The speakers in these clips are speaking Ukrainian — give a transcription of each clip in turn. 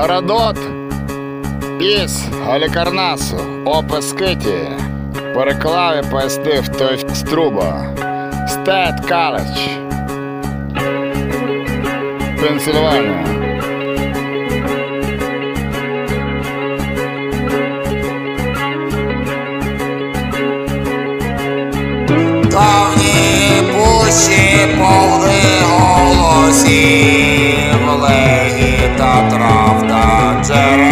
Геродот, Піс Галікарнасу, опис Киті, переклав і пояснив той Струба, Стет Каледж, Пенсильванія. Давні пущі повни голосів легіт та трав. runs out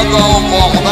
Одного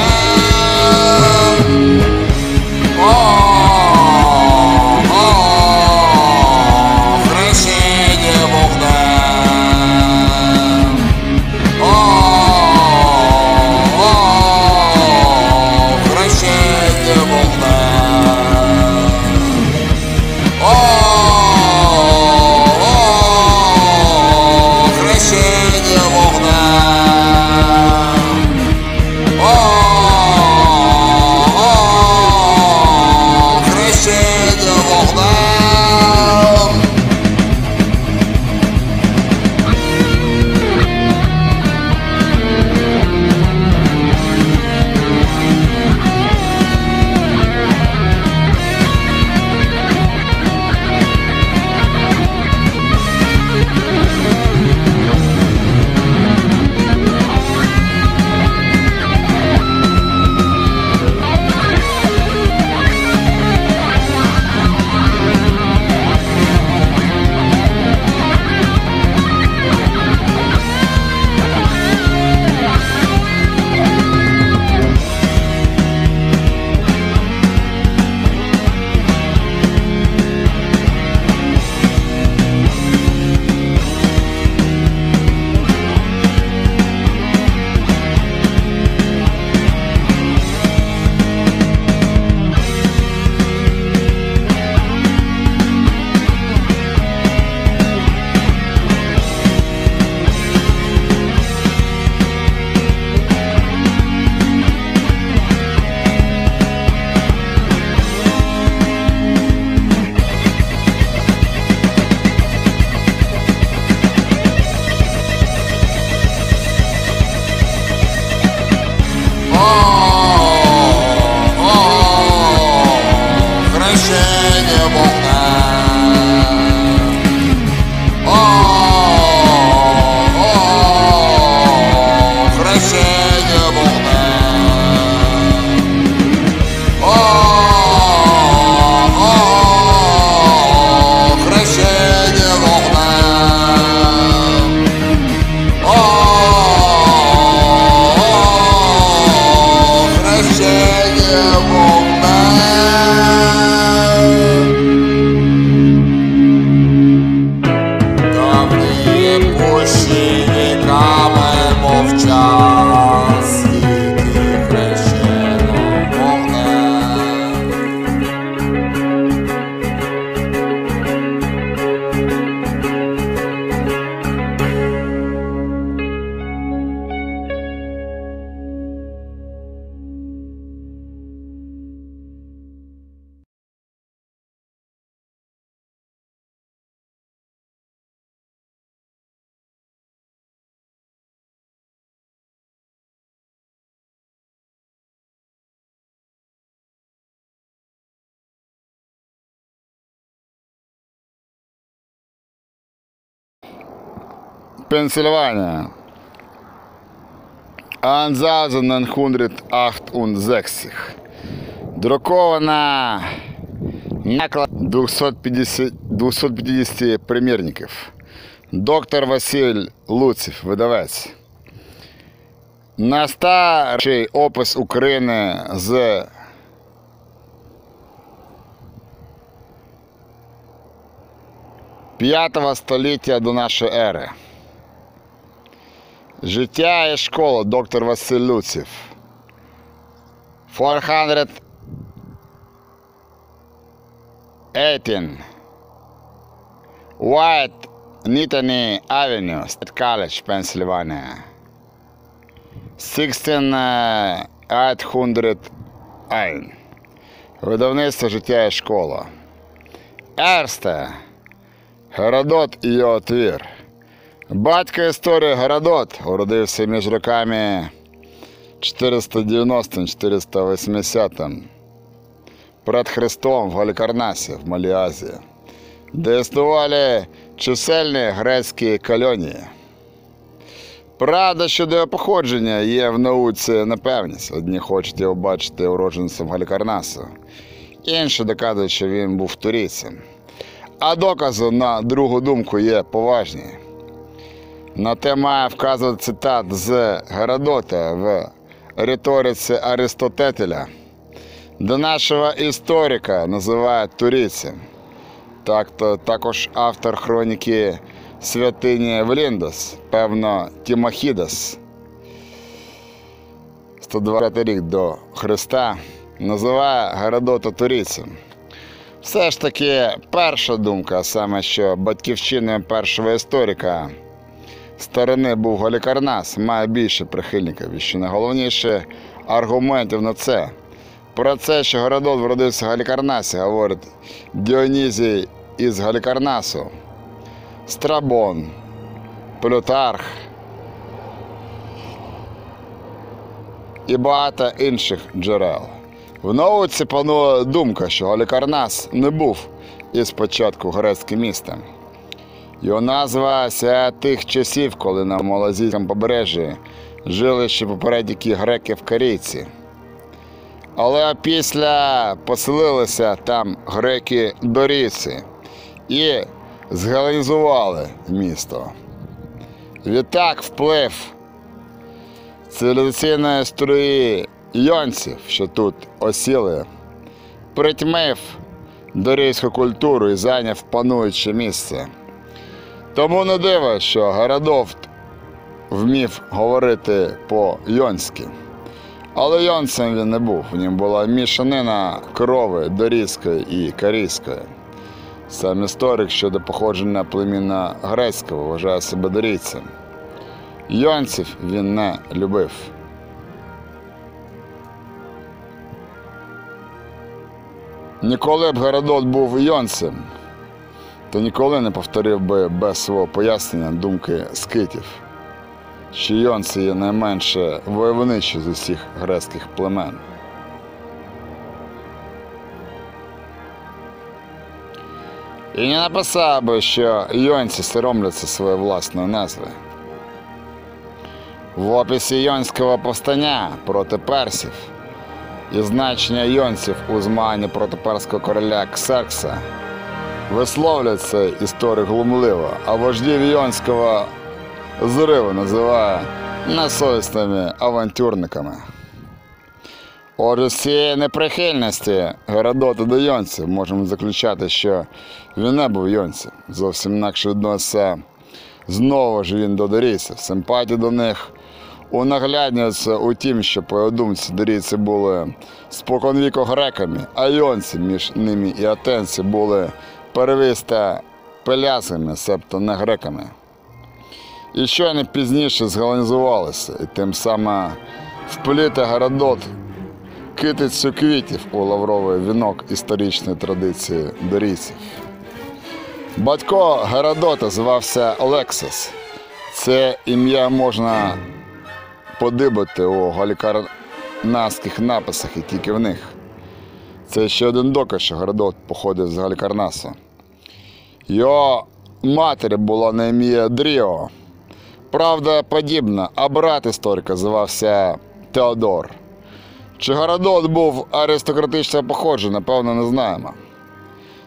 Пенсильванія. 1968. Друкована наклад 250, 250 примірників. Доктор Василь Луців, видавець. Найстарший опис України з П'ятого століття до нашої ери. Життя і школа, доктор Василь Луців. 418 White Nittany Avenue, State College, Pennsylvania. 16801. Видавництво життя і школа. Ерсте. Геродот і його твір. Батько історії Геродот уродився між роками 490-480 перед Христом в Галікарнасі в Малій Азії, де існували чисельні грецькі колонії. Правда щодо походження є в науці непевність. Одні хочуть його бачити уродженцем Галікарнасу, інші доказують, що він був турійцем. А докази на другу думку є поважні. На те має вказувати цитат з Геродота в риториці Аристотеля, де нашого історика називають турійцем. Так, то, також автор хроніки святині Вліндос, певно, Тімохідас, 120 рік до Христа, називає Геродота турійцем. Все ж таки, перша думка, саме що батьківщиною першого історика старини був Галікарнас, має більше прихильників. І що найголовніше аргументів на це. Про це, що Городот вродився в Галікарнасі, говорить Діонізій із Галікарнасу, Страбон, Плютарх і багато інших джерел. В науці панує думка, що Галікарнас не був із початку грецьким містом. Його назва ся тих часів, коли на Малазійському побережжі жили ще попередники греки в Карійці. Але після поселилися там греки-дорійці і згаланізували місто. Відтак вплив цивілізаційної струї йонців, що тут осіли, притьмив дорійську культуру і зайняв пануюче місце. Тому не диво, що Геродот вмів говорити по-йонськи. Але йонцем він не був. В нім була мішанина крови дорізької і карійської. Сам історик щодо походження племінна грецького вважає себе дорійцем. Йонців він не любив. Ніколи б Геродот був йонцем, то ніколи не повторив би без свого пояснення думки скитів, що йонці є найменше войовничі з усіх грецьких племен. І не написав би, що йонці соромляться своєї власної назви. В описі Йонського повстання проти персів і значення йонців у змаганні проти перського короля Ксеркса висловлюється історик глумливо, а вождів Йонського зриву називає несовісними авантюрниками. Отже, з цієї неприхильності Геродота до йонців можемо заключати, що він не був йонцем. Зовсім інакше відноситься знову ж він до дорійців. Симпатія до них унагляднюється у тім, що по думці дорійці були споконвіку греками, а йонці між ними і атенці були первисте пелясами, себто не греками. І що вони пізніше згаланізувалися, і тим самим впліти Геродот китицю квітів у лавровий вінок історичної традиції дорійців. Батько Геродота звався Олексис. Це ім'я можна подибати у галікарнаських написах і тільки в них. Це ще один доказ, що Геродот походив з Галікарнасу. Його матері була на ім'я Дріо, Правда подібна, а брат історика звався Теодор. Чи Городот був аристократичного походження, напевно, не знаємо.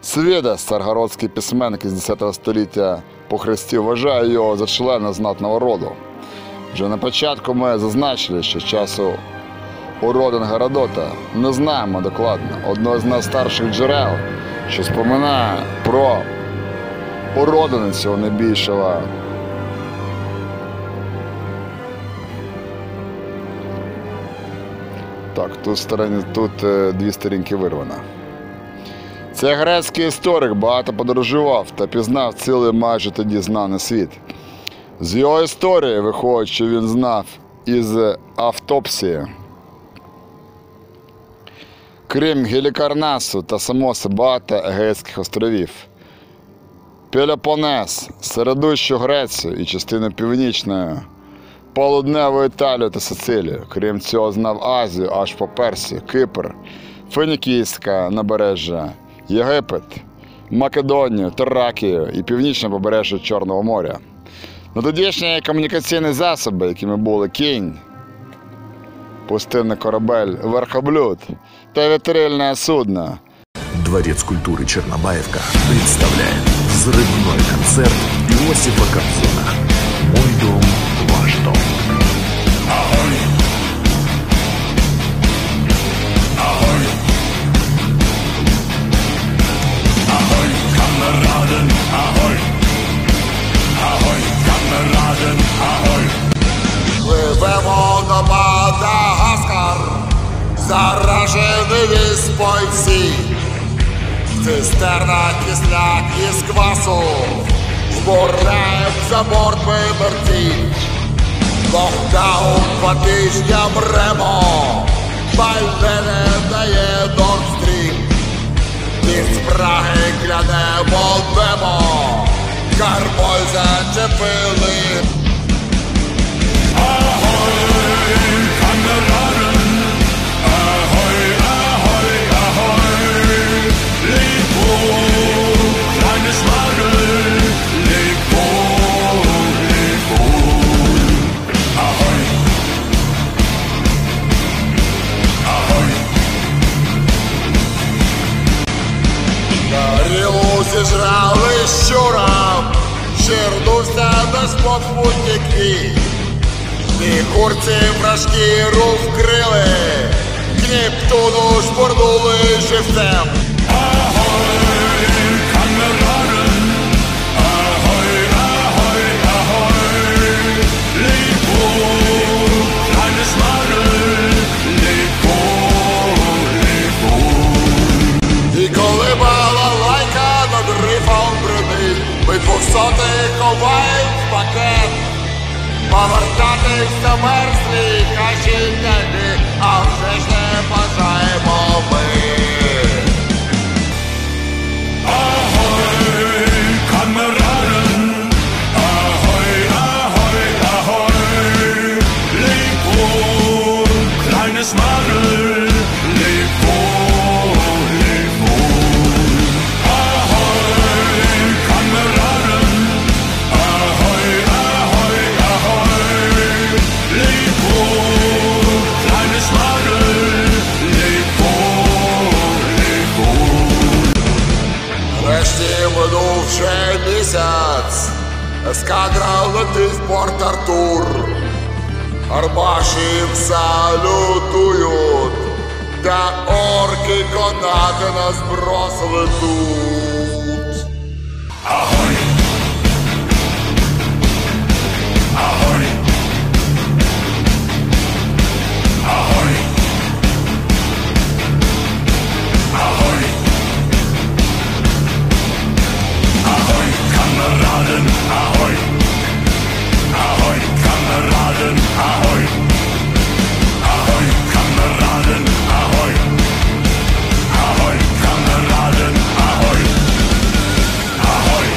Свіда, старгородський письменник із 10 століття по Христі, вважає його за члена знатного роду. Вже на початку ми зазначили, що з часу уродин Городота не знаємо докладно. Одне з найстарших джерел, що споминає про уродини цього найбільшого Так, тут, стороні, тут е, дві сторінки вирвано. Це грецький історик багато подорожував та пізнав цілий майже тоді знаний світ. З його історії виходить, що він знав із автопсії. Крім Гелікарнасу та Самоси багато Егейських островів. Пелопонес, середущу Грецію і частину північної, полудневу Італію та Сицилію. Крім цього, знав Азію аж по Персію, Кипр, Финікійська набережжя, Єгипет, Македонію, Теракію і північне побережжя Чорного моря. На тодішні комунікаційні засоби, якими були кінь, пустинний корабель, верхоблюд та вітрильне судно, Дворец культуры Чернобаевка представляет взрывной концерт Иосифа Кобзона «Мой дом, ваш дом». ахой, Ahoy! Ahoy, ахой, Ahoy! Ahoy, kameraden! Ahoy! Вызову Мадагаскар, зараженные из Польши. Цистерна кисляк із квасу, збираєм за борт виборці. Локдаун два тижня мремо, Бальдене дає Донстрім. Від спраги клянемо небо, Карбой зачепили щура, Чернувся на спот спутники. І курці вражки шкіру вкрили, Нептуну шпурнули живцем. Ми ховають в пакет. Повертатися мерзлі каші а вже ж не бажаємо ми. Escadra Transport Artur 40 salutujut de oricâi conat în zbrosvătut. Ahoi! Ahoi! Ahoi! Ahoi! Ahoi, Kameraden! Ahoi. Ahoi, Kameraden, ahoi. Ahoi, Kameraden, ahoi. Ahoi, Kameraden, ahoi. Ahoi.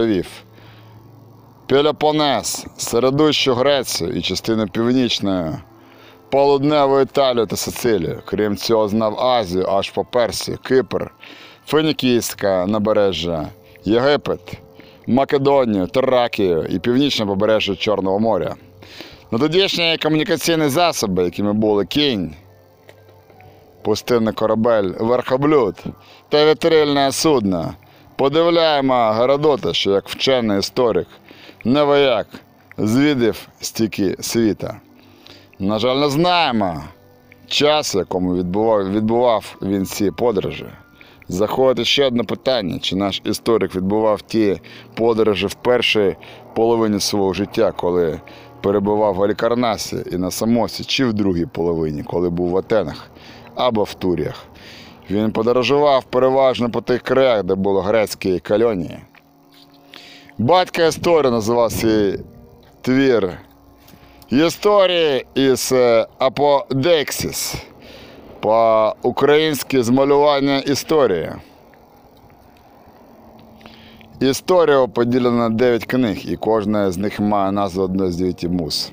Львів. Пелопонес, середущу Грецію і частину північної, полудневу Італію та Сицилію. Крім цього, знав Азію аж по Персію, Кипр, Финікійське набережжя, Єгипет, Македонію, Теракію і північне побережжя Чорного моря. На тодішні комунікаційні засоби, якими були кінь, пустинний корабель, верхоблюд та вітрильне судно, подивляємо Геродота, що як вчений історик, не вояк, звідав стільки світа. На жаль, не знаємо час, якому відбував, відбував він ці подорожі. Заходить ще одне питання: чи наш історик відбував ті подорожі в першій половині свого життя, коли перебував в Алікарнасі і на Самосі, чи в другій половині, коли був в Атенах або в Туріях. Він подорожував переважно по тих краях, де були грецькі колонії. Батька історії називав свій твір Історії із е, Аподексіс. По-українськи змалювання історії. Історія поділена на 9 книг, і кожна з них має назву одної з дев'яти муз.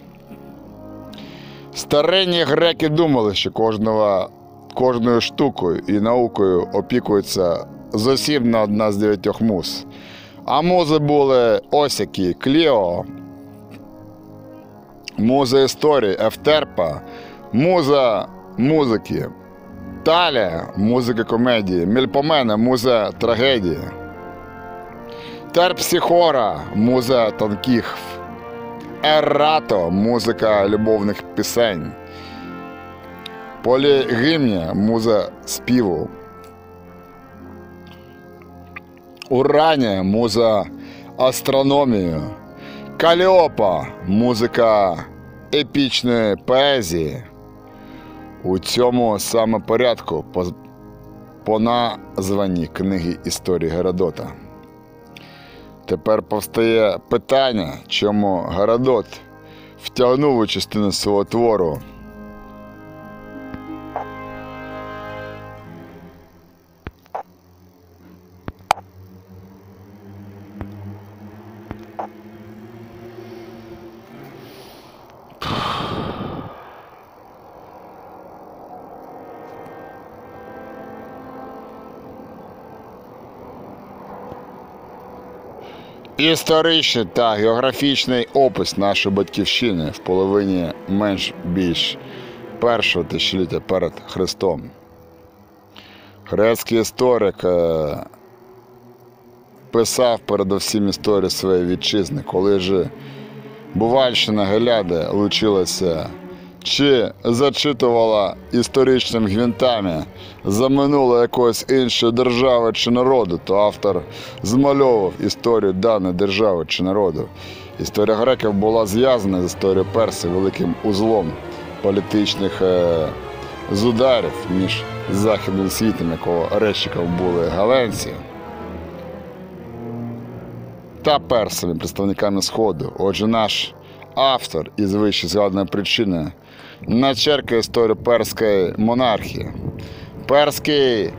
Старинні греки думали, що кожного, кожною штукою і наукою опікується зосібна одна з дев'ятьох муз. А музи були ось які Кліо, муза історії, Ефтерпа, муза музики, Талія, музика комедії, Мельпомена, муза трагедії, Терпсіхора, муза тонких, Еррато, музика любовних пісень, Полігімня, муза співу, Уранія, муза астрономії, Каліопа, музика епічної поезії. У цьому саме порядку по, названні книги історії Геродота. Тепер повстає питання, чому Геродот втягнув у частину свого твору Історичний та географічний опис нашої батьківщини в половині менш більш першого тисячоліття перед Христом. Грецький історик е, писав передовсім історію своєї вітчизни, коли ж Бувальщина Геляди лучилася чи зачитувала історичними гвинтами за минуле якоїсь іншої держави чи народу, то автор змальовував історію даної держави чи народу. Історія греків була зв'язана з історією Персії великим узлом політичних е, зударів між західним світом, якого речників були галенці. Та персами, представниками Сходу. Отже, наш автор із вище згаданої причини начеркає історію перської монархії. Перський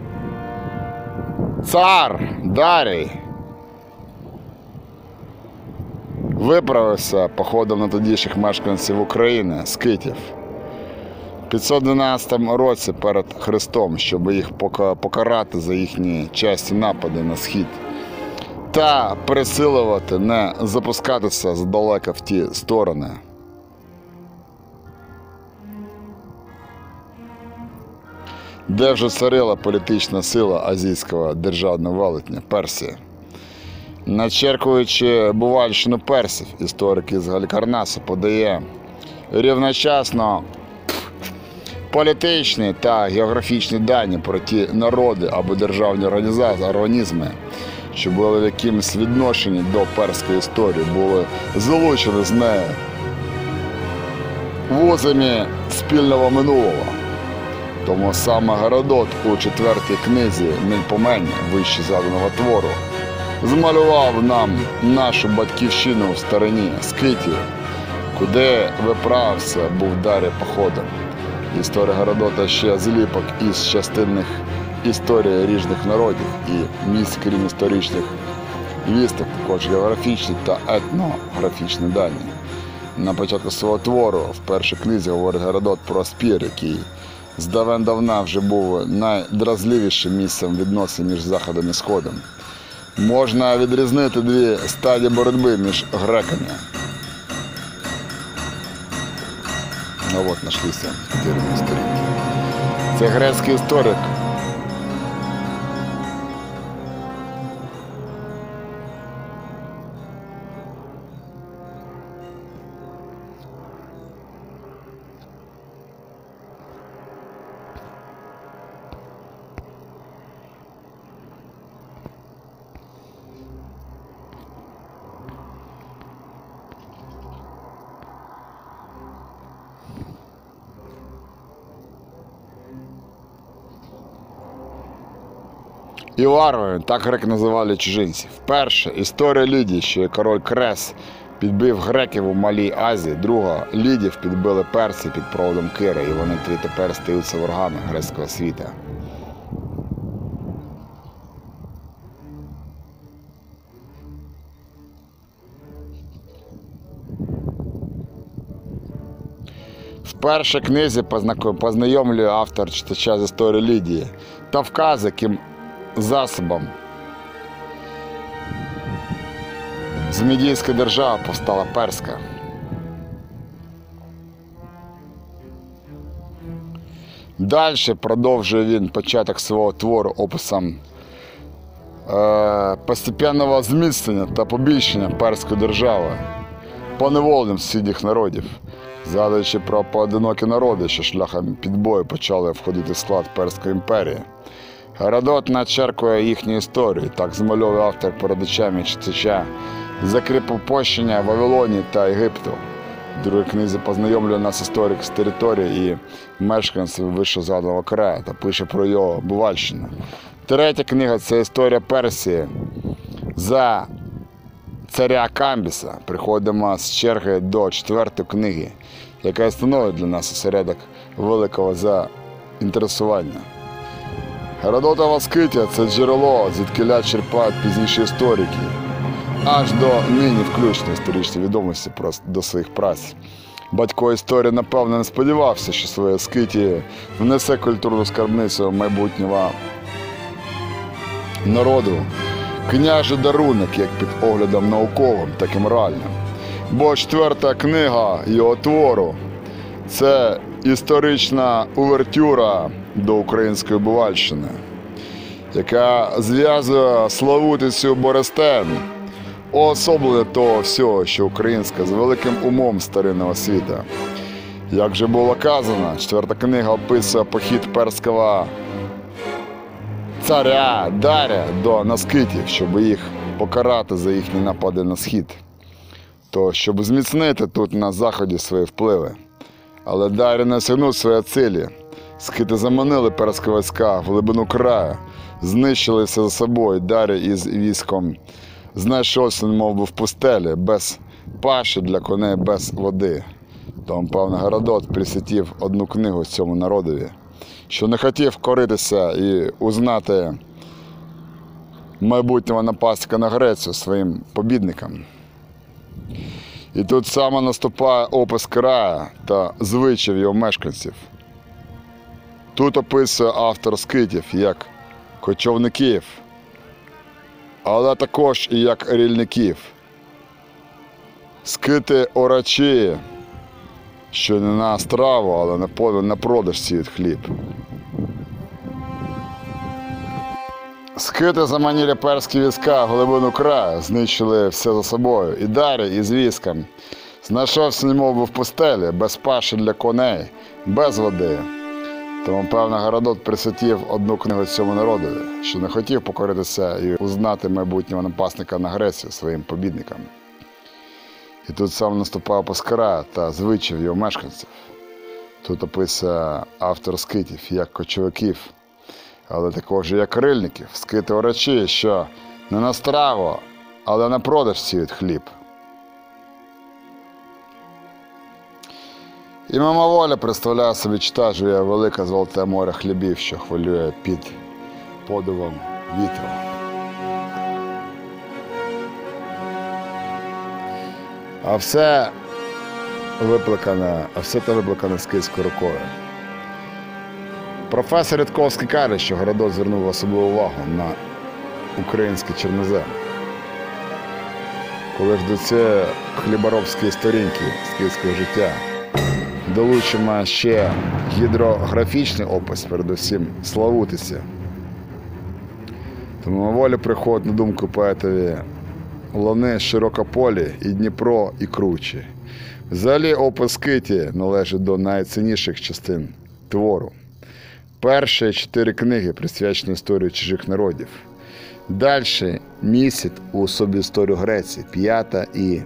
цар Дарій виправився походом на тодішніх мешканців України, скитів. В 512 році перед Христом, щоб їх покарати за їхні часті напади на схід та пересилувати, не запускатися здалека в ті сторони. Де вже царила політична сила азійського державного велетня Персія. Начеркуючи бувальщину персів, історик із Галікарнасу подає рівночасно політичні та географічні дані про ті народи або державні організації, організми, що були в якимось відношенні до перської історії, були залучені з нею вузами спільного минулого. Тому саме Геродот у четвертій книзі Мельпомені, вище згаданого твору, змалював нам нашу батьківщину в старині Скитів, куди виправився був Дар'я походом. Історія Геродота ще зліпок із частинних історій різних народів і місць, крім історичних вісток, також географічні та етнографічні дані. на початку свого твору в першій книзі говорить Геродот про спір, який здавен давна вже був найдразливішим місцем відносин між Заходом і Сходом. Можна відрізнити дві стадії боротьби між греками. Ну от нашлися терміни сторінки. Це грецький історик. І варварами, так греки називали чужинців. Перша історія Лідії, що король Крес підбив греків у Малій Азії. Друга Лідів підбили перси під проводом Кира, і вони тепер стаються ворогами грецького світа. В першій книзі познайомлює автор читача з історії Лідії та вказує, яким засобом з Медійської держави повстала перська. Далі продовжує він початок свого твору описом е, постепенного зміцнення та побільшення перської держави поневоленням сусідніх народів, згадуючи про поодинокі народи, що шляхом підбою почали входити в склад Перської імперії. Геродот начеркує їхню історію, так змальовує автор перед очами читача закріпопощення Вавилонії та Єгипту. В другій книзі познайомлює нас історик з території і мешканців вищезгаданого краю та пише про його бувальщину. Третя книга це історія Персії за царя Камбіса. Приходимо з черги до четвертої книги, яка становить для нас осередок великого заінтересування. Геродотова скиття це джерело, звідкиля черпають пізніші історики, аж до нині включно історичні відомості про до своїх праць. Батько історії, напевно, не сподівався, що своє скиті внесе культурну скарбницю майбутнього народу. Княжий дарунок як під оглядом науковим, так і моральним. Бо четверта книга його твору це історична увертюра до української бувальщини, яка зв'язує Славутицю Борестен, уособлення того всього, що українська з великим умом старинного світа. Як вже було казано, четверта книга описує похід перського царя Даря до наскитів, щоб їх покарати за їхні напади на схід. То щоб зміцнити тут на заході свої впливи. Але Дарі не сягнув своєї цілі. Скити заманили перські війська в глибину краю, знищили все за собою. Дарі із військом знайшовся, мов би, в пустелі, без паші для коней, без води. Тому, певно, Геродот присвятив одну книгу цьому народові, що не хотів коритися і узнати майбутнього напастика на Грецію своїм побідникам. І тут саме наступає опис краю та звичаїв його мешканців. Тут описує автор скитів як кочовників, але також і як рільників. Скити орачі, що не на страву, але на, продаж сіють хліб. Скити заманили перські війська в глибину краю, знищили все за собою. І Дарі із військом. Знайшовся немов в пустелі, без паші для коней, без води. Тому, певно, Городот присвятив одну книгу цьому народові, що не хотів покоритися і узнати майбутнього напасника на Грецію своїм побідникам. І тут сам наступав Паскара та звичаїв його мешканців. Тут описує автор скитів як кочовиків, але також і як рильників, скити орачі, що не на страву, але на продаж сіють хліб. І мимоволя представляє собі читач є велике золоте море хлібів, що хвилює під подувом вітру. А все виплакана, а все те виплакане скидською рукою. Професор Рядковський каже, що Городок звернув особливу увагу на український чорнозем. Коли ж до це хліборобські сторінки скидського життя, долучимо ще гідрографічний опис, передусім Славутиця. Тому мимоволі приходить на думку поетові Лони, Широкополі, і Дніпро, і Кручі. Взагалі опис Киті належить до найцінніших частин твору. Перші чотири книги присвячені історії чужих народів. Далі місяць у собі історію Греції, п'ята і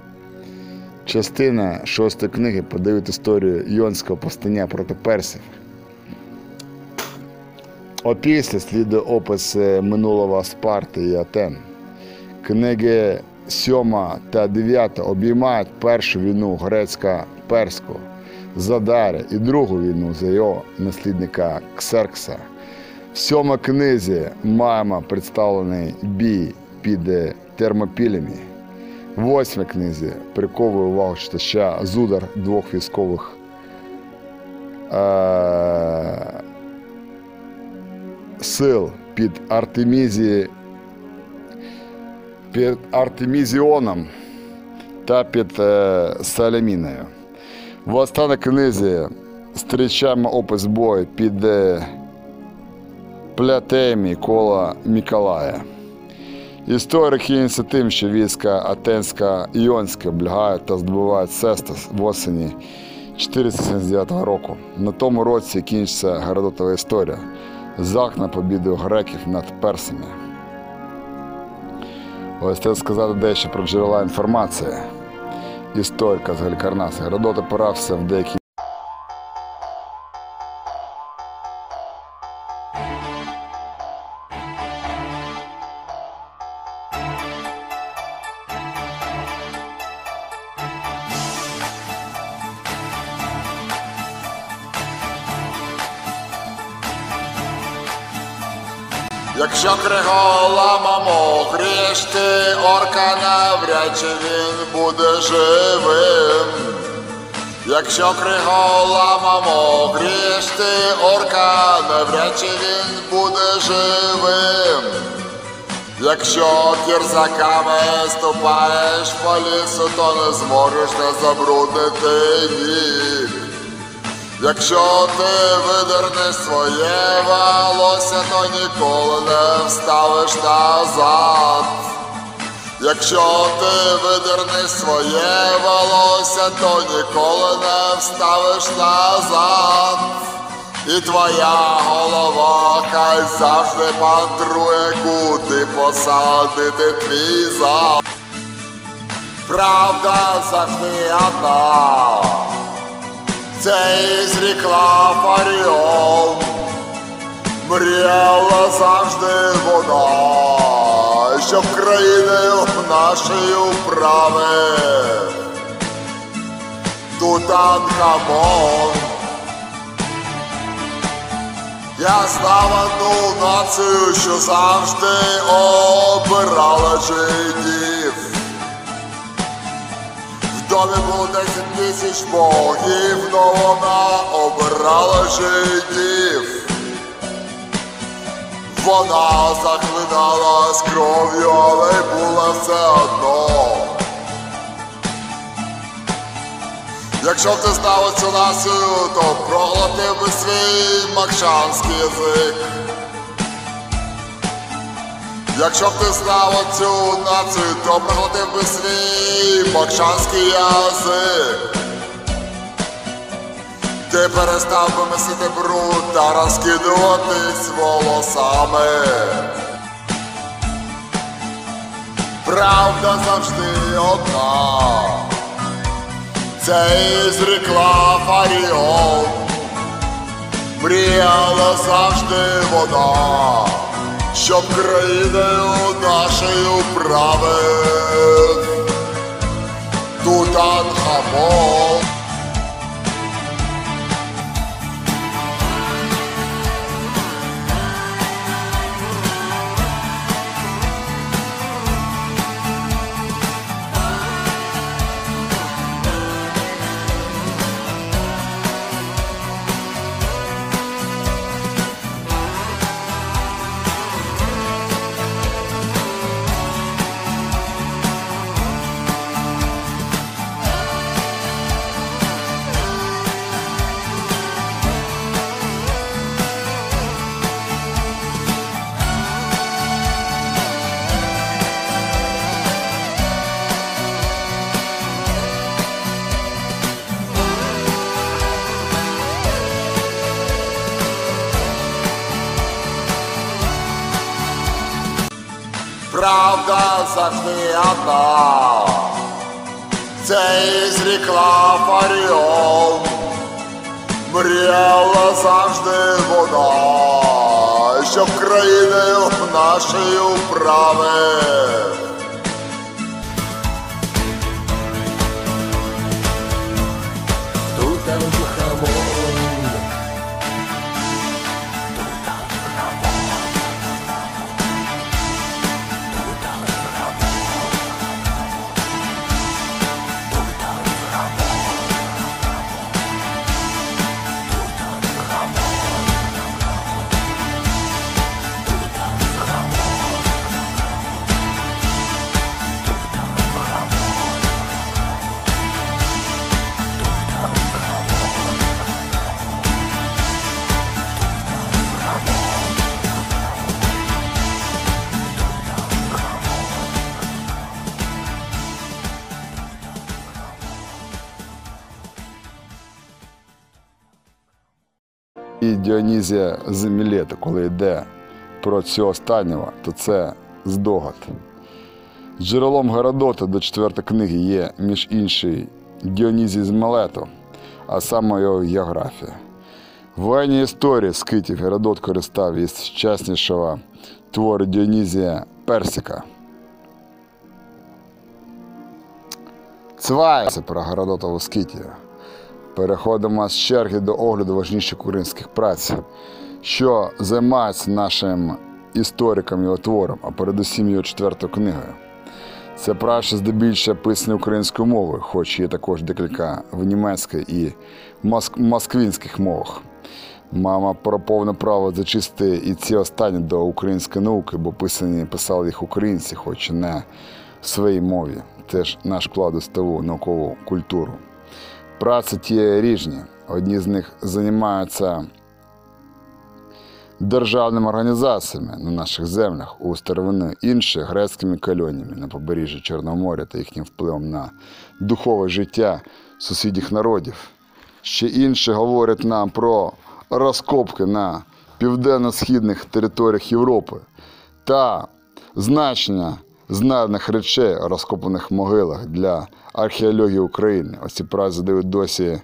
частина шостої книги подають історію Йонського повстання проти персів. Опісля слідує опис е, минулого Спарти і Атен. Книги 7 та 9 обіймають першу війну грецько-перську за Даря і другу війну за його наслідника Ксеркса. В сьомій книзі маємо представлений бій під е, термопілями. В восьмій книзі приковує увагу читача зудар двох військових е- сил під Артемізі під Артемізіоном та під е, Саляміною. В останній книзі зустрічаємо опис бою під е, Плятеємі коло Миколая. Історик кінця тим, що війська Атенська Іонська облягають та здобувають Сестас в осені 479 року. На тому році кінчиться Геродотова історія. Зах на побіду греків над персами. Ось треба сказати дещо про джерела інформації. Історика з Галікарнаса. Геродот опирався в деякі Якщо криголамому грішти, орка навряд чи він буде живим. Якщо криголамому грішти, орка навряд чи він буде живим. Якщо кірзаками ступаєш по лісу, то не зможеш не забруднити ніг. Якщо ти видернеш своє волосся, то ніколи не вставиш назад. Якщо ти видернеш своє волосся, то ніколи не вставиш назад. І твоя голова хай завжди мандрує, куди посадити твій зад. Правда завжди одна. Це і зрікла Фаріон, мріяла завжди вона, щоб країною нашою правив. Тутанхамон. Я знав одну націю, що завжди обирала жидів. Домі 10 тисяч богів, но вона обирала жидів. Вона захлиналась кров'ю, але була все одно. Якщо б ти знав цю націю, то проглотив би свій макшанський язик. Якщо б ти знав цю націю, то проглотив би свій макшанський язик. Ти перестав би месити бруд та розкидуватись волосами. Правда завжди одна. Це і зрекла Фаріон, мріяла завжди вона, щоб країною нашою правив Тутанхамон. Правда завжди одна. Це ізрікла зрікла Фаріон, мріяла завжди вона, щоб країною нашою правив. Діонізія з Мілета, коли йде про цього останнього, то це здогад. Джерелом Геродота до четвертої книги є, між іншим, Діонізій з Мілету, а саме його географія. В воєнній історії скитів Геродот користав із сучаснішого твору Діонізія Персика. Це про Геродотову скитію. Переходимо з черги до огляду важніших українських праць, що займаються нашим істориком його твором, а передусім його четвертою книгою. Це праці здебільшого писані українською мовою, хоч є також декілька в німецькій і моск- москвинських мовах. Мама про повне право зачистити і ці останні до української науки, бо писані писали їх українці, хоч і не в своїй мові. Теж наш вклад у стову наукову культуру. Праці ті різні. Одні з них займаються державними організаціями на наших землях у старовини, інші грецькими колоніями на побережжі Чорного моря та їхнім впливом на духове життя сусідніх народів. Ще інші говорять нам про розкопки на південно-східних територіях Європи та значення знаних речей у розкопаних могилах для археології України. Оці праці дають досі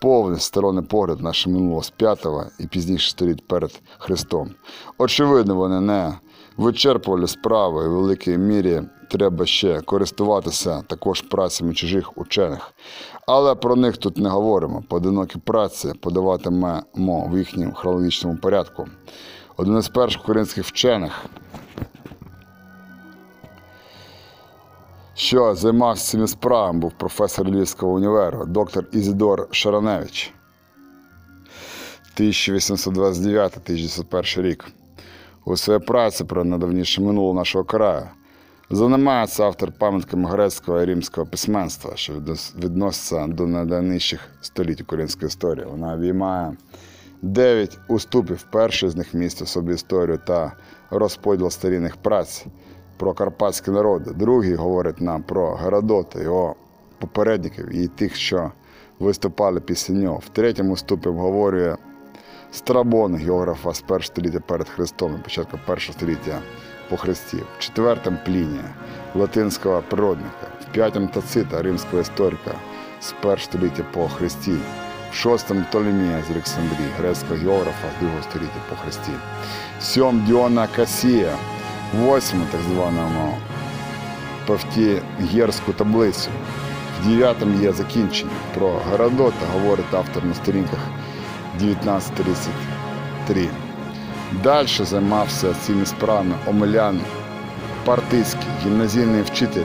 повний сторонний погляд наше минулого з 5 і пізніше століть перед Христом. Очевидно, вони не вичерпували справи і в великій мірі треба ще користуватися також працями чужих учених. Але про них тут не говоримо. Поодинокі праці подаватимемо в їхньому хронологічному порядку. Один із перших українських вчених що займався цими справами, був професор Львівського універу, доктор Ізідор Шараневич. 1829-1901 рік. У своїй праці про найдавніше минуле нашого краю займається автор пам'ятками грецького і римського письменства, що відноситься до найдавніших століть української історії. Вона обіймає дев'ять уступів. Перший з них містить в собі історію та розподіл старінних праць про карпатські народи. Другий говорить нам про Геродота, його попередників і тих, що виступали після нього. В третьому ступі обговорює Страбон, географа з першого століття перед Христом початку першого століття по Христі. В четвертому Плінія, латинського природника, в п'ятому Тацита, римського історика з першого століття по Христі. В шостому Толемія з Олександрії, грецького географа з другого століття по Христі. В сьомому Діона Касія, в восьмому так званому Павтігерську таблицю. В дев'ятому є закінчення. Про Геродота говорить автор на сторінках 1933. Далі займався цими справами Омелян Партицький, гімназійний вчитель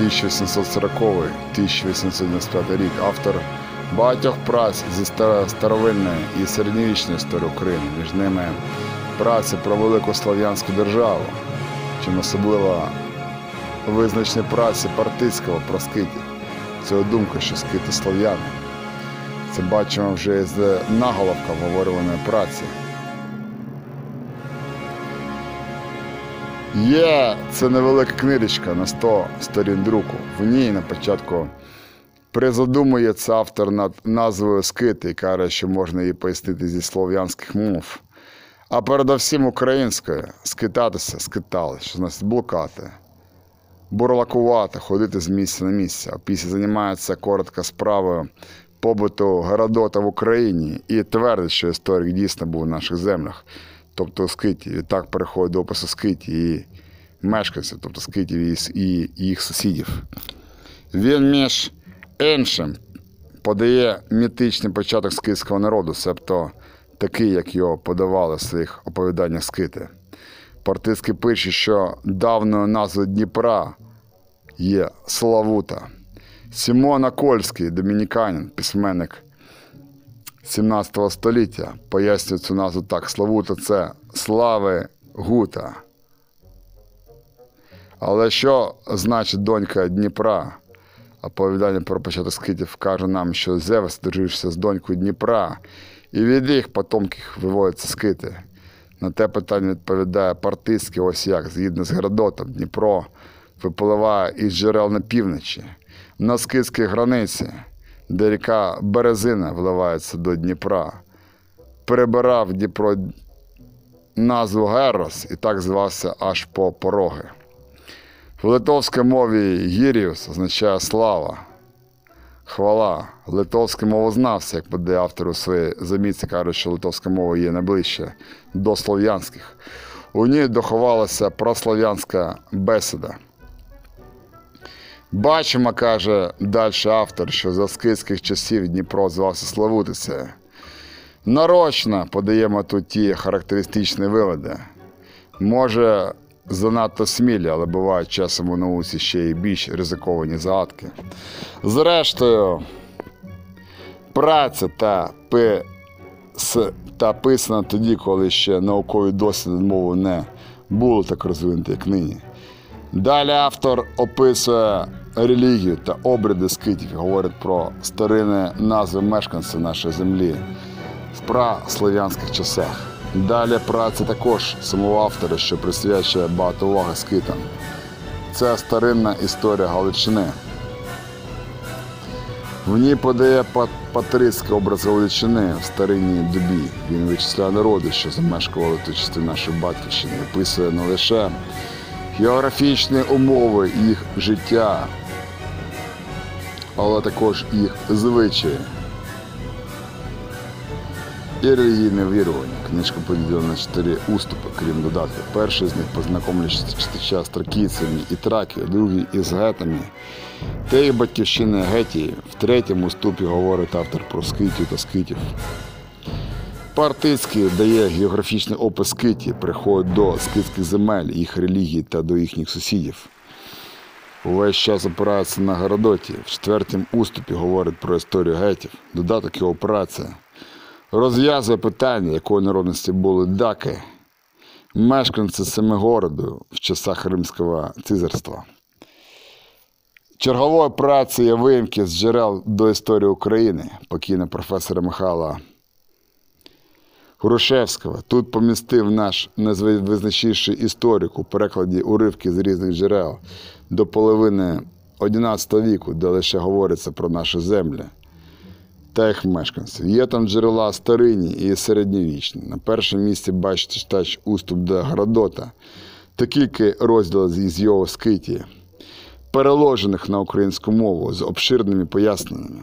1840-1895 рік, автор багатьох праць зі старовинної і середньовічної історії України, між ними праці про велику слов'янську державу, чим особливо визначні праці Партицького про скитів. Це думка, що скити слов'яни. Це бачимо вже з наголовка говорюваної праці. Є це невелика книжечка на 100 сторін друку. В ній на початку призадумується автор над назвою скити і каже, що можна її пояснити зі слов'янських мов. А передовсім українською скитатися, скитали, що значить блукати, бурлакувати, ходити з місця на місце. Після займається коротко справою побуту Геродота в Україні і твердить, що історик дійсно був у наших землях, тобто Скиті. Відтак переходить до опису Скиті і мешканців, тобто Скитів і і їх сусідів. Він між іншим подає мітичний початок скитського народу, себто такий, як його подавали в своїх оповіданнях скити. Партизки пише, що давною назвою Дніпра є Славута. Сімона Кольський, домініканин, письменник 17 століття, пояснює цю назву так: Славута це слави Гута. Але що значить донька Дніпра? Оповідання про початок скитів каже нам, що Зевес дружився з донькою Дніпра, і від їх потомків виводяться скити. На те питання відповідає Партизький, ось як, згідно з Геродотом, Дніпро випливає із джерел на півночі, на скитській границі, де ріка Березина вливається до Дніпра. Перебирав Дніпро назву Герос і так звався аж по пороги. В литовській мові Гіріус означає слава, хвала. Литовський мовознавці, як подає автор у своїй замітці, каже, що литовська мова є найближче до слов'янських. У ній доховалася прослов'янська бесіда. Бачимо, каже далі автор, що за скидських часів Дніпро звався Славутицею. Нарочно подаємо тут ті характеристичні виводи. Може, занадто смілі, але бувають часом у науці ще й більш ризиковані загадки. Зрештою, праця та пис та писана тоді, коли ще наукові досліди мови не було так розвинуті, як нині. Далі автор описує релігію та обряди скитів, говорить про старинні назви мешканців нашої землі в праслов'янських часах. Далі праця також самого автора, що присвячує багато уваги скитам. Це старинна історія Галичини. В ній подає патрицький образ Галичини в старинній добі. Він вичисляє народи, що замешкували ту частину нашої батьківщини, описує не лише географічні умови їх життя, але також їх звичаї релігійне вірування. Книжка поділена на чотири уступи, крім додатків. Перший з них познайомлює читача з тракійцями і траків, другий із гетами та їх батьківщини Гетії. В третьому уступі говорить автор про скитів та скитів. Партицький дає географічний опис скиті, приходить до скитських земель, їх релігій та до їхніх сусідів. Увесь час опирається на Геродоті. В четвертому уступі говорить про історію гетів. Додаток його праці розв'язує питання, якої народності були даки, мешканці Семигороду в часах Римського цизарства. Чергової праці є з джерел до історії України, покійного професора Михайла Грушевського. Тут помістив наш найвизначніший історик у перекладі уривки з різних джерел до половини XI віку, де лише говориться про наші землі та їх мешканців. Є там джерела старинні і середньовічні. На першому місці бачите читач уступ до Геродота та кілька розділів з його скиті, переложених на українську мову з обширними поясненнями.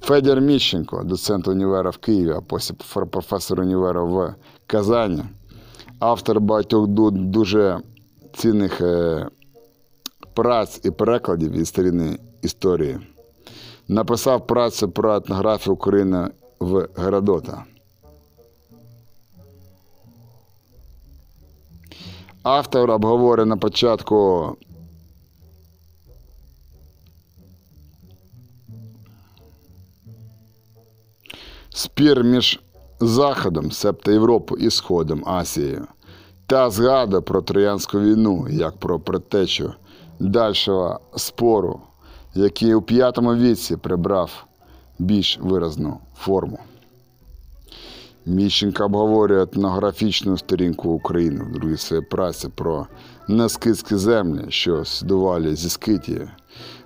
Федір Міщенко, доцент універа в Києві, а потім професор універа в Казані, автор багатьох дуже цінних е, праць і перекладів із старинної історії. Написав працю про етнографію України в Геродота. Автор обговорює на початку спір між Заходом, себто Європою і Сходом Асією, та згадує про Троянську війну як про предтечу дальшого спору, який у п'ятому віці прибрав більш виразну форму. Міщенко обговорює етнографічну сторінку України в другій своїй праці про нескидські землі, що слідували зі Скитії.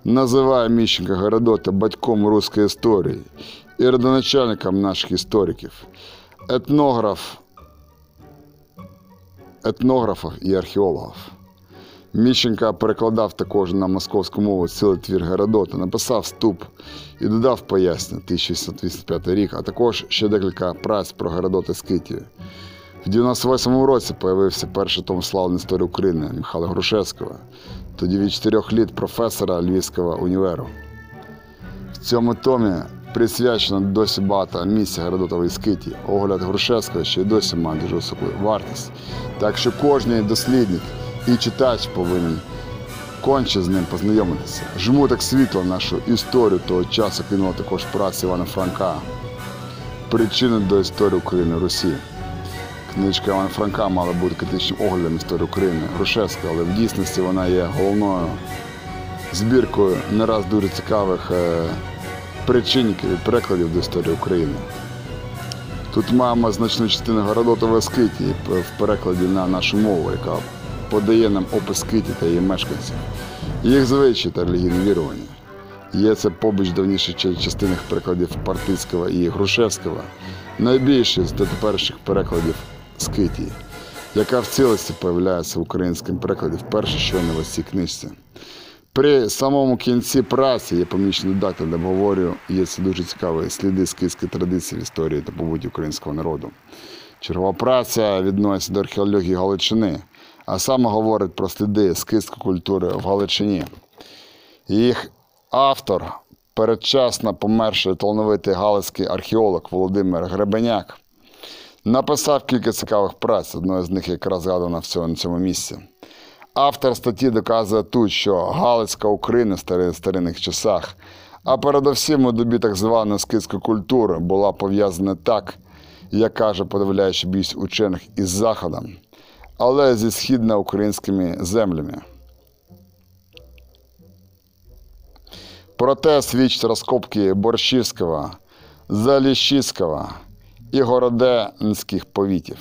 Називає Міщенка Геродота батьком руської історії і родоначальником наших істориків. Етнограф етнографів і археологів. Міщенка перекладав також на московську мову цілий твір Геродота, написав ступ і додав пояснення 1685 рік, а також ще декілька праць про Геродота Скитію. В 98-му році появився перший том славної історії України Михайла Грушевського, тоді від 4 літ професора Львівського універу. В цьому томі присвячено досі багато місця Геродотової скиті. Огляд Грушевського ще й досі має дуже високу вартість. Так що кожен дослідник і читач повинен конче з ним познайомитися. Жму так світло нашу історію того часу кинула також праця Івана Франка. Причини до історії України Русі. Книжка Івана Франка мала бути критичним оглядом історії України Грушевського, але в дійсності вона є головною збіркою не раз дуже цікавих е, причинників і перекладів до історії України. Тут маємо значну частину Городотової скиті в перекладі на нашу мову, яка подає нам опис скиті та її мешканців, їх звичаї та релігійне вірування. Є це побіч давніших ча- частинних перекладів Партицького і Грушевського, найбільший з дотеперішніх перекладів Скитії, яка в цілості появляється в українському перекладі вперше щойно в ось цій книжці. При самому кінці праці є помічний додаток, де обговорюю, є це дуже цікаві сліди скитської традиції в історії та побуті українського народу. Чергова праця відноситься до археології Галичини, а саме говорить про сліди скитської культури в Галичині. Їх автор, передчасно померший талановитий галицький археолог Володимир Гребеняк, написав кілька цікавих праць, одною з них якраз згадана на цьому місці. Автор статті доказує тут, що Галицька Україна в стари- старинних часах, а передусім у добі так званої скитської культури, була пов'язана так, як каже подавляючи більшість учених із Заходом, але зі східноукраїнськими землями. Проте свідчать розкопки Борщівського, Заліщицького і Городенських повітів.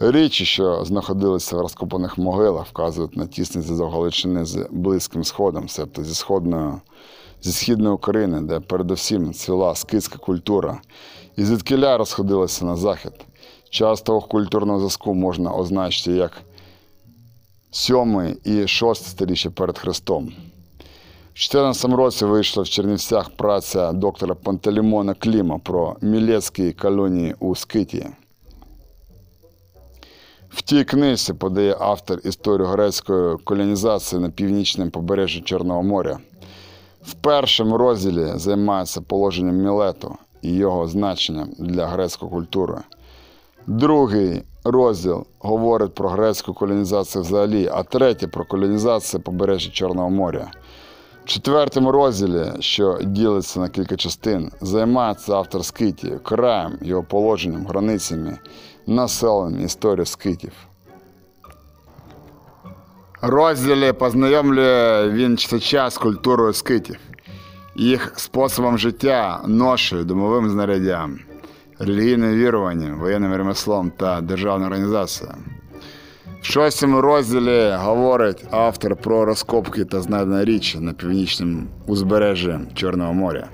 Річі, що знаходилися в розкопаних могилах, вказують на тісний зв'язок Галичини з Близьким Сходом, себто зі сходною, зі східної України, де передусім цвіла скитська культура, і звідкиля розходилася на захід. Час того культурного зв'язку можна означити як 7 і 6 сторіччя перед Христом. В 2014 році вийшла в Чернівцях праця доктора Пантелеймона Кліма про мілецькі колонії у Скитії. В тій книжці подає автор історію грецької колонізації на північному побережжі Чорного моря. В першому розділі займається положенням Мілету і його значенням для грецької культури. Другий розділ говорить про грецьку колонізацію взагалі, а третій про колонізацію побережжя Чорного моря. В четвертому розділі, що ділиться на кілька частин, займається автор скитів, краєм, його положенням, границями, населенням історії скитів. Розділі познайомлює він читача з культурою скитів, їх способом життя, ношею, домовим знаряддям, релігійним віруванням, воєнним ремеслом та державною організацією. В шостому розділі говорить автор про розкопки та знайдені річі на північному узбережжі Чорного моря.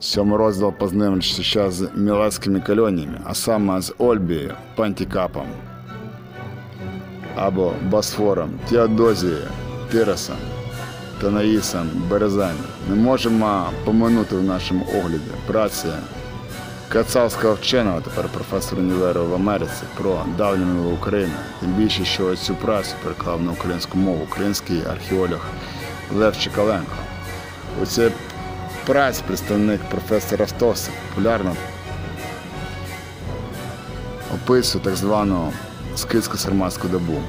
Сьомий розділ познайомлюється з мілецькими колоніями, а саме з Ольбією, Пантікапом або Босфором, Теодозією, Тиросом, Танаїсом, Березані. Не можемо поминути в нашому огляді праці Кацавського вченого, тепер професора універу в Америці, про давню України. Тим більше, що цю працю переклав на українську мову український археолог Лев Чекаленко. У цій праці представник професора Стоса популярно описує так звану скитсько-сарматську добу,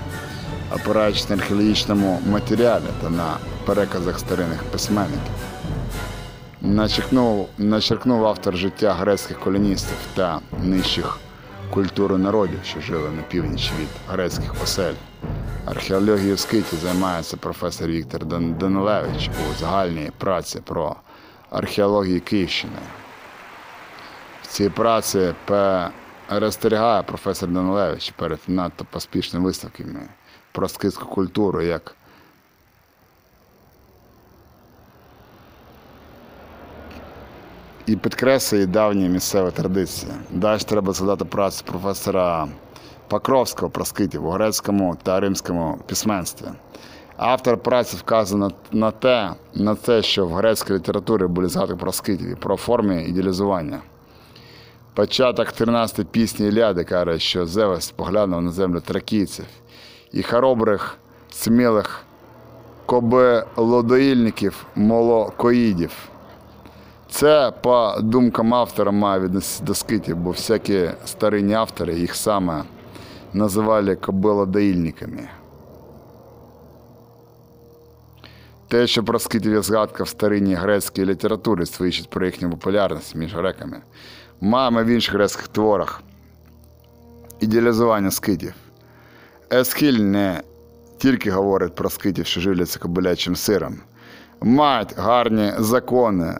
опираючись на археологічному матеріалі та на переказах старинних письменників. Начеркнув, начеркнув автор життя грецьких колоністів та нижчих культури народів, що жили на північ від грецьких осель. Археологією Скиті займається професор Віктор Дан- Данилевич у загальній праці про археологію Київщини. В цій праці перестерігає професор Данилевич перед надто поспішними виставками про скитську культуру як і підкреслює давні місцеві традиції. Далі треба згадати працю професора Покровського про скитів у грецькому та римському письменстві. Автор праці вказує на те, на те, що в грецькій літературі були згадки про скитів про форми ідеалізування. Початок 13 пісні Ілляди каже, що Зевес поглянув на землю тракійців і хоробрих, смілих кобелодоїльників молокоїдів. Це, по думкам автора, має відноситися до скитів, бо всякі старинні автори їх саме називали кобилодоїльниками. Те, що про скитів є згадка в старинній грецькій літературі, свідчить про їхню популярність між греками. Маємо в інших грецьких творах ідеалізування скитів. Есхіль не тільки говорить про скитів, що живляться кобилячим сиром, мають гарні закони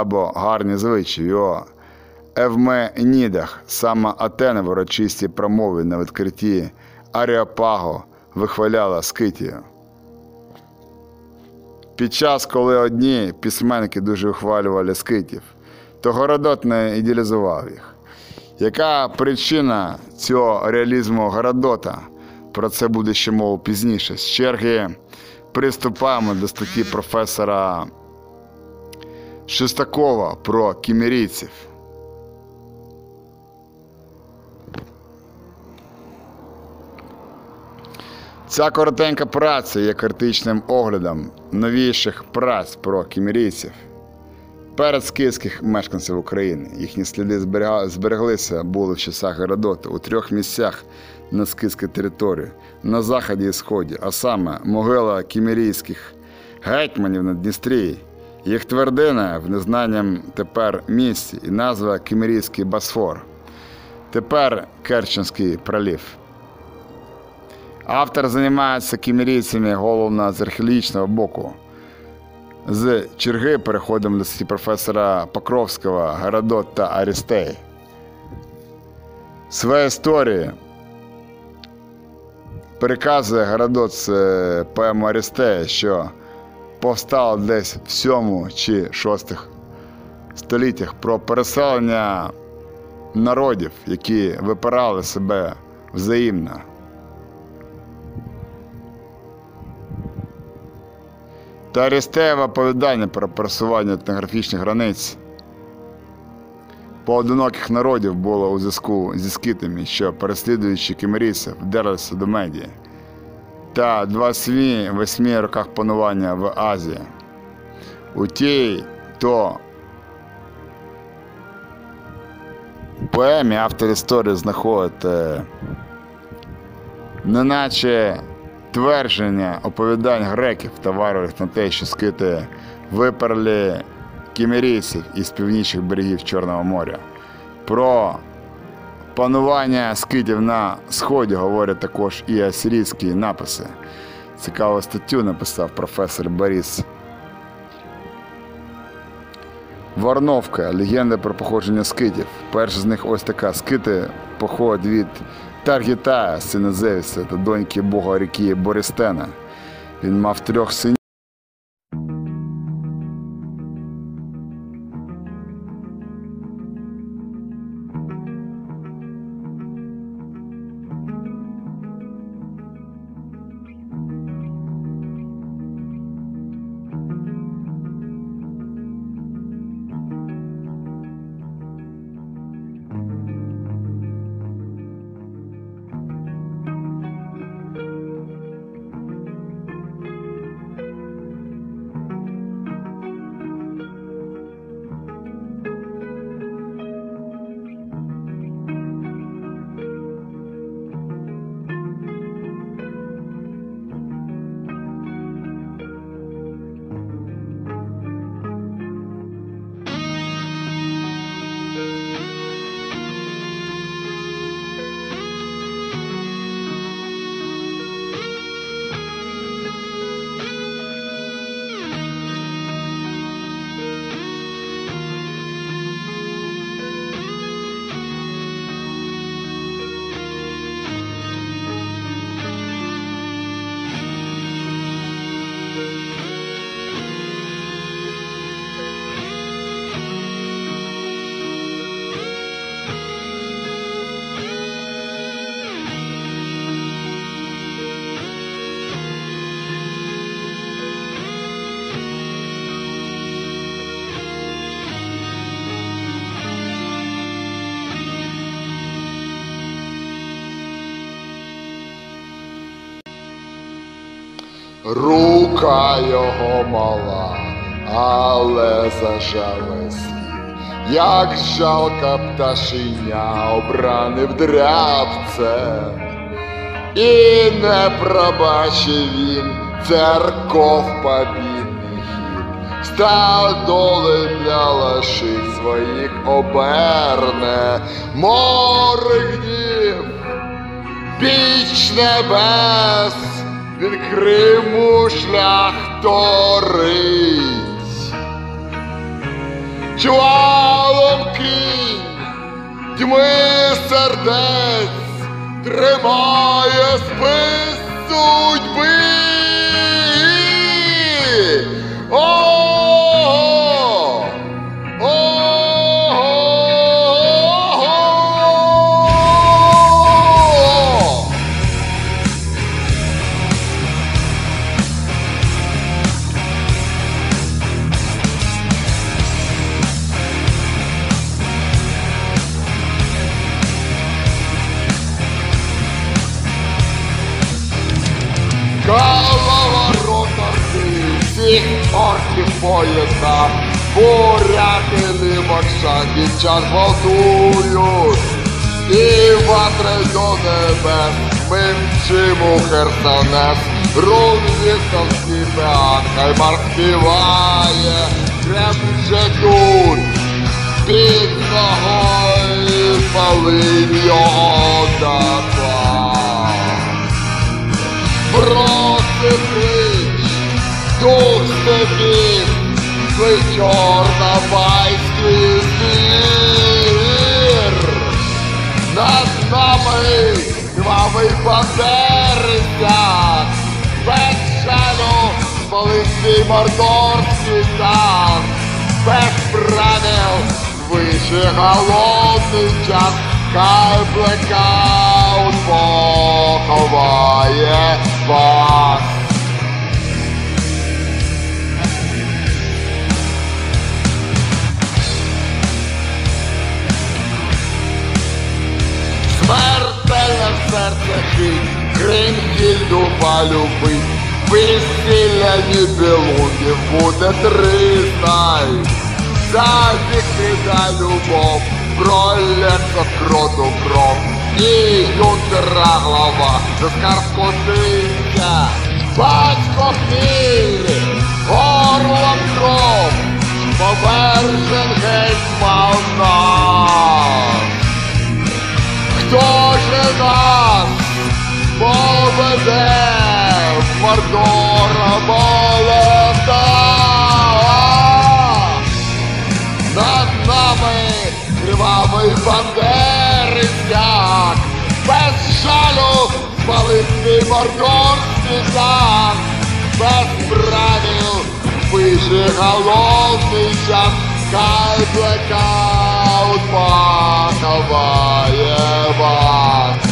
або гарні звичаї. О, Евменідах, саме Атена в урочистій промові на відкритті Аріопаго вихваляла скитію. Під час, коли одні письменники дуже ухвалювали скитів, то Городот не ідеалізував їх. Яка причина цього реалізму Городота? Про це буде ще мова пізніше. З черги приступаємо до статті професора Шестакова про кімерійців. Ця коротенька праця є критичним оглядом новіших праць про кімерійців. Передскидських мешканців України. Їхні сліди збереглися були в часах Геродота у трьох місцях на скидській території, на заході і сході, а саме могила кімерійських гетьманів на Дністрії, їх твердина в незнанням тепер місці і назва Кімерійський Босфор. Тепер Керченський пролів. Автор займається кімерійцями головно з археологічного боку. З черги переходимо до статті професора Покровського, Городот та Арістей. Своє історії переказує Городот з е, поему Арістея, що повстало десь в 7 чи 6 століттях про переселення народів, які випирали себе взаємно. та Арістеєве оповідання про просування етнографічних границь поодиноких народів було у зв'язку зі скитами, що, переслідуючи кімерійців, вдерлися до медії, та 28 роках панування в Азії. У тій то поемі автор історії знаходить е, неначе твердження оповідань греків та варварів на те, що скити виперли кімерійців із північних берегів Чорного моря. Про панування скитів на сході говорять також і асирійські написи. Цікаву статтю написав професор Борис Варновка, легенда про походження скитів. Перша з них ось така. Скити походять від Таргітая, сина Зевіса та доньки бога ріки Борістена. Він мав трьох синів. Як жалка пташеня обранив дрябце, і не пробачив він церков побідний хід. Став доли для лоших своїх оберне, море гнів, Біч небес, він Криму шлях торить. Чвалом кінь, дьми сердець, тримає спис судьби. О! Орків поїзда, буряки лимакша під час гвалтують. І ватри до небес, ми мчимо Херсонес, рун вістовський пеан, хай марк співає, вже тут, під ногою палив його дотла. Бросив клич, дух степів, свій чорнобайський звір. Над нами кривавий бандериця, без шану спалив свій мордорський танк, без правил вище голодний час, хай блекаут поховає вас. Смертельне серце хить, Крингільду полюбить, весілля нібелунів буде тризнай. Завіки да любов, пролється кроту кров, і юнкера глава, за скарб котиться, батько хміль, горлом кров, повержен гетьман наш. Хто же нас поведе в Мордора болота? Над нами кривавий бандерицяк, без жалю спалив свій мордорський танк, без правил вище головний час, хай блекаут поховає вас.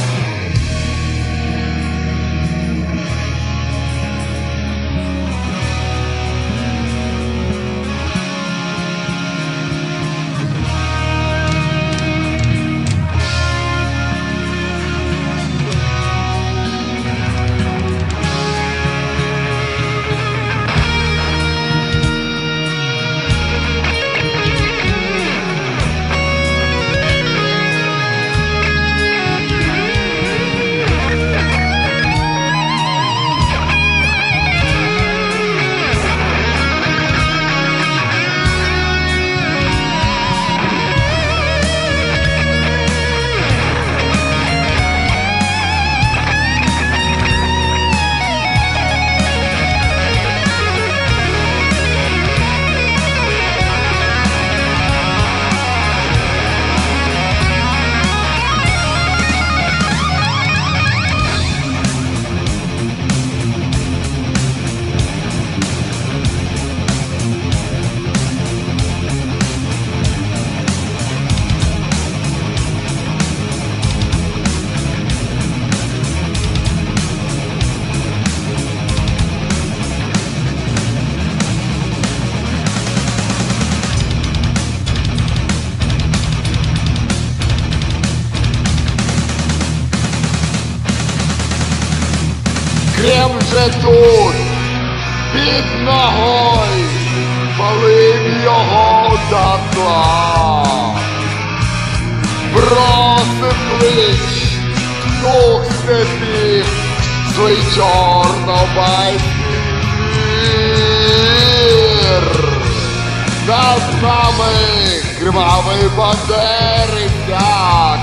Кривавий бандерисяк,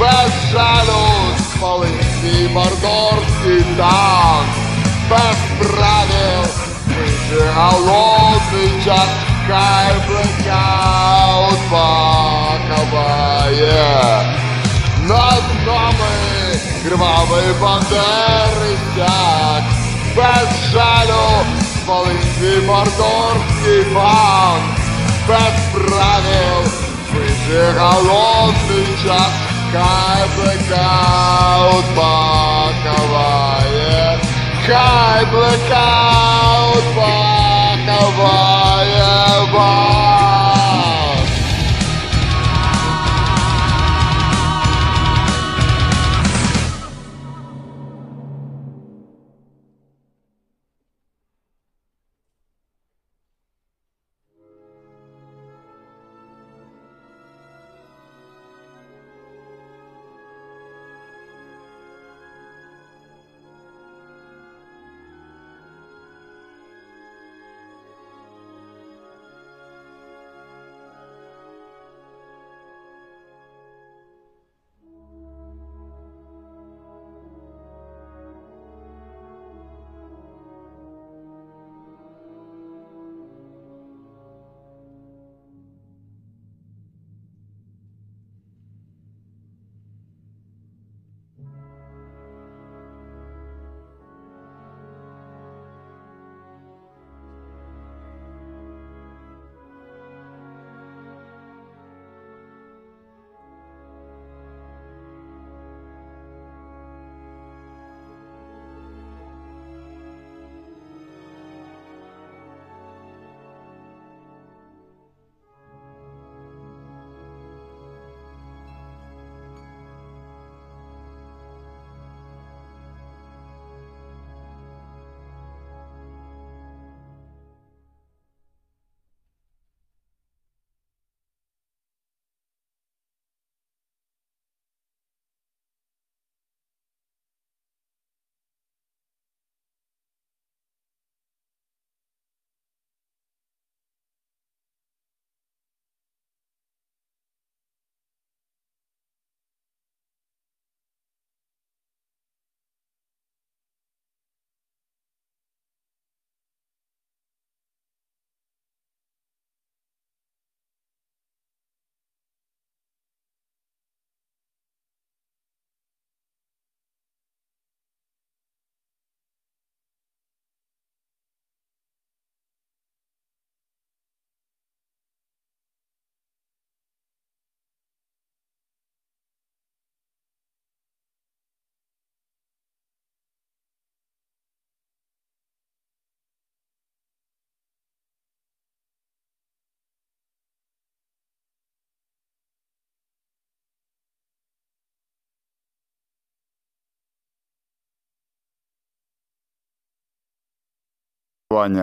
без жалю спалив свій мордорський танк, без правил вижив голодний час, хай блекаут пахаває. Над нами кривавий бандерисяк, без жалю спалив свій мордорський банк, без правил вижив голодний час, хай блекаут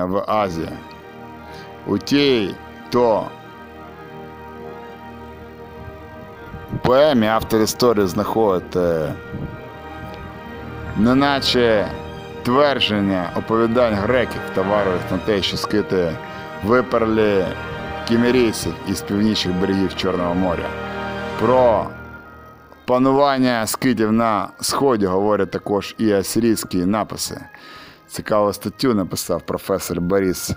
в Азії. У тій то поемі автор історії знаходить неначе твердження оповідань греків та на те, що скити виперлі кімерійців із північних берегів Чорного моря. Про панування скитів на сході говорять також і асирійські написи. Цікаву статтю написав професор Борис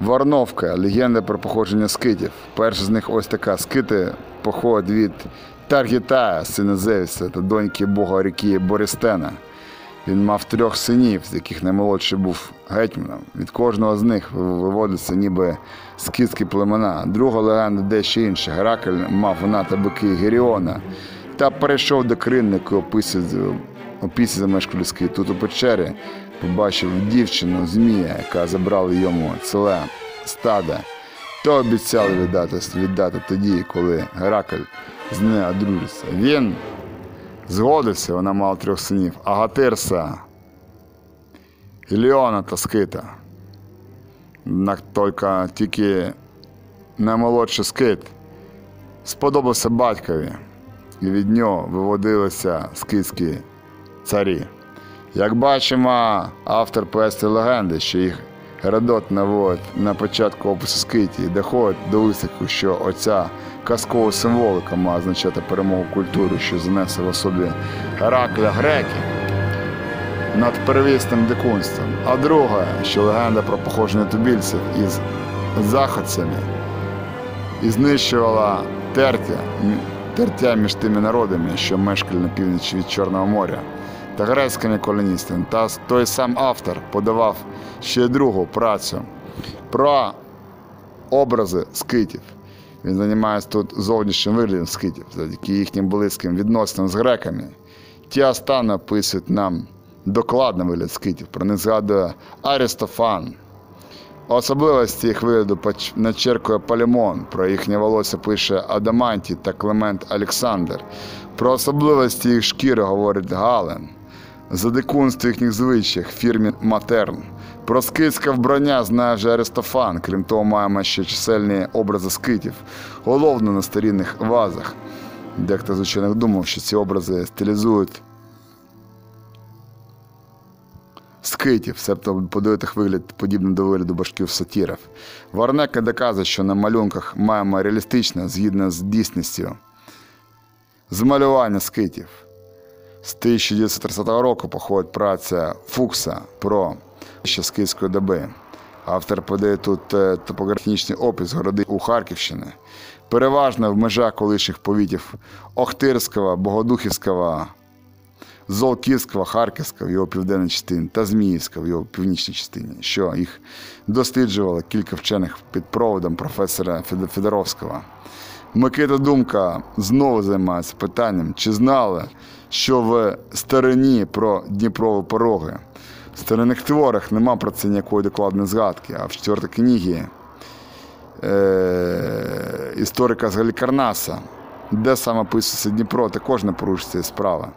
Варновка, легенда про походження скитів. Перша з них ось така. Скити походять від Таргітая, сина Зевіса та доньки бога ріки Борістена. Він мав трьох синів, з яких наймолодший був гетьманом. Від кожного з них виводиться ніби скітські племена. Друга легенда дещо інша. Геракль мав вона та бики Геріона та перейшов до кринника пісі замешку людський. Тут у печері побачив дівчину Змія, яка забрала йому ціле стадо. То обіцяли віддати, віддати тоді, коли Геракль з нею одружиться. Він згодився, вона мала трьох синів. Агатирса Іліона та Скита. Однак тільки, тільки наймолодший скит сподобався батькові, і від нього виводилися скитські царі. Як бачимо, автор поести легенди, що їх Геродот наводить на початку опису Скитії, доходить до висновку, що оця казкова символика має означати перемогу культури, що занесе в особі Геракля греків над первісним дикунством. А друге, що легенда про походження тубільців із заходцями і знищувала тертя, тертя між тими народами, що мешкали на півночі від Чорного моря, та грецькими колоністами. Та той сам автор подавав ще другу працю про образи скитів. Він займається тут зовнішнім виглядом скитів, завдяки їхнім близьким відносинам з греками. Ті останні описують нам докладно вигляд скитів. Про них згадує Арістофан. Особливості їх вигляду начеркує Полемон, про їхнє волосся пише Адамантій та Клемент Олександр. Про особливості їх шкіри говорить Гален. За дикунство їхніх звичаях Фірмік Матерн. Про скитське вбрання знає вже Аристофан. Крім того, маємо ще чисельні образи скитів, головно на старінних вазах. Дехто з учених думав, що ці образи стилізують скитів, себто їх вигляд подібний до вигляду башків сатірів. Варнека доказує, що на малюнках маємо реалістичне, згідно з дійсністю, змалювання скитів. З 1930 року походить праця Фукса про щаскидської доби. Автор подає тут е, топографічний опис городи у Харківщини, переважно в межах колишніх повітів Охтирського, Богодухівського, Золківського, Харківського в його південній частині та Зміївського в його північній частині, що їх досліджувало кілька вчених під проводом професора Федоровського. Микита Думка знову займається питанням, чи знали, що в старині про Дніпрові пороги. В старинних творах нема про це ніякої докладної згадки, а в четвертій книгі е- історика з Галікарнаса, де саме описується Дніпро, також не порушується справа.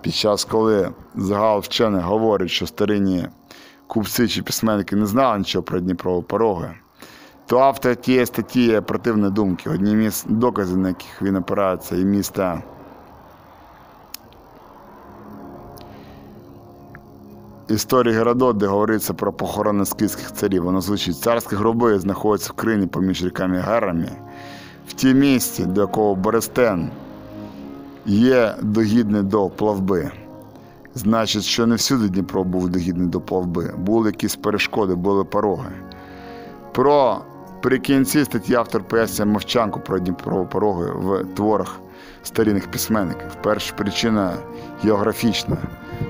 Під час, коли загал вчених говорить, що старинні купці чи письменники не знали нічого про Дніпрові пороги, то автор тієї статті є противної думки. Одні з доказів, на яких він опирається, і міста історії Геродот, де говориться про похорони скіфських царів. Воно звучить, царські гроби знаходяться в Крині поміж ріками Герами, в тій місці, до якого Берестен є догідний до плавби. Значить, що не всюди Дніпро був догідний до плавби. Були якісь перешкоди, були пороги. Про при кінці статті автор пояснює мовчанку про Дніпрові пороги в творах старинних письменників. Перша причина географічна.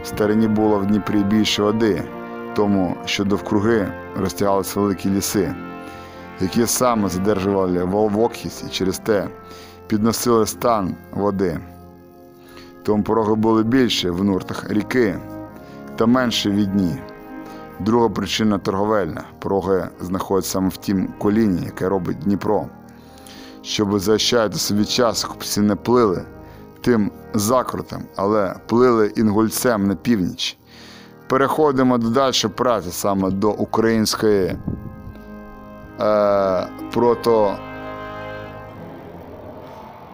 Старині було в Дніпрі більше води, тому що довкруги розтягалися великі ліси, які саме задержували волокість і через те підносили стан води. Тому пороги були більше в нуртах ріки та менше в дні. Друга причина торговельна. Пороги знаходяться саме в тім коліні, яке робить Дніпро. Щоб заощадити собі час, купці не плили тим закрутом, але плили інгульцем на північ. Переходимо до дальшої праці саме до української е, прото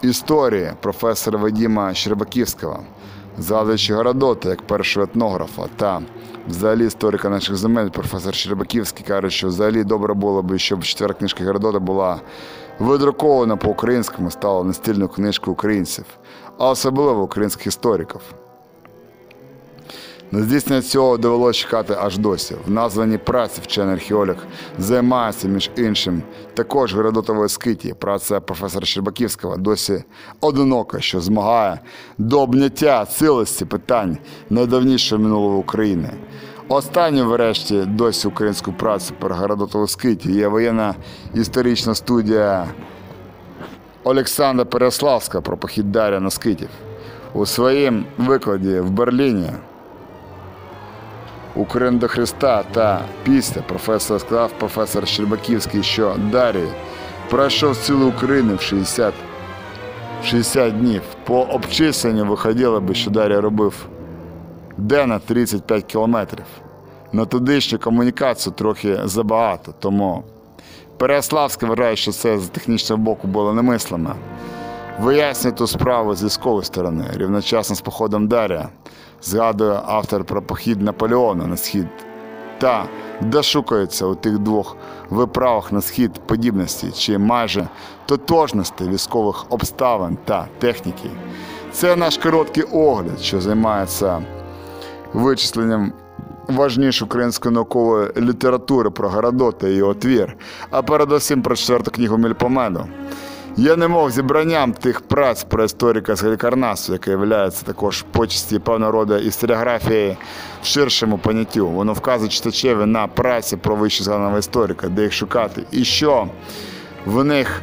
історії професора Вадима Щербаківського, згадуючи Городота як першого етнографа та взагалі історика наших земель, професор Щербаківський каже, що взагалі добре було б, щоб четверта книжка Городота була видрукована по-українському, стала настільною книжкою українців, а особливо українських істориків. На здійснення цього довелося чекати аж досі. В названій праці вчений археолог займається, між іншим, також Геродотової скиті. Праця професора Щербаківського досі одинока, що змагає до обняття цілості питань найдавнішого минулого України. Останньою, врешті, досі українську працю про Геродотову скиті є воєнна історична студія Олександра Переславська про похід Дар'я на скитів. У своїм викладі в Берліні Україн до Христа та після професор сказав професор Щербаківський, що Дарій пройшов цілу Україну в 60, 60 днів. По обчисленню виходило би, що Дарій робив денно 35 кілометрів. на тодішню комунікацію трохи забагато. Тому Переяславський вважає, що це з технічного боку було немислимо. Вияснює ту справу з військової сторони. Рівночасно з походом Дарія згадує автор про похід Наполеона на схід та дошукується у тих двох виправах на схід подібності чи майже тотожності військових обставин та техніки. Це наш короткий огляд, що займається вичисленням важніше української наукової літератури про Городота і його твір, а передусім про четверту книгу Мільпомеду. Я не мов зібранням тих праць про історика з Галікарнасу, яке є також почесті певного роду історіографії в ширшому поняттю. Воно вказує читачеві на праці про вище згаданого історика, де їх шукати, і що в них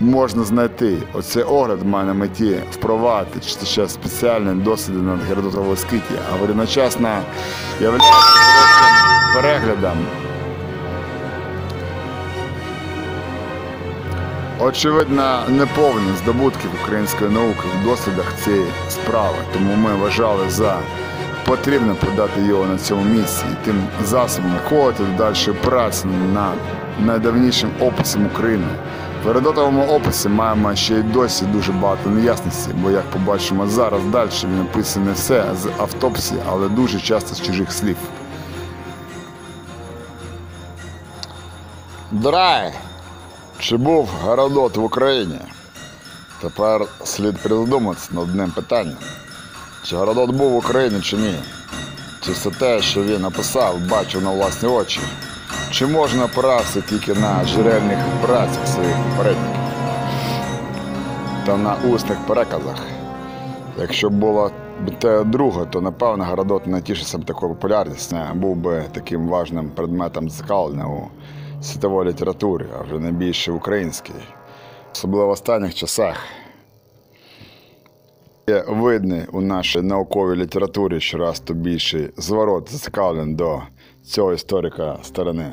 можна знайти. Оцей огляд має на меті впровадити в спеціальні досліди над Геродотовою скиті, а одночасно являється переглядом Очевидно, неповні здобутків української науки в дослідах цієї справи, тому ми вважали за потрібно подати його на цьому місці і тим засобом входити до дальшої праці над найдавнішим описом України. В описі маємо ще й досі дуже багато неясностей, бо, як побачимо зараз, далі він описує все з автопсії, але дуже часто з чужих слів. Драй! Чи був Городот в Україні? Тепер слід призадуматися над одним питанням. Чи Городот був в Україні чи ні? Чи все те, що він написав, бачив на власні очі? Чи можна опиратися тільки на джерельних працях своїх попередників та на усних переказах? Якщо було б те друге, то напевно Городот не тішився б такою популярністю, не був би таким важним предметом зацікавлення у світової літератури, а вже не більше українській. Особливо в останніх часах є видний у нашій науковій літературі щораз то більший зворот зацікавлень до цього історика сторони.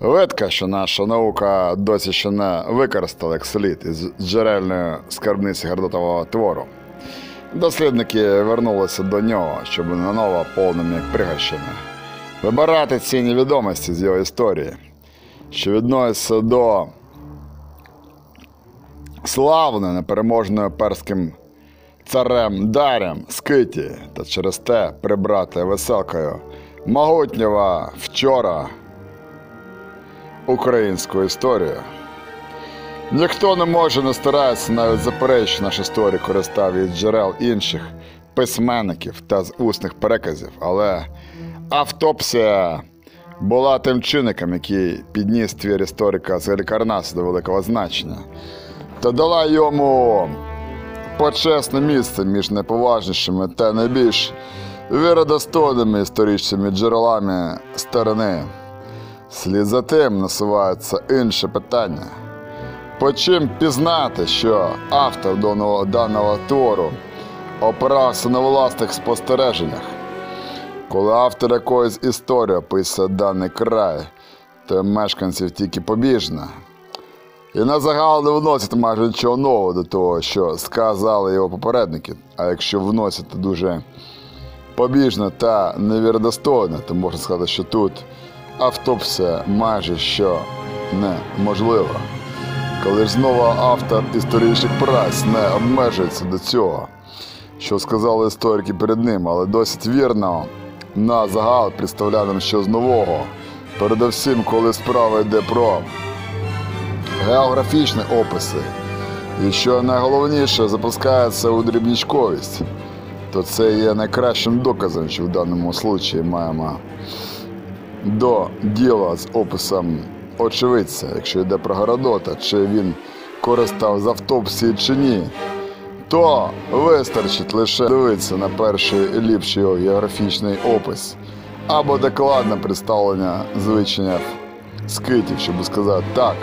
Видка, що наша наука досі ще не використала як слід із джерельної скарбниці Гордотового твору. Дослідники вернулися до нього, щоб наново повними пригощами вибирати цінні відомості з його історії, що відносяться до славної непереможною перським царем Дарем Скиті та через те прибрати веселкою могутнього вчора українську історію. Ніхто не може не старається навіть заперечити наш історик користав від джерел інших письменників та з усних переказів, але автопсія була тим чинником, який підніс твір історика з Галікарнасу до великого значення, та дала йому почесне місце між найповажнішими та найбільш віродостойними історичними джерелами сторони. Слід за тим насувається інше питання. По чим пізнати, що автор даного, даного твору опирався на власних спостереженнях? Коли автор якоїсь історії описує даний край, то мешканців тільки побіжно. І на загал не вносить майже нічого нового до того, що сказали його попередники. А якщо вносити дуже побіжно та невіродостойно, то можна сказати, що тут автопсія майже що неможлива. Коли ж знову автор історичних праць не обмежується до цього, що сказали історики перед ним, але досить вірно на загал представляє нам щось нового. Передусім, коли справа йде про географічні описи, і що найголовніше запускається у дрібничковість, то це є найкращим доказом, що в даному случаї маємо до діла з описом очевидця, якщо йде про Городота, чи він користав з автопсії чи ні, то вистачить лише дивитися на перший ліпший його географічний опис або докладне представлення звичаїв скитів, щоб сказати так.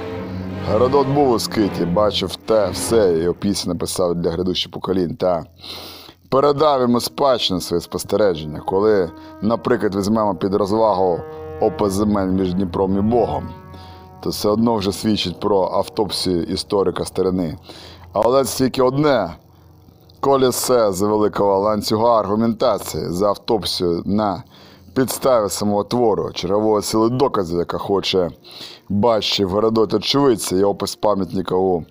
Городот був у скиті, бачив те все і опісля написав для грядущих поколінь та передав йому спадщину свої спостереження, коли, наприклад, візьмемо під розвагу опис земель між Дніпром і Богом, то все одно вже свідчить про автопсію історика старини. Але це тільки одне колісе з великого ланцюга аргументації за автопсію на підставі самого твору, чергової сили доказів, яка хоче бачити в Геродоті очевидця і опис пам'ятника у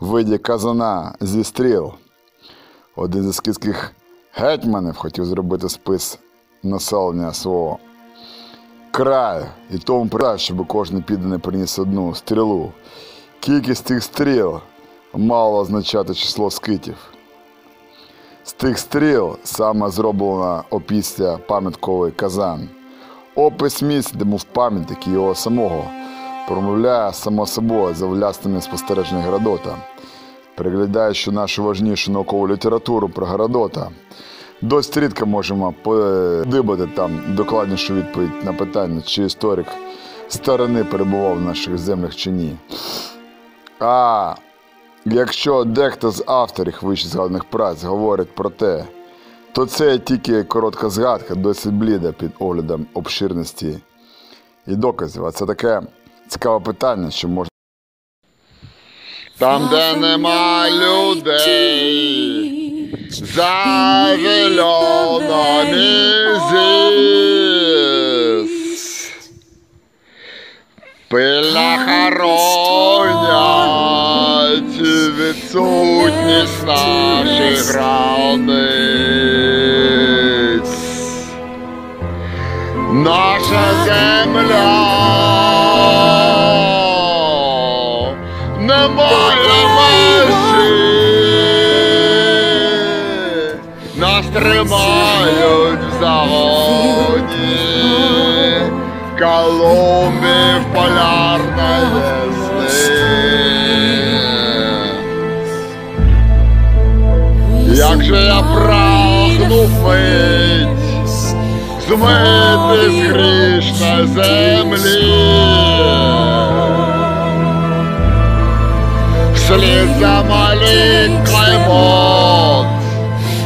виді казана зі стріл. Один зі скидських гетьманів хотів зробити спис населення свого краю і тому прав, щоб кожен підданий приніс одну стрілу. Кількість цих стріл мало означати число скитів. З тих стріл саме зроблено опісля пам'ятковий казан. Опис місць, де був пам'ятник його самого, промовляє само собою за власними спостереженнями Геродота. Переглядаючи нашу важнішу наукову літературу про Геродота, досить рідко можемо подибати там докладнішу відповідь на питання, чи історик старини перебував в наших землях чи ні. А якщо дехто з авторів вище згаданих праць говорить про те, то це тільки коротка згадка, досить бліда під оглядом обширності і доказів. А це таке цікаве питання, що можна. Там, де нема людей, за зелена мізис. Пильно хоронять відсутність наших границь. Наша земля не має межі. Нас тримають в загоні. В полярної Як же я прагну мить змити з грішної землі. Вслід за мод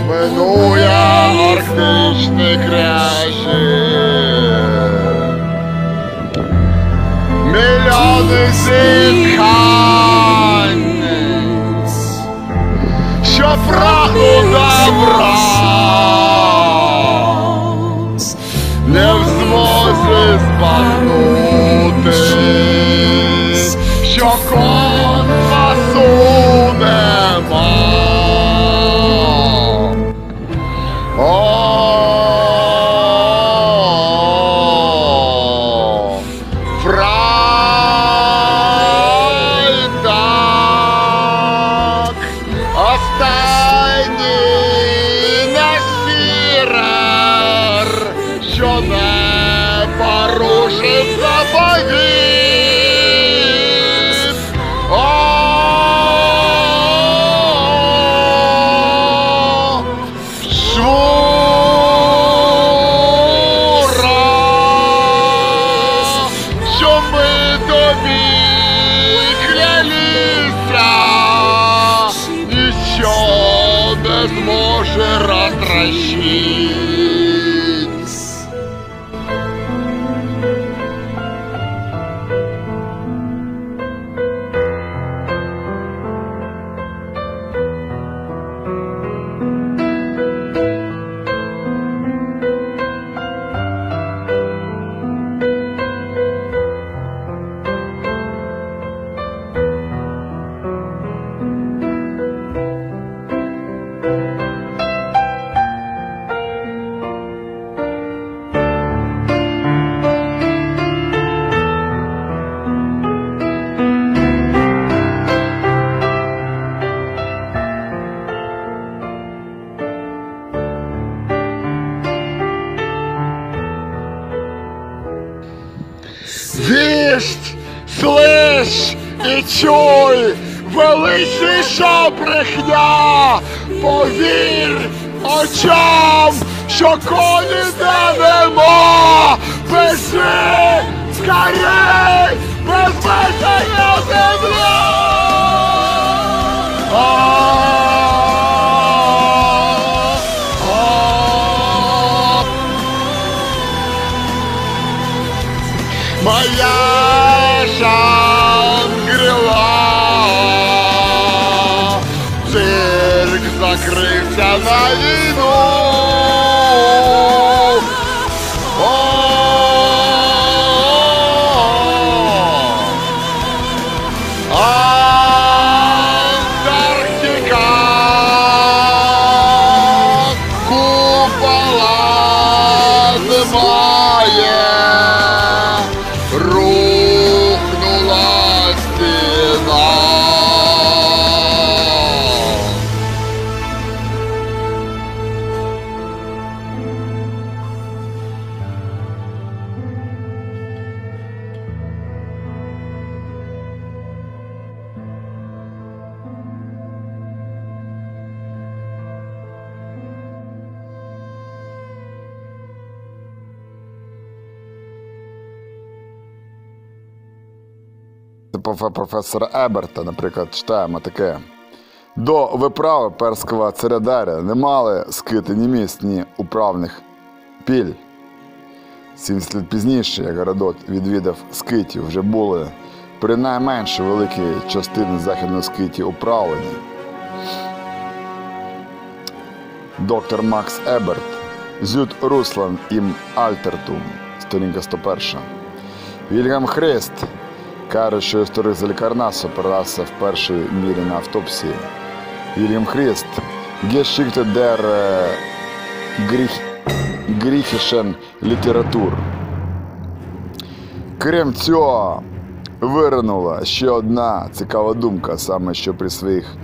минує арктичний кряжі. Мільйони зітхань, що прагну професора Еберта, наприклад, читаємо таке. До виправи перського царядаря не мали скити ні міст, ні управних піль. Сім слід пізніше, як Геродот відвідав скитів, вже були принайменше великі частини західної скиті управлені. Доктор Макс Еберт, Зют Руслан ім Альтертум, сторінка 101. Вільгам Хрест каже, що історик з Лікарнасу передався в першій мірі на автопсії. Вільям Хрест, Geschichte der Griech- Griechischen Literatur. Крім цього, виринула ще одна цікава думка, саме що при своїх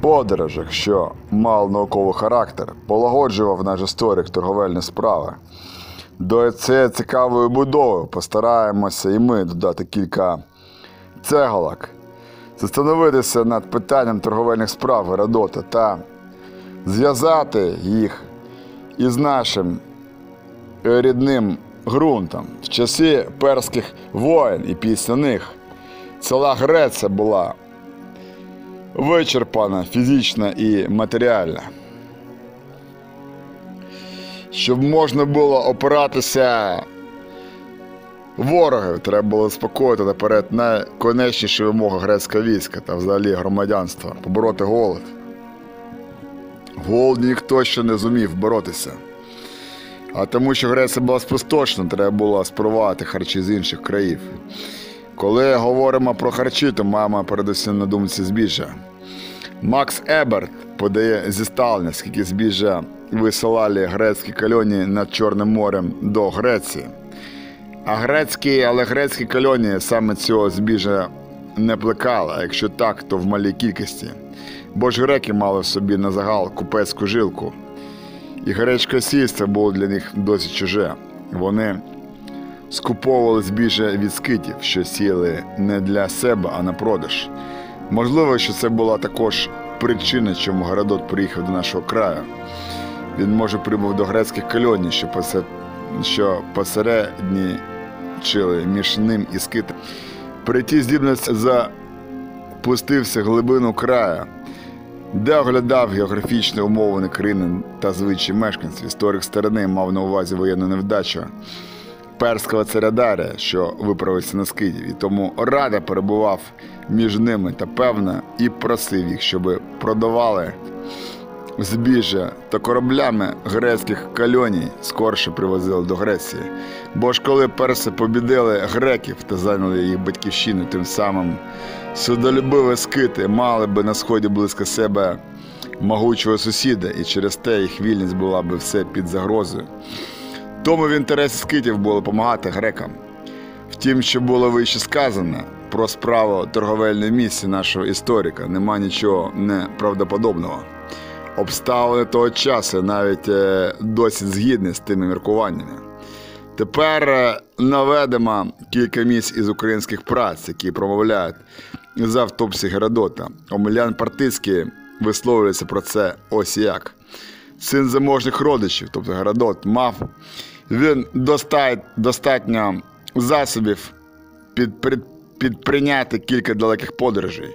подорожах, що мав науковий характер, полагоджував наш історик торговельні справи. До цієї цікавої будови постараємося і ми додати кілька цеголок, застановитися над питанням торговельних справ Геродота та зв'язати їх із нашим рідним ґрунтом. В часи перських воєн і після них ціла Греція була вичерпана фізично і матеріально. Щоб можна було опиратися ворогів, треба було спокоїти наперед найконечніші вимоги грецького війська та взагалі громадянства побороти голод. Голод ніхто ще не зумів боротися. А тому, що Греція була спустошена, треба було спровадити харчі з інших країв. Коли говоримо про харчі, то маємо передусім на думці збіжжя. Макс Еберт подає зі ставлення, скільки збіжжя висилали грецькі колонії над Чорним морем до Греції. А грецькі, але грецькі колонії саме цього збіжжя не плекали, а якщо так, то в малій кількості. Бо ж греки мали в собі на загал купецьку жилку. І гречка сільство було для них досить чуже. Вони скуповували збіжжя від скитів, що сіяли не для себе, а на продаж. Можливо, що це була також причина, чому Геродот приїхав до нашого краю. Він, може, прибув до грецьких колоній, що, посе... що посереднічили між ним і скитом. При тій здібності запустився глибину краю, де оглядав географічні умови країни та звичаї мешканців. Історик старини мав на увазі воєнну невдачу перського царядаря, що виправився на скидів, і тому рада перебував між ними та певно і просив їх, щоб продавали збіжжя та кораблями грецьких кальоній скорше привозили до Греції. Бо ж коли перси побідили греків та зайняли їх батьківщину, тим самим судолюбиві скити мали би на сході близько себе могучого сусіда, і через те їх вільність була би все під загрозою. Тому в інтересі скитів було допомагати грекам. Втім, що було вище сказано про справу торговельної місії нашого історика, нема нічого неправдоподобного. Обставини того часу навіть е, досить згідні з тими міркуваннями. Тепер е, наведемо кілька місць із українських праць, які промовляють з автопсі Геродота. Омелян Партицький висловлюється про це ось як. Син заможних родичів, тобто Геродот, мав він достатньо засобів під, під, підприйняти кілька далеких подорожей.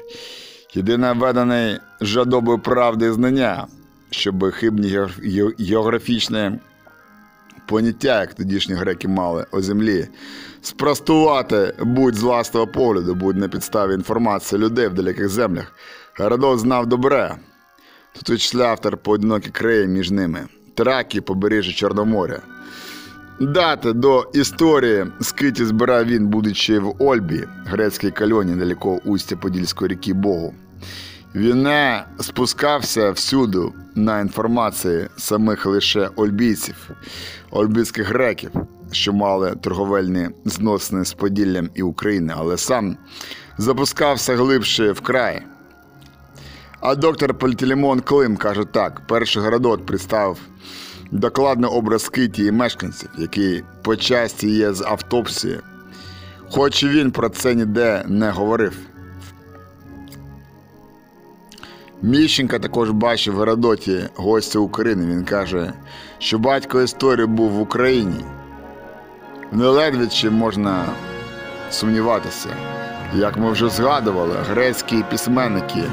Єдине введене жадобою правди і знання, щоб хибні географ- географічні поняття, як тодішні греки мали о землі, спростувати будь з власного погляду, будь на підставі інформації людей в далеких землях. Геродот знав добре. Тут вичисляє автор поодинокі краї між ними. Траки, побережжя Чорноморя. Дати до історії скиті збирав він, будучи в Ольбі, грецькій кальоні далеко устя Подільської ріки Богу. Він не спускався всюди на інформації самих лише ольбійців, ольбійських греків, що мали торговельні зносини з Поділлям і Україною, але сам запускався глибше в край. А доктор Пантелеймон Клим каже так: перший Геродот представив докладний образ Киті і мешканців, який по часті є з автопсії, хоч він про це ніде не говорив. Міщенка також бачив в Геродоті гостя України. Він каже, що батько історії був в Україні. Не ледве чи можна сумніватися. Як ми вже згадували, грецькі письменники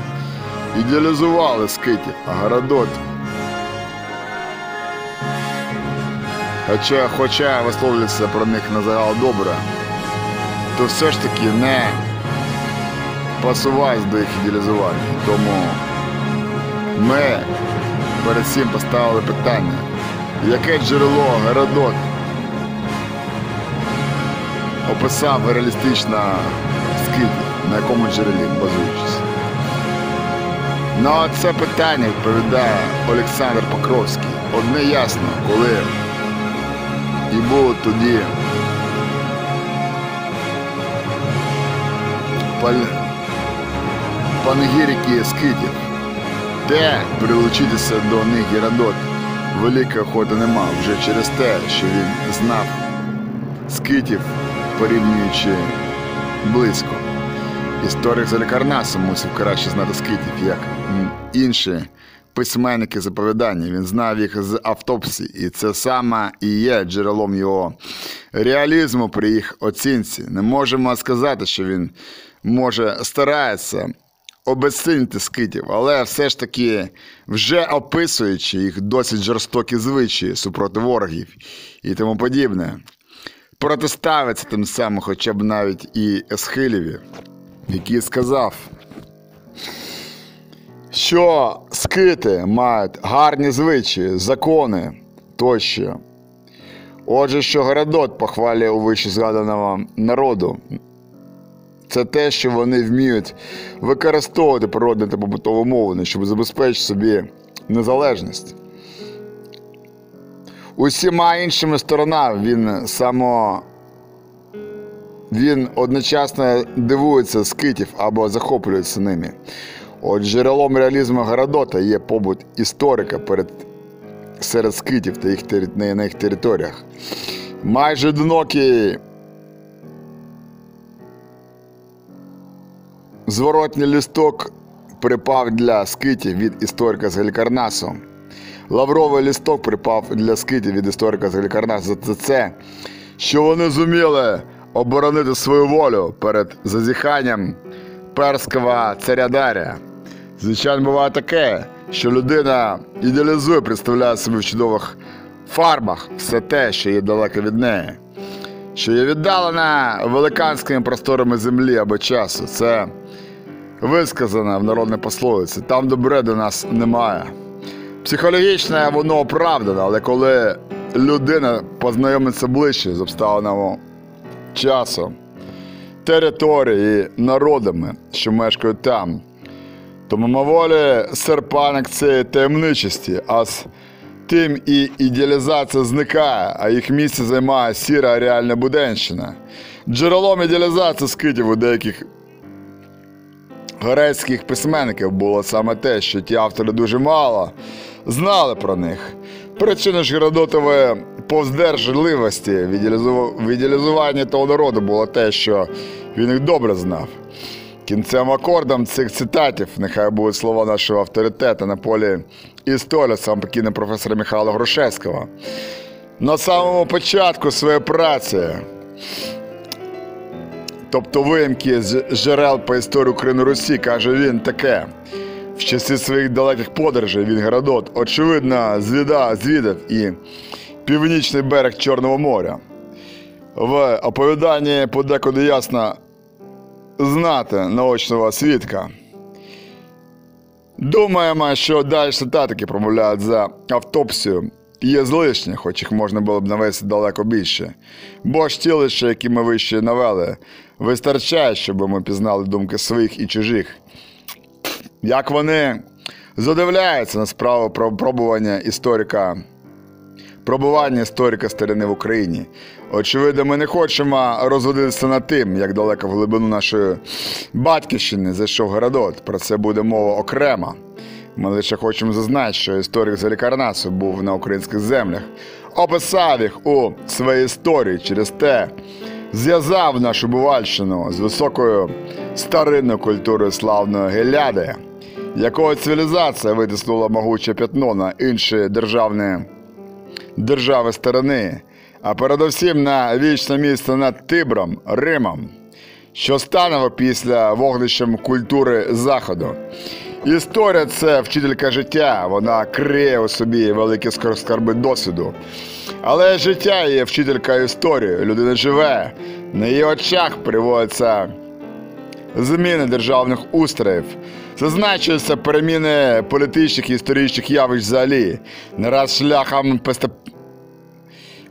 ідеалізували скитів, а Геродот. Хоча, хоча висловлюється про них на загал добре, то все ж таки не пасувають до їх ідеалізування. Тому ми перед цим поставили питання, яке джерело Геродот описав реалістично скидів, на якому джерелі базуючись. На це питання відповідає Олександр Покровський. Одне ясно, коли і було тоді панегірики скидів, де прилучитися до них Геродот великої охоти нема вже через те, що він знав скитів, порівнюючи близько. Історик з Алікарнасу мусив краще знати скитів, як інші письменники заповідання. Він знав їх з автопсії, і це саме і є джерелом його реалізму при їх оцінці. Не можемо сказати, що він може старається обезцінити скитів, але все ж таки, вже описуючи їх досить жорстокі звичаї супроти ворогів і тому подібне, протиставиться тим самим хоча б навіть і Есхилєві, який сказав, що скити мають гарні звичаї, закони тощо. Отже, що Геродот похвалює у вище згаданого народу, це те, що вони вміють використовувати природне та побутову мову, щоб забезпечити собі незалежність. Усіма іншими сторонами він само він одночасно дивується скитів або захоплюється ними. От джерелом реалізму Геродота є побут історика перед, серед скитів та їх, на їх територіях. Майже одинокий зворотній листок припав для скитів від історика з Гелікарнасу. Лавровий листок припав для скитів від історика з Гелікарнасу за це, що вони зуміли оборонити свою волю перед зазіханням перського царя Дарія. Звичайно, буває таке, що людина ідеалізує, представляє собі в чудових фарбах все те, що є далеко від неї, що є віддалена великанськими просторами землі або часу. Це висказано в народній пословиці. Там добре до нас немає. Психологічно воно оправдано, але коли людина познайомиться ближче з обставинами часу, території народами, що мешкають там, то мимоволі серпаник цієї таємничості, а з тим і ідеалізація зникає, а їх місце займає сіра реальна буденщина. Джерелом ідеалізації скитів у деяких грецьких письменників було саме те, що ті автори дуже мало знали про них. Причина ж Геродотової повздержливості в ідеалізу- в того народу було те, що він їх добре знав. Кінцем акордом цих цитатів, нехай будуть слова нашого авторитета на полі історії, сам покійний професора Михайла Грушевського. На самому початку своєї праці Тобто виїмки з джерел по історії України Русі, каже він таке. В часи своїх далеких подорожей він Геродот, очевидно, звідав і північний берег Чорного моря. В оповіданні подекуди ясно знати наочного свідка. Думаємо, що далі таки промовляють за автопсію. Є злишні, хоч їх можна було б навести далеко більше. Бо ж ті лише, які ми вище навели, вистачає, щоб ми пізнали думки своїх і чужих. Як вони задивляються на справу про пробування історика пробування історика старини в Україні. Очевидно, ми не хочемо розводитися над тим, як далеко в глибину нашої батьківщини зайшов Геродот. Про це буде мова окрема. Ми лише хочемо зазначити, що історик з Алікарнасу був на українських землях, описав їх у своїй історії через те, зв'язав нашу Бувальщину з високою старинною культурою славної Геляди, якого цивілізація витиснула могуче п'ятно на інші державні держави сторони, а передусім на вічне місце над Тибром, Римом, що станово після вогнищем культури Заходу. Історія це вчителька життя, вона криє у собі великі скарби досвіду. Але життя є вчителька історії, людина живе, на її очах приводяться зміни державних устроїв. Зазначуються переміни політичних і історичних явищ взагалі, не раз шляхом постеп...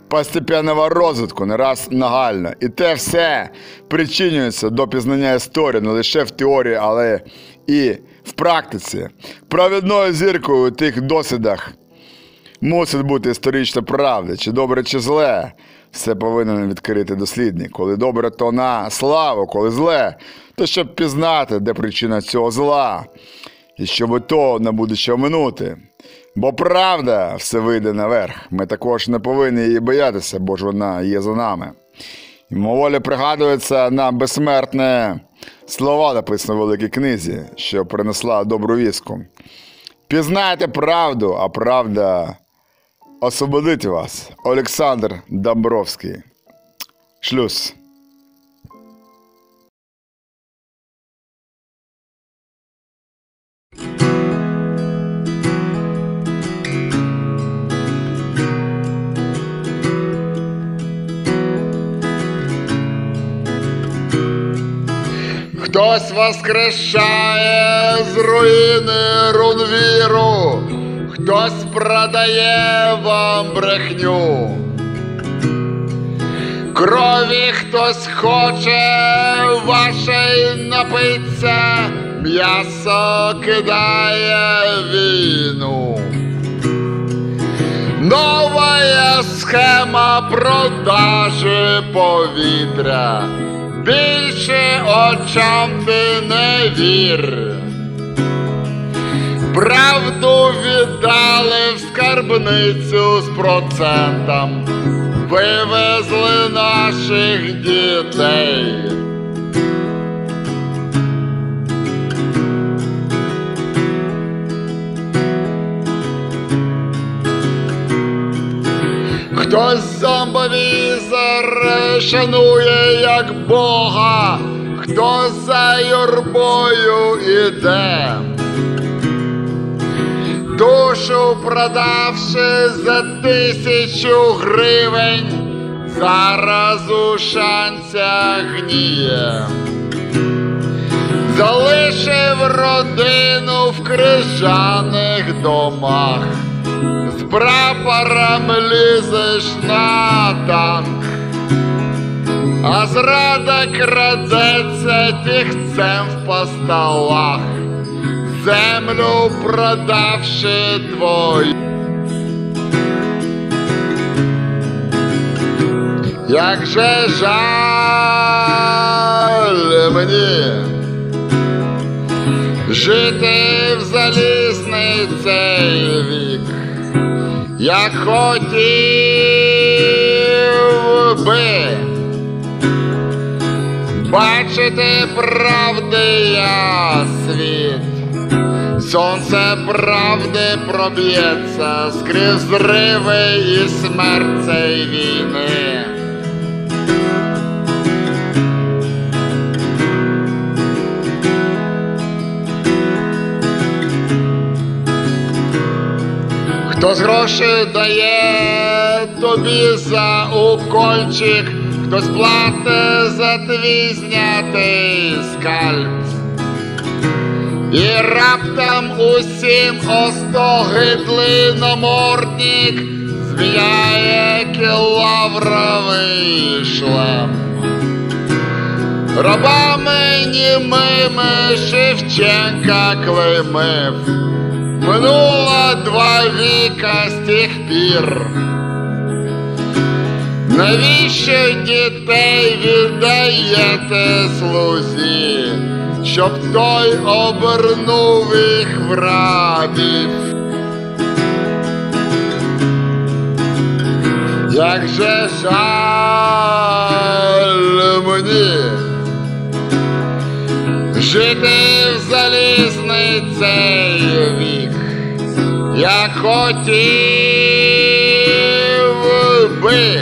постепенного розвитку, не раз нагально. І те все причинюється до пізнання історії не лише в теорії, але і в практиці. Провідною зіркою у тих досвідах мусить бути історична правда, чи добре, чи зле. Все повинен відкрити дослідник. Коли добре, то на славу, коли зле, то щоб пізнати, де причина цього зла, і щоб то не буде що минути. Бо правда все вийде наверх. Ми також не повинні її боятися, бо ж вона є за нами. І моволі пригадується нам безсмертне слова, написано в великій книзі, що принесла добру віску. Пізнайте правду, а правда освободить вас. Олександр Домбровський. Шлюз. Хтось воскрешає з руїни рунвіру, хтось продає вам брехню. Крові хтось хоче вашей напиться, м'ясо кидає війну. Новая схема продажі повітря. Більше очам ти не вір. Правду віддали в скарбницю з процентом. Вивезли наших дітей. Хтось зомбовізор шанує як Бога, хто за юрбою іде. Душу продавши за тисячу гривень, зараз у шанцях гніє. Залишив родину в крижаних домах. З прапором лізеш на танк, а зрада крадеться тихцем в постолах, землю продавши твою. Як же жаль мені жити в залізний цей вік, як хотів би бачити правди я світ. Сонце правди проб'ється скрізь зриви і смерть цієї війни. Хтось гроші дає тобі за укольчик, хтось платить за твій знятий скальп. І раптом усім остогидлий намордник зміняє кілавровий шлем. Рабами німими Шевченка клеймив. Минуло два віка з тих пір. Навіщо дітей віддаєте слузі, щоб той обернув їх в рабів? Як же жаль мені жити в залізний цей вік, я хотів би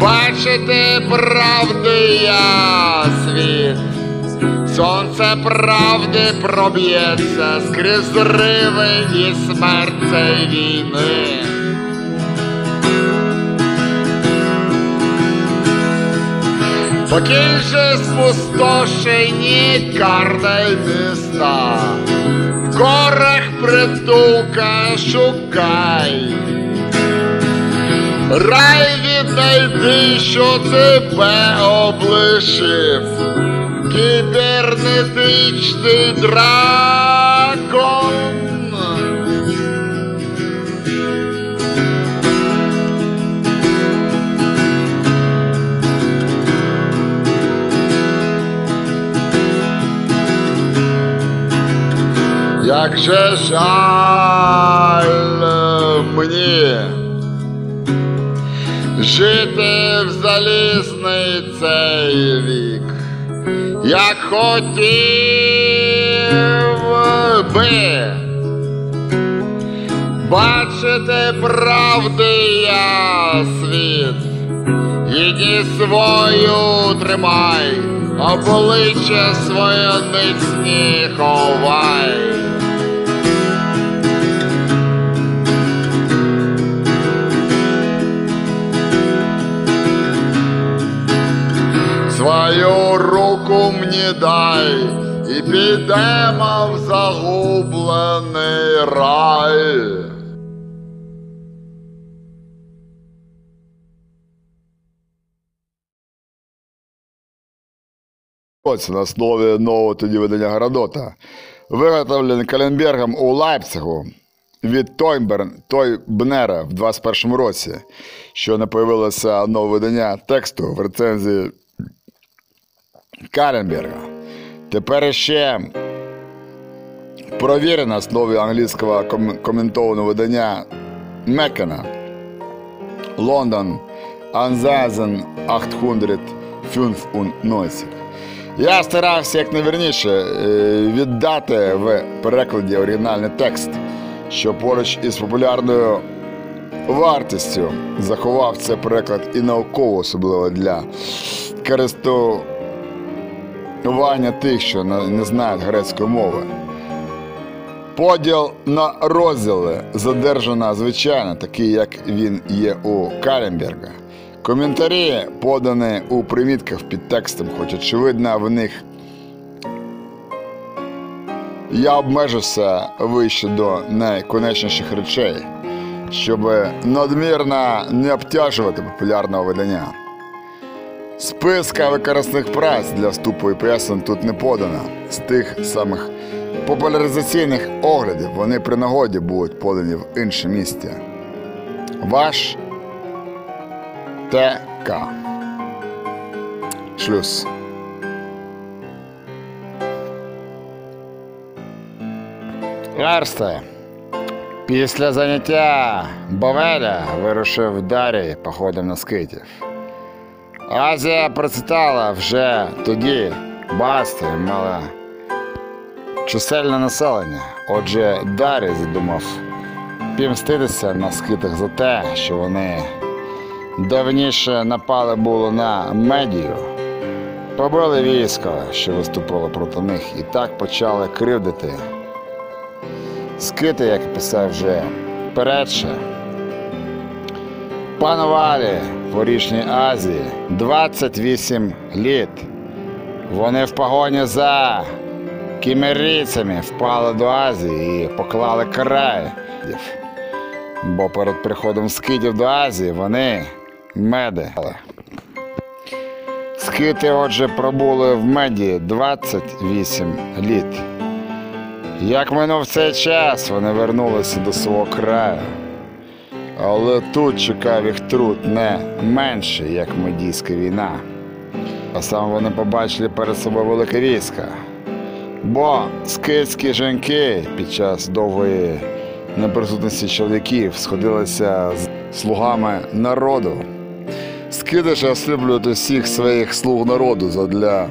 бачити правди я. Сонце правди проб'ється скрізь зриви і смерть цієї війни. Покинь же спустошені картай міста, в горах притулка шукай. Рай віднайди, що тебе облишив, кібернетичний дракон. Як же жаль мені жити в залізний цей вік, як хотів би бачити правди я світ, гідність свою тримай, обличчя своє не ховай. Свою руку мені дай і підемо в загублений рай. На основі нового тоді видання Градота, виготовлений Каленбергом у Лайпцигу від Тойберн, Тойбнера в 21 році, що не появилося нове видання тексту в рецензії Каленберга. Тепер ще провірено на основі англійського ком- коментованого видання Меккена. Лондон Анзазен 895. Я старався якнайвірніше е, віддати в перекладі оригінальний текст, що поруч із популярною вартістю заховав цей переклад і науково, особливо для користування тих, що не знають грецької мови. Поділ на розділи задержана звичайно, такий, як він є у Каленберга. Коментарі, подані у примітках під текстом, хоч очевидно, в них я обмежуся вище до найконечніших речей, щоб надмірно не обтяжувати популярного видання. Списка використаних праць для вступу і пояснень тут не подано. З тих самих популяризаційних оглядів вони при нагоді будуть подані в інше місце. Ваш ТК. Шлюз. Ерсте. Після заняття Бавеля вирушив Дарій походом на скитів. Азія процвітала вже тоді, багатство мала чисельне населення. Отже, Дарій задумав пімститися на скитах за те, що вони давніше напали було на медію, побили військо, що виступало проти них, і так почали кривдити. Скити, як писав вже передше, панували в Орішній Азії 28 літ. Вони в погоні за кімерійцями впали до Азії і поклали край. Бо перед приходом скитів до Азії вони меди. Скити, отже, пробули в меді 28 літ. Як минув цей час, вони вернулися до свого краю. Але тут чекав труд не менший, як медійська війна. А саме вони побачили перед собою велике військо. Бо скитські жінки під час довгої неприсутності чоловіків сходилися з слугами народу. Скиди ж осліблюють усіх своїх слуг народу задля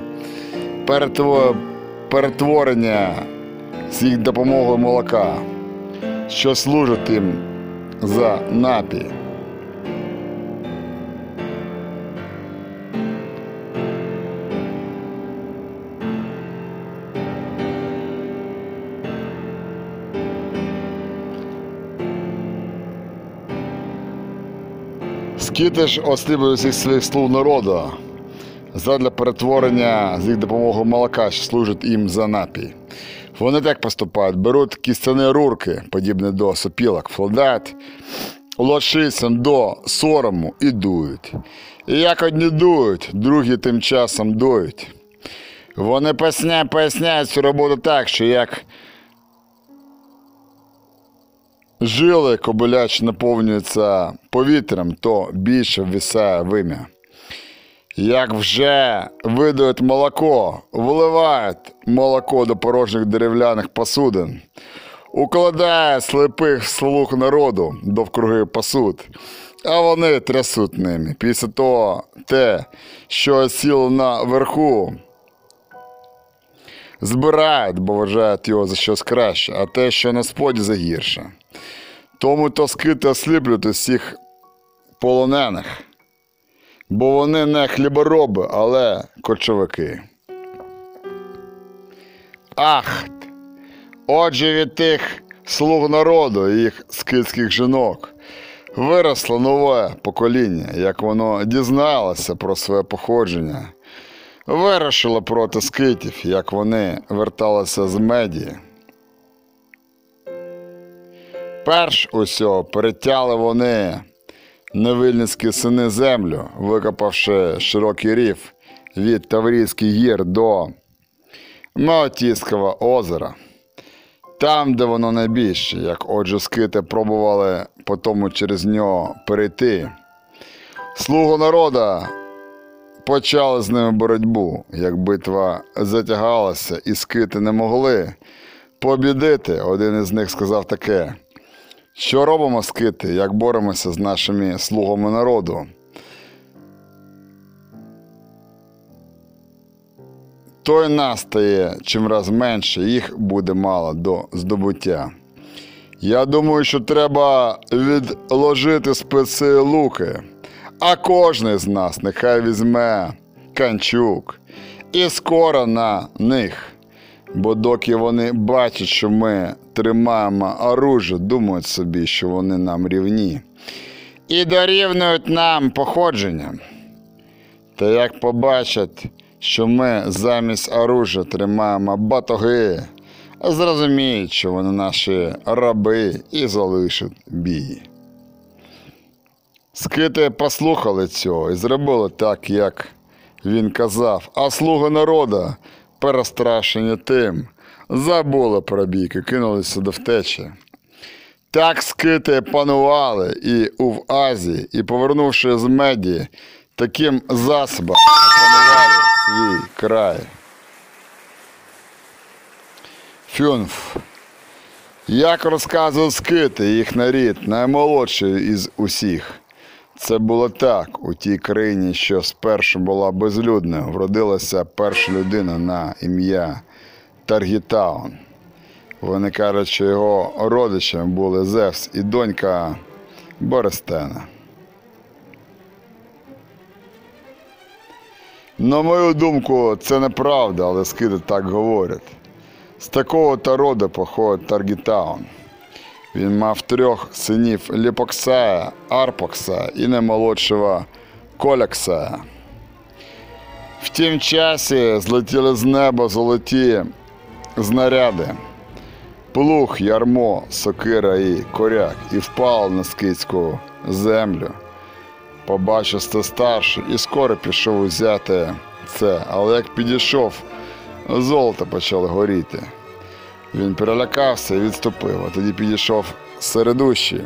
перетворення з їх допомогою молока, що служить їм за напій. Скіти ж осліблюють всіх своїх слуг народу задля перетворення з їх допомогою молока, що служить їм за напій. Вони так поступають, беруть кістяні рурки, подібні до сопілок, вкладають лошицям до сорому і дують. І як одні дують, другі тим часом дують. Вони поясня, поясняють цю роботу так, що як жили кобиляч наповнюються повітрям, то більше висає вим'я. Як вже видають молоко, вливають молоко до порожніх дерев'яних посудин, укладає сліпих слуг народу довкруги посуд, а вони трясуть ними. Після того те, що сіло наверху, збирають, бо вважають його за щось краще, а те, що на споді за гірше. Тому то скити осліплюють усіх полонених бо вони не хлібороби, але кочовики. Ахт! Отже, від тих слуг народу і їх скидських жінок виросло нове покоління, як воно дізналося про своє походження, вирішило проти скитів, як вони верталися з меді. Перш усього перетяли вони невильницькі сини землю, викопавши широкий рів від Таврійських гір до Маотійського озера. Там, де воно найбільше, як отже скити пробували потому через нього перейти. Слуги народа почали з ними боротьбу, як битва затягалася, і скити не могли побідити. Один із них сказав таке. Що робимо, скити, як боремося з нашими слугами народу? Той нас стає чим менше, їх буде мало до здобуття. Я думаю, що треба відложити списи луки, а кожен з нас нехай візьме канчук і скоро на них. Бо доки вони бачать, що ми тримаємо оружие, думають собі, що вони нам рівні. І дорівнюють нам походженням. Та як побачать, що ми замість оружия тримаємо батоги, зрозуміють, що вони наші раби і залишать бій. Скити послухали цього і зробили так, як він казав, а слуги народа перестрашені тим, забули про бійки, кинулися до втечі. Так скити панували і у Азії, і, повернувши з меді, таким засобом панували свій край. Фюнф. Як розказував скити, їх нарід, наймолодший із усіх. Це було так у тій країні, що спершу була безлюдною, вродилася перша людина на ім'я Таргітаун. Вони кажуть, що його родичами були Зевс і донька Борестена. На мою думку, це неправда, але скиди так говорять. З такого то роду походить Таргітаун. Він мав трьох синів Ліпоксая, Арпокса і наймолодшого Коляксая. В тім часі злетіли з неба золоті знаряди. Плуг, ярмо, сокира і коряк, і впав на скидську землю. Побачив сте старший і скоро пішов узяти це, але як підійшов, золото почало горіти. Він перелякався і відступив, а тоді підійшов середущий.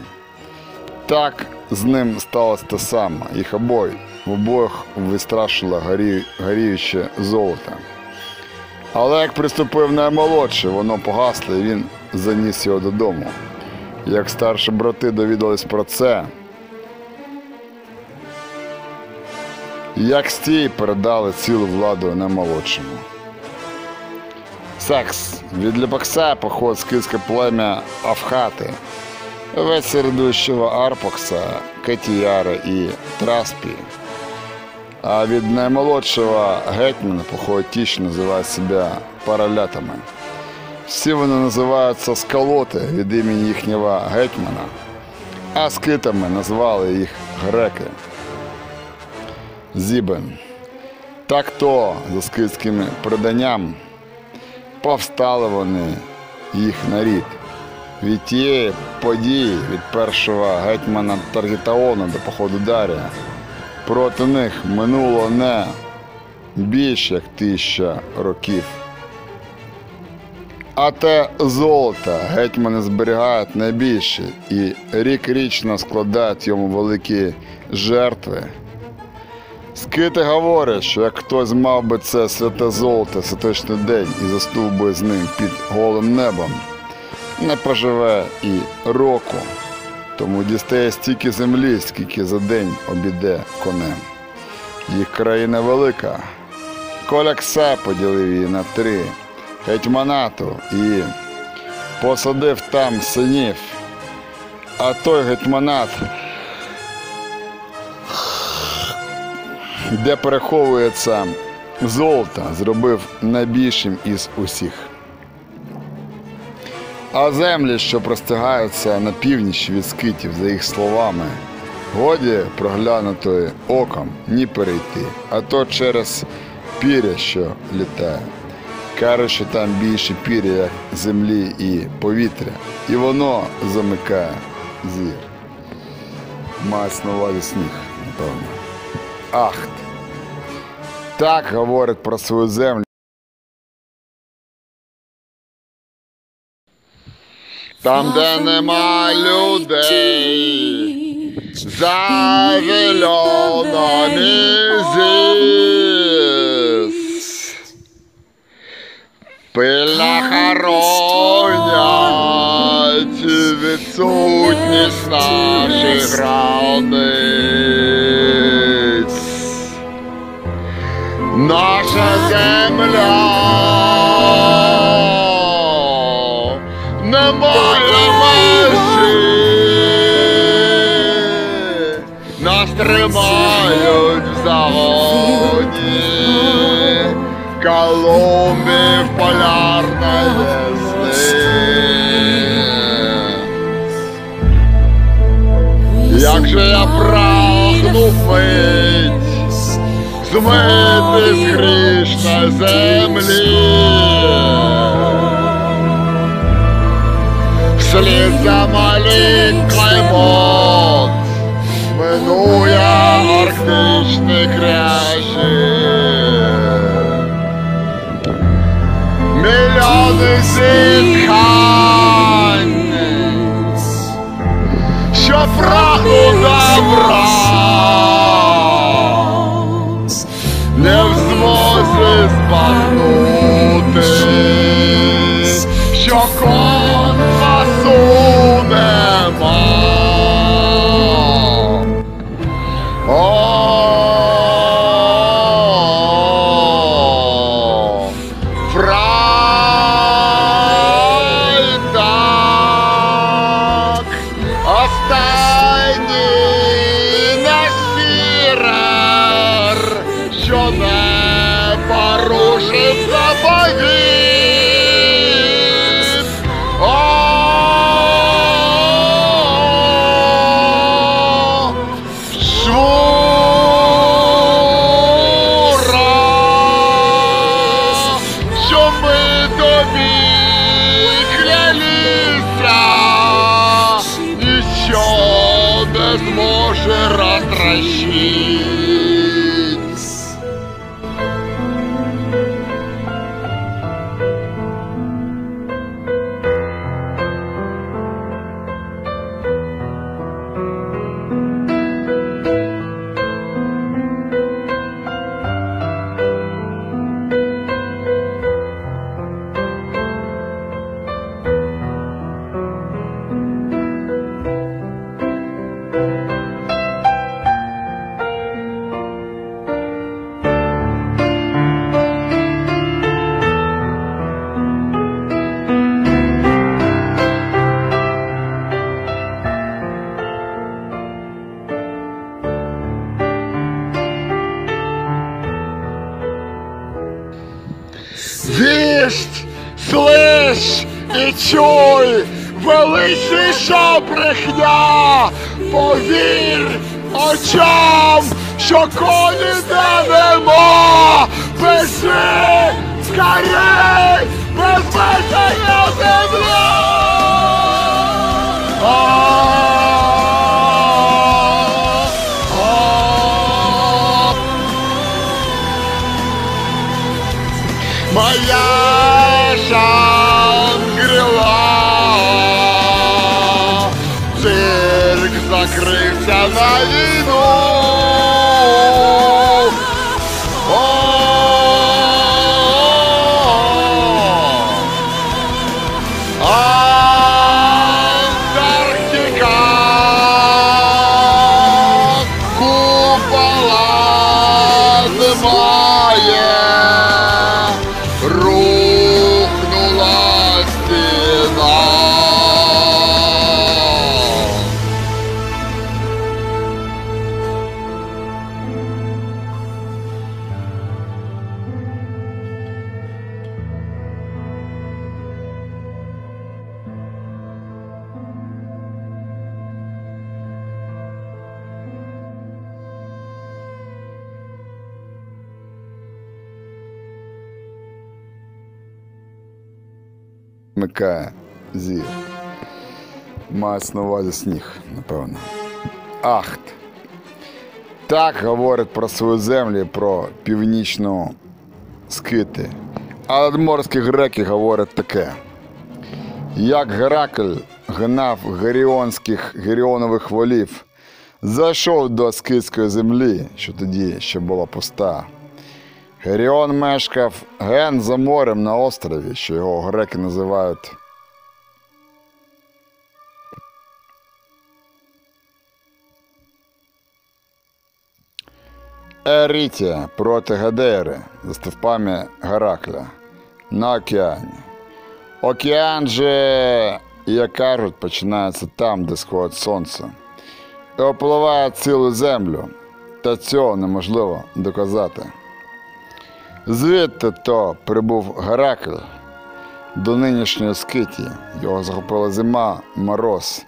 Так з ним сталося те саме. Їх обоє в обох вистрашило горі... горіюче золото. Але як приступив наймолодший, воно погасло, і він заніс його додому. Як старші брати довідались про це, як стій передали цілу владу наймолодшому. Секс. Від Ліпакса поход скидське плем'я Авхати, весь середущого Арпокса, Кетіяри і Траспі. А від наймолодшого гетьмана походить ті, що називають себе паралятами. Всі вони називаються скалоти від імені їхнього гетьмана, а скитами назвали їх греки. Зібен. Так то, за скитськими преданням, повстали вони їх нарід. Від тієї події, від першого гетьмана Таргітаона до походу Дарія, проти них минуло не більш як тисяча років. А те золото гетьмани зберігають найбільше і рік-річно складають йому великі жертви. Скити говорять, що як хтось мав би це святе золото святочний день і заснув би з ним під голим небом, не поживе і року, тому дістає стільки землі, скільки за день обіде конем. Їх країна велика. Колякса поділив її на три гетьманату і посадив там синів. А той гетьманат, де переховується золото, зробив найбільшим із усіх. А землі, що простягаються на північ від скитів, за їх словами, годі проглянутої оком ні перейти, а то через піря, що літає. Каже, що там більше піря, як землі і повітря, і воно замикає зір. Мається на увазі сніг, напевно. Ахт. Так говорить про свою землю. Там, де нема людей, за зелено мізис. Пильно хоронять відсутність наших границь. Наша земля не має межі. Нас тримають в загоні. Колумбі в полярної сни. Як же я прагну змити з грішної землі. Вслід за маленькой мод минує арктичний кряжі. Мільйони зітхань, що прагну добра, Мається сніг, напевно. Ахт. Так говорить про свою землю, про північну скити. А надморські греки говорять таке. Як Геракль гнав геріонських геріонових волів, зайшов до скитської землі, що тоді ще була пуста. Геріон мешкав ген за морем на острові, що його греки називають Ерітія проти Гадери за стовпами Геракля на океані. Океан же, як кажуть, починається там, де сходить сонце, і опливає цілу землю, та цього неможливо доказати. Звідти то прибув Геракль до нинішньої скиті. Його захопила зима, мороз.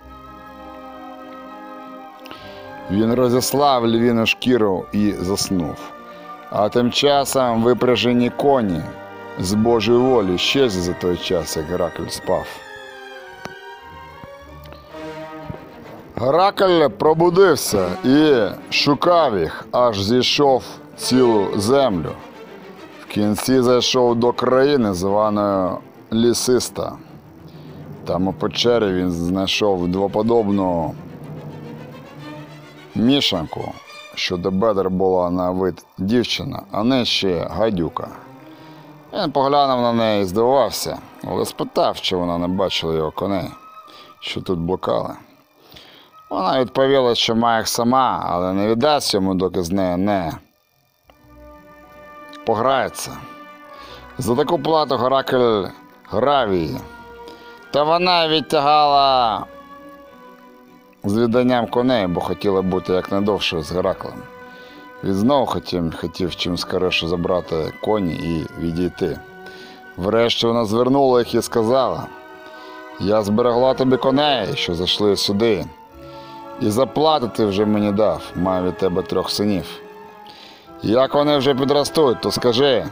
Він розіслав львіну шкіру і заснув. А тим часом випряжені коні з Божої волі щезли за той час, як Геракль спав. Геракль пробудився і шукав їх, аж зійшов цілу землю. В кінці зайшов до країни, званої Лісиста. Там у печері він знайшов двоподобну мішанку, що до бедер була на вид дівчина, а не ще гадюка. Він поглянув на неї і здивувався, але спитав, чи вона не бачила його коней, що тут блукали. Вона відповіла, що має їх сама, але не віддасть йому, доки з нею не пограється. За таку плату Геракль грав її. Та вона відтягала з відданням коней, бо хотіла бути якнайдовше з Гераклем. Він знову хотів, хотів чим скоріше забрати коні і відійти. Врешті вона звернула їх і сказала: Я зберегла тобі коней, що зайшли сюди, і заплатити вже мені дав, маю від тебе трьох синів. Як вони вже підростуть, то скажи,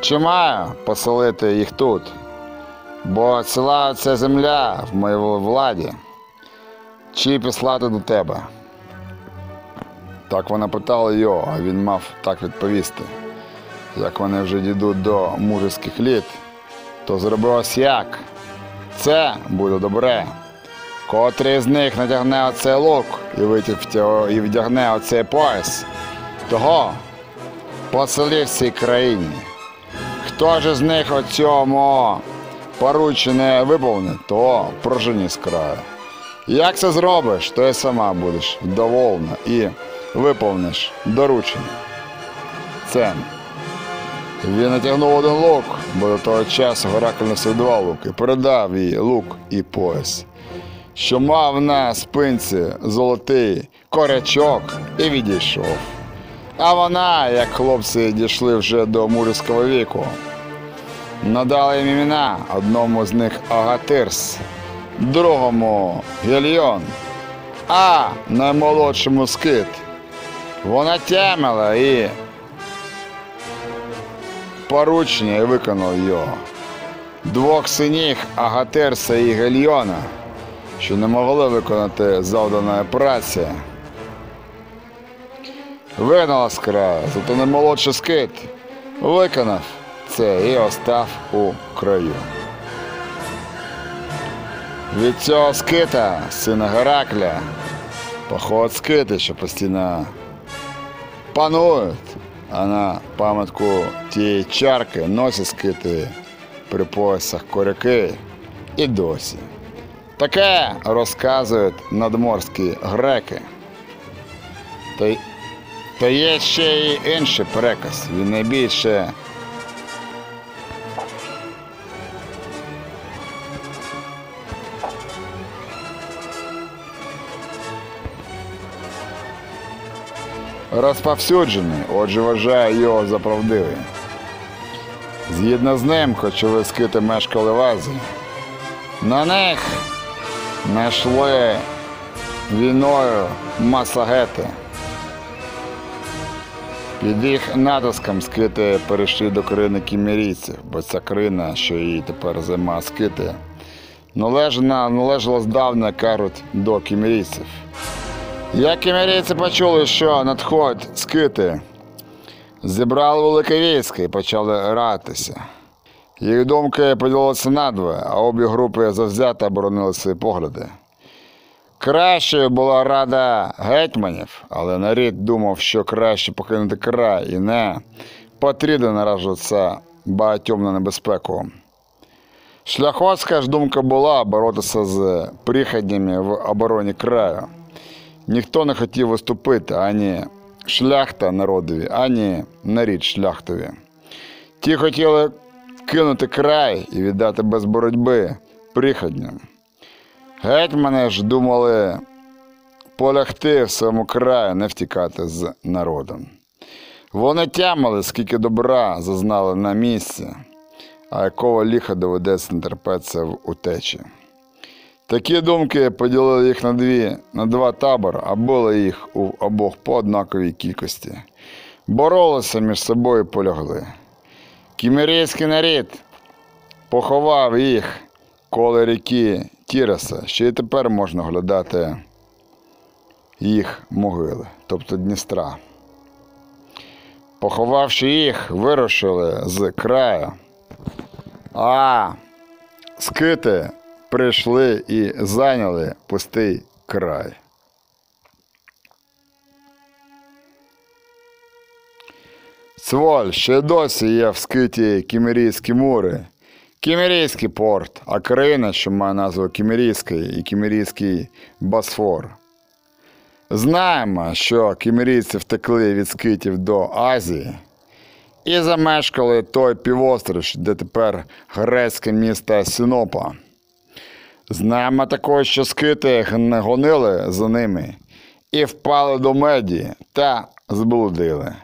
чи маю поселити їх тут? Бо ціла ця земля в моїй владі, чи післати до тебе. Так вона питала його, а він мав так відповісти. Як вони вже дійдуть до мужицьких літ, то зробилось як? Це буде добре. Котрий з них натягне оцей лук і і вдягне оцей пояс, того поселив в цій країні. Хто ж з них оцьому поручене виповнить, то прожені з краю. Як це зробиш, то і сама будеш довольна і виповниш доручення. Це він натягнув один лук, бо до того часу Горакль носив два луки, передав їй лук і пояс, що мав на спинці золотий корячок і відійшов. А вона, як хлопці дійшли вже до мужицького віку, надала їм імена одному з них Агатирс, другому Гельйон, а наймолодшому Скит. Вона тямила і поручення і виконав його. Двох синів Агатерса і Гельйона, що не могли виконати завданої праці, вигнала з краю, зато наймолодший скит виконав це і остав у краю. Від цього скита, сина Геракля, поход скити, що постійно панують, а на пам'ятку тієї чарки носять скити при поясах коряки і досі. Таке розказують надморські греки. Та, та є ще й інший переказ. Він найбільше розповсюджений, отже вважаю його за правдивий. Згідно з ним, кочові скити мешкали в Азії. На них не йшли війною масагети. Під їх натиском скити перейшли до країни кімерійців, бо ця країна, що її тепер зима скити, належала, належала здавна, кажуть, до кімерійців. Як кімерійці почули, що надходять скити, зібрали велике військо і почали ратися. Їх думки поділилися надвоє, а обі групи завзято оборонили свої погляди. Кращою була рада гетьманів, але нарід думав, що краще покинути край і не потрібно наражатися багатьом на небезпеку. Шляхоцька ж думка була боротися з приходнями в обороні краю. Ніхто не хотів виступити ані шляхта народові, ані нарід шляхтові. Ті хотіли кинути край і віддати без боротьби приходням. Гетьмани ж думали полягти в своєму краю, не втікати з народом. Вони тямили, скільки добра зазнали на місці, а якого ліха доведеться не терпеться в утечі. Такі думки поділили їх на дві, на два табори, а били їх у обох по однаковій кількості. Боролися між собою полягли. Кімерійський нарід поховав їх коло ріки Тіреса, ще й тепер можна глядати їх могили, тобто Дністра. Поховавши їх, вирушили з краю. А скити прийшли і зайняли пустий край. Своль ще досі є в скиті Кімерійські мури, Кімерійський порт, а країна, що має назву Кімерійський і Кімерійський Босфор. Знаємо, що кімерійці втекли від скитів до Азії і замешкали той півострів, де тепер грецьке місто Синопа. Знаємо також, що скити гонили за ними і впали до меді та зблудили.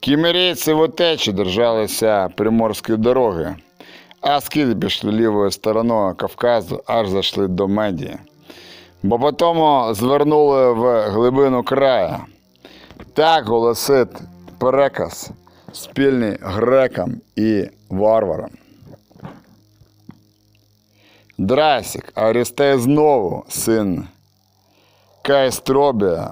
Кімерійці в утечі держалися приморської дороги, а скіти пішли лівою стороною Кавказу, аж зайшли до меді. Бо потім звернули в глибину края. Так голосить переказ спільний грекам і варварам. Драсік, Арістей знову, син Кайстробія,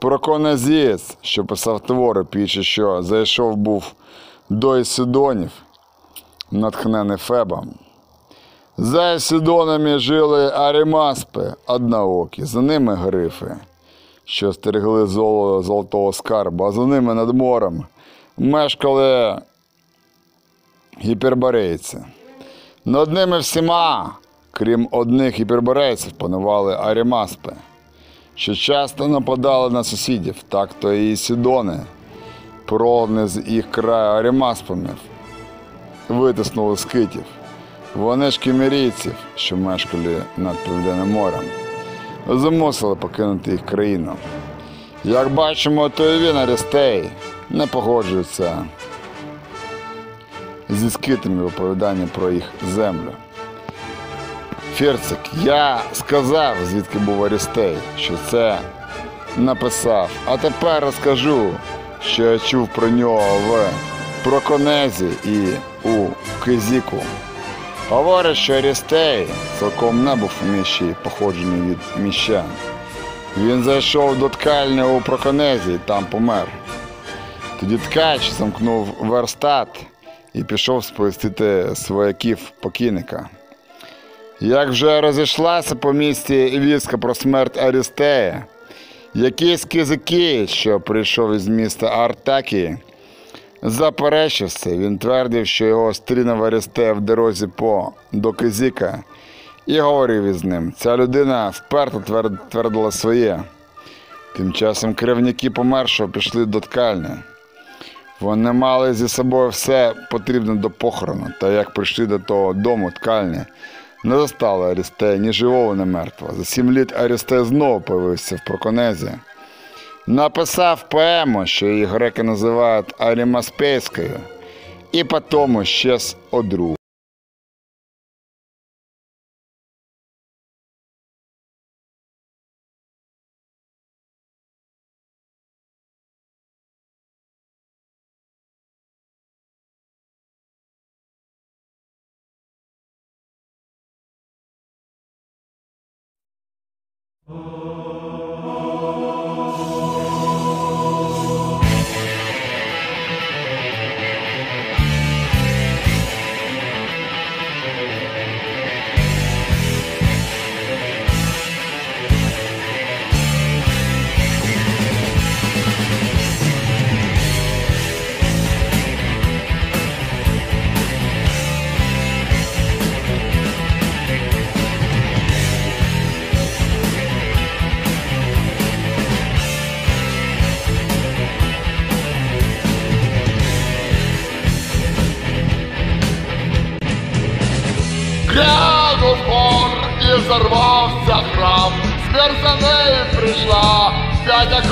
Проконезієць, що писав твори, піче, що зайшов був до Ісидонів, натхнений Фебом. За Ісидонами жили Арімаспи, одноокі, за ними грифи, що стерегли золо, золотого скарба, а за ними над морем мешкали гіперборейці. Над ними всіма, крім одних гіперборейців, панували Арімаспи, що часто нападали на сусідів, так то і Сідони, пролни з їх краю Арімаспамів, витиснули скитів. Вони ж кімерійців, що мешкали над Південним морем, змусили покинути їх країну. Як бачимо, то і він Арістей не погоджується зі скитами в оповіданні про їх землю. Ферцик, я сказав, звідки був Арістей, що це написав, а тепер розкажу, що я чув про нього в Проконезі і у Кизіку. Говорять, що Арістей цілком не був нижчий походжений від міщан. Він зайшов до ткальні у Проконезі і там помер. Тоді ткач замкнув верстат і пішов сповістити свояків покійника. Як вже розійшлася по місті вістка про смерть Арістея, якийсь кизикій, що прийшов із міста Артакії, заперечився. Він твердив, що його стрінув Арістея в дорозі по до Кизіка і говорив із ним. Ця людина вперто твердила своє. Тим часом кревняки помершого пішли до ткальні. Вони мали зі собою все потрібне до похорону, та як прийшли до того дому ткальні, не застали Арістея ні живого, ні мертвого. За сім літ Арістей знову появився в Проконезі. Написав поему, що її греки називають Арімаспейською, і потім щез одру.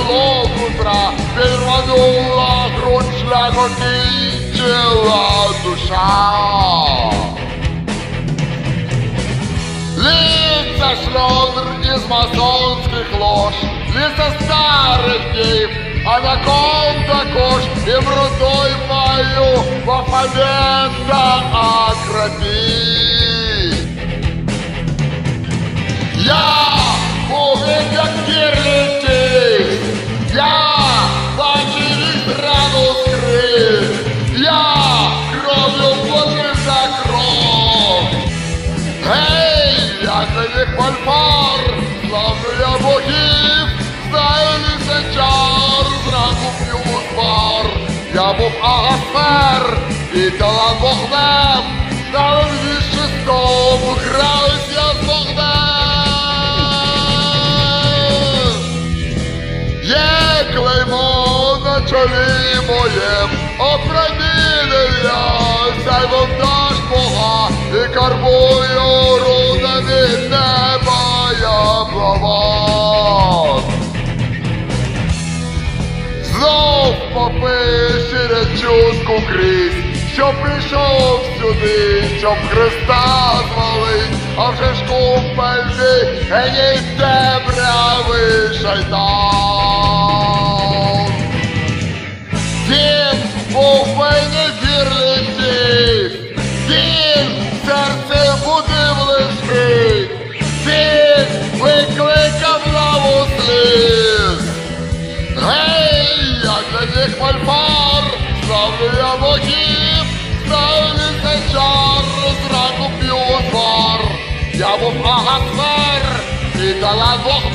П'ятя клов утра, підрванула грудь шляху кінчила душа. Літься шльондр із масонських лож, літься старих днів, а на ком також і брудой маю в Афамента Акропій. Я був як кірлики, я бачив рану скрив, я кров'ю платив за кров. Гей, як на них фольфар, славлю я богів, знаю лісачар, зранку п'ю узвар. Я був агасфер, і талант вогнем, на леві шестом, граюсь сяй вовтаж Бога, і карбую рудами неба я плавав. Знов попи через чутку крізь, що прийшов сюди, щоб Христа звалить, а вже ж купельний, геній темряви шайтан. Він був мені вірликів, street. Fear will click of lava sleeves. Hey, الذي والفار صبر يا مجيب سهل التجار اضرب بيوت فار يا مفرح اكبر في ثلاث وخمر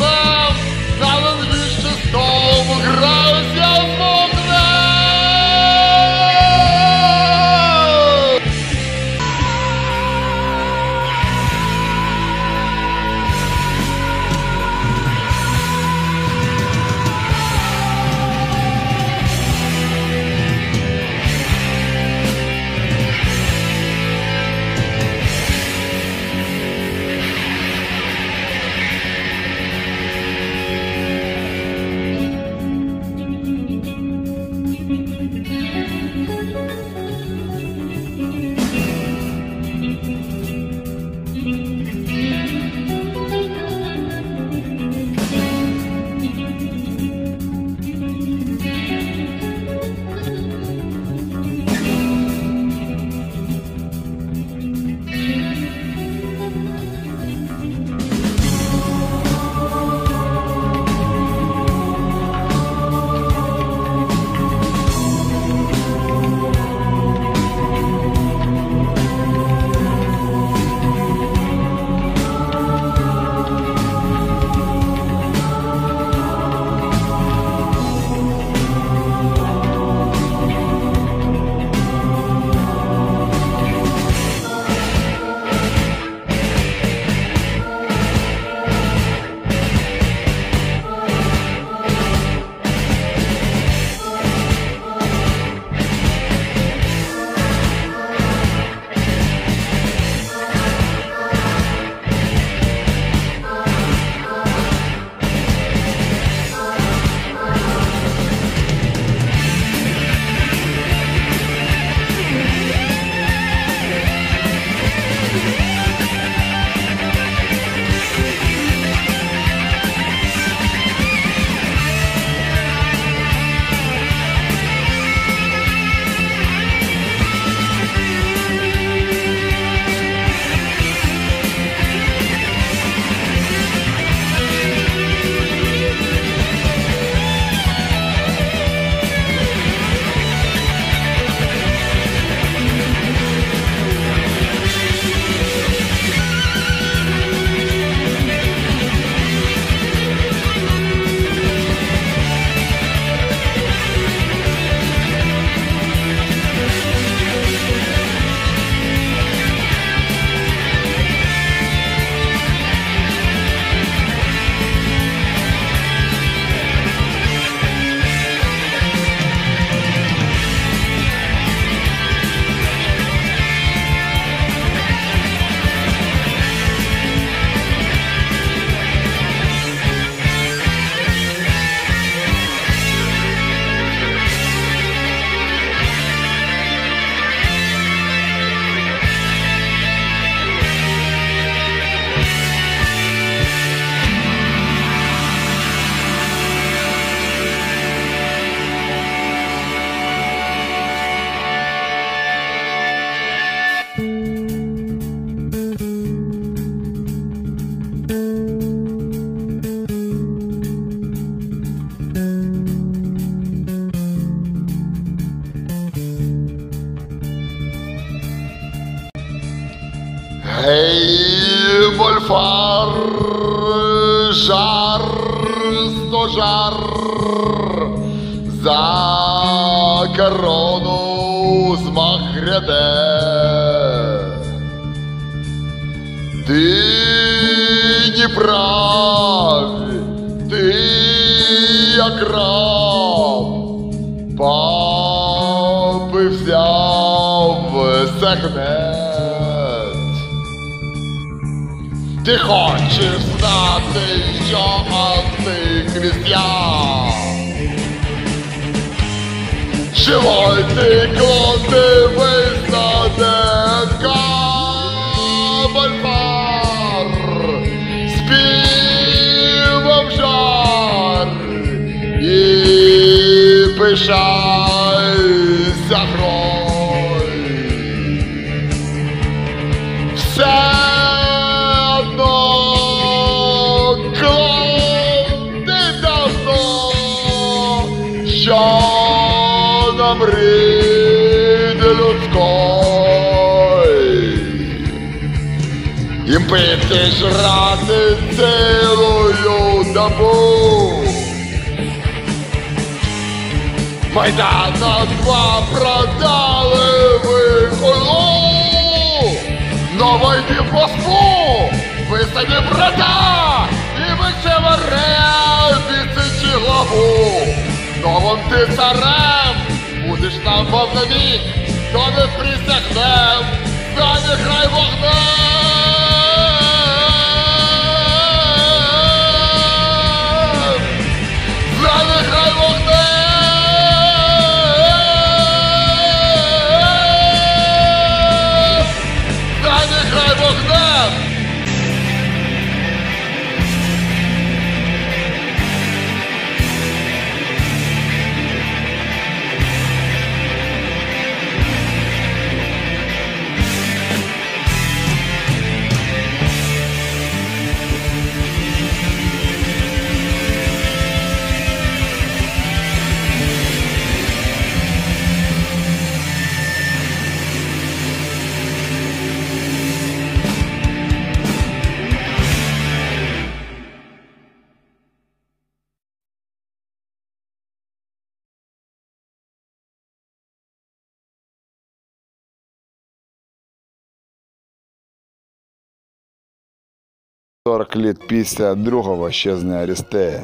Літ після другого щезнення Арістея.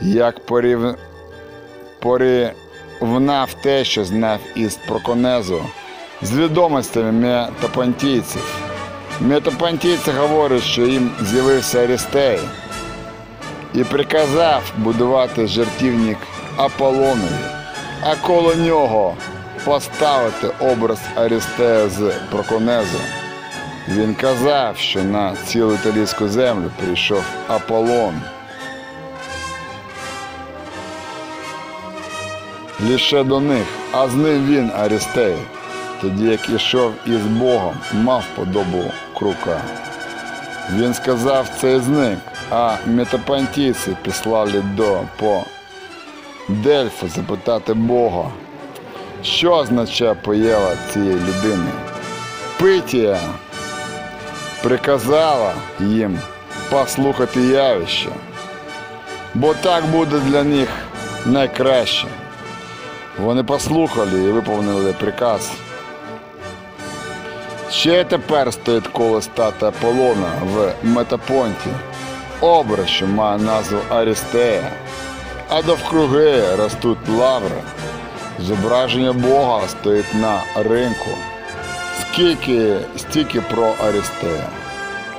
Як порів... порівнав те, що знав із Проконезу, з відомостями метапонтійців. Метапонтійці говорять, що їм з'явився Арістей і приказав будувати жертівник Аполлонові, а коло нього поставити образ Арістея з Проконезу. Він казав, що на цілу італійську землю прийшов Аполлон. Лише до них, а з ним він Арістей, тоді як ішов із Богом, мав подобу крука. Він сказав цей зник, а метапантійці післали до по Дельфу запитати Бога, що означає поява цієї людини. Питія приказала їм послухати явище, бо так буде для них найкраще. Вони послухали і виповнили приказ. Ще тепер стоїть коло стата Аполлона в Метапонті, образ, що має назву Арістея, а довкруги ростуть лаври. Зображення Бога стоїть на ринку. Скільки стільки про Арістея.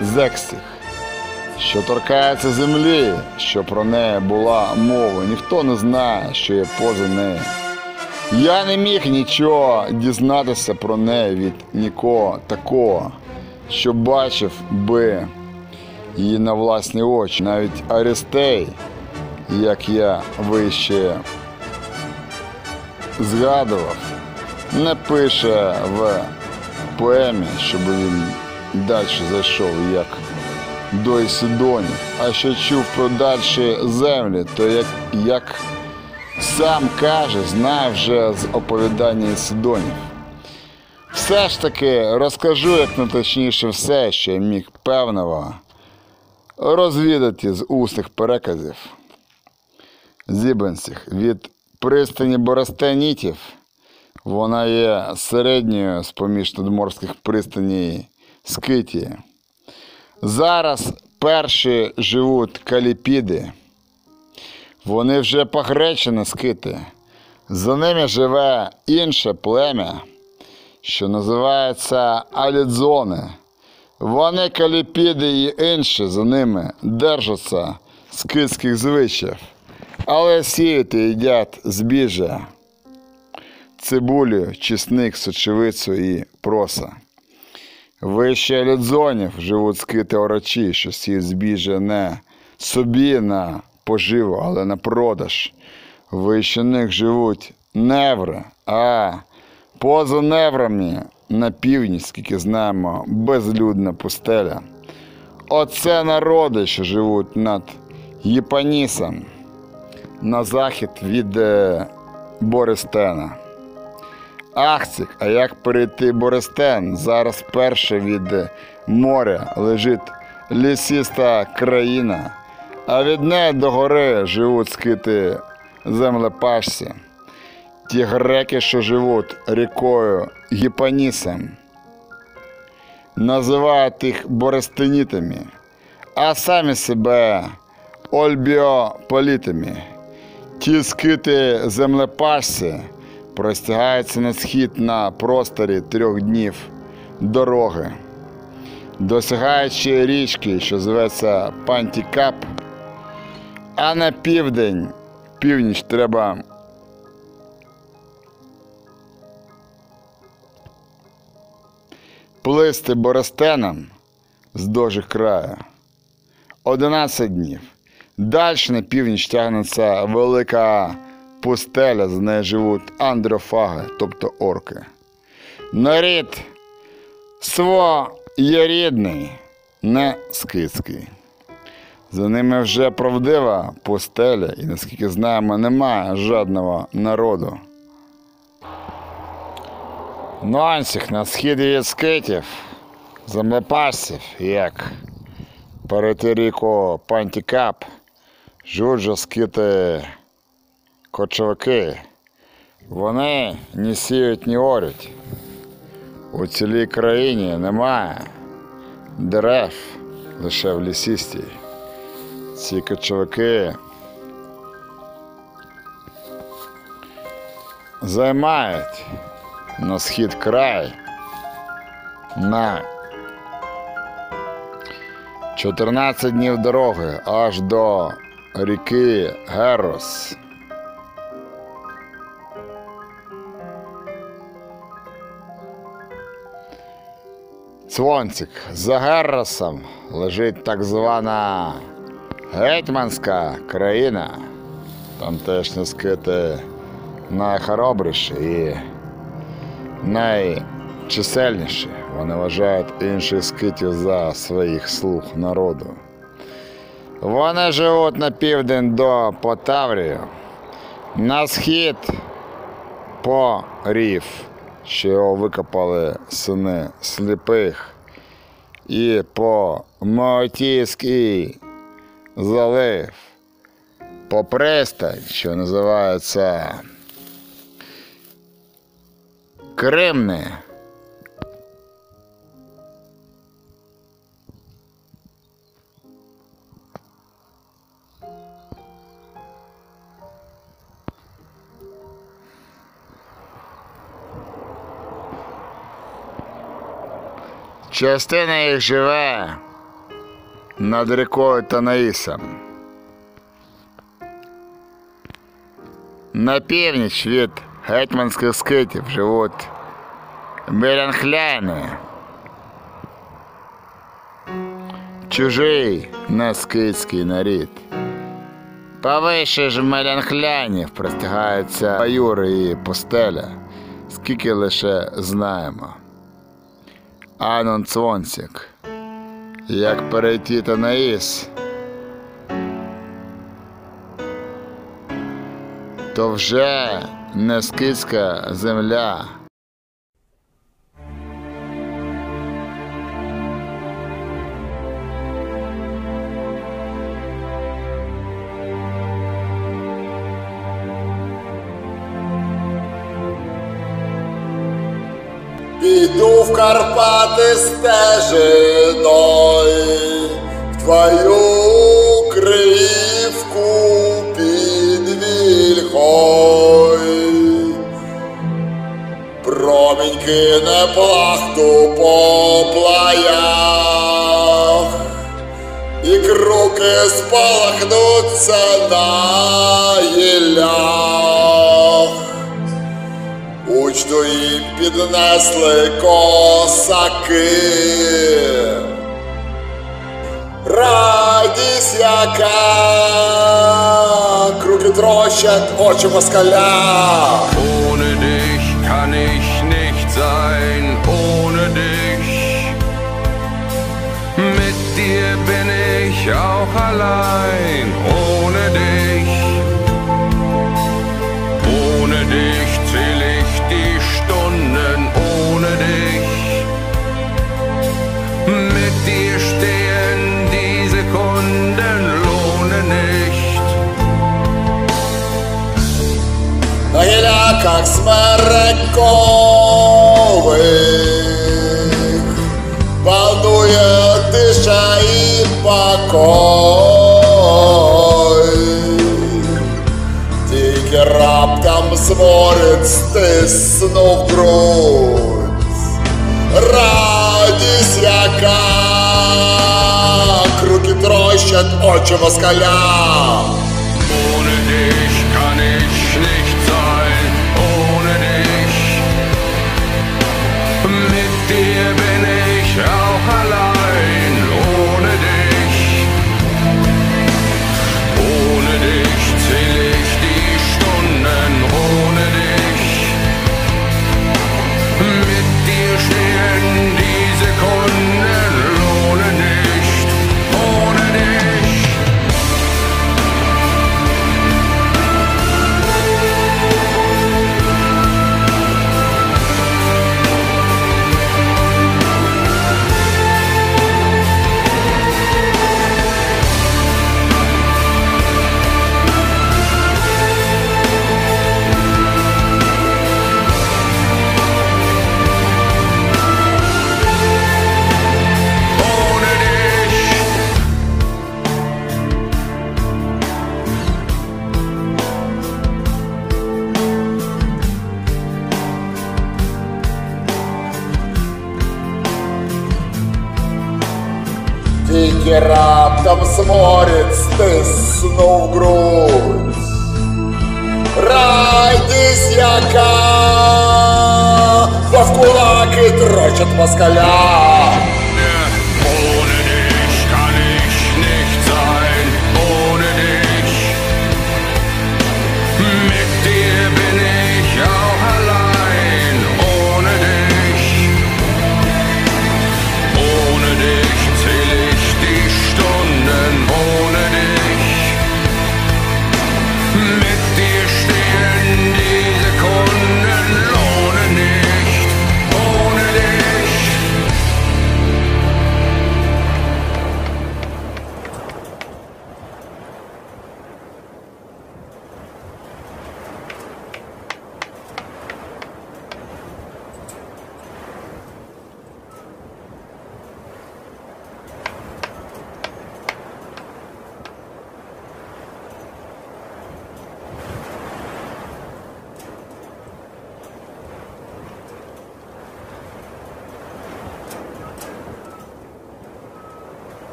Зексіх, що торкається землі, що про неї була мова, ніхто не знає, що є поза нею. Я не міг нічого дізнатися про неї від нікого такого, що бачив би її на власні очі. Навіть Арістей, як я вище згадував, не пише в поемі, щоб він далі зайшов як до Ісидонів, а що чув про дальші землі, то як, як сам каже, знає вже з оповідання Ісидонів. Все ж таки розкажу як найточніше все, що я міг певного розвідати з усних переказів зібенців від пристані Боростенітів. Вона є середньою з поміж надморських пристаній Скитії. Зараз перші живуть каліпіди. Вони вже погречені скити. За ними живе інше плем'я, що називається Алідзони. Вони каліпіди і інші за ними держаться скитських звичаїв, але сіють і їдять збіжжя, цибулю, чесник, сочевицю і проса. Вище Алідзонів живуть скити орачі, що сіють збіжжя не собі на поживу, але на продаж. Вище них живуть неври, а поза неврами на північ, скільки знаємо, безлюдна пустеля. Оце народи, що живуть над Єпанісом на захід від е, Бористена. Ахцік, а як перейти Борестен? Зараз перше від моря лежить лісіста країна, а від неї до гори живуть скити землепашці. Ті греки, що живуть рікою Гіпанісом, називають їх борестинітами, а самі себе ольбіополітами. Ті скити землепашці простягаються на схід на просторі трьох днів дороги, досягаючи річки, що зветься Пантікап, а на південь, північ треба плисти Боростеном вздовж їх краю. 11 днів. Далі на північ тягнеться велика пустеля, з нею живуть андрофаги, тобто орки. Нарід своєрідний, не скидський. За ними вже правдива пустеля, і наскільки знаємо, немає жодного народу. Нюансів на схід від скитів, землепасів, як перейти ріку Пантікап, же скити кочовики. Вони ні сіють, ні орють. У цілій країні немає дерев лише в лісістій. Ці кочовики займають на схід край на 14 днів дороги аж до ріки Герос. Цвонцик. За Геросом лежить так звана гетьманська країна. Там теж не скити найхоробріші і найчисельніші. Вони вважають інших скитів за своїх слуг народу. Вони живуть на південь до Потаврію, на схід по рів, що його викопали сини сліпих, і по Моотійський залив, по пристань, що називається Кремне. Частина їх живе над рікою Танаїсом. На північ від гетьманських скитів живуть белянхляни. Чужий наскитський нарід. Повище ж мелянхлянів простягаються баюри і постеля, скільки лише знаємо. Анон Цвонсік. Як перейти та на іс, то вже не скидська земля. Піду в Карпати стежиною, в твою криївку під вільхой. Промінь кине плахту по плаях, і круки спалахнуться на гіллях. Учту їм піднесли косаки. Радість яка, круги трощать очі москаля. Ohne dich kann ich nicht sein, ohne dich. Mit dir bin ich auch allein, Шлях смерекових панує тиша і покой. Тільки раптом сморід стиснув грудь, радість яка круки трощать очі москаля. Тільки раптом сморід стиснув грудь. Радість яка кулаки трощать москаля.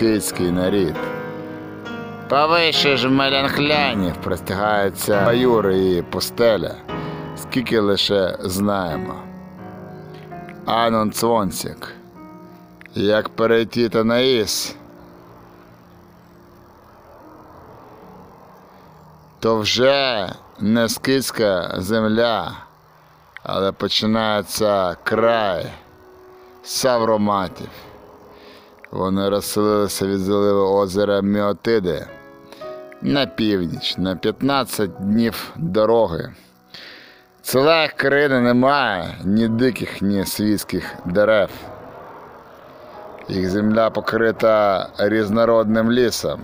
На скидський нарід. Повище ж мелянхлянів простягаються баюри і постеля, скільки лише знаємо. Анон Цвонсік, як перейти Танаїс, то вже не скидська земля, але починається край Савроматів. Вони розселилися від заливу озера Міотиди на північ, на 15 днів дороги. Цілих країни немає ні диких, ні світських дерев. Їх земля покрита різнородним лісом.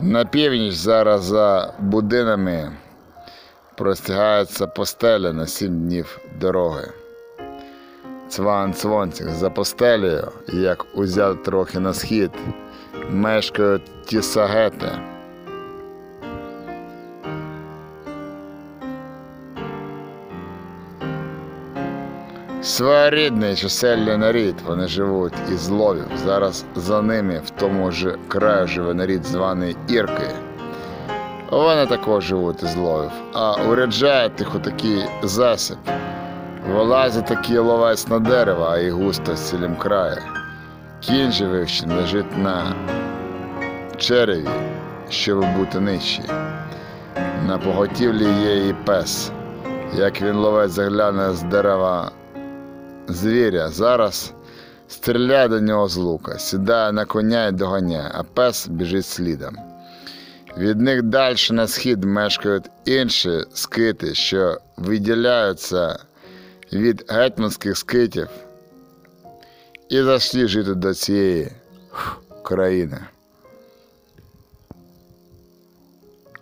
На північ зараз за будинами простягається постеля на сім днів дороги. Цван Цвонців за постелею, як узяти трохи на схід, мешкають ті сагети. Своєрідний чисельний нарід, вони живуть із ловів. Зараз за ними в тому ж краю живе нарід званий Ірки. Вони також живуть із ловів, а уряджають їх у такий засіб. Вилазить такий ловець на дерево, а і густо в цілім краї. Кінь же вивчений лежить на череві, щоб бути нижчий. На поготівлі є і пес. Як він ловець загляне з дерева звіря, зараз стріляє до нього з лука, сідає на коня і доганяє, а пес біжить слідом. Від них далі на схід мешкають інші скити, що виділяються від гетьманських скитів і зайшли жити до цієї країни.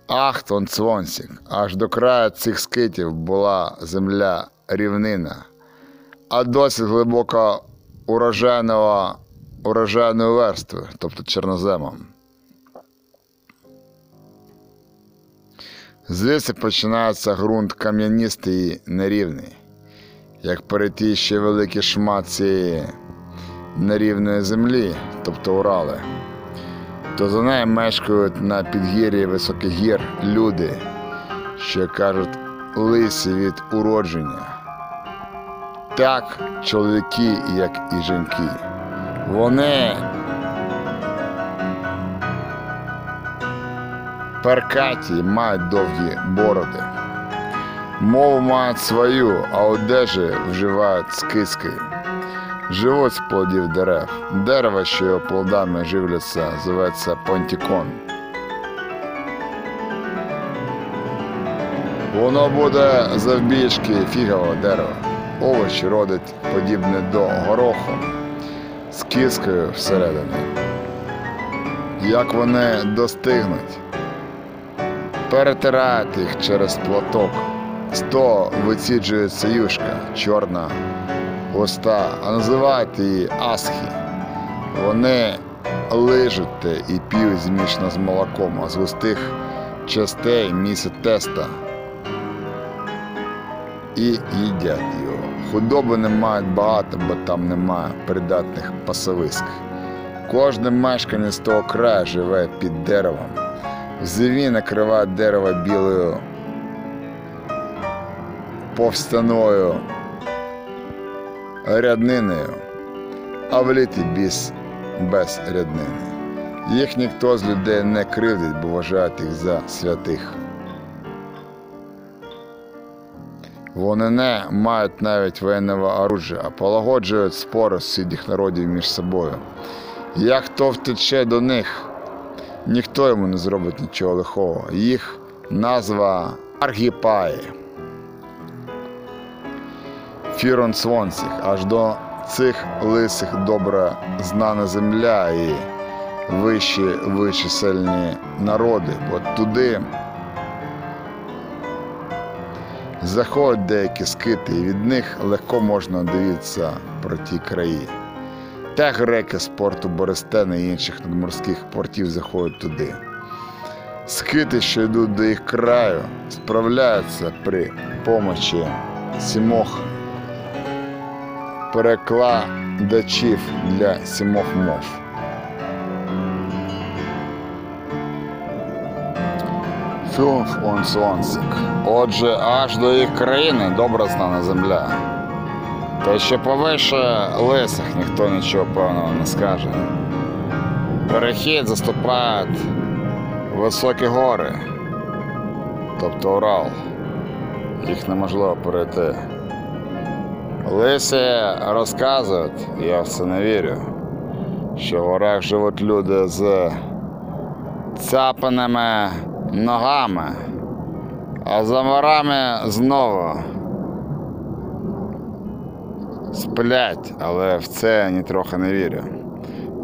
Ахтон Цвонсік, аж до краю цих скитів була земля рівнина, а досить глибоко урожайного, урожайної верстви, тобто чорноземом. Звідси починається ґрунт кам'янистий і нерівний, як перейти ще великий шмат цієї нерівної землі, тобто Урали, то за нею мешкають на підгір'ї високих гір люди, що кажуть лисі від уродження. Так, чоловіки, як і жінки. Вони перкаті мають довгі бороди. Мову мають свою, а одежі вживають з киски. Живуть з плодів дерев. Дерево, що його плодами живляться, зветься понтікон. Воно буде завбільшки фігового дерева. Овочі родить подібне до гороху з кискою всередині. Як вони достигнуть, перетирають їх через платок. Того виціджується юшка, чорна уста, а називають її асхі. Вони лижуть і п'ють змішано з молоком, а з густих частей місяць теста і їдять його. Худоби не мають багато, бо там немає придатних пасовиськ. Кожне мешканець того краю живе під деревом. В зимі накриває дерево білою повстаною рядниною, а в літі без, ряднини. Їх ніхто з людей не кривдить, бо вважають їх за святих. Вони не мають навіть воєнного оружия, а полагоджують спори сусідніх народів між собою. Як хто втече до них, ніхто йому не зробить нічого лихого. Їх назва Аргіпаї. Фірон Свонсіх, аж до цих лисих добре знана земля і вищі вичисельні народи, бо туди заходять деякі скити, і від них легко можна дивитися про ті краї. Та греки з порту Борестена і інших надморських портів заходять туди. Скити, що йдуть до їх краю, справляються при помочі сімох перекладачів для сімох мов. Он Суансик. Отже, аж до їх країни добре знана земля. Та ще повише лисих ніхто нічого певного не скаже. Перехід заступають високі гори, тобто Урал. Їх неможливо перейти. Лисі розказують, я в це не вірю, що в горах живуть люди з цяпаними ногами, а за горами знову Сплять, але в це нітрохи не вірю.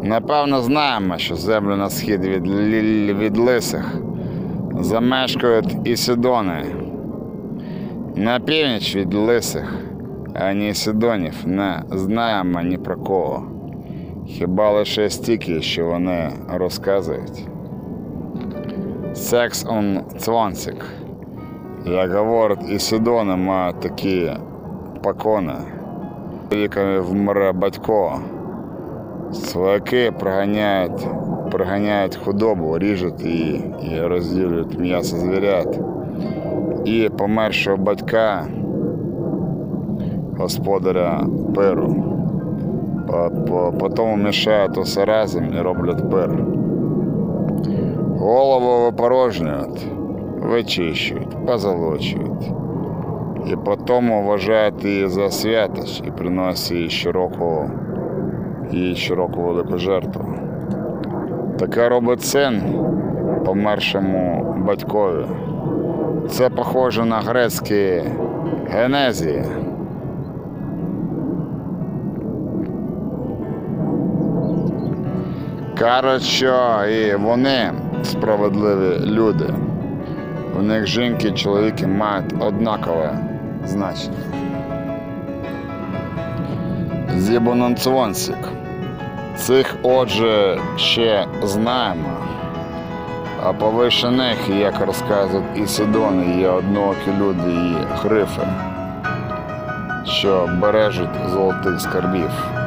Напевно, знаємо, що землю на схід від, від лисих замешкають і сидони. На північ від лисих, ані сидонів не знаємо ні про кого. Хіба лише стільки, що вони розказують. Секс он цвонцик. Як говорить, і Сидони мають такі покони. Віками вмре батько. Свояки приганяють, приганяють худобу, ріжуть її і розділюють м'ясо звірят. І помершого батька, господаря пиру. По- по- Потім мішають усе разом і роблять пир. Голову випорожнюють, вичищують, позолочують. І потім вважають її за святость і приносять їй щороку, їй щороку велику жертву. Таке робить син помершому батькові. Це похоже на грецькі генезії. Кажуть, і вони справедливі люди. У них жінки і чоловіки мають однакове значення. Зібононцвонсік. Цих, отже, ще знаємо. А повише них, як розказують і Сидони, є однокі люди і грифи, що бережуть золотих скарбів.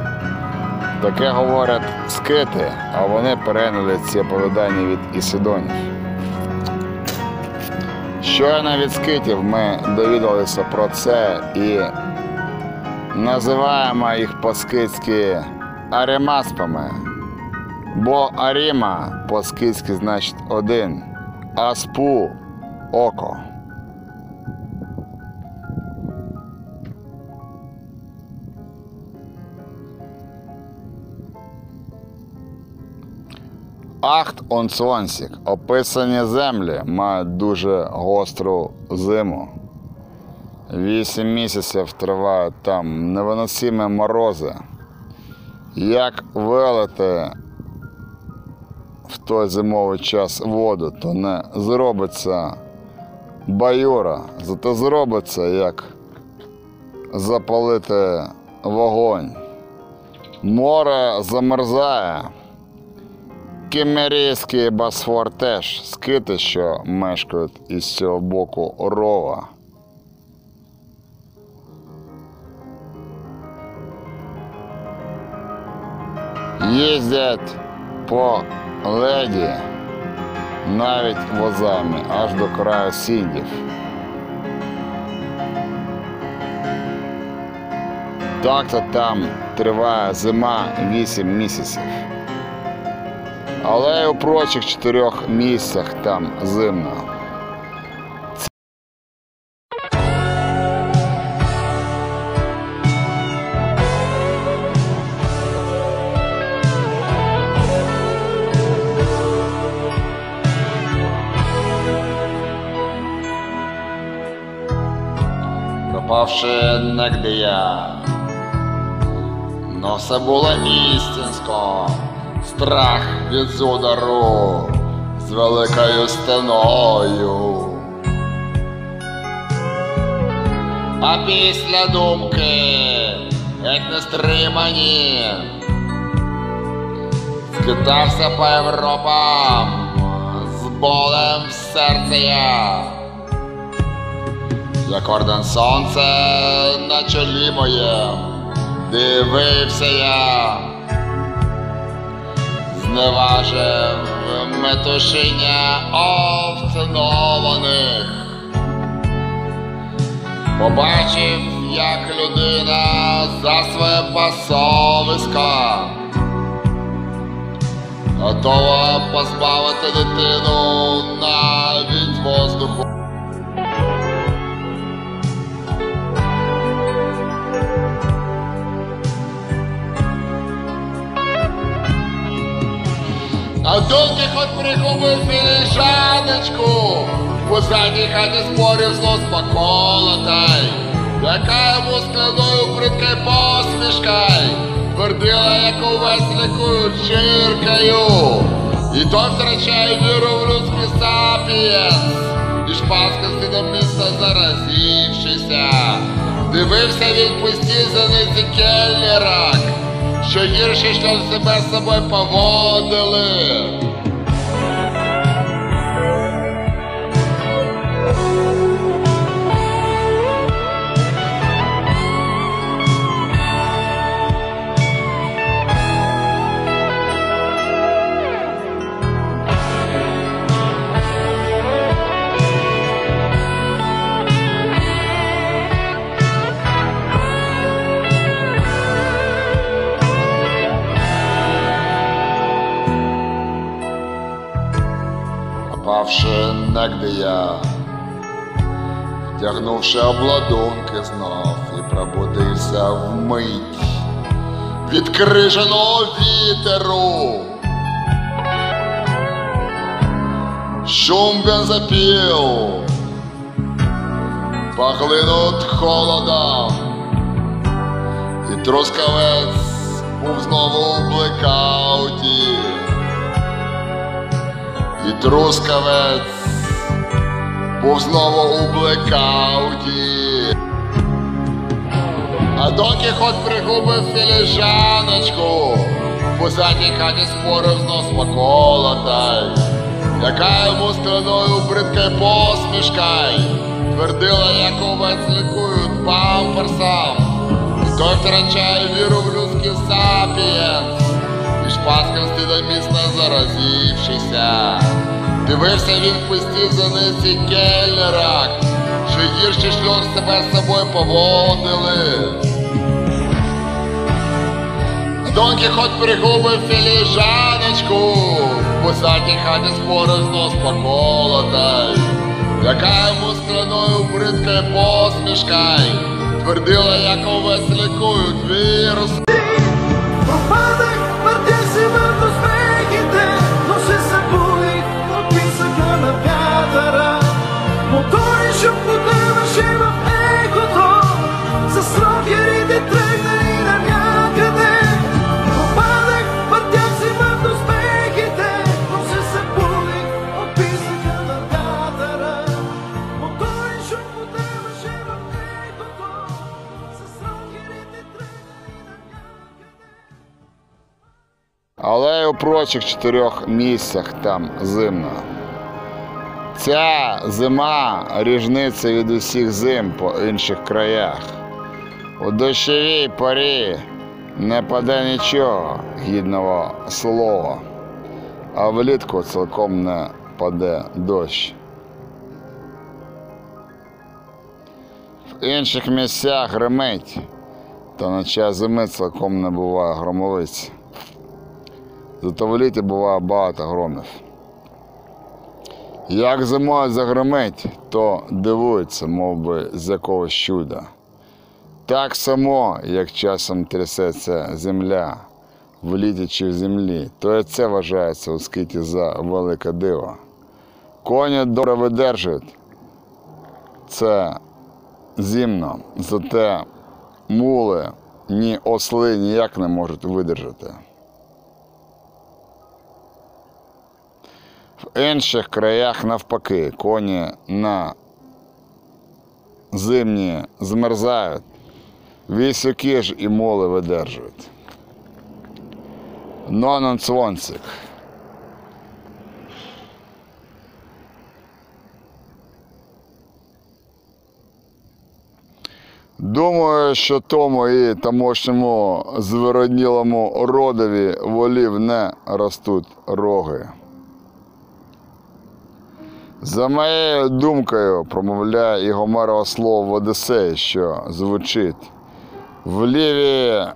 Таке говорять скити, а вони перейняли ці оповідання від Ісидонів. Щойно від скитів ми довідалися про це і називаємо їх по-скитськи арімаспами. Бо аріма по-скитськи значить один, а спу око. Ахт онсонсік. Описані землі мають дуже гостру зиму. Вісім місяців тривають там невиносимі морози. Як вилити в той зимовий час воду, то не зробиться баюра, зато зробиться як запалити вогонь. Море замерзає. Кімерійський Босфор теж скити, що мешкають із цього боку рова. Їздять по леді навіть возами аж до краю сіндів. Так-то там триває зима 8 місяців. Але й у прочих чотирьох місцях там зимно. Пропавши негде я, но все було істинсько, страх від зудару з великою стеною. А після думки геть не стримані, скитався по Європам з болем в серці я. Як орден сонце на чолі моєм, дивився я, зневажив метушиня овцинованих. Побачив, як людина за своє пасовисько готова позбавити дитину навіть воздуху. А Дон Кіхот пригубив філіжаночку, у задній хаті спорів знос поколотай. яка йому скляною бридкою посмішкой, твердила, як увесь лікують чиркою. І той втрачає віру в людський сапієнс, і шпаска до міста заразившися. Дивився він пусті зениці келлерак, Що гірше, що себе з собою поводили. Попавши негде я, втягнувши обладунки знов і пробудився вмить від крижаного вітеру. Шум бензопіл поглинут холодом, і трускавець був знову у блекауті. І трускавець був знову у блекауті. А Дон Кіхот пригубив філіжаночку, в задній хаті спорив знос поколотай, яка йому струною бридкой посмішкой, твердила, як овець лікують памперсам, і той втрачає віру в людський сапієнс. І шпаском стидом міцно заразившися. Дивився він в пусті зениці кельнерак, що гірші шльох себе з собою поводили. Дон Кіхот пригубив філіжаночку, в пусатій хаті спорив знос поколотай, яка йому скляною бридкою посмішкой, твердила, як овець лікують вірус. Пропадах love was У прочих чотирьох місцях там зимно. Ця зима ріжниця від усіх зим по інших краях. У дощовій порі не паде нічого гідного слова, а влітку цілком не паде дощ. В інших місцях гримить, та на час зими цілком не буває громовиць. Зато в літі буває багато громів. Як зимою загримить, то дивується, мов би, з якогось чуда. Так само, як часом трясеться земля в літі чи в землі, то і це вважається скиті за велике диво. Коні добре видержують. Це зімно, зате мули ні осли ніяк не можуть видержати. Інших краях навпаки, коні на зимні змерзають, вісюки ж і моли видержують. Нонон цвонцик. Думаю, що тому і тамошньому звироднілому родові волів не ростуть роги. За моєю думкою, промовляє і Гомерово слово в Одесеї, що звучить. В ліві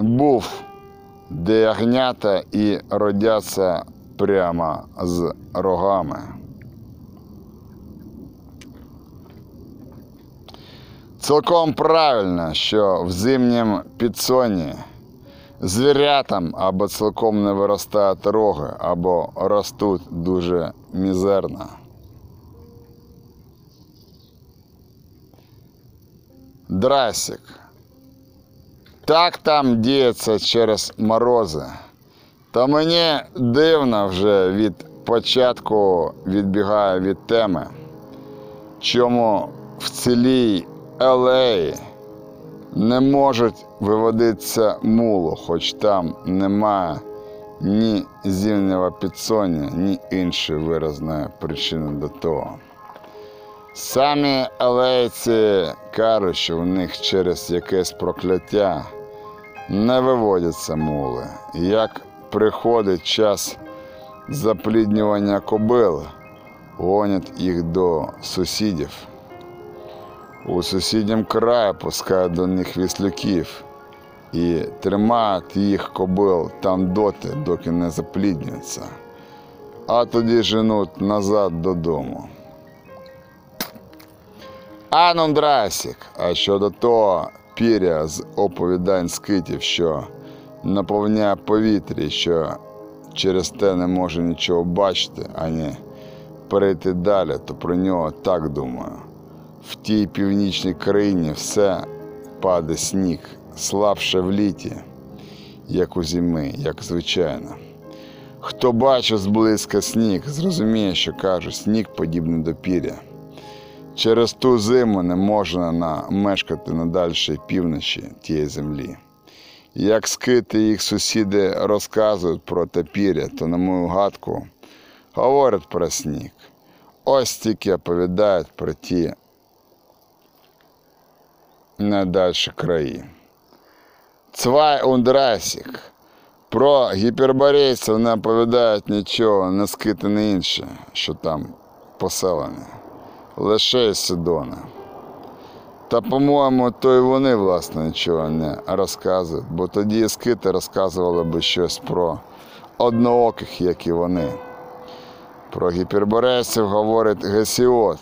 був, де ягнята і родяться прямо з рогами. Цілком правильно, що в зимнім підсоні звірятам або цілком не виростають роги, або ростуть дуже мізерно. Драсік. Так там діється через морози. Та мені дивно вже від початку відбігає від теми, чому в цілій елеї не можуть виводитися мулу, хоч там немає ні зімнього підсоння, ні іншої виразної причини до того. Самі алейці кажуть, що в них через якесь прокляття не виводяться мули. Як приходить час запліднювання кобил, гонять їх до сусідів. У сусіднім краї пускають до них віслюків і тримають їх кобил там доти, доки не запліднюються, а тоді женуть назад додому. Ану, Драсік, а щодо того піря з оповідань скитів, що наповняє повітря, що через те не може нічого бачити, ані перейти далі, то про нього так думаю. В тій північній країні все паде сніг, слабше в літі, як у зими, як звичайно. Хто бачив зблизька сніг, зрозуміє, що кажуть, сніг подібний до піря. Через ту зиму не можна намешкати на дальшій півночі тієї землі. Як скити їх сусіди розказують про тапіря, то на мою гадку говорять про сніг. Ось тільки оповідають про ті найдальші краї. Цвай ундрасік. Про гіперборейців не оповідають нічого, не скити не інше, що там поселені лише із Сидона. Та, по-моєму, то й вони, власне, нічого не розказують, бо тоді скити розказували би щось про однооких, як і вони. Про гіперборейців говорить Гесіод,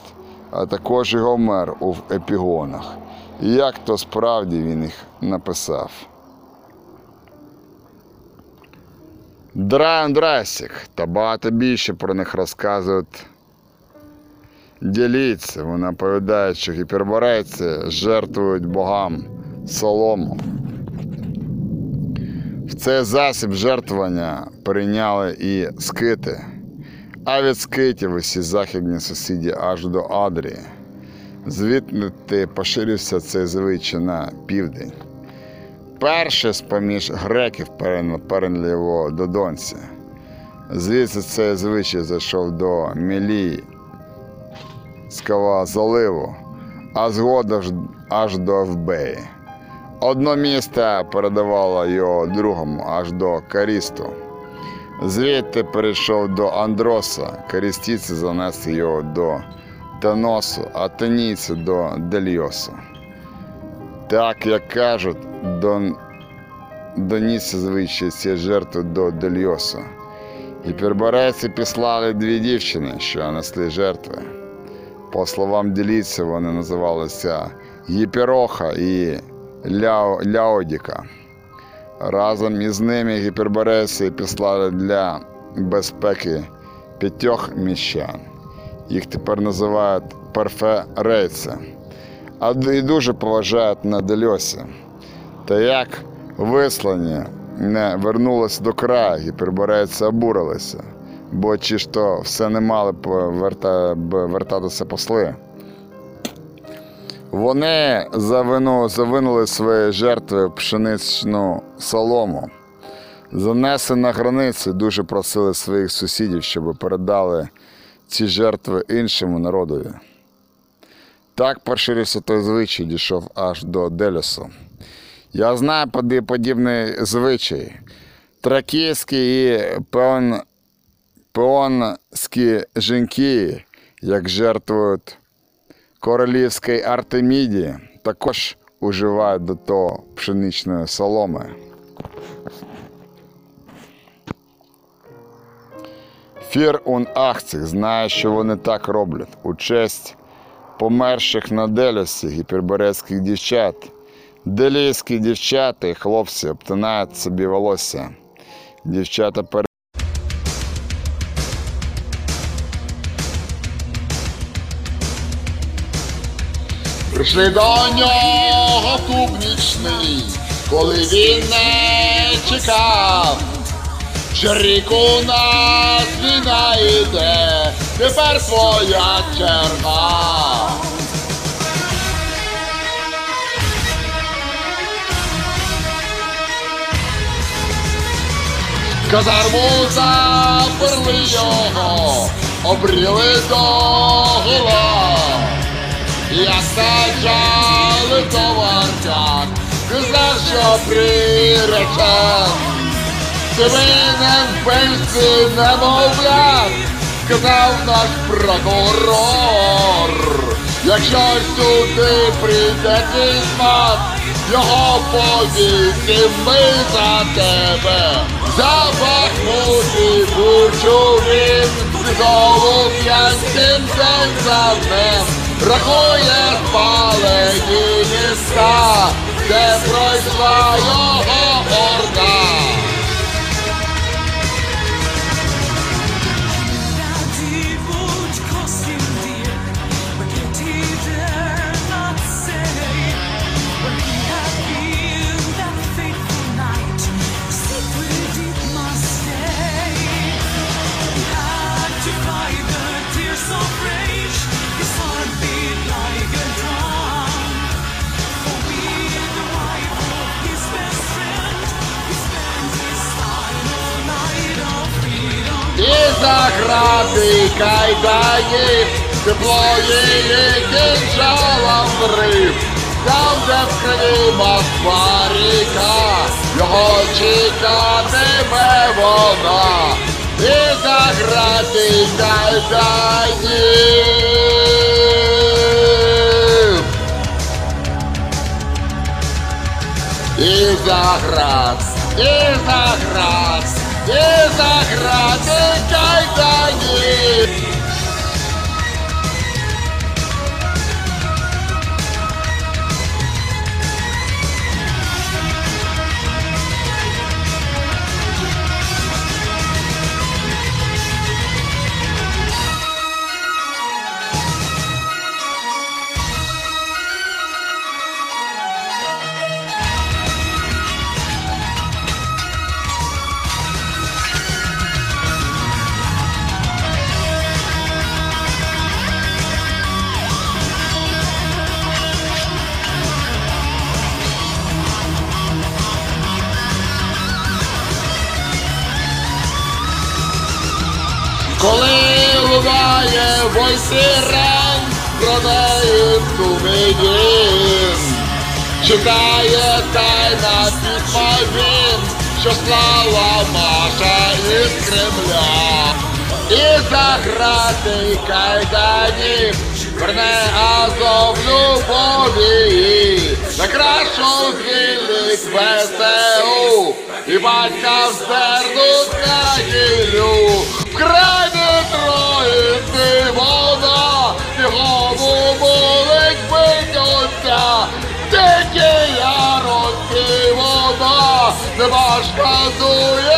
а також і Гомер у епігонах. Як то справді він їх написав. Dreiunddreißig, та багато більше про них розказують Діліться, вона оповідає, що гіперборейці жертвують богам солому. В цей засіб жертвування прийняли і скити, а від скитів усі західні сусіді аж до Адрії. Звідти поширився цей звичай на південь. Перший з поміж греків перейняли його до Донця. Звідси цей звичай зайшов до Мілії. Скава заливу, а згодом аж до Евбеї. Одно місто передавало його другому аж до Карісту. Звідти перейшов до Андроса, карістійці занесли його до Теносу, а тенійці до Дельйосу. Так, як кажуть, Дон... доніс звичай ці жертви до Дельйосу. Гіперборейці післали дві дівчини, що несли жертви. По словам діліться, вони називалися Гіпероха і Ляо... Ляодіка. Разом із ними гіпербореси післали для безпеки п'ятьох міщан. Їх тепер називають перферейці, а і дуже поважають на Дельосі. Та як вислані не вернулися до краю, і гіперборейці обурилися бо чи ж то все не мали б верта, вертатися посли. Вони завину, завинули свої жертви пшеничну солому. Занесли на границі, дуже просили своїх сусідів, щоб передали ці жертви іншому народові. Так поширився той звичай, дійшов аж до Делісу. Я знаю подібний звичай. Тракійський і пеон Пеонські жінки, як жертвують королівській Артеміді, також уживають до того пшеничної соломи. Фір ун Ахцих знає, що вони так роблять у честь померших на Делісі гіперборецьких дівчат. Делійські дівчата і хлопці обтинають собі волосся. Дівчата Прийшли до нього нічний, коли він не чекав. Чиріку нас війна йде, тепер твоя черга. Казарму заперли його, обріли до гола. Як саджали до вартяк, казав, що приречен. Ти винен вбивці немовлят, сказав наш прокурор. Якщо сюди прийде кісмат, його повісім ми за тебе. За Бахмуті бучу він, день за днем. Рахує спалені міста, де пройшла його орда. І заграти кайданів, тепло її кинжалом врив. Там, де в криві Москва ріка, його чекатиме вона. І заграти кайданів. І заград, і заград, Коли лунає вой сирен, про неї сумидін. Чекає тайна пітьма що слава Маша із Кремля. І заграти кайданів верне Азов любові, на кращу звільнить ВСУ, і батька вздернуть на гілю. Вкрайне троїти вона, бігому молить битюся, дикі ярості вона, не важка дує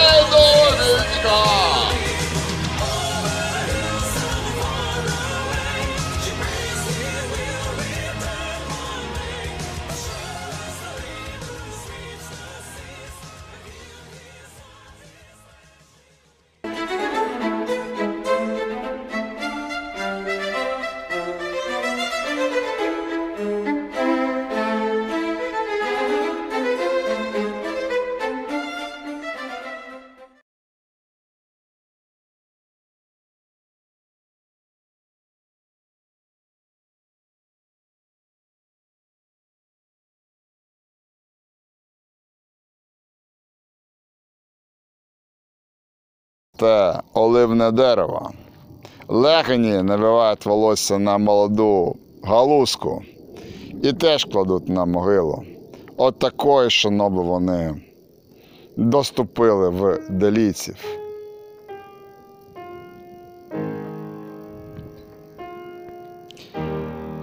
Те оливне дерево. Легені навивають волосся на молоду галузку і теж кладуть на могилу. От такої шаноби вони доступили в делійців.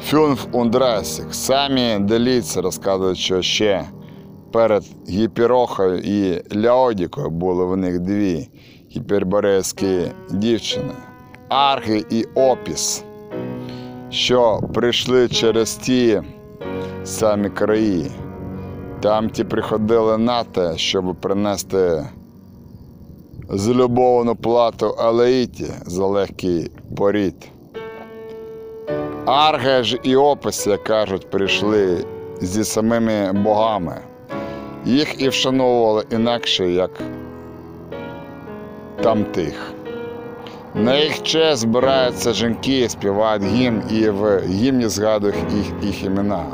Фюнф Ундресік. Самі делійці розказують, що ще перед Гіперохою і Ляодікою були в них дві гіперборейські дівчини Архи і Опіс, що прийшли через ті самі краї. Там ті приходили на те, щоб принести злюбовану плату Алеїті за легкий порід. Арге ж і опис, як кажуть, прийшли зі самими богами. Їх і вшановували інакше, як тамтих. На їх честь збираються жінки, співають гімн і в гімні згадують їх, їх імена.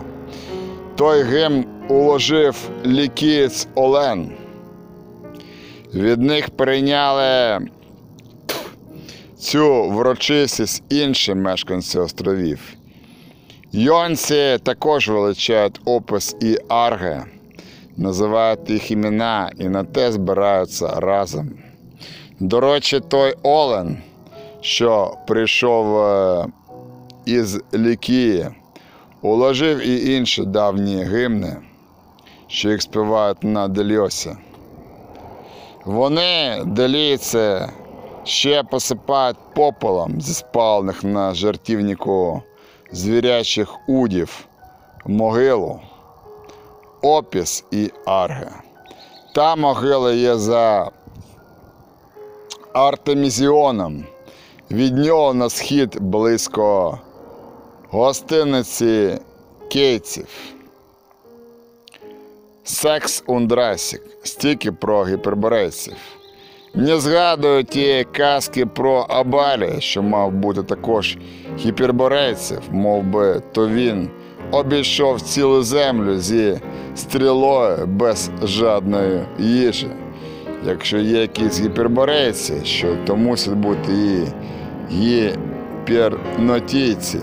Той гімн уложив лікієць Олен. Від них прийняли цю врочистість інші мешканці островів. Йонці також величають опис і арге, називають їх імена і на те збираються разом. До речі, той Олен, що прийшов е, із Лікії, уложив і інші давні гімни, що їх співають на Дельосі. Вони деліться, ще посипають попелом зі спалених на жартівнику звірячих удів, могилу, опіс і арге. Та могила є за Артемізіоном. Від нього на схід близько гостиниці кейців. Секс ундрасік, стільки про гіперборейців. Не згадую тієї казки про Абалі, що мав бути також гіперборейців, мов би то він обійшов цілу землю зі стрілою без жадної їжі. Якщо є якісь гіперборейці, що то мусять бути і гіпернотійці.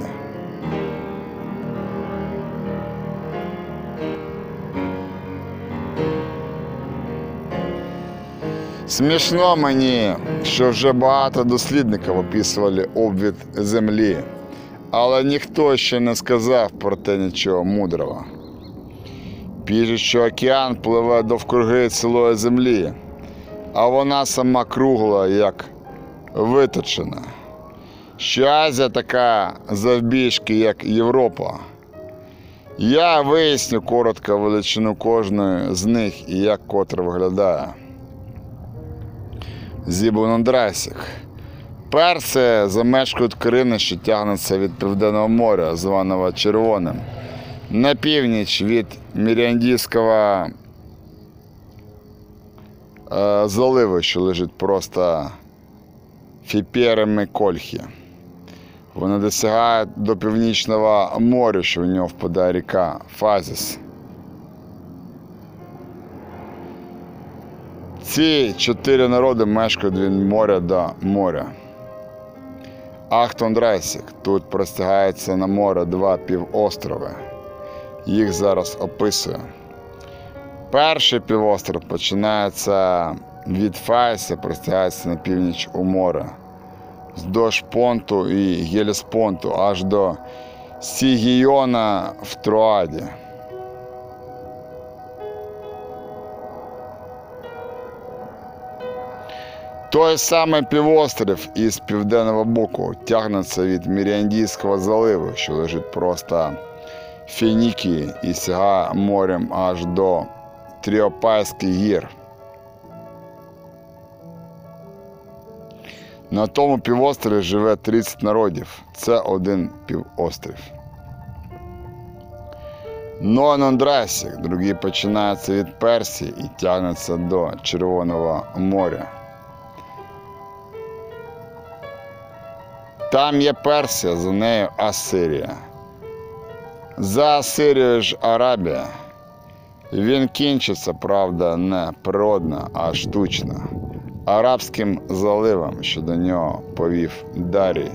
Смішно мені, що вже багато дослідників описували обвід землі, але ніхто ще не сказав про те нічого мудрого. Піже, що океан пливе довкруги цілої землі, а вона сама кругла, як виточена. Що Азія така завбільшки, як Європа. Я виясню коротко величину кожної з них і як котра виглядає. Зібонондрасік. Перси замешкають країни, що тягнуться від Південного моря, званого Червоним, на північ від Міряндійського е, заливу, що лежить просто фіперами кольхи. Вони досягають до північного моря, що в нього впадає ріка Фазіс. Ці чотири народи мешкають від моря до моря. Ахтондрайсік. Тут простягається на море два півострови. Їх зараз описую. Перший півостров починається від Файса, простягається на північ у море. Вздовж понту і Геліспонту аж до Сігіона в Троаді. Той самий півострів із південного боку тягнеться від Міріандійського заливу, що лежить просто Фінікії і сягає морем аж до Тріопайських гір. На тому півострові живе 30 народів. Це один півострів. Нонондрасік, другий починається від Персії і тягнеться до Червоного моря. Там є Персія, за нею Асирія. За Асирією ж Арабія. Він кінчиться, правда, не природно, а штучно. Арабським заливом, що до нього повів Дарій,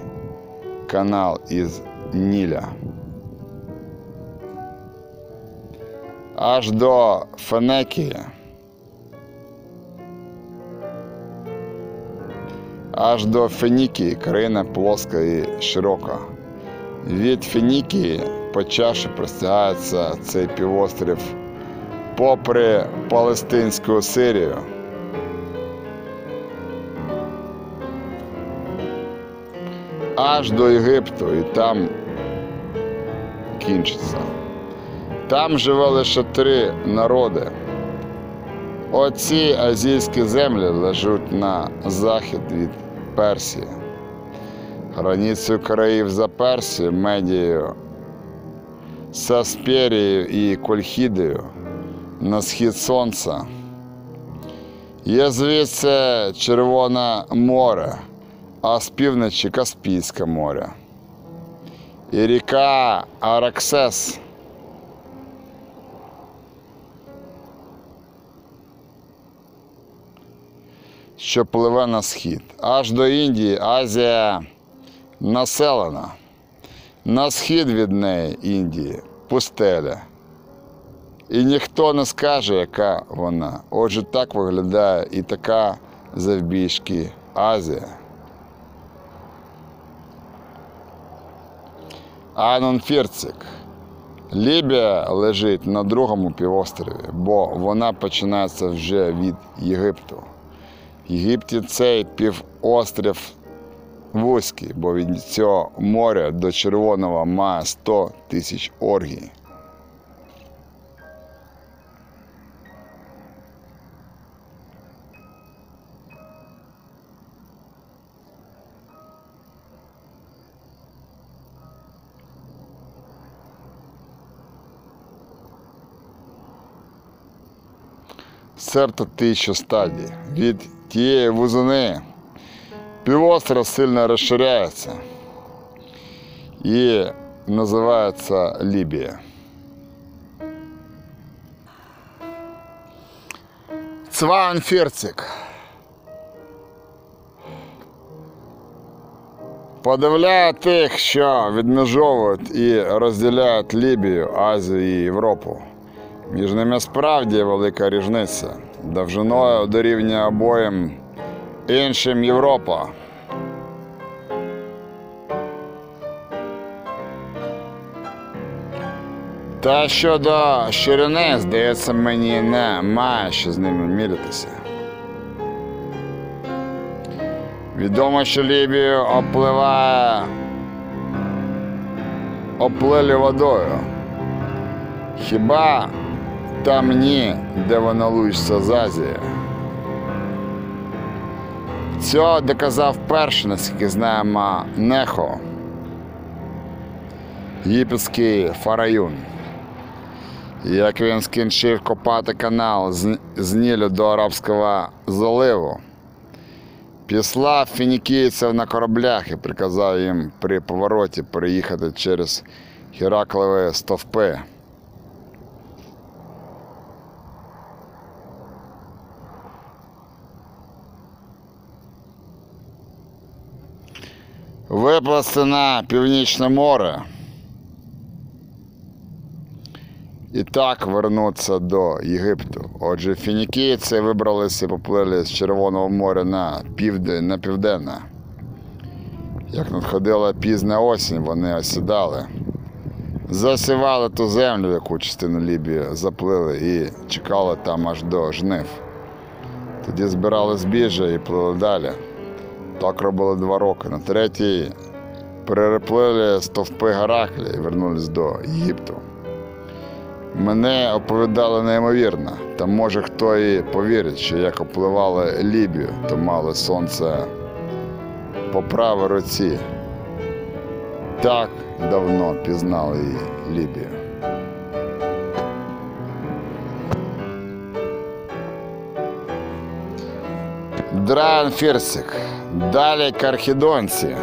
канал із Ніля. Аж до Фенекії. Аж до Фенікії країна плоска і широка. Від Фенікії по простягається цей півострів попри Палестинську Сирію. Аж до Єгипту і там кінчиться. Там живе лише три народи. Оці азійські землі лежать на захід від Персії. Границею країв за Персією, Медією, Сасперією і Кольхідою на схід сонця. Є звідси Червоне море, а з півночі Каспійське море. І ріка Араксес. Що пливе на схід. Аж до Індії Азія населена. На схід від неї Індії пустеля. І ніхто не скаже, яка вона. Отже, так виглядає і така завбільшки Азія. Анон. Лібія лежить на другому півострові, бо вона починається вже від Єгипту. В Єгипті цей півострів вузький, бо від цього моря до Червоного має 100 тисяч оргій. Серто тисячу стадій. Від тієї вузини півостров сильно розширяється і називається Лібія. Цванфірцик. Подивляє тих, що відмежовують і розділяють Лібію, Азію і Європу. Між ними справді велика різниця. Довжиною дорівнює обоїм іншим Європа. Та щодо ширини, здається, мені немає що з ними мірятися. Відомо, що Лібію опливає оплилі водою. Хіба там ні, де вона лучиться з Азії? Цього доказав перший, наскільки знаємо, Нехо, єгипетський фараюн. Як він скінчив копати канал з, Нілю до Арабського заливу, післав фінікійців на кораблях і приказав їм при повороті переїхати через Хераклеві стовпи. Випласти на Північне море. І так вернуться до Єгипту. Отже, фінікійці вибралися і поплили з Червоного моря на південь, на південне. Як надходила пізня осінь, вони осідали. Засівали ту землю, яку частину Лібії заплили і чекали там аж до жнив. Тоді збирали збіжжя і плили далі. Так робили два роки. На третій переплили стовпи Гераклі і вернулись до Єгипту. Мене оповідали неймовірно, та може хто і повірить, що як опливали Лібію, то мали сонце по правій руці. Так давно пізнали її Лібію. Дран Фірсик. Далі кархідонці.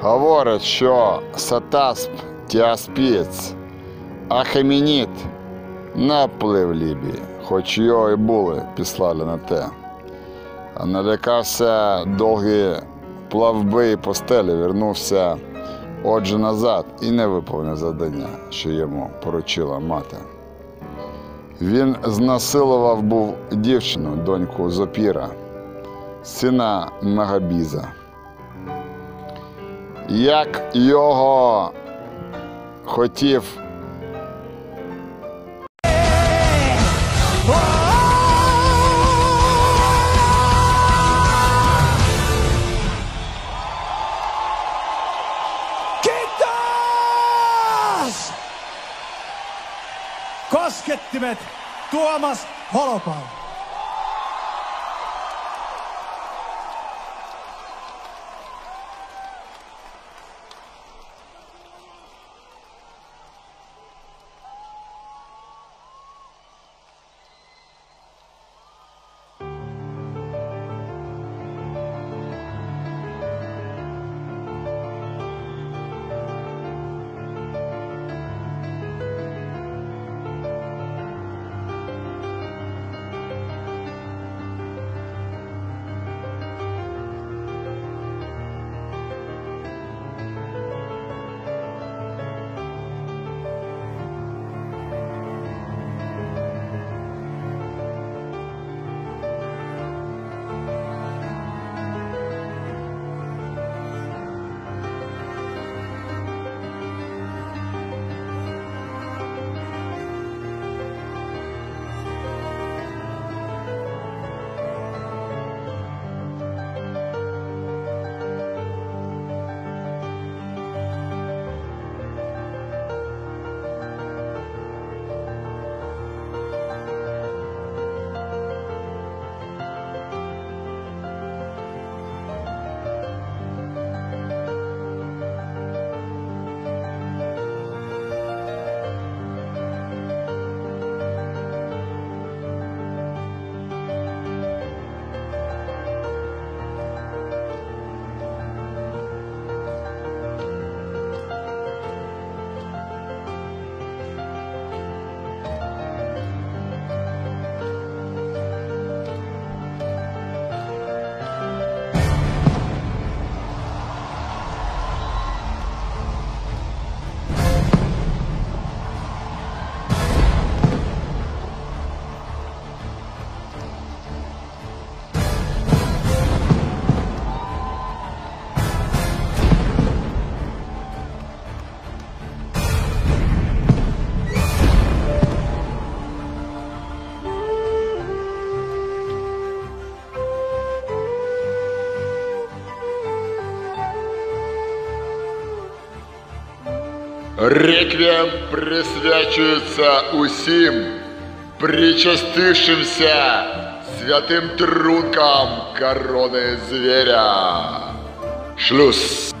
Говорять, що Сатасп, Тіаспієць, Ахемініт наплив Лібії, хоч його і були післали на те. Налякався довгі плавби і постелі, вернувся отже назад і не виповнив завдання, що йому поручила мати. Він знасилував був дівчину, доньку Зопіра, сина Мегабіза. Як його хотів kättimet Tuomas Holopainen. Реквієм присвячується усім причастившимся святим трункам корони звіря. Шлюз.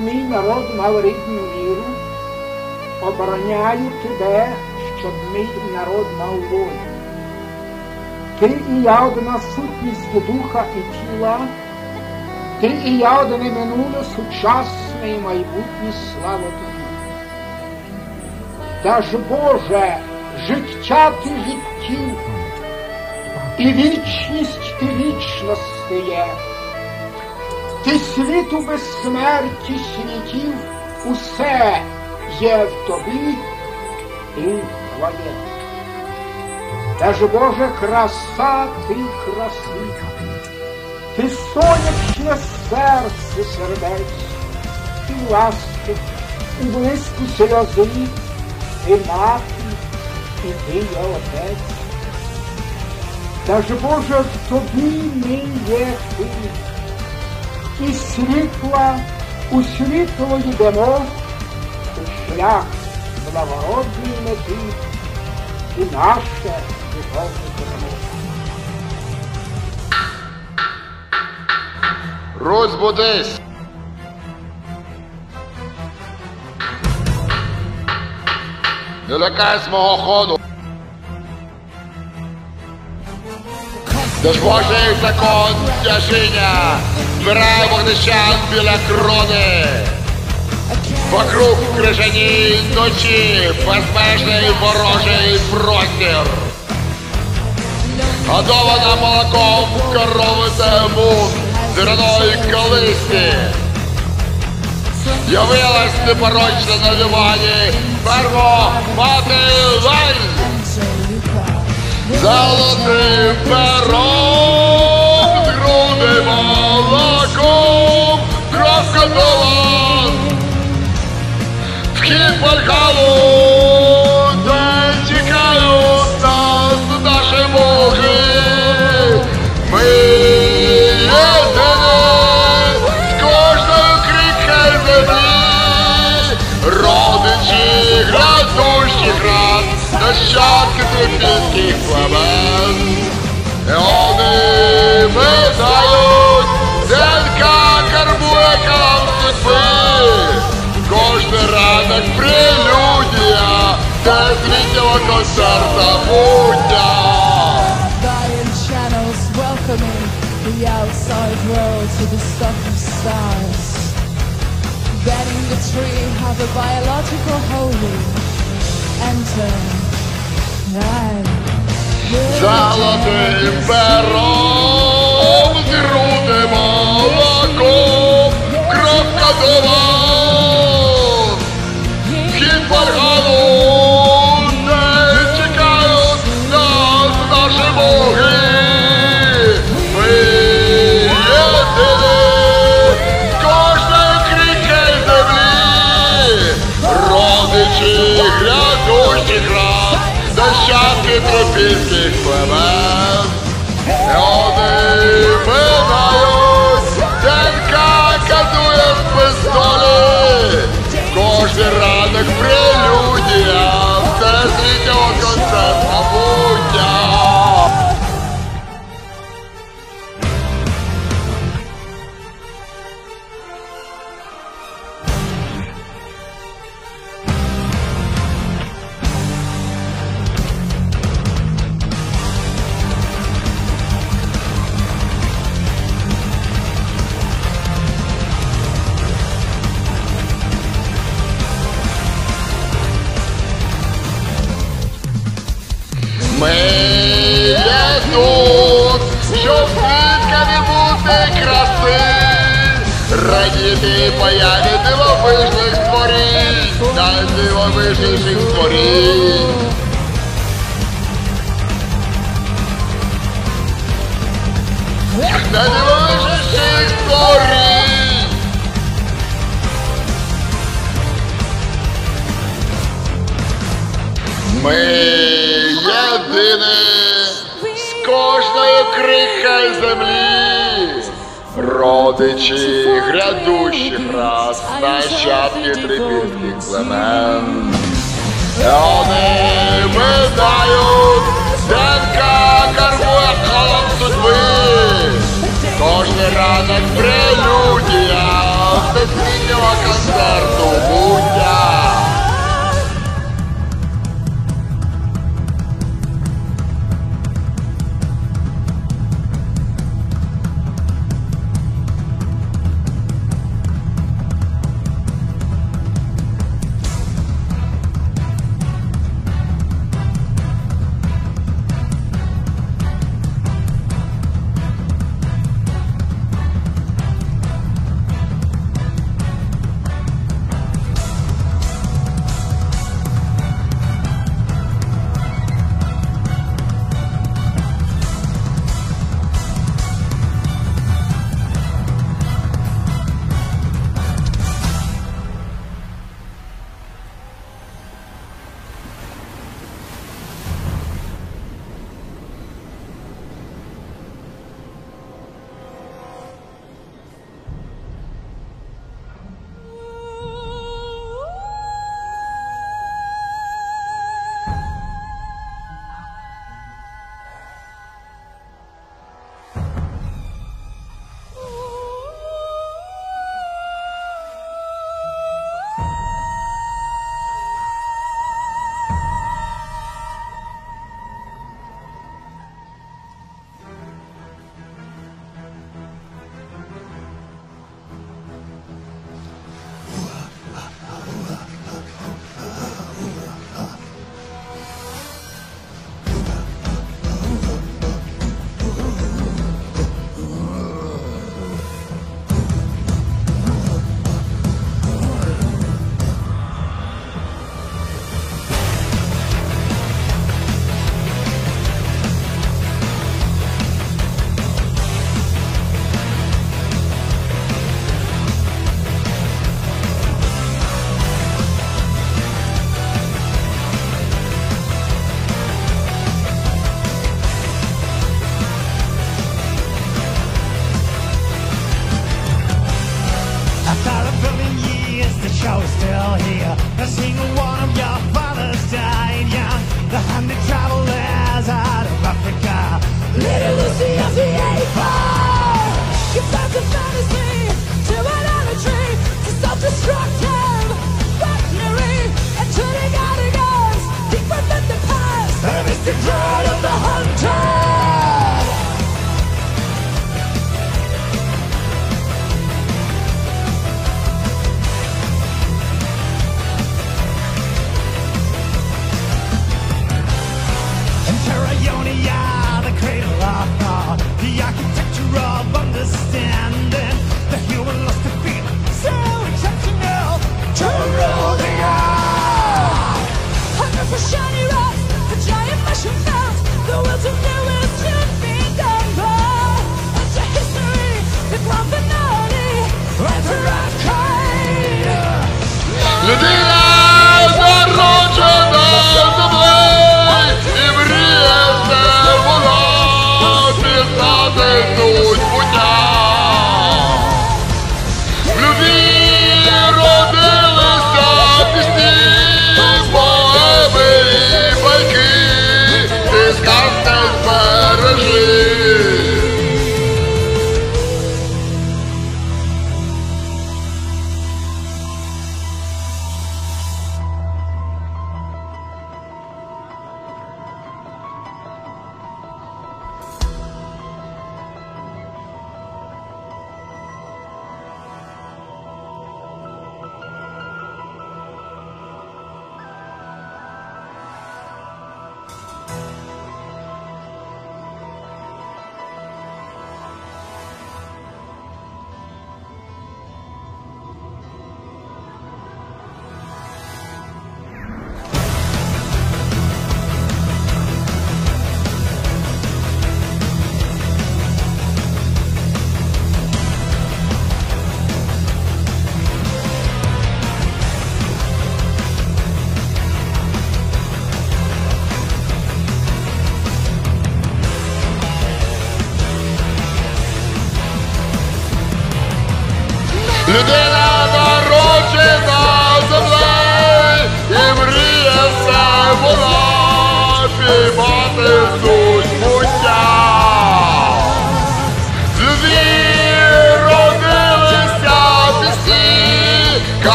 Мій народ мав рідну віру. Обороняю тебе, щоб мій народ мав волю. Ти і я одна сутність духа і тіла, ти і я одне минуле, сучасне і майбутнє слава тобі. Даж Боже, життя ти життів, і вічність ти вічності є. Ти світу безсмерті світів, усе є в тобі і твоє. Та ж Боже, краса ти краси, ти сонячне серце сердець, ти ласки, у блиску сльози, ти мати, і ти є отець. Та ж Боже, в тобі ми є ти, і світла у світло йдемо, у шлях благородний мети і наше духовне перемоги. Русь будись! Не лякайся мого ходу! Де ж Божий закон тяжіння, збирає вогнищан біля крони. Вокруг крижаній ночі, безмежний ворожий простір. Годована молоком корови тему зерної колисті. Явилась непорочна на дивані, перво мати лань. Золотим пером, з груди молоком, кровка в Вхід світіло концерта будня. Guardian channels welcoming the outside world to the stuff of stars. Bending the tree have a biological holy enter. And Золотим пером, з груди молоком, кропка ти появі дивовижних створінь, та дивовижніших створінь. Ми єдині з кожної крихою землі родичі грядущих раз, нащадки трипільських племен. Вони визнають Денка карбуахалом судьби. Кожний ранок прелюдія всесвітнього концерту буття.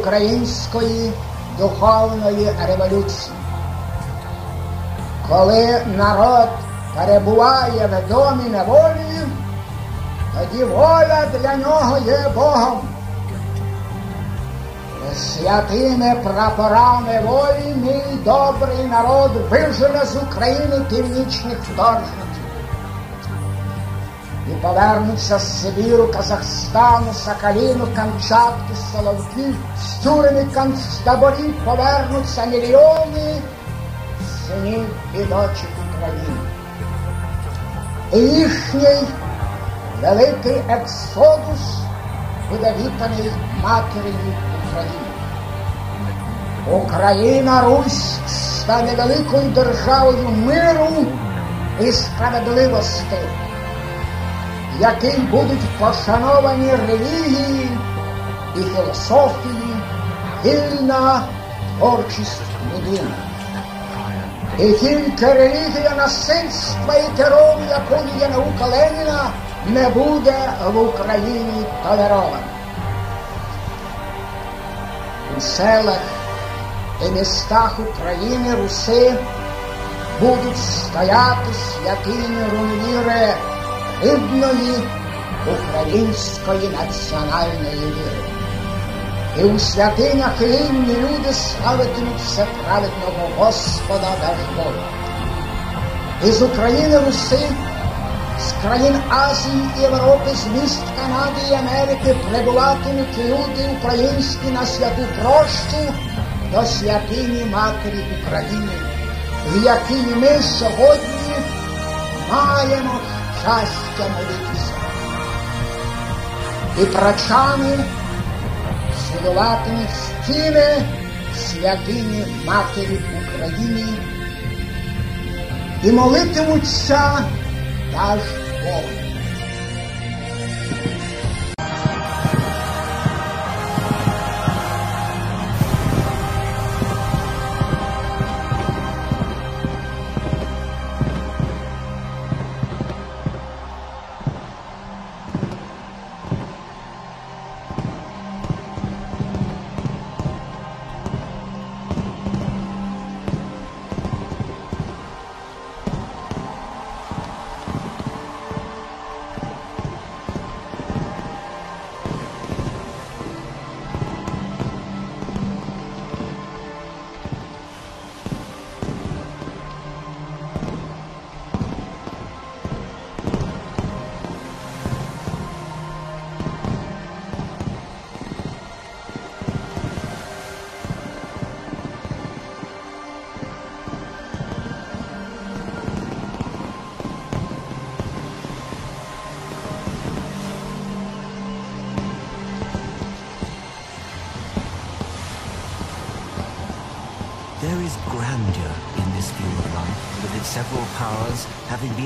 Української духовної революції. Коли народ перебуває в домі неволі, тоді воля для нього є Богом. Святими прапорами волі мій добрий народ вижене з України північних вторгників. І повернуться з Сибіру, Казахстану, Сахаліну, Камчатки, Соловки, тюрми концтаборів повернуться мільйони синів і дочок України. І їхній великий ексодус буде матерію України. Україна, Русь стане великою державою миру і справедливості, якій будуть пошановані релігії і філософії, вільна творчість людини. І тільки релігія насильства і терору, якою є наука Леніна, не буде в Україні толерована. У селах і містах України руси будуть стояти святині рунвіри рідної української національної віри. І у святинях рівні люди славитимуть всеправедного Господа наш Бога. Із України Руси, з країн Азії і Європи, з міст Канади і Америки прибуватимуть люди українські на святу прощу до святині Матері України, в якій ми сьогодні маємо щастя молитися. І прачани святуватимуть стіни святині Матері України і молитимуться наш Бог. There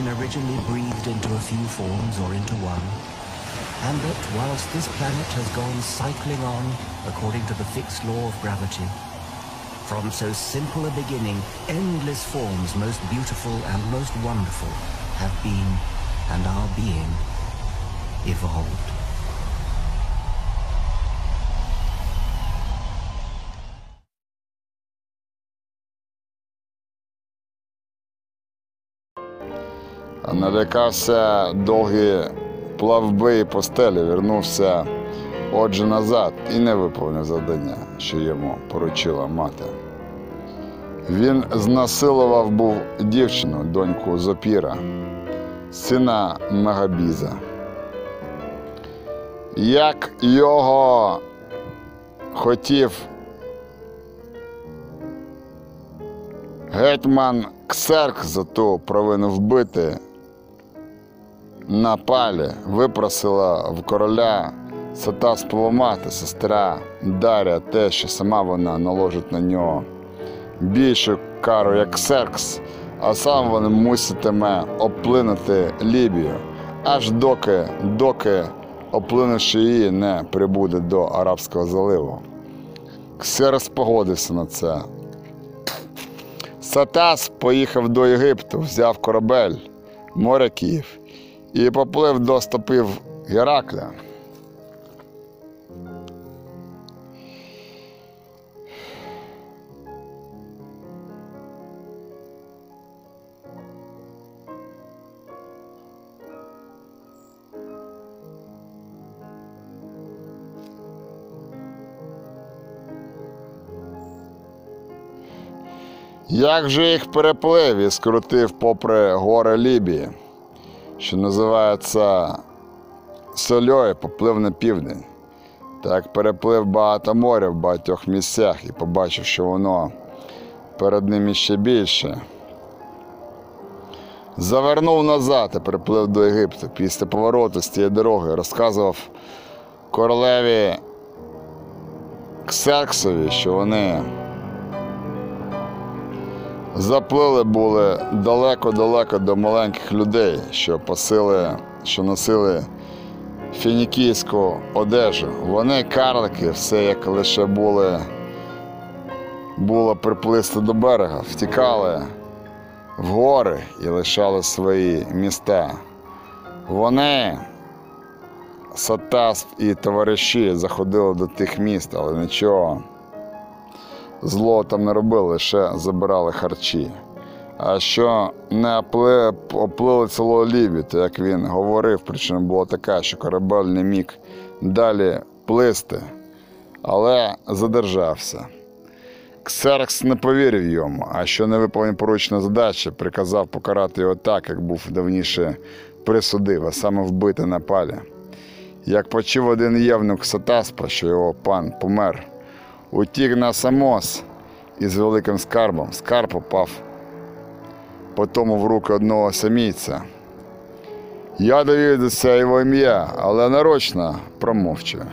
originally breathed into a few forms or into one. And that whilst this planet has gone cycling on according to the fixed law of gravity, from so simple a beginning, endless forms most beautiful and most wonderful have been and are being evolved. Налякався довгі плавби і постелі, вернувся отже назад і не виповнив завдання, що йому поручила мати. Він знасилував був дівчину, доньку Зопіра, сина Мегабіза. Як його хотів гетьман Ксерк за ту провину вбити на палі, випросила в короля Сатаспова мати, сестра Дар'я, те, що сама вона наложить на нього більшу кару, як Ксеркс, а сам він муситиме оплинути Лібію, аж доки, доки, оплинувши її, не прибуде до Арабського заливу. Ксеркс погодився на це. Сатас поїхав до Єгипту, взяв корабель, моряків і поплив до стопів Геракля. Як же їх переплив і скрутив попри гори Лібії, що називається Сольою, поплив на південь. Так переплив багато моря в багатьох місцях і побачив, що воно перед ним іще більше. Завернув назад і приплив до Єгипту. Після повороту з тієї дороги розказував королеві Ксерксові, що вони заплили були далеко-далеко до маленьких людей, що посили, що носили фінікійську одежу. Вони карлики, все як лише були, було приплисти до берега, втікали в гори і лишали свої міста. Вони, Сатасп і товариші, заходили до тих міст, але нічого зло там не робили, лише забирали харчі. А що не оплили Лівію, то як він говорив, причина була така, що корабель не міг далі плисти, але задержався. Ксеркс не повірив йому, а що не виповнив поручну задачу, приказав покарати його так, як був давніше присудив, а саме вбити на палі. Як почув один євнук Сатаспа, що його пан помер, утік на Самос із великим скарбом. Скарб попав потому в руки одного самійця. Я довідався його ім'я, але нарочно промовчую.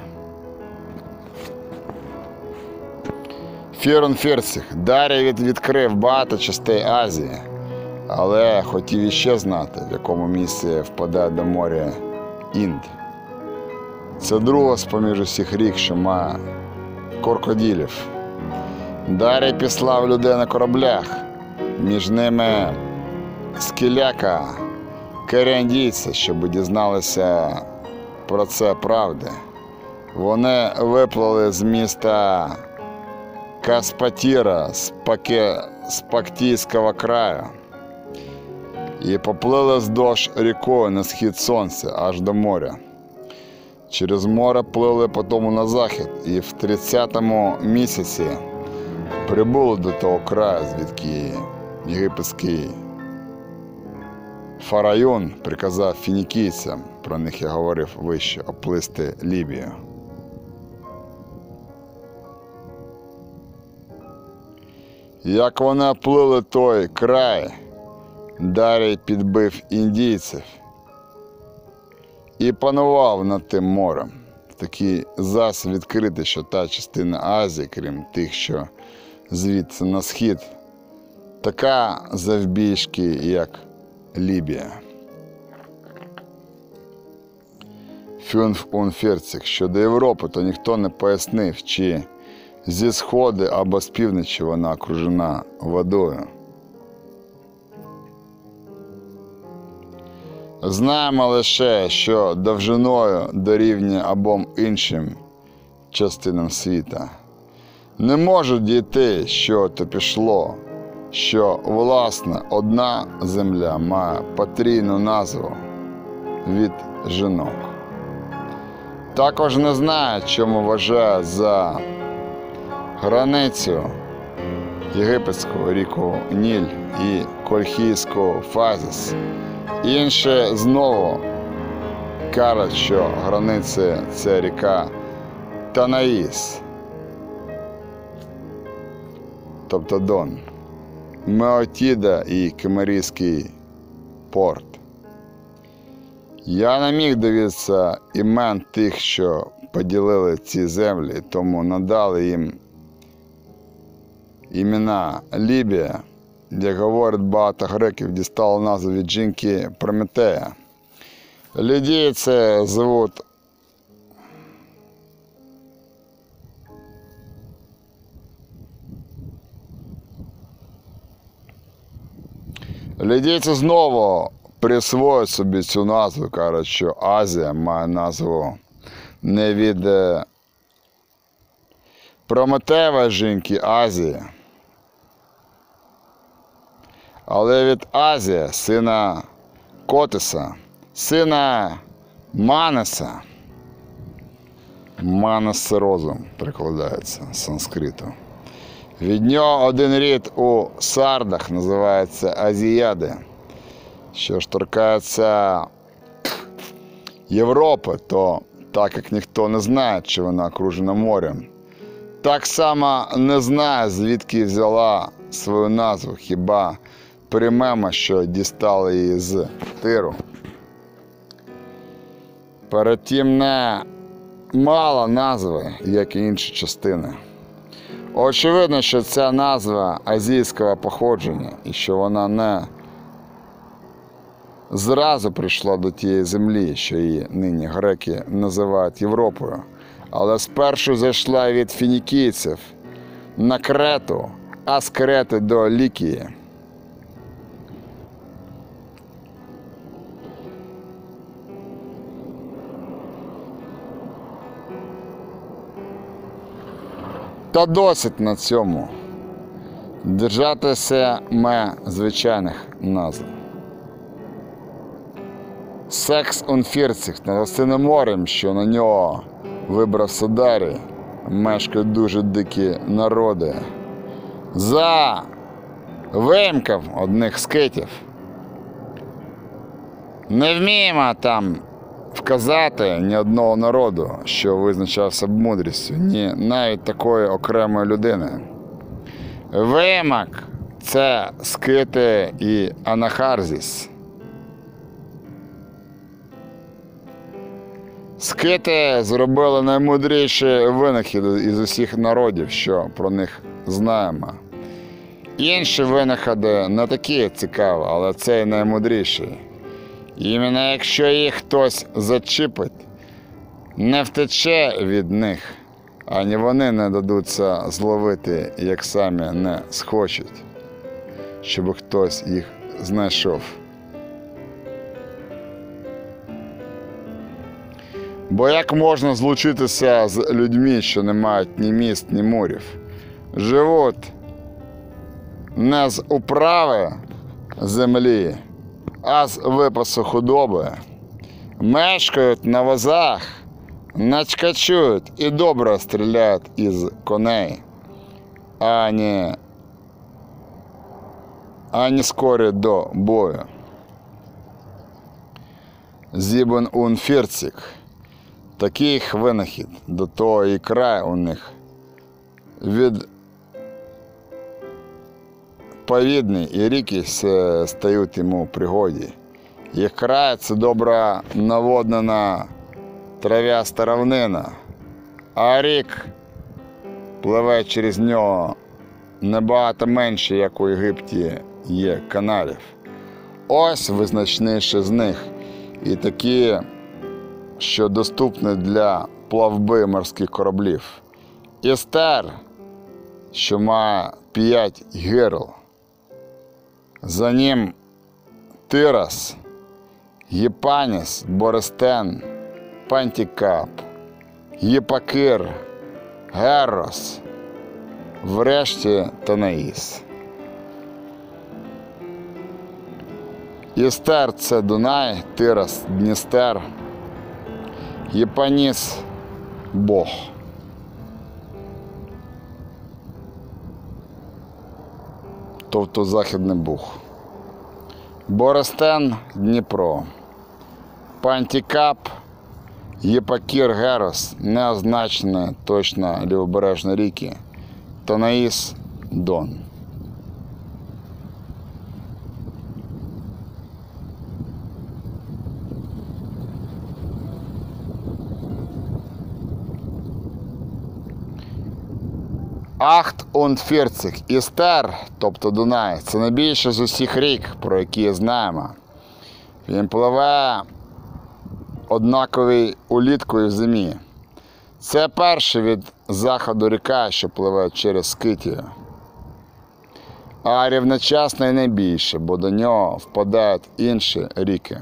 Фірон Ферцих Дар'я від, відкрив багато частей Азії, але хотів іще знати, в якому місці впадає до моря Інд. Це друга з-поміж усіх рік, що має крокодилів. Дар'я післав людей на кораблях, між ними скіляка, керендійця, щоб дізналися про це правди. Вони виплили з міста Каспатіра з, Паке... з Пактійського краю і поплили вздовж рікою на схід сонця аж до моря. Через море плили потім на захід і в 30-му місяці прибули до того краю, звідки єгипетський фарайон приказав фінікійцям, про них я говорив вище, оплисти Лібію. Як вони оплили той край, Дарій підбив індійців і панував над тим морем. Такий зас відкритий, що та частина Азії, крім тих, що звідси на схід, така завбільшки, як Лібія. Фюнф Унферцік щодо Європи, то ніхто не пояснив, чи зі сходи або з півночі вона окружена водою. Знаємо лише, що довжиною дорівнює обом іншим частинам світа. Не можуть дійти, що то пішло, що власне одна земля має потрійну назву від жінок. Також не знаю, чому вважає за границю єгипетську ріку Ніль і Кольхійську Фазіс. Інше знову. Кажуть, що границя це ріка Танаїс, тобто Дон, Меотіда і Кемерійський порт. Я не міг дивитися імен тих, що поділили ці землі, тому надали їм імена Лібія, як говорять багато греків, дістали назву від жінки Прометея. Лідії це звуть Лідійці знову присвоюють собі цю назву, кажуть, що Азія має назву не від е, Прометеєва жінки Азії, але від Азія, сина Котиса, сина Манеса. Манес розум прикладається з санскриту. Від нього один рід у сардах називається Азіяди. Що ж торкається Європи, то так як ніхто не знає, чи вона окружена морем, так само не знає, звідки взяла свою назву, хіба приймемо, що дістали її з тиру. Перед тим не мала назви, як і інші частини. Очевидно, що ця назва азійського походження і що вона не зразу прийшла до тієї землі, що її нині греки називають Європою, але спершу зайшла від фінікійців на Крету, а з Крети до Лікії. Та досить на цьому. Держатися ме звичайних назв. Секс унфірців над Гостиним морем, що на нього вибрав Садарі, мешкають дуже дикі народи. За вимкав одних скитів. Не вміємо там вказати ні одного народу, що визначався б мудрістю, ні навіть такої окремої людини. Вимак це скити і анахарзіс. Скити зробили наймудріший винахід із усіх народів, що про них знаємо. Інші винаходи не такі цікаві, але цей наймудріший. Іменно якщо їх хтось зачіпить, не втече від них, ані вони не дадуться зловити, як самі не схочуть, щоб хтось їх знайшов. Бо як можна злучитися з людьми, що не мають ні міст, ні мурів, живуть не з управи землі, а з випасу худоби, мешкають на возах, начкачують і добре стріляють із коней, ані, ані скорі до бою. Зібен унфірцік. Такий винахід до того і край у них від повідний і ріки стають йому в пригоді. Їх край це добра наводнена трав'яста равнина, а рік пливе через нього набагато менше, як у Єгипті є каналів. Ось визначніші з них і такі, що доступні для плавби морських кораблів. Істер, що має п'ять гирл. За ним Тирас, Гіпаніс, Бористен, Пантікап, Гіпакир, Герос, врешті Танаїс. Істер це Дунай, Тирас, Дністер, Гіпаніс Бог. Тобто Західний Буг. Борестен Дніпро. Пантікап, Єпакір Герос, неозначені точно лівобережні ріки. Танаїс Дон. Ахт und 40. Істер, тобто Дунай, це найбільше з усіх рік, про які знаємо. Він пливе однаковий улітку і в зимі. Це перший від заходу ріка, що пливе через Скитію. А рівночасно і найбільше, бо до нього впадають інші ріки.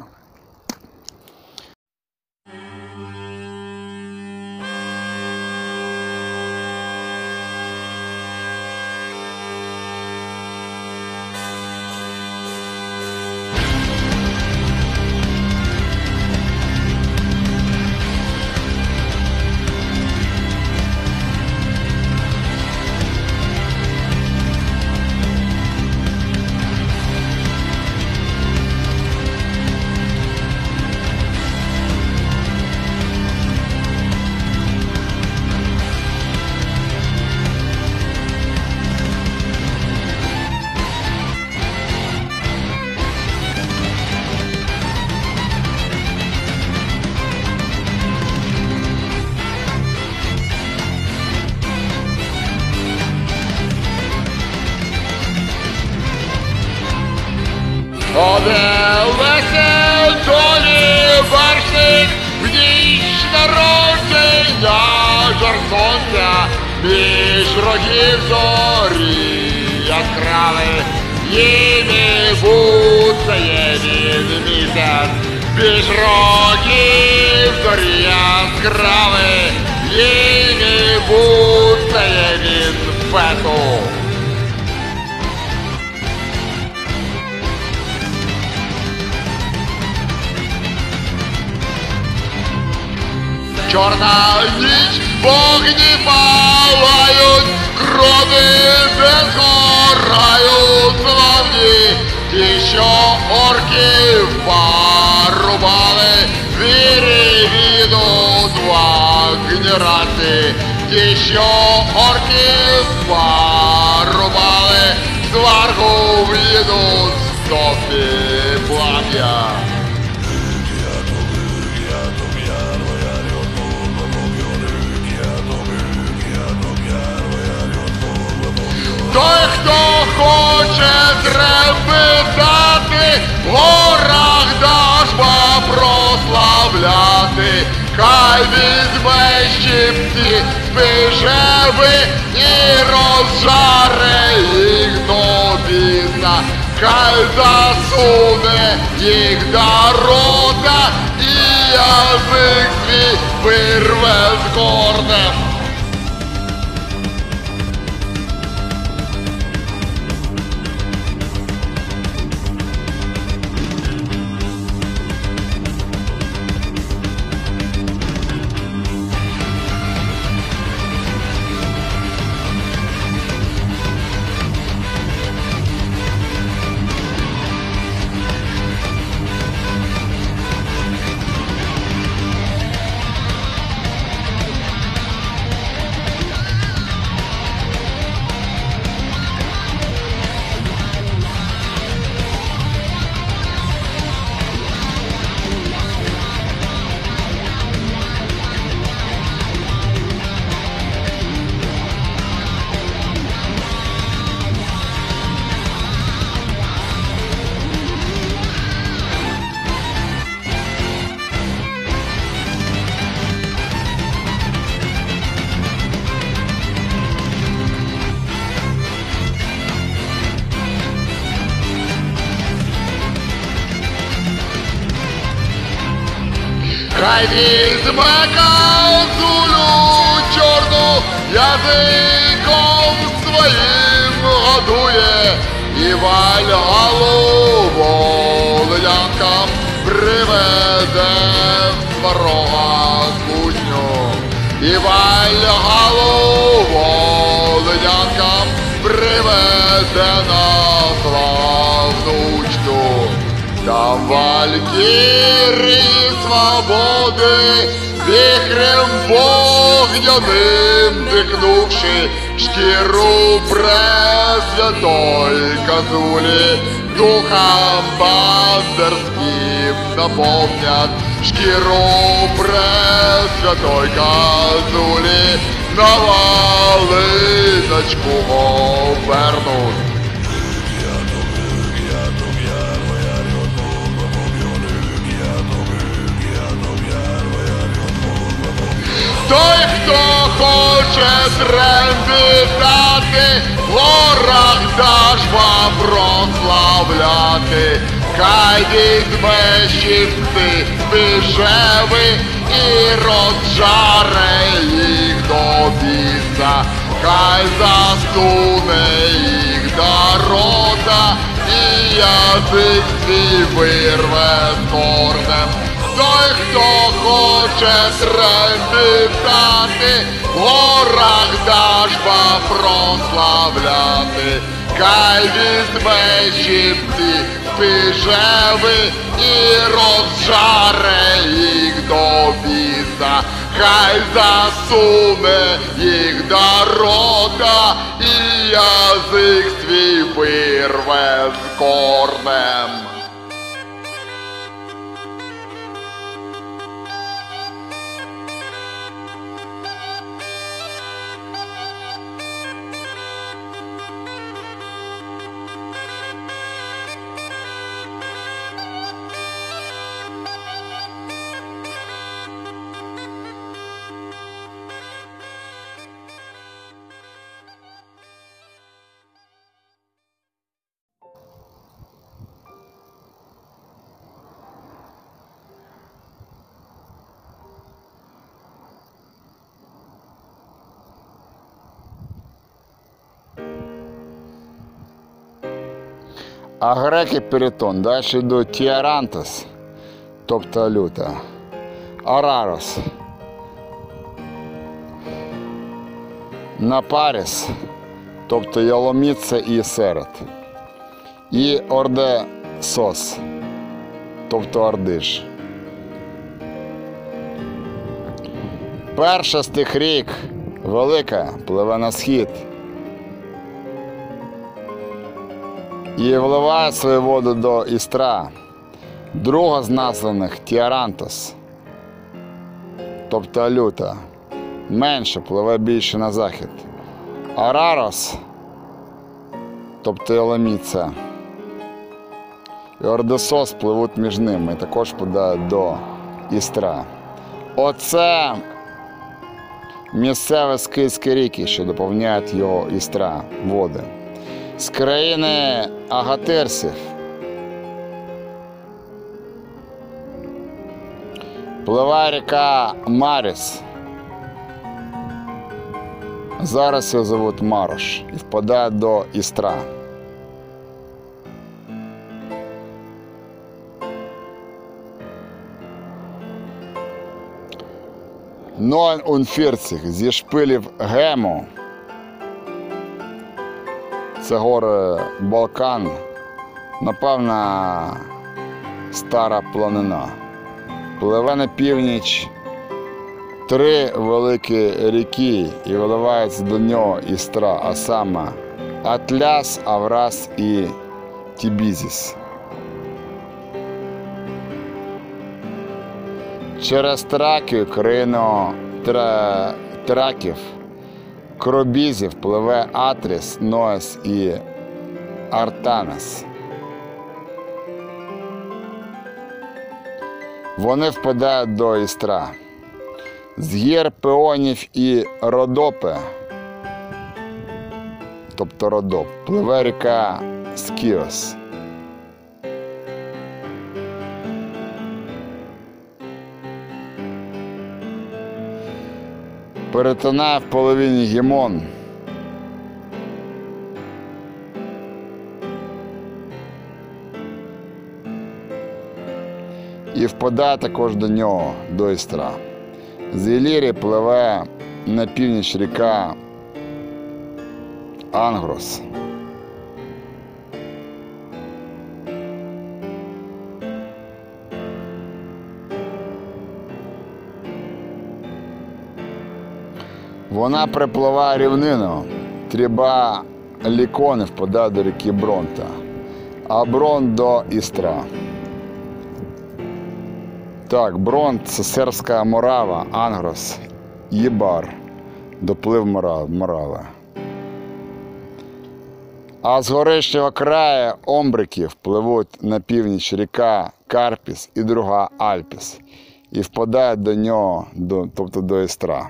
Місяць між рогів зорі яскравий її буцає він фету. Чорна ніч, вогні палають, крови безгорають славні, ті, що орків парубали, вірі два вагнерати, ті, що орків парубали, зваргу віду стопі плам'я. Хай візьме щипці спижеви і розжаре їх до біса, хай засуне їх до рота і язик свій вирве з гордем. Пресвятой козулі, на валиночку обернуть. Той, хто хоче тренди дати, в горах дажба прославляти, хай візьме щипці спіжеви і розжаре їх до біса, хай засуне їх до рота і язик свій вирве з корнем. Той, хто хоче трепетати, в горах дажба прославляти, хай візьме щипці спіжеви і розжаре їх хай засуне їх до рота і язик свій вирве з корнем. А греки Перетон, далі йдуть Тіарантос, тобто люта, Арарос, Напаріс, тобто Яломіце і Серет, і Ордесос, тобто Ордиш. Перша з тих рік велика пливе на схід. І вливає свою воду до Істра. Друга з названих Тіарантос, тобто Алюта, менше пливе більше на захід. Арарос, тобто Яломіця, і Ордесос пливуть між ними і також подають до Істра. Оце місцеві скитські ріки, що доповняють його Істра води з країни Агатерсів. Пливає ріка Маріс. Зараз його зовуть Марош і впадає до Істра. Нон унфірціх зі шпилів Гему. Це гори Балкан, напевно, стара планина. Пливе на північ три великі ріки і виливається до нього істра, а саме Атляс, Аврас і Тібізіс. Через Тракію, країну Тра... Траків, Кробізів пливе Атріс, Ноес і Артанес. Вони впадають до Істра. З гір Пеонів і Родопе, тобто Родоп, пливе ріка Скіос. Перетинає в половині гімон. І впадає також до нього, до Істра. З Ілірі пливе на північ ріка Ангрос. Вона припливає рівнину. Тріба лікони впадає до ріки Бронта, а Брон до Істра. Так, Бронт це сербська морава, Ангрос, Єбар, доплив Морав- Морави. А з горишнього краю Омбриків пливуть на північ ріка Карпіс і друга Альпіс і впадають до нього, до, тобто до Істра.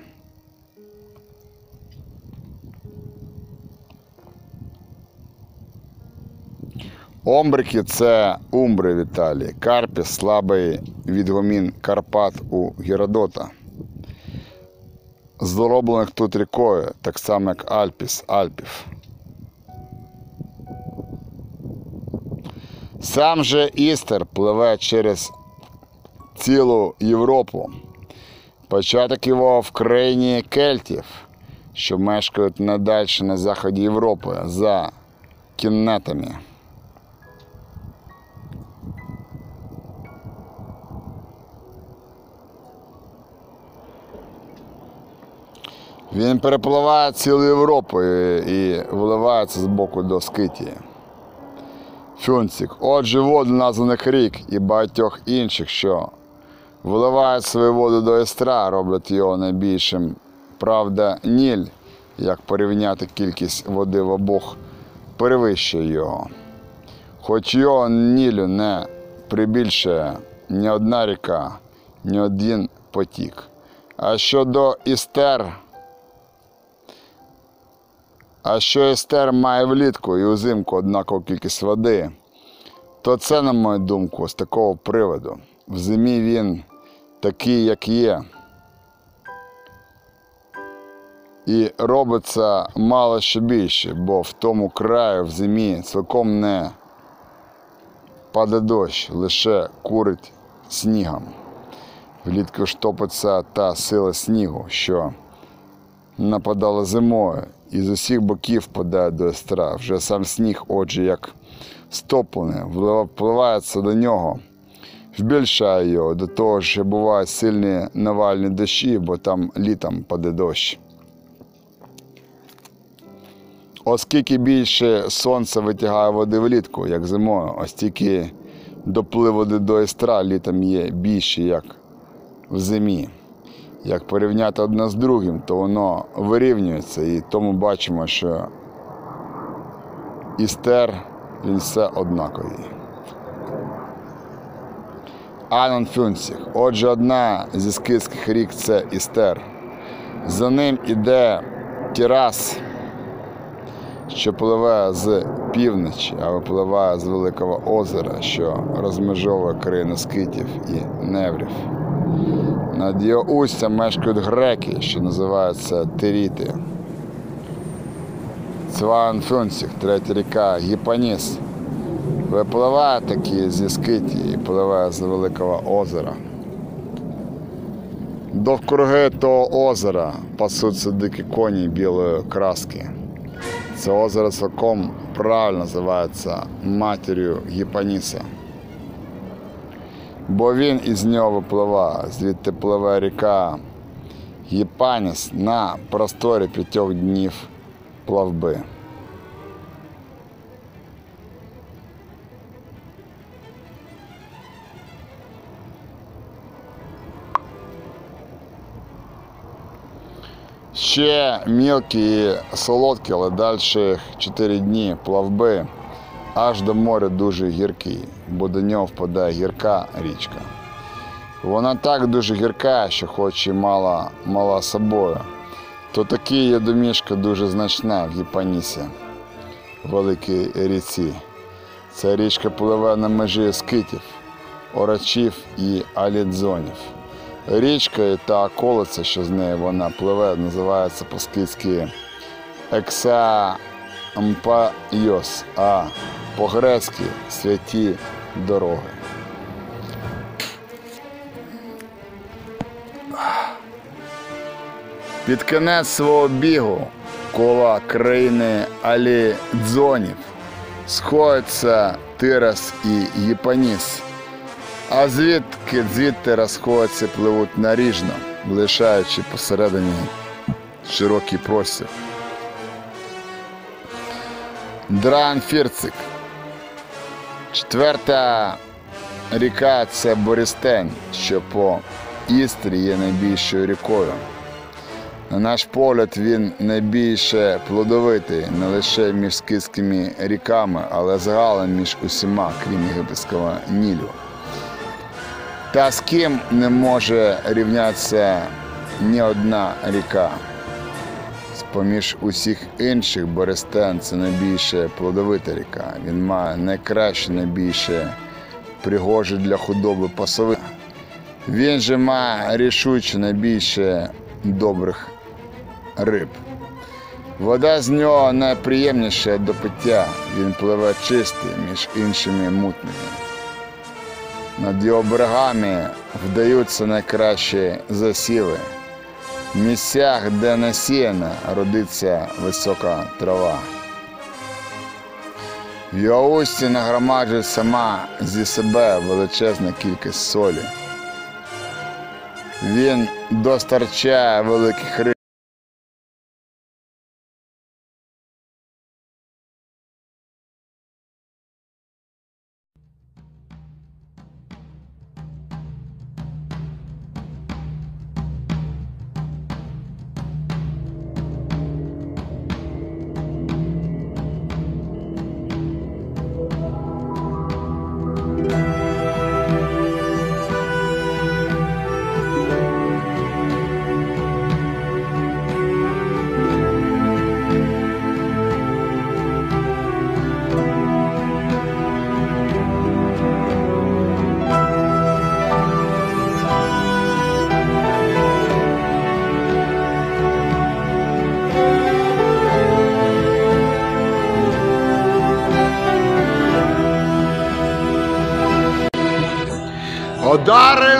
Омбрики це умбри в Італії. Карпіс слабий відгомін Карпат у Геродота. Зроблених тут рікою, так само як Альпіс, Альпів. Сам же Істер пливе через цілу Європу. Початок його в країні кельтів, що мешкають надальше на заході Європи за кіннетами. Він перепливає цілу Європу і, виливається з боку до Скитії. Фюнцик. Отже, воду названих рік і багатьох інших, що виливають свою воду до Естра, роблять його найбільшим. Правда, Ніль, як порівняти кількість води в обох, перевищує його. Хоч його Нілю не прибільшує ні одна ріка, ні один потік. А щодо Істер, а що Естер має влітку і узимку однакову кількість води, то це, на мою думку, з такого приводу. В зимі він такий, як є. І робиться мало що більше, бо в тому краю в зимі цілком не паде дощ, лише курить снігом. Влітку ж топиться та сила снігу, що нападала зимою, і з усіх боків впадає до естра. Вже сам сніг, отже, як стоплений, впливається до нього, вбільшає його, до того ж бувають сильні навальні дощі, бо там літом паде дощ. Оскільки більше сонце витягає води влітку, як зимою, оскільки доплив води до естра літом є більше, як в зимі. Як порівняти одне з другим, то воно вирівнюється, і тому бачимо, що істер він все однаковий. Анон Фюнсіх. Отже, одна зі скидських рік це істер. За ним іде Тірас, що пливе з півночі, а випливає з Великого озера, що розмежовує країну скитів і неврів. Над його устям мешкають греки, що називаються Тиріти. Цван Фюнсіх, третя ріка, Гіпаніс. Випливає такі зі Скитії і пливає з Великого озера. Довкруги того озера пасуться дикі коні білої краски. Це озеро цілком правильно називається матір'ю Гіпаніса. Бо він із нього випливає, звідти пливе ріка Єпаніс на просторі п'ятьох днів плавби. Ще мілкі і солодкі, але далі 4 дні плавби аж до моря дуже гіркий, бо до нього впадає гірка річка. Вона так дуже гірка, що хоч і мала, мала собою, то таки є домішка дуже значна в Гіпанісі, великій ріці. Ця річка пливе на межі скитів, орачів і алідзонів. Річкою та околиця, що з нею вона пливе, називається по-скітськи Ексампайос, а по-грецьки святі дороги. Під кінець свого бігу коло країни Алідзонів сходяться Тирас і Єпаніс, а звідки звідти розходяться пливуть наріжно, лишаючи посередині широкий простір. Дранфірцик. Четверта ріка це Борістень, що по Істрі є найбільшою рікою. На наш погляд, він найбільше плодовитий не лише між скіськими ріками, але загалом між усіма, крім єгипетського Нілю. Та з ким не може рівнятися ні одна ріка. З-поміж усіх інших Борестен це найбільше плодовита ріка. Він має найкраще, найбільше пригожі для худоби пасови. Він же має рішуче найбільше добрих риб. Вода з нього найприємніша до пиття. Він пливе чистий між іншими мутними. Над його берегами вдаються найкращі засіви. Місцях, де насіяна, родиться висока трава. В його усті нагромаджує сама зі себе величезна кількість солі. Він достарчає великих риб.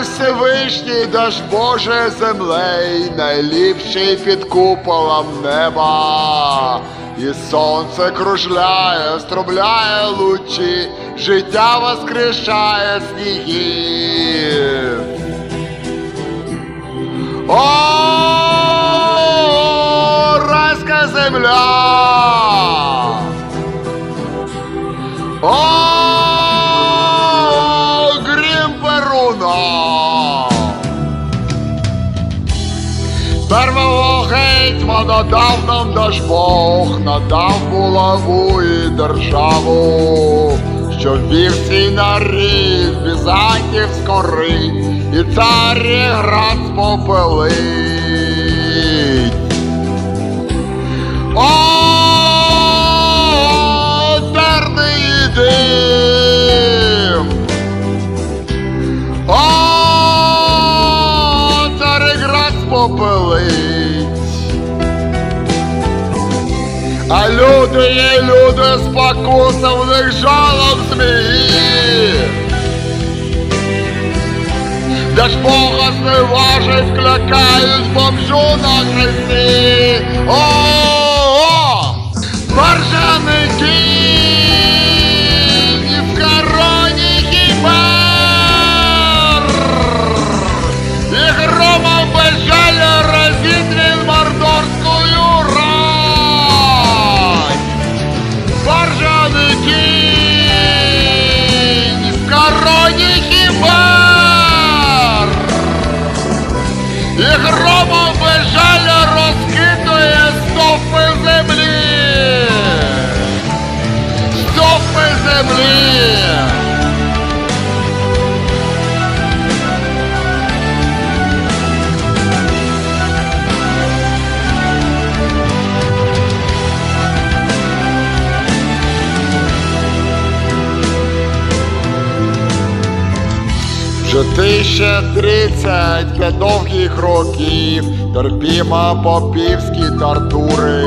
Всевишній даж Боже землей, найліпший під куполом неба. І сонце кружляє, струбляє лучі, життя воскрешає снігів. О, райська земля! О, гетьмана дав нам даж Бог, надав булаву і державу, що вів цей нарід, Бізантів кори, і царі град спопелить. А люди є люди спокуса, в них жалоб змії. Де ж Бога зневажить, клякають бомжу на хресті. О, о, 2035 довгих років терпімо попівські тортури.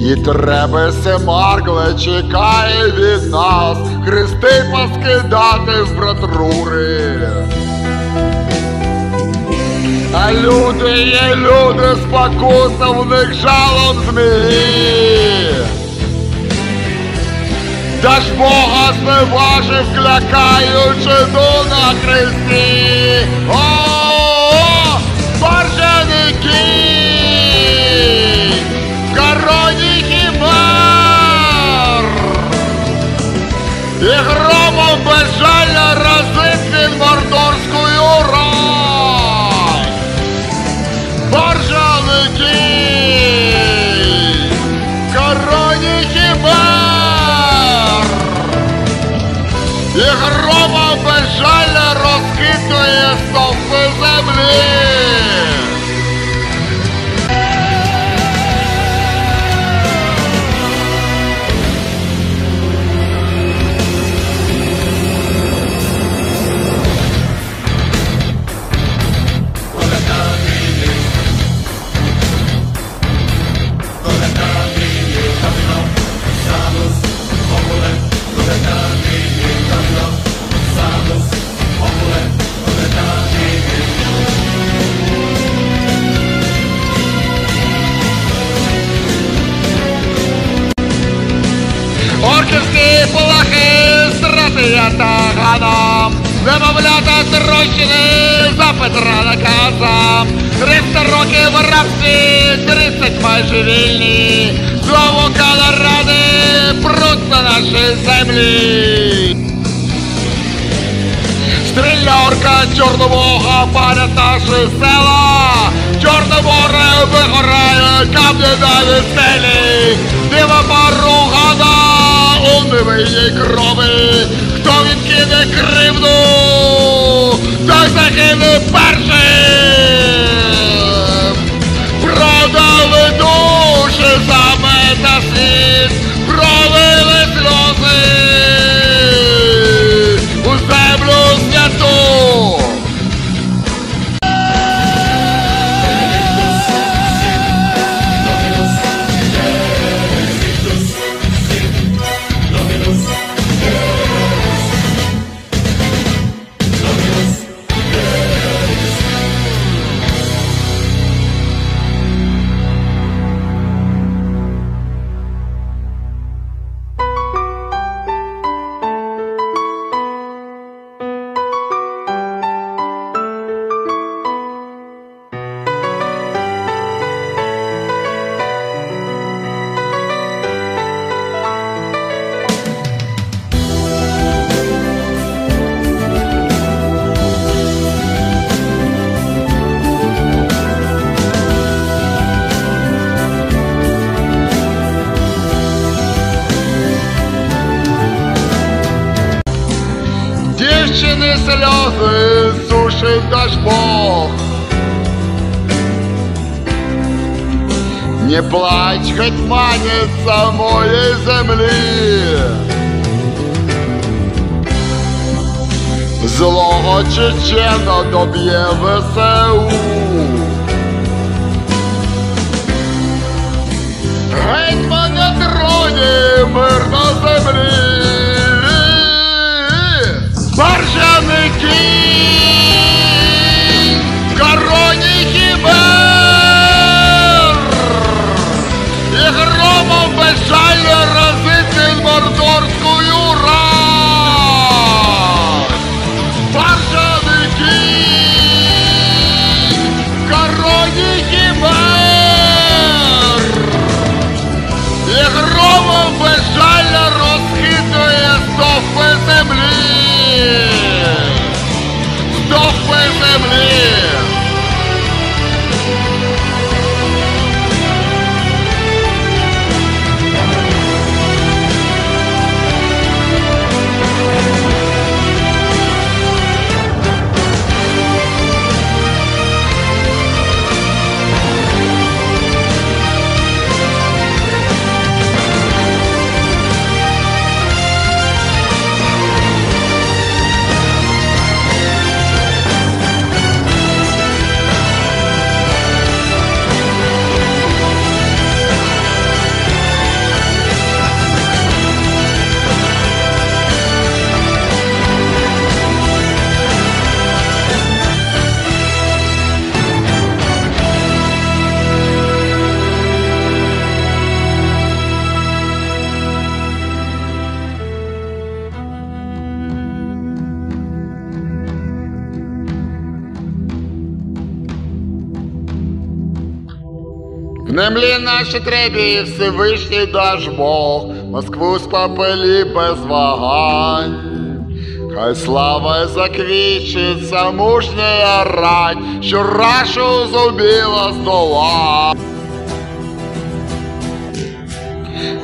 І треба Семаркле чекає від нас хрести поскидати в братрури. А люди є люди спокуса, в них жалом змії. Та ж Бога зневажив, клякаючи до на хресті. О, боржаники! В короні хімер! І громом безжально стовпи стратія таганом, Немовлята трощини за Петра наказом, 300 років в рабстві, 30 майже вільні, Знову колоради пруть на нашій землі. Стрільна орка Чорнового палять наші села, Чорне море вигорає, камні на стелі, Дива поругана у невинній крови, хто відкине кривду, той загине першим. Продали душі за мета світ, Наші требі, Всевишній даш Бог, Москву з без вагань. Хай слава заквічиться мужня рать, що рашу зуміла здолати.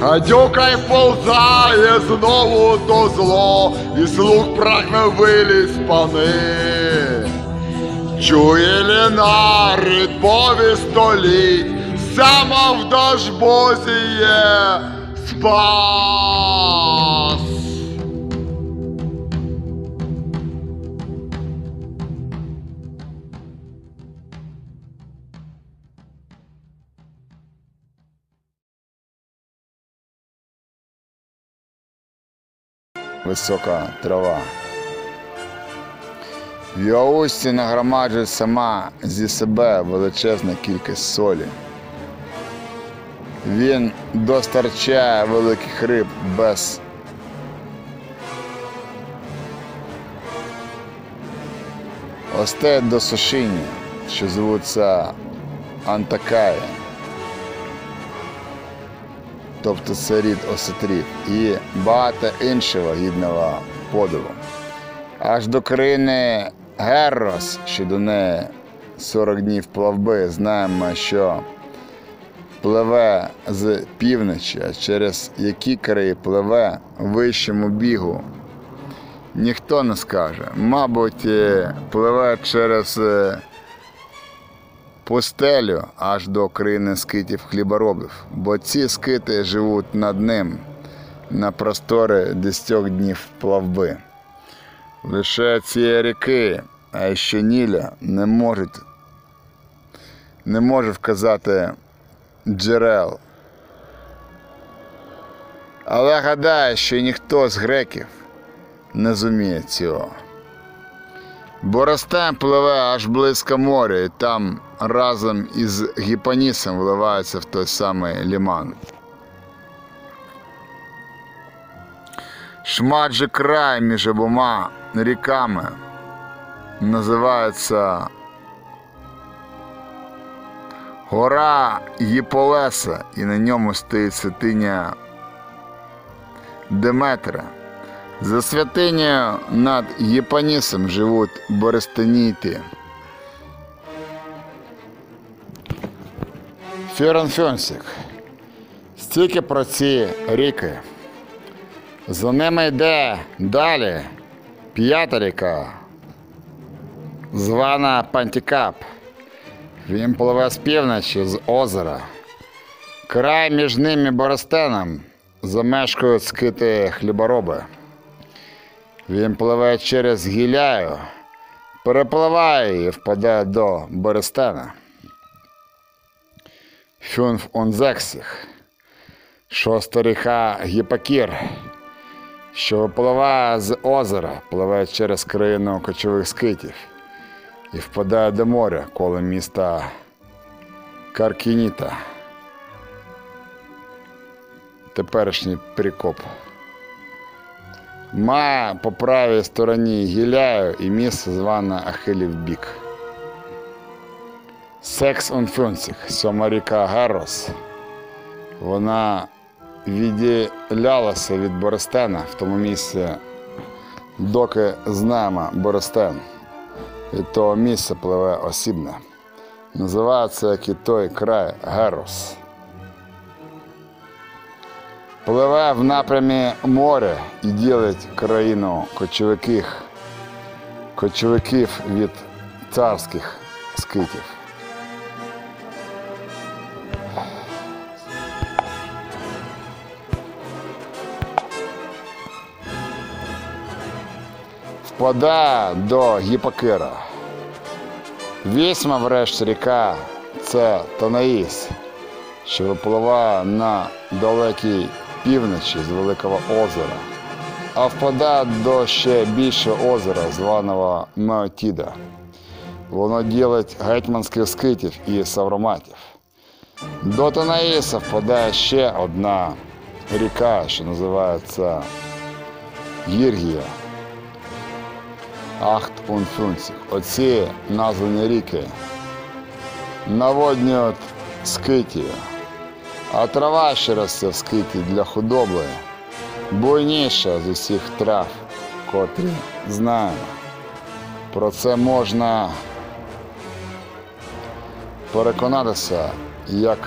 Гадюка й ползає знову до зло, і слух прагне вилізь пани. Чує лінарит повість століть, сама в дажбозі є спас. висока трава. В його усті нагромаджує сама зі себе величезна кількість солі. Він достарчає великих риб без остей до сушіння, що звуться Антакая. Тобто це рід осетрів і багато іншого гідного подиву. Аж до країни Геррос, що до неї 40 днів плавби, знаємо, що пливе з півночі, через які краї пливе вищому бігу. Ніхто не скаже. Мабуть, е, пливе через е, пустелю аж до країни скитів хліборобів, бо ці скити живуть над ним на простори десятьох днів плавби. Лише цієї ріки, а ще Ніля не можуть не може вказати джерел. Але гадаю, що ніхто з греків не зуміє цього. Боростем пливе аж близько моря, і там разом із Гіпанісом вливається в той самий ліман. Шмат же край між обома ріками називається Гора Єполеса, і на ньому стоїть святиня Деметра. За святинею над Єпанісом живуть борестеніти. Фіронфьонсік. Стільки про ці ріки. За ними йде далі п'ята ріка, звана Пантікап. Він пливе з півночі з озера. Край між ним і Боростеном замешкають скити хлібороби. Він пливе через гіляю, перепливає і впадає до Берестена. Фюнф Онзексіх, шоста ріка Гіпакір, що випливає з озера, пливе через країну кочових скитів і впадає до моря коло міста Каркініта. Теперішній прикоп. Має по правій стороні гіляю і місце зване Ахилів бік. Секс Онфюнсіх, сьома ріка Герос. Вона відділялася від Боростена в тому місці, доки знаємо Боростен. Від того місця пливе осібне. Називається як і той край Герос. Пливе в напрямі моря і ділить країну кочовиків, кочовиків від царських скитів. Впадає до Гіпокира. Вісьма, врешті ріка це Танаїс, що випливає на далекій півночі з Великого озера, а впадає до ще більшого озера, званого Меотіда. Воно ділить гетьманських скитів і савроматів. До Танаїса впадає ще одна ріка, що називається Гіргія. Ахт Унфюнців. Оці названі ріки наводнюють скитію. А трава, що росте в скиті для худоби, буйніша з усіх трав, котрі знаємо. Про це можна переконатися, як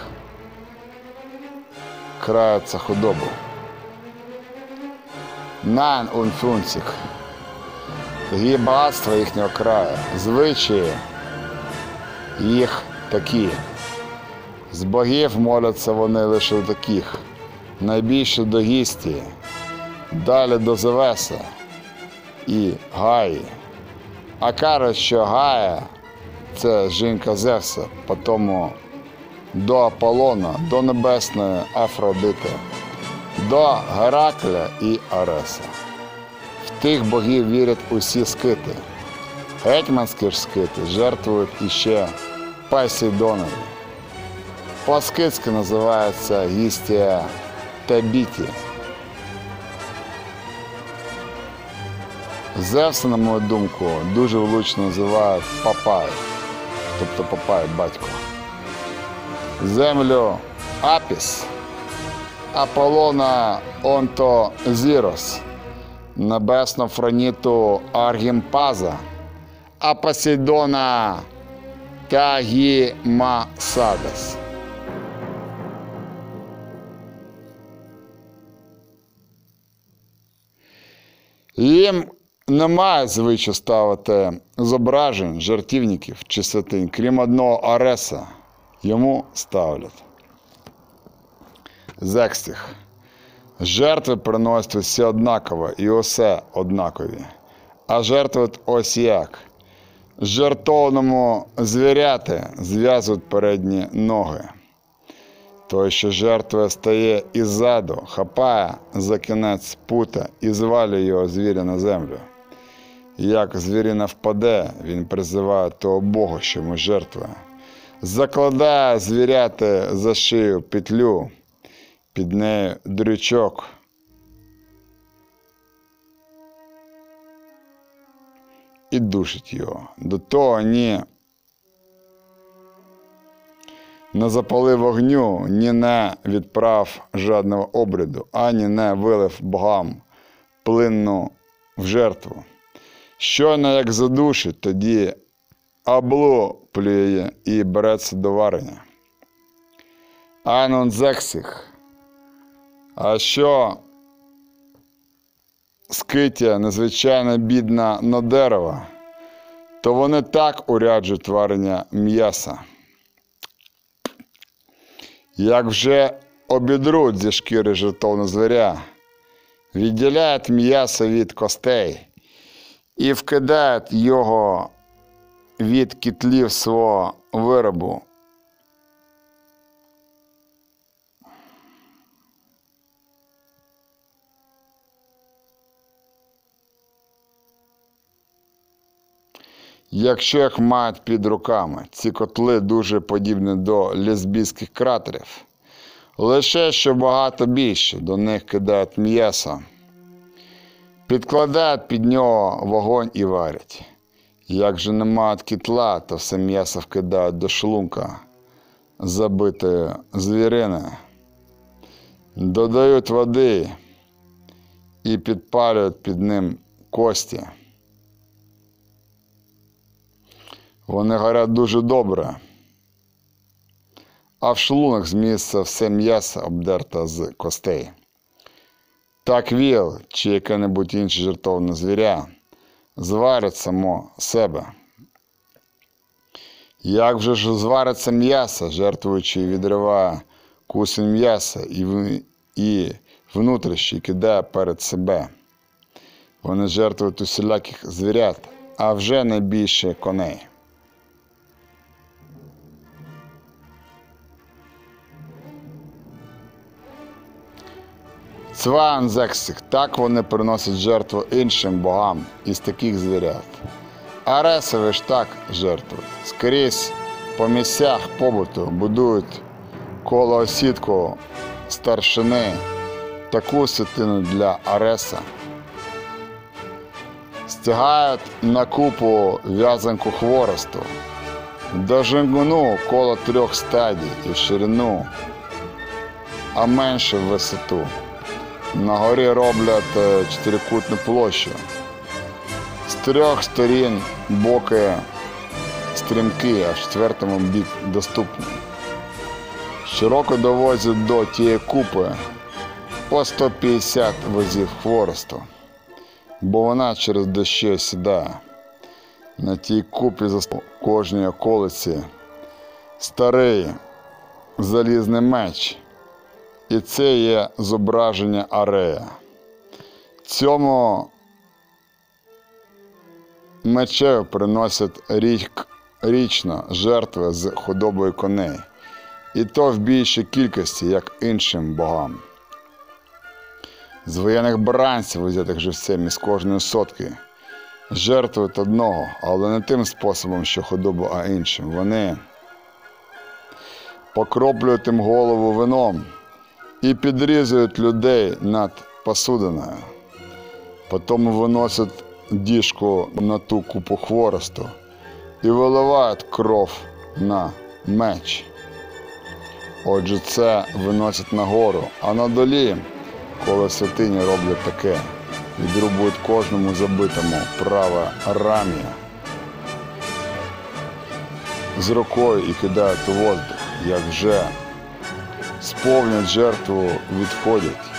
краються худобу. Найн унфюнцік. Є багатство їхнього краю, звичаї їх такі. З богів моляться вони лише таких, найбільше до гісті, далі до Зевеса і Гаї. А кажуть, що Гая це жінка Зевса, потому до Аполлона, до небесної Афродити, до Геракля і Ареса. Тих богів вірять усі скити. Гетьманські ж скити жертвують іще Посейдонові. По-скитськи називається гістія Табіті. Зевса, на мою думку, дуже влучно називають Папай, тобто Папай батько. Землю Апіс, Аполлона Онтозірос, небесну фроніту Аргімпаза, а Посейдона Тагімасадас. Їм немає звичаю ставити зображень жартівників чи святинь, крім одного Ареса, йому ставлять. Зекстих. Жертви приносять усі однаково і усе однакові. А жертвують ось як. Жертовному звіряти зв'язують передні ноги. Той, що жертвує, стає іззаду, хапає за кінець пута і звалює його звіря на землю. Як звірина впаде, він призиває того Бога, що йому жертвує. Закладає звіряти за шию петлю, під нею дрючок. І душить його. До того ні не запалив вогню, ні не відправ жодного обряду, ані не вилив богам плинну в жертву. Щойно як задушить, тоді аблу плює і береться до варення. Анон зексіх. А що скиття незвичайно бідна на дерево, то вони так уряджують варення м'яса. Як вже обідруть зі шкіри жертовного звіря, відділяють м'ясо від костей і вкидають його від кітлів свого виробу. Якщо їх мають під руками, ці котли дуже подібні до лесбійських кратерів. Лише що багато більше, до них кидають м'ясо, підкладають під нього вогонь і варять. Як же не кітла, то все м'ясо вкидають до шлунка забитої звірини, додають води і підпалюють під ним кості. Вони горять дуже добре, а в шлунок з місця все м'ясо обдерте з костей. Так віл чи яке-небудь інше жертовне звіря зварять само себе. Як вже ж звариться м'ясо, жертвуючи відриває кусень м'яса і, і внутрішній кидає перед себе. Вони жертвують усіляких звірят, а вже найбільше коней. Цванзексих, так вони приносять жертву іншим богам із таких звірят. Аресові ж так жертвують. Скрізь по місцях побуту будують коло осідку старшини таку святину для Ареса. Стягають на купу в'язанку хворосту, Довжину коло трьох стадій і в ширину, а менше в висоту. На горі роблять е, чотирикутну площу. З трьох сторін боки стрімкі, а в четвертому бік доступні. Щороку довозять до тієї купи по 150 возів хворосту, бо вона через дощі осідає. На тій купі за кожній околиці старий залізний меч. І це є зображення арея. Цьому мечеві приносять рік, річно жертви з худобою коней. І то в більшій кількості, як іншим богам. З воєнних бранців, взятих живцем із кожної сотки, жертвують одного, але не тим способом, що худобу, а іншим. Вони покроплюють їм голову вином і підрізують людей над посудиною. Потім виносять діжку на ту купу хворосту і виливають кров на меч. Отже, це виносять нагору, а на долі, коли святині роблять таке, відрубують кожному забитому праве рам'я з рукою і кидають у воздух, як вже сповнять жертву, відходять.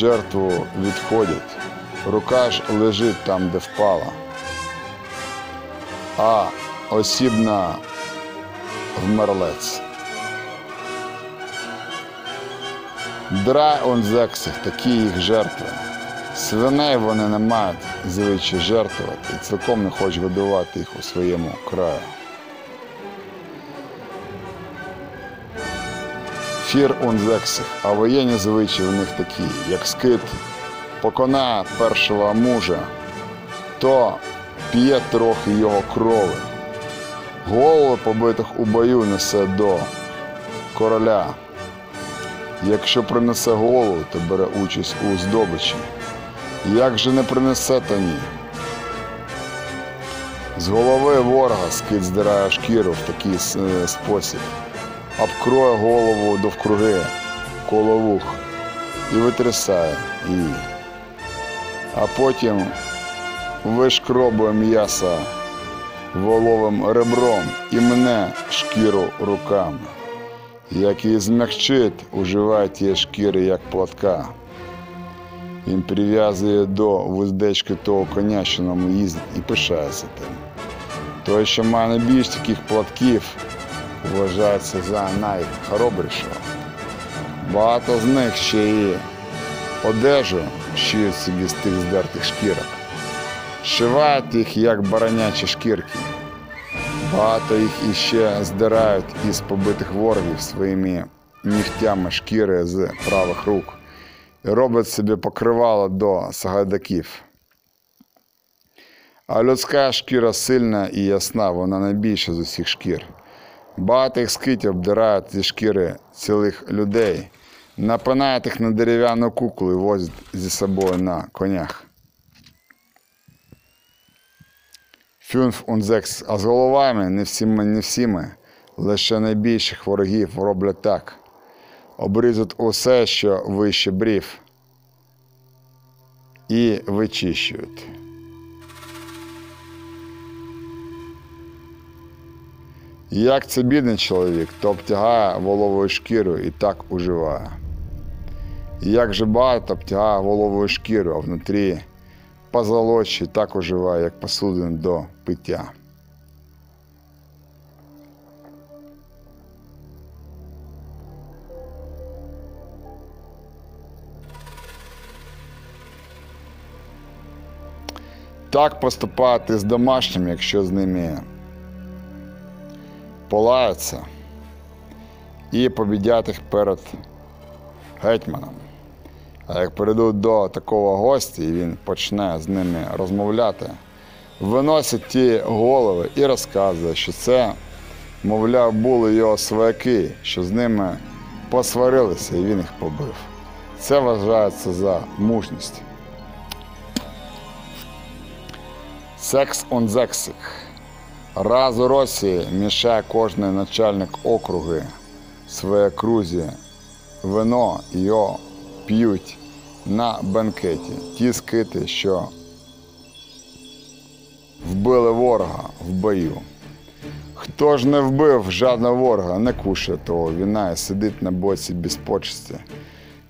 Жертву відходять. Рука ж лежить там, де впала. А осібна вмерлець. Драй он зексих, такі їх жертви. Свиней вони не мають звичай жертвувати і цілком не хочуть годувати їх у своєму краю. Фір он зексих, а воєнні звичаї в них такі, як скит поконає першого мужа, то п'є трохи його крови. Голови побитих у бою несе до короля. Якщо принесе голову, то бере участь у здобичі. Як же не принесе, то ні. З голови ворога скид здирає шкіру в такий е, спосіб, обкроє голову довкруги, коло вух і витрясає її. А потім вишкробує м'ясо воловим ребром і мне шкіру руками. Як її змягчить, уживає ті шкіри, як платка. Він прив'язує до вуздечки того коня, що на ньому їздить, і пишається тим. Той, що має найбільш таких платків, вважається за найхоробрішого. Багато з них ще і одежу шиють собі з тих здертих шкірок. Шивають їх, як баранячі шкірки. Багато їх іще здирають із побитих ворогів своїми нігтями шкіри з правих рук і роблять собі покривало до сагайдаків. А людська шкіра сильна і ясна, вона найбільша з усіх шкір. Багато їх скитів обдирають зі шкіри цілих людей, напинають їх на дерев'яну куклу і возять зі собою на конях. Фюнф унзекс, а з головами не всіми, не всіми, лише найбільших ворогів роблять так. Обрізуть усе, що вище брів, і вичищують. Як це бідний чоловік, то обтягає воловою шкірою і так уживає. Як же багато обтягає воловою шкірою, а внутрі позолочі так уживає, як посудин до пиття. Так поступати з домашніми, якщо з ними полаються, і побідять їх перед гетьманом. А як прийдуть до такого гостя, і він почне з ними розмовляти, виносить ті голови і розказує, що це, мовляв, були його свояки, що з ними посварилися, і він їх побив. Це вважається за мужність. Секс он зексик. Раз у Росії мішає кожний начальник округи своє крузі вино його п'ють на бенкеті. Ті скити, що вбили ворога в бою. Хто ж не вбив жодного ворога, не кушає того віна і сидить на боці без почесті.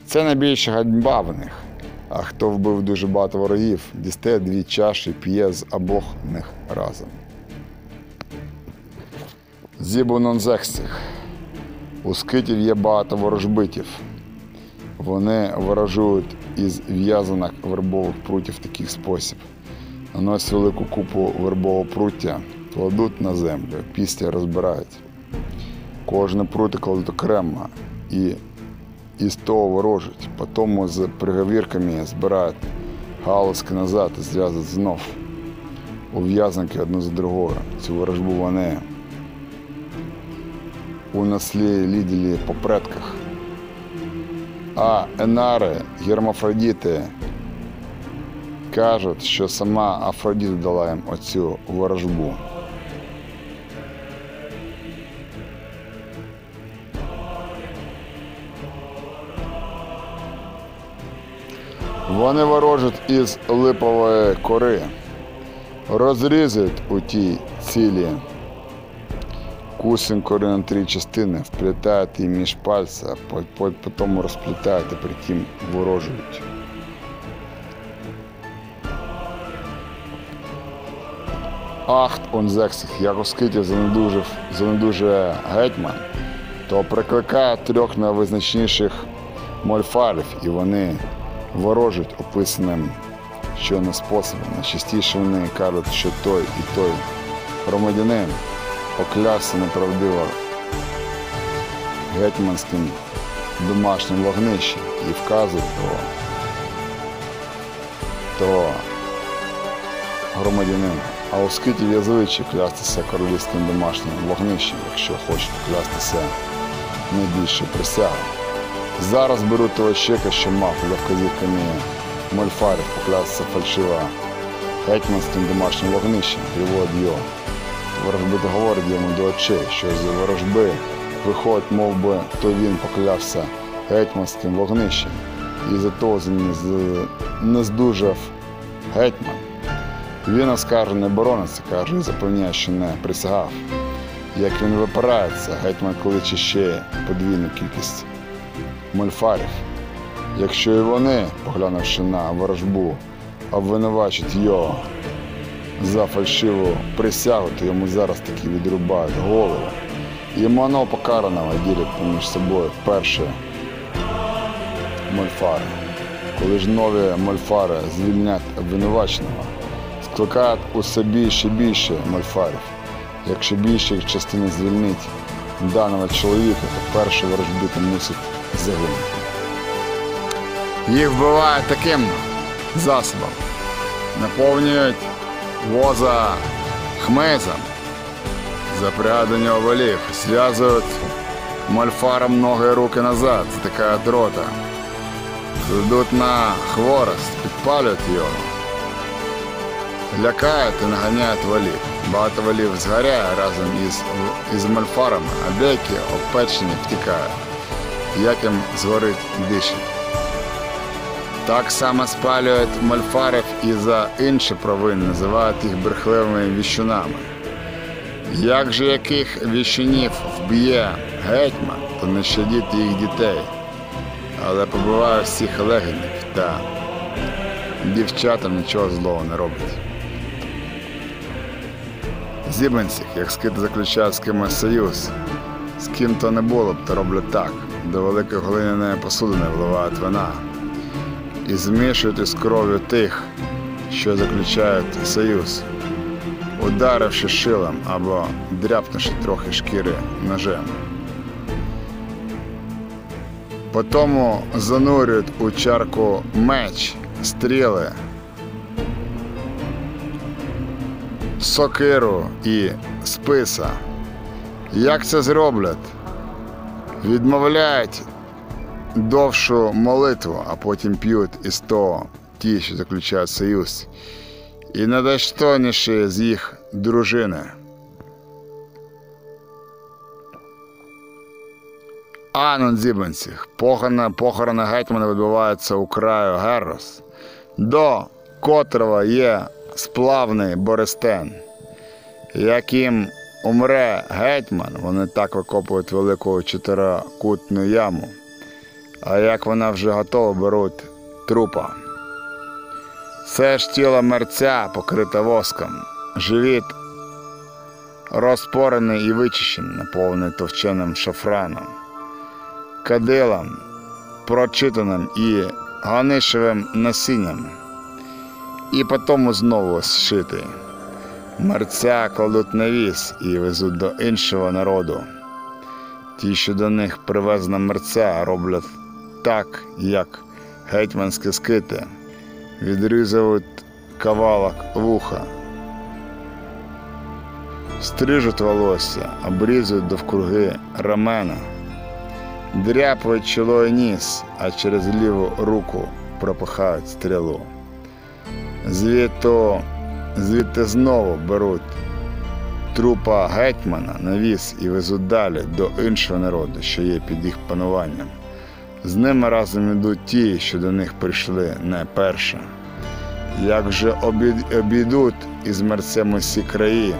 Це найбільша ганьба в них. А хто вбив дуже багато ворогів, дістає дві чаші, п'є з обох них разом. Зібунонзексих. У скитів є багато ворожбитів. Вони ворожують із в'язаних вербових прутів в такий спосіб. Наносять велику купу вербового пруття, кладуть на землю, після розбирають. Кожне пруття кладуть окремо і із того ворожать. Потім з приговірками збирають галузки назад і зв'язують знов. Ув'язанки одну за другою. Цю ворожбу вони унаслідили по предках. А енари, гермафродіти кажуть, що сама Афродіта дала їм оцю ворожбу. Вони ворожать із липової кори, розрізають у тій цілі кусенько на три частини, вплітають її між пальця, потім розплітають і притім ворожують. Ахт он зексих, як оскільки занедужив, занедужує гетьман, то прикликає трьох найвизначніших мольфарів, і вони ворожать описаним щойно способом. Найчастіше вони кажуть, що той і той громадянин поклявся неправдиво гетьманським домашнім вогнищем і вказують того, того громадянина. А скитів є звичай клястися королівським домашнім вогнищем, якщо хочуть клястися найбільше присягу. Зараз беру того чека, що мав для вказівками мольфарів поклястися фальшиво гетьманським домашнім вогнищем, приводить його. Ворожби говорить йому до очей, що з ворожби виходить, мов би, то він поклявся гетьманським вогнищем, і за то не, здужав гетьман. Він оскаржений борониться, каже, і запевняє, що не присягав. Як він випирається, гетьман кличе ще подвійну кількість мольфарів. Якщо і вони, поглянувши на ворожбу, обвинувачують його за фальшиву присягу, то йому зараз таки відрубають голову. І воно покараного ділять поміж собою перші мольфари. Коли ж нові мольфари звільнять обвинуваченого, скликають у собі ще більше мольфарів. Якщо більше їх частини звільнить даного чоловіка, то перший ворожбит мусить загинути. Їх вбивають таким засобом. Наповнюють воза до нього волів, зв'язують мольфаром ноги і руки назад, затикають рота, кладуть на хворост, підпалюють його, лякають і наганяють волів. Багато волів згоряє разом із, із мольфарами, а деякі обпечені втікають, як їм згорить диші. Так само спалюють мольфарів і за інші провини, називають їх брехливими віщунами. Як же яких віщунів вб'є гетьман, то не щадіть їх дітей, але побиває всіх легенів та дівчатам нічого злого не робить. Зібенців, як скити заключають з кимось союз, з ким то не було б, то роблять так. До великої глиняної посудини вливають вина і змішують із кров'ю тих, що заключають союз, ударивши шилом або дряпнувши трохи шкіри ножем. Потому занурюють у чарку меч, стріли, сокиру і списа. Як це зроблять? Відмовляють довшу молитву, а потім п'ють із того ті, що заключають союз, і найдостойніші з їх дружини. Анон Зібенців, похорона, похорона гетьмана відбувається у краю Герос, до котрого є сплавний Борестен. Яким умре гетьман, вони так викопують велику чотирикутну яму. А як вона вже готова, беруть трупа. Це ж тіло мерця покрите воском, живіт розпорений і вичищений, наповнений товченим шафраном, кадилом, прочитаним і ганишевим насінням, і потім знову зшитий. Мерця кладуть на віз і везуть до іншого народу. Ті, що до них привезена мерця, роблять так, як гетьманські скити, відрізують кавалок вуха, стрижуть волосся, обрізують довкруги рамена, дряпають чоло і ніс, а через ліву руку пропихають стрілу. Звідти, звідти знову беруть трупа гетьмана на віз і везуть далі до іншого народу, що є під їх пануванням. З ними разом ідуть ті, що до них прийшли не перше. Як же обійдуть із мерцем усі краї,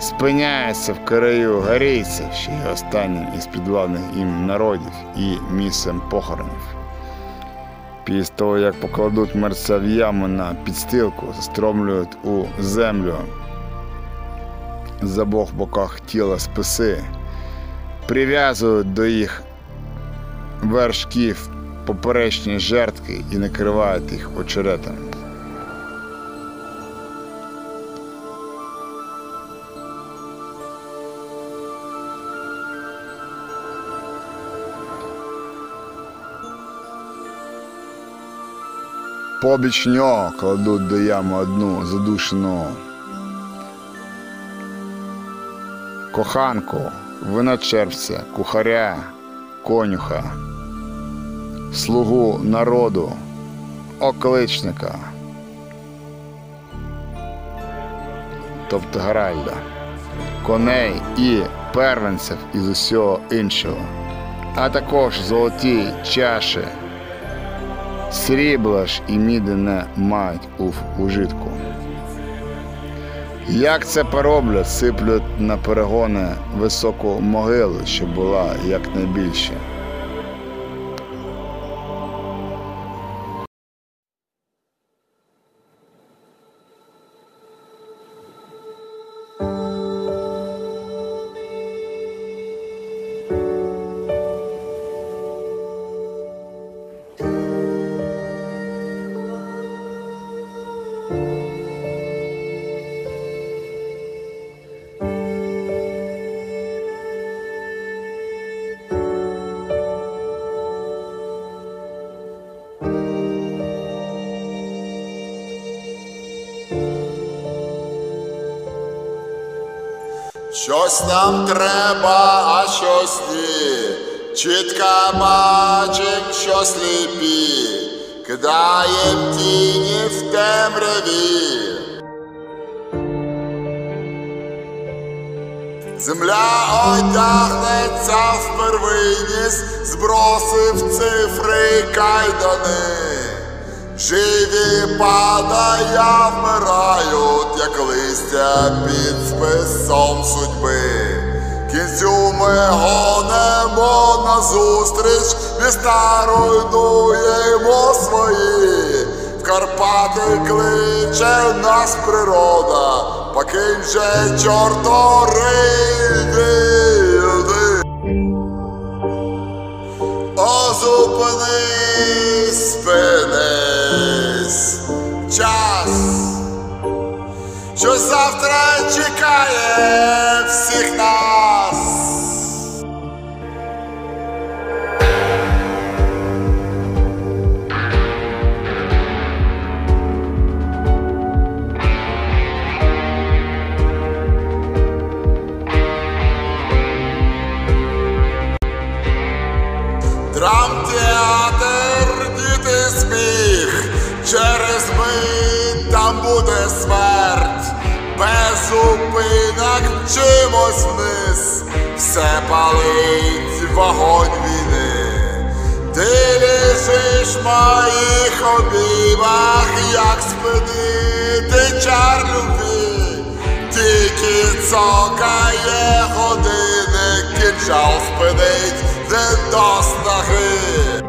спиняється в краю гарійців, що є останнім із підвладних їм народів і місцем похоронів. Після того, як покладуть мерця в яму на підстилку, застромлюють у землю з обох боках тіла списи, прив'язують до їх вершків поперечні жертки і накривають їх очеретами. Побіч нього кладуть до ями одну задушену коханку, виночерпця, кухаря, конюха, слугу народу, окличника, тобто Гаральда, коней і первенців із усього іншого, а також золоті чаші. Срібла ж і міди не мають у ужитку. Як це пороблять, сиплють на перегони високу могилу, що була якнайбільше. Живі падая, вмирають, як листя під списом судьби. Кінцю ми гонемо назустріч, міста руйнуємо свої. В Карпати кличе нас природа, покинь же чорториди. О, спинись, час, що завтра чекає всіх нас. Через мить там буде смерть, без зупинок чимось вниз, все палить вогонь війни. Ти лежиш в моїх обіймах, як спинити чар любві, тільки цокає години, кінжал спинить не до снаги.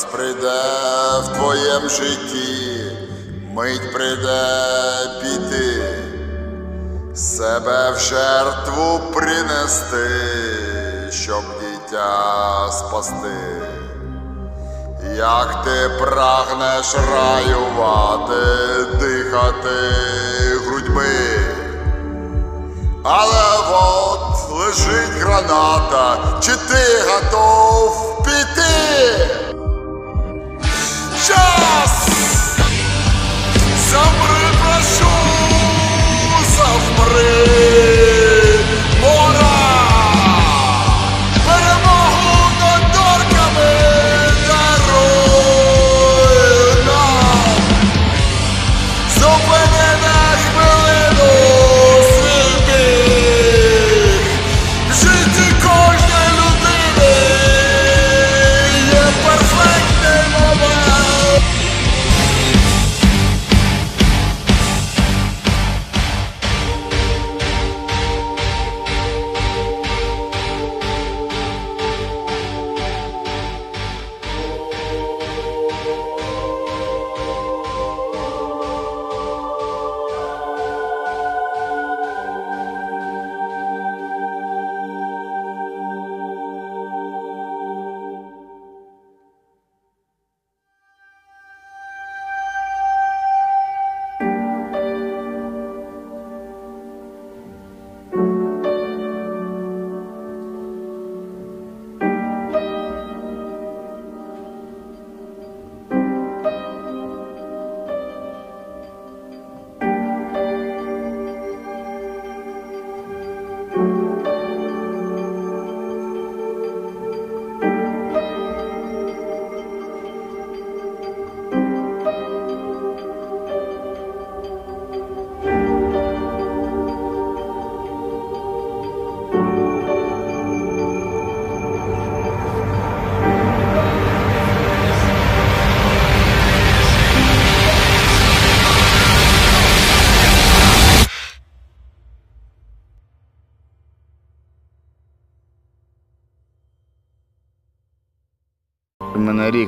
Час прийде в твоєму житті, мить прийде піти, себе в жертву принести, щоб дитя спасти. Як ти прагнеш раювати, дихати грудьми, але от лежить граната, чи ти готов піти? Час! Замри, прошу, завмри,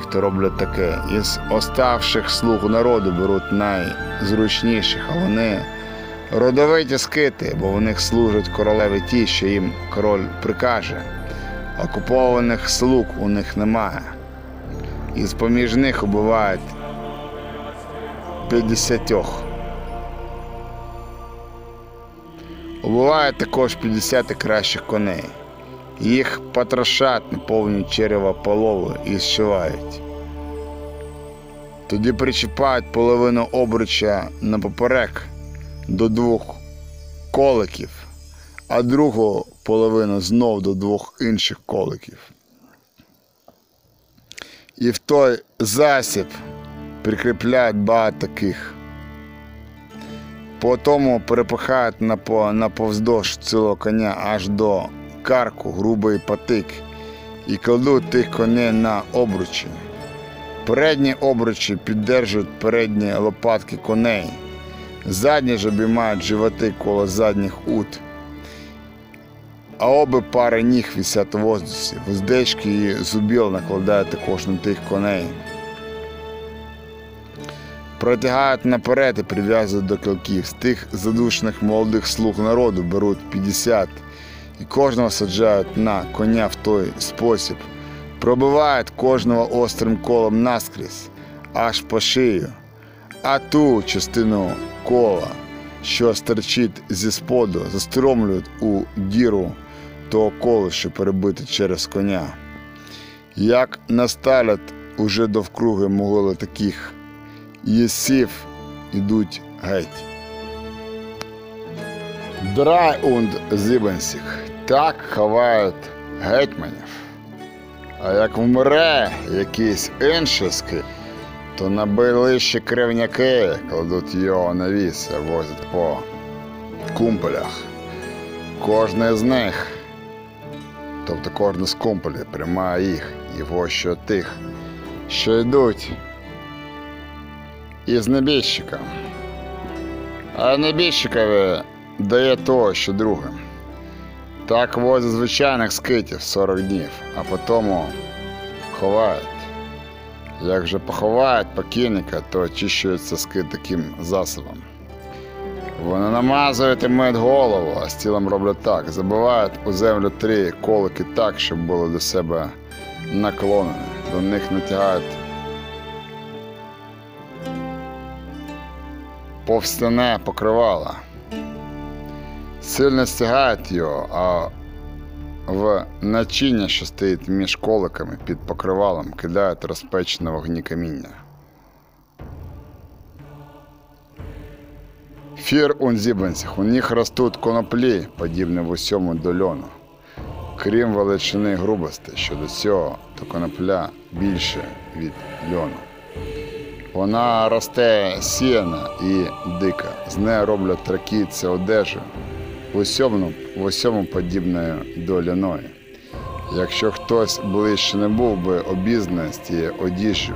Мене рік то роблять таке. Із оставших слуг народу беруть найзручніших, а вони родовиті скити, бо в них служать королеві ті, що їм король прикаже. Окупованих слуг у них немає. Із поміж них убивають 50. Убивають також 50 кращих коней. Їх потрошать, наповнюють черева полови і зшивають. Тоді причіпають половину обруча на поперек до двох коликів, а другу половину знов до двох інших коликів. І в той засіб прикріпляють багато таких. По тому перепихають на, на повздовж цілого коня аж до карку грубої патики і кладуть тих коней на обручі. Передні обручі піддержують передні лопатки коней, задні ж обіймають животи коло задніх ут, а обе пари ніг висять у воздусі, вуздечки і зубіл накладають також на тих коней. Протягають наперед і прив'язують до кілків. З тих задушних молодих слуг народу беруть 50 і кожного саджають на коня в той спосіб, пробивають кожного острим колом наскрізь, аж по шию, а ту частину кола, що стерчить зі споду, застромлюють у діру того колу, що перебити через коня. Як насталять уже довкруги могили таких єсів ідуть геть. Драй und зібенсіх. Так ховають гетьманів. А як вмре якийсь інший то на байлищі кривняки кладуть його на віс, возять по кумполях. Кожний з них, тобто кожен з кумполів приймає їх і вощує тих, що йдуть із небіжчика. А небіжчикові дає того, що друге. Так возять звичайних скитів 40 днів, а потім ховають. Як же поховають покійника, то очищують соски таким засобом. Вони намазують і миють голову, а з тілом роблять так. Забивають у землю три колики так, щоб було до себе наклонені. До них натягають повстяне покривало. Сильно стягають його, а в начиння, що стоїть між коликами під покривалом, кидають розпечене вогні каміння. Фір унзібанцях. У них ростуть коноплі, подібні в усьому до льону. Крім величини грубості щодо цього, то конопля більше від льону. Вона росте сіяна і дика. З нею роблять тракійці одежу, усьому, в усьому подібною до ляної. Якщо хтось ближче не був би обізнаний з тією одіжжю,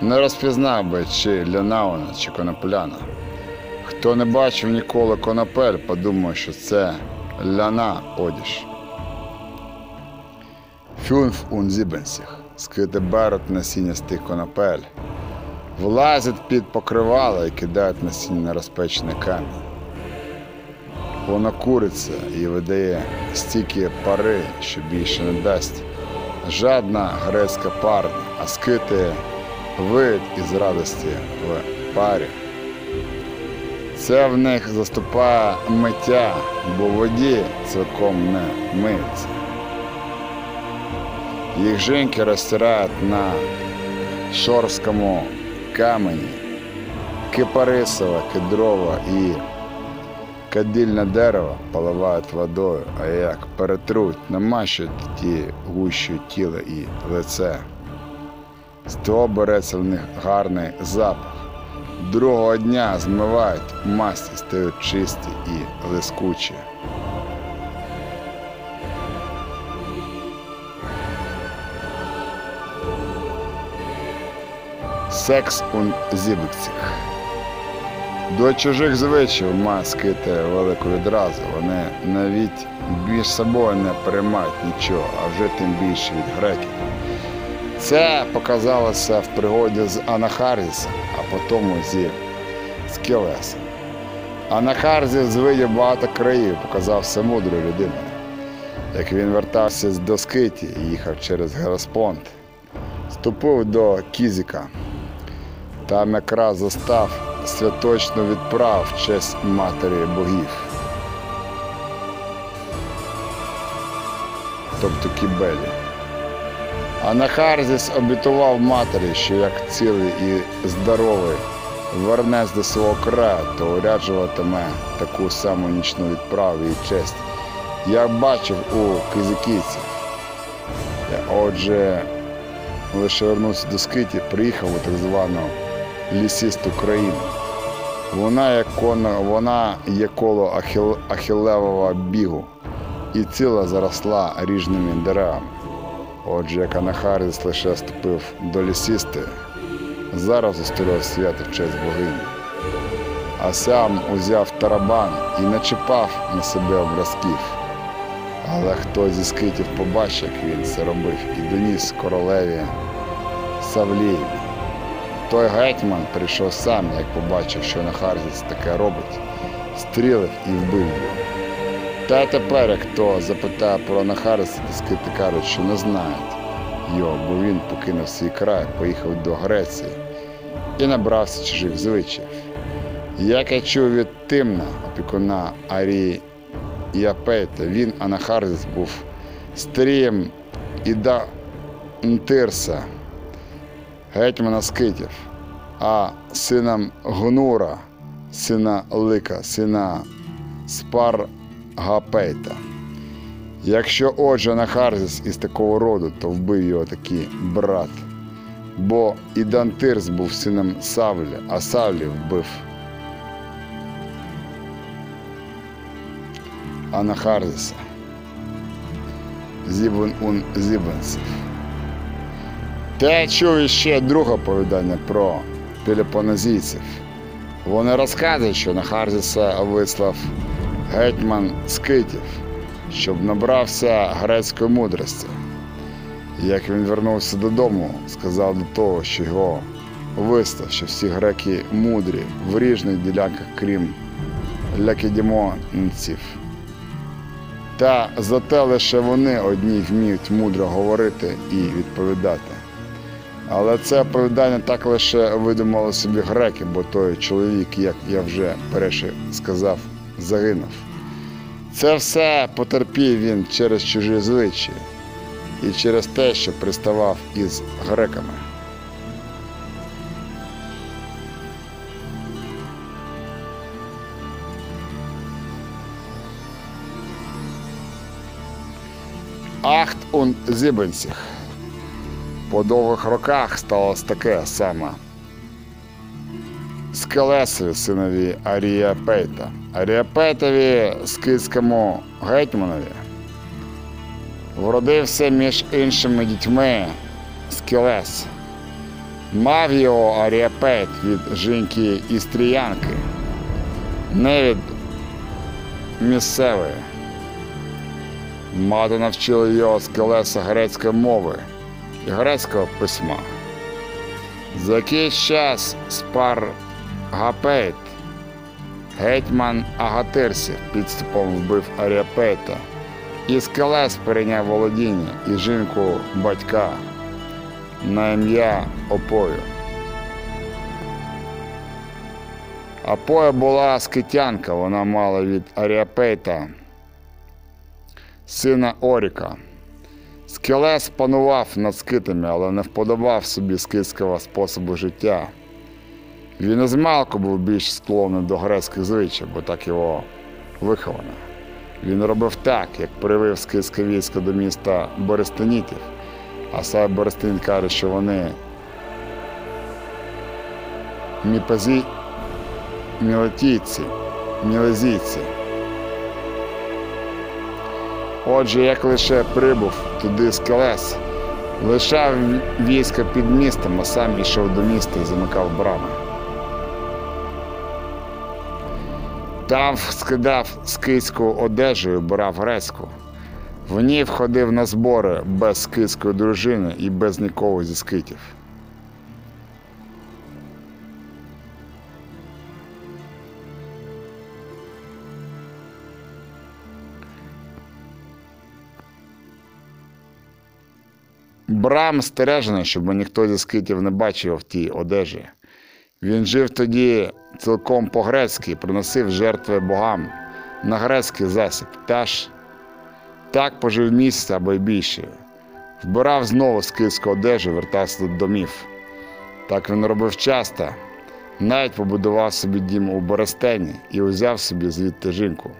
не розпізнав би, чи ляна вона, чи конопляна. Хто не бачив ніколи конопель, подумає, що це ляна одіж. Фюнф унзібенсіх, скрити беруть насіння з тих конопель, влазять під покривало і кидають насіння на розпечений камінь. Воно куриться і видає стільки пари, що більше не дасть. Жадна грецька парня, а скити вид із радості в парі. Це в них заступає миття, бо в воді цілком не миється. Їх жінки розтирають на шорському камені, кипарисове, кедрове і кадильне дерево поливають водою, а як перетруть, намащують ті гущу тіла і лице. З того береться в них гарний запах. Другого дня змивають масті, стають чисті і лискучі. Секс un зібкціх. До чужих звичаїв має скити велику відразу. Вони навіть між собою не приймають нічого, а вже тим більше від греків. Це показалося в пригоді з Анахарзісом, а потім зі Скелесом. Анахарзіс звидів багато країв, показався мудрою людиною. Як він вертався з Доскиті і їхав через Гелеспонт, ступив до Кізіка. Там якраз застав святочну відправу в честь матері богів. Тобто Кібелі. А Нахарзіс обітував матері, що як цілий і здоровий вернеться до свого краю, то уряджуватиме таку саму нічну відправу і честь, як бачив у кизикійців. Отже, лише вернувся до Скиті, приїхав у так звану лісисту країну. Вона є, коно, вона є коло ахіл, ахілевого бігу і ціла заросла ріжними деревами. Отже, як Анахаріс лише ступив до лісісти, зараз устроїв свято в честь богині. А сам узяв тарабан і начіпав на себе образків. Але хто зі скитів побачив, як він це робив, і доніс королеві Савлієві. Той гетьман прийшов сам, як побачив, що Нахарзіс таке робить, стрілив і вбив його. Та тепер, як хто запитає про Нахариса, то кажуть, що не знають його, бо він покинув свій край, поїхав до Греції і набрався чужих звичаїв. Як я чув від Тимна, опікуна Арії Япейта, він Анахарзис був стрієм Іда Нтирса, гетьмана Скитів, а сином Гнура, сина Лика, сина Спаргапейта. Якщо отже Нахарзис із такого роду, то вбив його такий брат. Бо і Дантирс був сином Савлі, а Савлі вбив Анахарзиса. Зібун ун Зібенсів. Та я чув іще друге повідання про пелепонезійців. Вони розказують, що Нахарзіса вислав гетьман Скитів, щоб набрався грецької мудрості. Як він вернувся додому, сказав до того, що його вистав, що всі греки мудрі в ріжних ділянках, крім лякедімонців. Та зате лише вони одні вміють мудро говорити і відповідати. Але це оповідання так лише видумали собі греки, бо той чоловік, як я вже перше сказав, загинув. Це все потерпів він через чужі звичаї і через те, що приставав із греками. Achtundsiebzig. По довгих роках сталося таке саме. Скелесові синові Аріапейта. Аріапейтові скитському гетьманові вродився між іншими дітьми Скелес. Мав його Аріапейт від жінки Істріянки, не від місцевої. Мати навчила його Скелеса грецької мови грецького письма. За якийсь час спар Гапейт, гетьман Агатирсів підступом вбив Аріапейта, і Скелес перейняв володіння і жінку батька на ім'я Опою. Апоя була скитянка, вона мала від Аріапейта сина Оріка. Скелес панував над скитами, але не вподобав собі скитського способу життя. Він із малку був більш склонний до грецьких звичай, бо так його виховано. Він робив так, як привив скитське військо до міста Борестинітів, а сам Борестин каже, що вони міпазі... мілетійці, мілезійці. Отже, як лише прибув туди скелес, лишав військо під містом, а сам ішов до міста і замикав брами. Там скидав скидську одежу і брав грецьку. В ній входив на збори без скидської дружини і без нікого зі скитів. Брам стережений, щоб ніхто зі скитів не бачив в тій одежі. Він жив тоді цілком по-грецьки, приносив жертви богам на грецький засіб. Теж так пожив місяць або й більше. Вбирав знову скитську одежу, вертався до домів. Так він робив часто, навіть побудував собі дім у Боростені і узяв собі звідти жінку.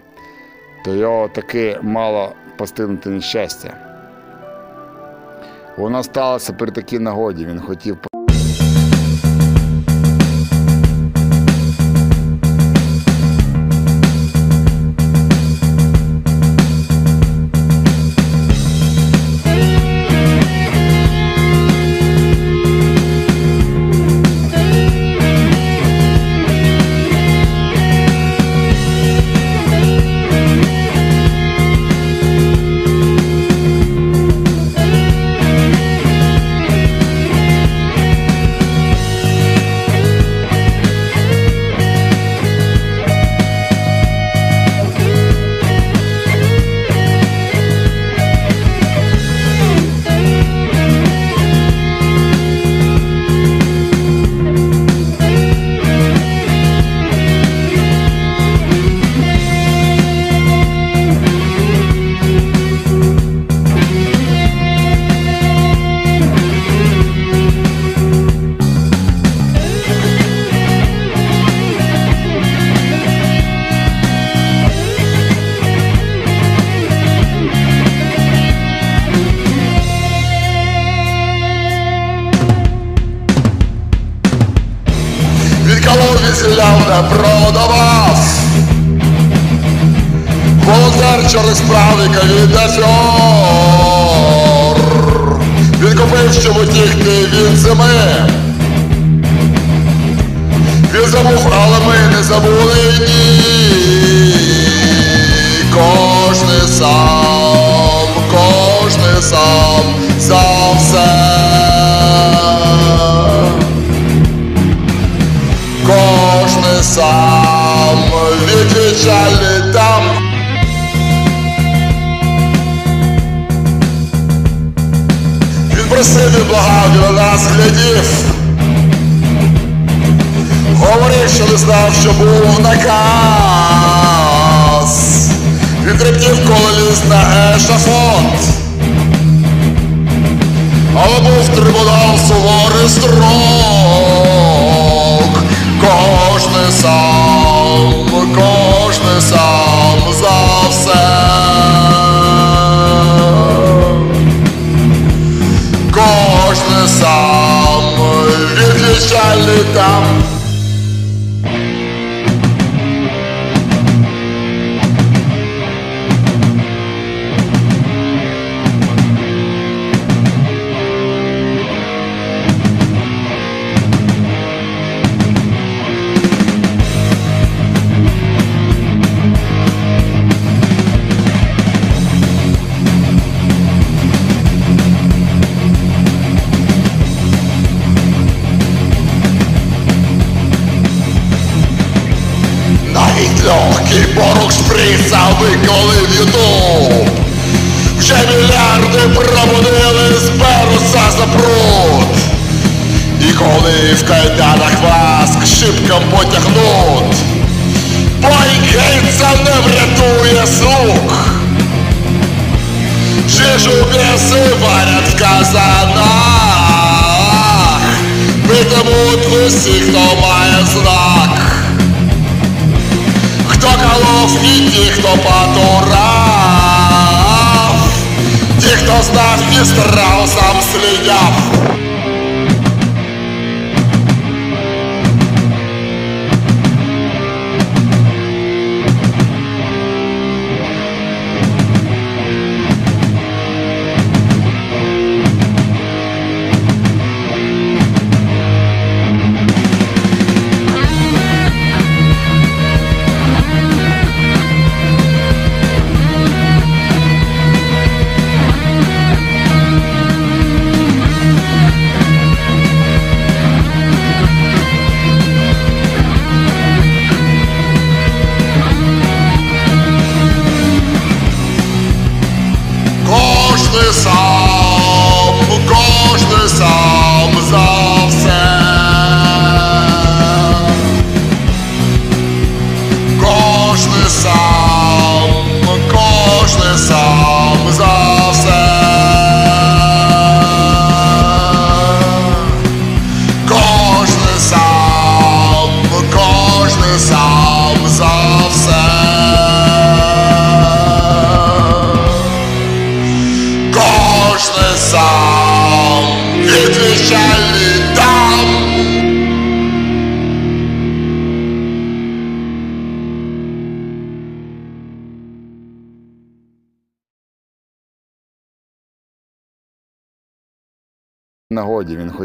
То його таки мало постигнути нещастя. Воно сталося при такій нагоді. Він хотів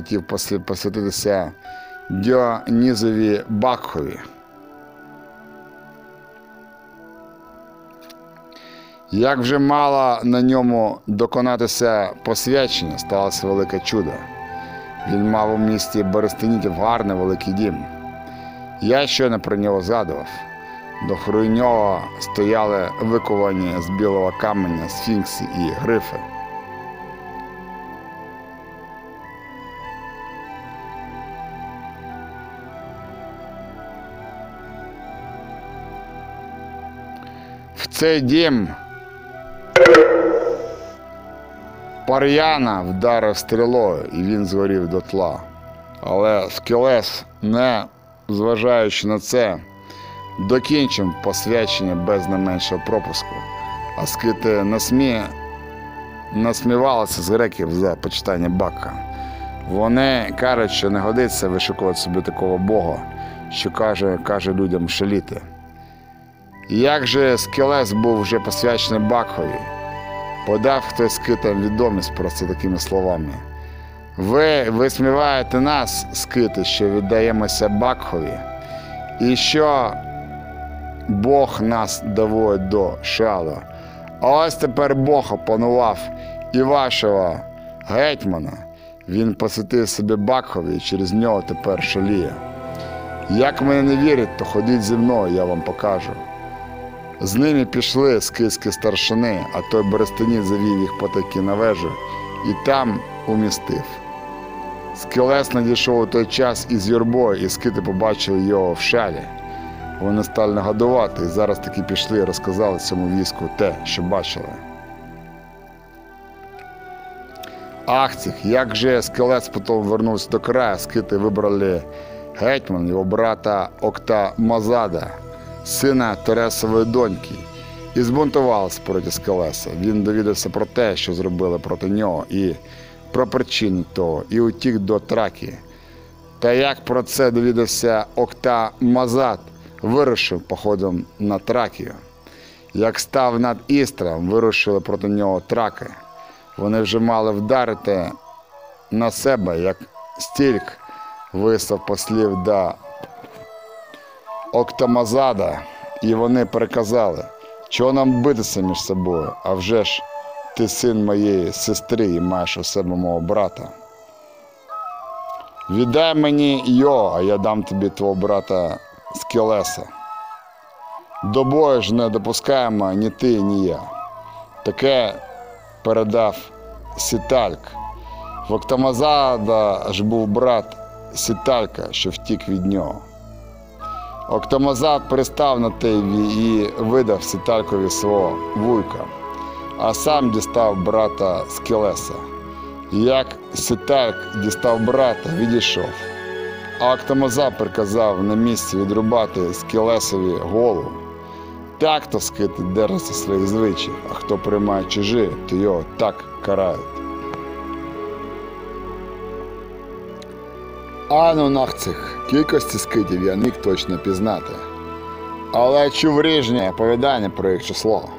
хотів посвятитися Діонізові Бакхові. Як вже мало на ньому доконатися посвячення, сталося велике чудо. Він мав у місті Берестинітів гарний великий дім. Я щойно про нього згадував. Довкруги нього стояли виковані з білого каменя сфінкси і грифи. Цей дім Пар'яна вдарив стрілою, і він згорів дотла. Але Скелес, не зважаючи на це, докінчив посвячення без не меншого пропуску. А скити насмі... насмівалися з греків за почитання Бака. Вони кажуть, що не годиться вишукувати собі такого Бога, що каже, каже людям шаліти. Як же Скелес був вже посвячений Бакхові, подав хтось скитам відомість про це такими словами. Ви висміваєте нас, скити, що віддаємося Бакхові, і що Бог нас доводить до шалу. А ось тепер Бог опанував і вашого гетьмана. Він посвятив себе Бакхові і через нього тепер шаліє. Як мене не вірять, то ходіть зі мною, я вам покажу. З ними пішли скиські старшини, а той Берестиніт завів їх потаки на вежу і там умістив. Скелес надійшов у той час із юрбою, і скити побачили його в шалі. Вони стали нагодувати, і зараз таки пішли і розказали цьому війську те, що бачили. Ахціх, як же скелець потім вернувся до краю, скити вибрали гетьман, його брата Окта Мазада, сина Тересової доньки, і збунтувалися проти скелеса. Він довідався про те, що зробили проти нього, і про причини того, і утік до Траки. Та як про це довідався Окта Мазад, вирушив походом на Тракію. Як став над Істром, вирушили проти нього траки. Вони вже мали вдарити на себе, як стільк вислав послів до Октамазада, і вони переказали, чого нам битися між собою, а вже ж ти син моєї сестри і маєш у себе мого брата. Віддай мені його, а я дам тобі твого брата Скелеса. До бою ж не допускаємо ні ти, ні я. Таке передав Сітальк. В Октамазада ж був брат Сіталька, що втік від нього. Октамазад пристав на те і видав Сіталькові свого вуйка, а сам дістав брата Скелеса. Як Сітальк дістав брата, відійшов. А Октамаза приказав на місці відрубати Скелесові голову. Так то скити держаться своїх звичаїв, а хто приймає чужі, то його так карають. Ану нахцих, кількості скитів я міг точно пізнати. Але чув ріжні оповідання про їх число.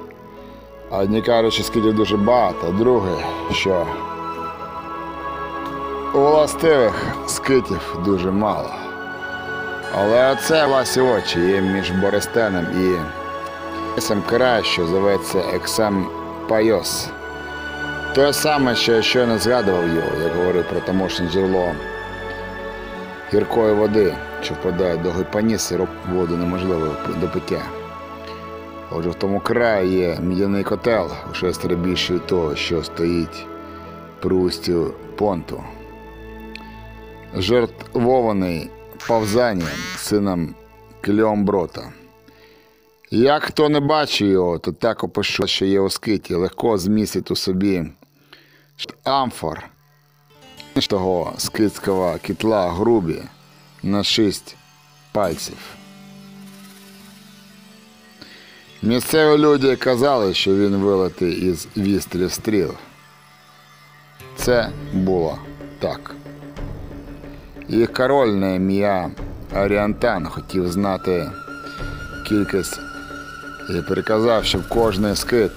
Одні кажуть, що скитів дуже багато, друге, що у властивих скитів дуже мало. Але оце ваші очі є між Борестеном і Лісом край, що зоветься Ексем Пайос. Те саме, що я щойно згадував його, як говорив про тамошнє джерело гіркої води, що впадає до Гайпаніс, і роб воду неможливо до пиття. Отже, в тому краї є мідяний котел, у шестеро більше від того, що стоїть при усті понту. Жертвований Павзанієм, сином Клеомброта. Як хто не бачив його, то так опишу, що є у скиті, легко змістить у собі амфор того скитського кітла грубі на шість пальців. Місцеві люди казали, що він вилитий із вістрів стріл. Це було так. Їх король на ім'я Аріантан хотів знати кількість і приказав, щоб кожний скит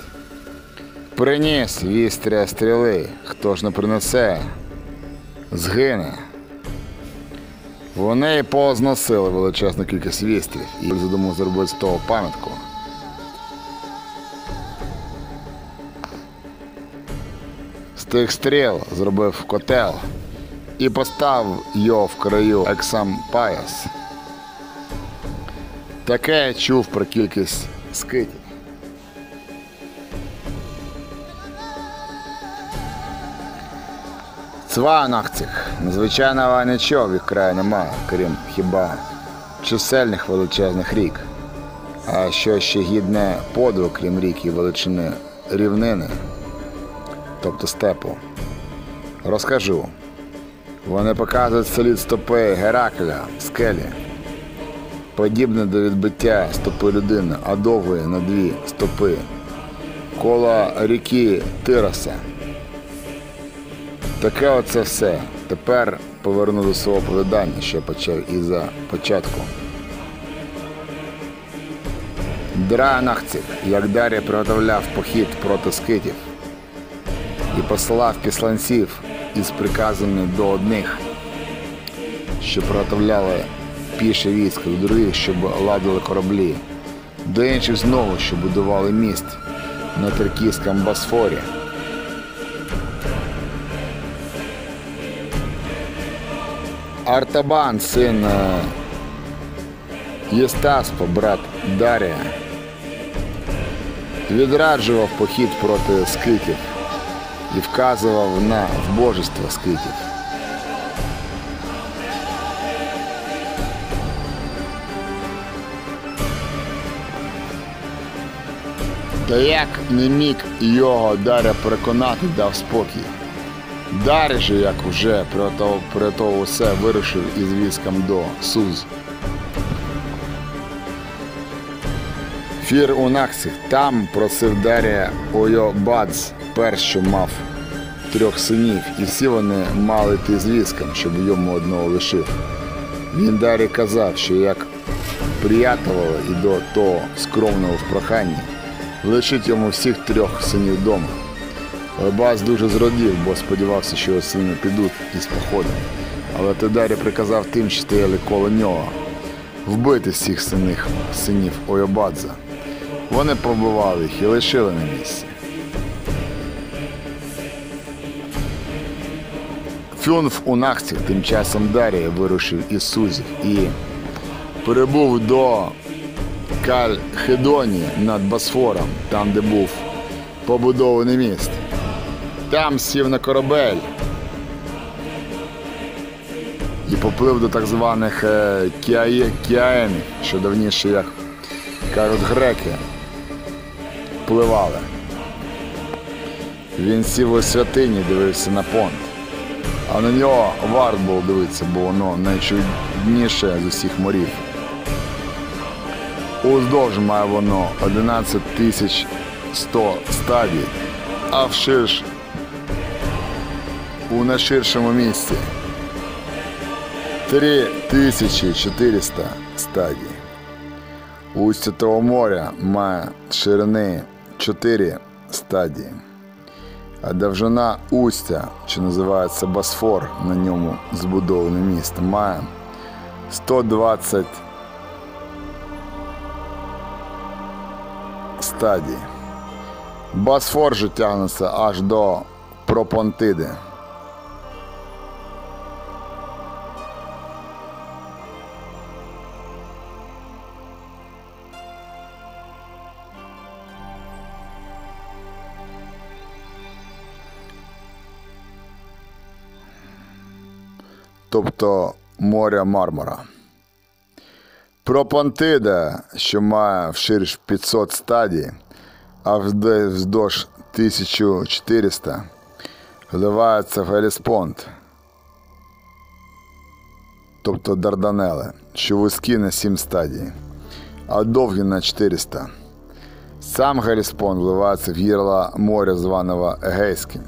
приніс вістря стріли, хто ж не принесе, згине. Вони позносили величезну кількість вістрів і задумав зробити з того пам'ятку. З тих стріл зробив котел і поставив його в краю Ексам Паяс. Таке я чув про кількість скитів. Цванах цих незвичайного нічого в їх краю немає, крім хіба чисельних величезних рік. А що ще гідне подвиг, крім рік і величини рівнини, тобто степу. Розкажу. Вони показують слід стопи Геракля в скелі подібне до відбиття стопи людини, а довгої на дві стопи. Коло ріки Тироса. Таке оце все. Тепер поверну до свого оповідання, що я почав із за початку. Дранахців, як Дар'я приготовляв похід проти скитів і посилав післанців із приказами до одних, що приготовляли піше військо, до других, щоб ладили кораблі, до інших знову, що будували міст на Теркійському Босфорі. Артабан, син е, Єстаспо, брат Дарія, відраджував похід проти скитів і вказував на вбожество скитів. Та як не міг його Даря переконати, дав спокій. Дар'я же, як вже при того усе вирушив із військом до Суз. Фір у Наксих там просив Дар'я Ойобадз, перш, що мав трьох синів, і всі вони мали йти з військом, щоб йому одного лишив. Він Дар'я казав, що як приятувало і до того скромного в проханні, лишить йому всіх трьох синів вдома. Ойбаз дуже зрадів, бо сподівався, що його сини підуть із походом. Але Тедарі приказав тим, що стояли коло нього, вбити всіх синих синів Ойобадза. Вони побивали їх і лишили на місці. Фюнф у Нахцях тим часом Дарія вирушив із Сузів і прибув до Кальхедонії над Босфором, там, де був побудований міст. Там сів на корабель і поплив до так званих е, Кіає- Кіаемів, що давніше, як кажуть греки, пливали. Він сів у святині, дивився на понт. А на нього варт був дивитися, бо воно найчудніше з усіх морів. Уздовж має воно 11 100 стадій, а вширш у найширшому місці 3400 стадій. Устя того моря має ширини 4 стадії, а довжина устя, що називається Босфор, на ньому збудоване місто, має 120 стадій. Босфор же тягнеться аж до Пропонтиди. Тобто моря Мармара. Пропонтида, що має вширш 500 стадій, а вздовж 1400, вливається в Геліспонт, тобто Дарданели, що вузькі на 7 стадій, а довгі на 400. Сам Геліспонт вливається в гірла моря, званого Егейським.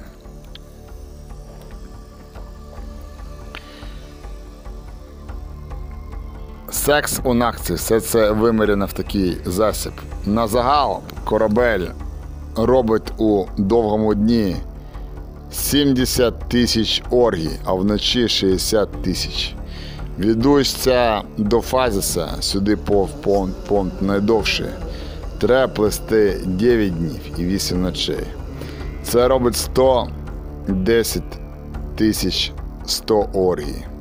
Секс у накці, все це виміряно в такий засіб. На загал корабель робить у довгому дні 70 тисяч оргій, а вночі 60 тисяч. Від до Фазіса, сюди по понт, понт найдовший, треба плести 9 днів і 8 ночей. Це робить 110 тисяч 100 оргій.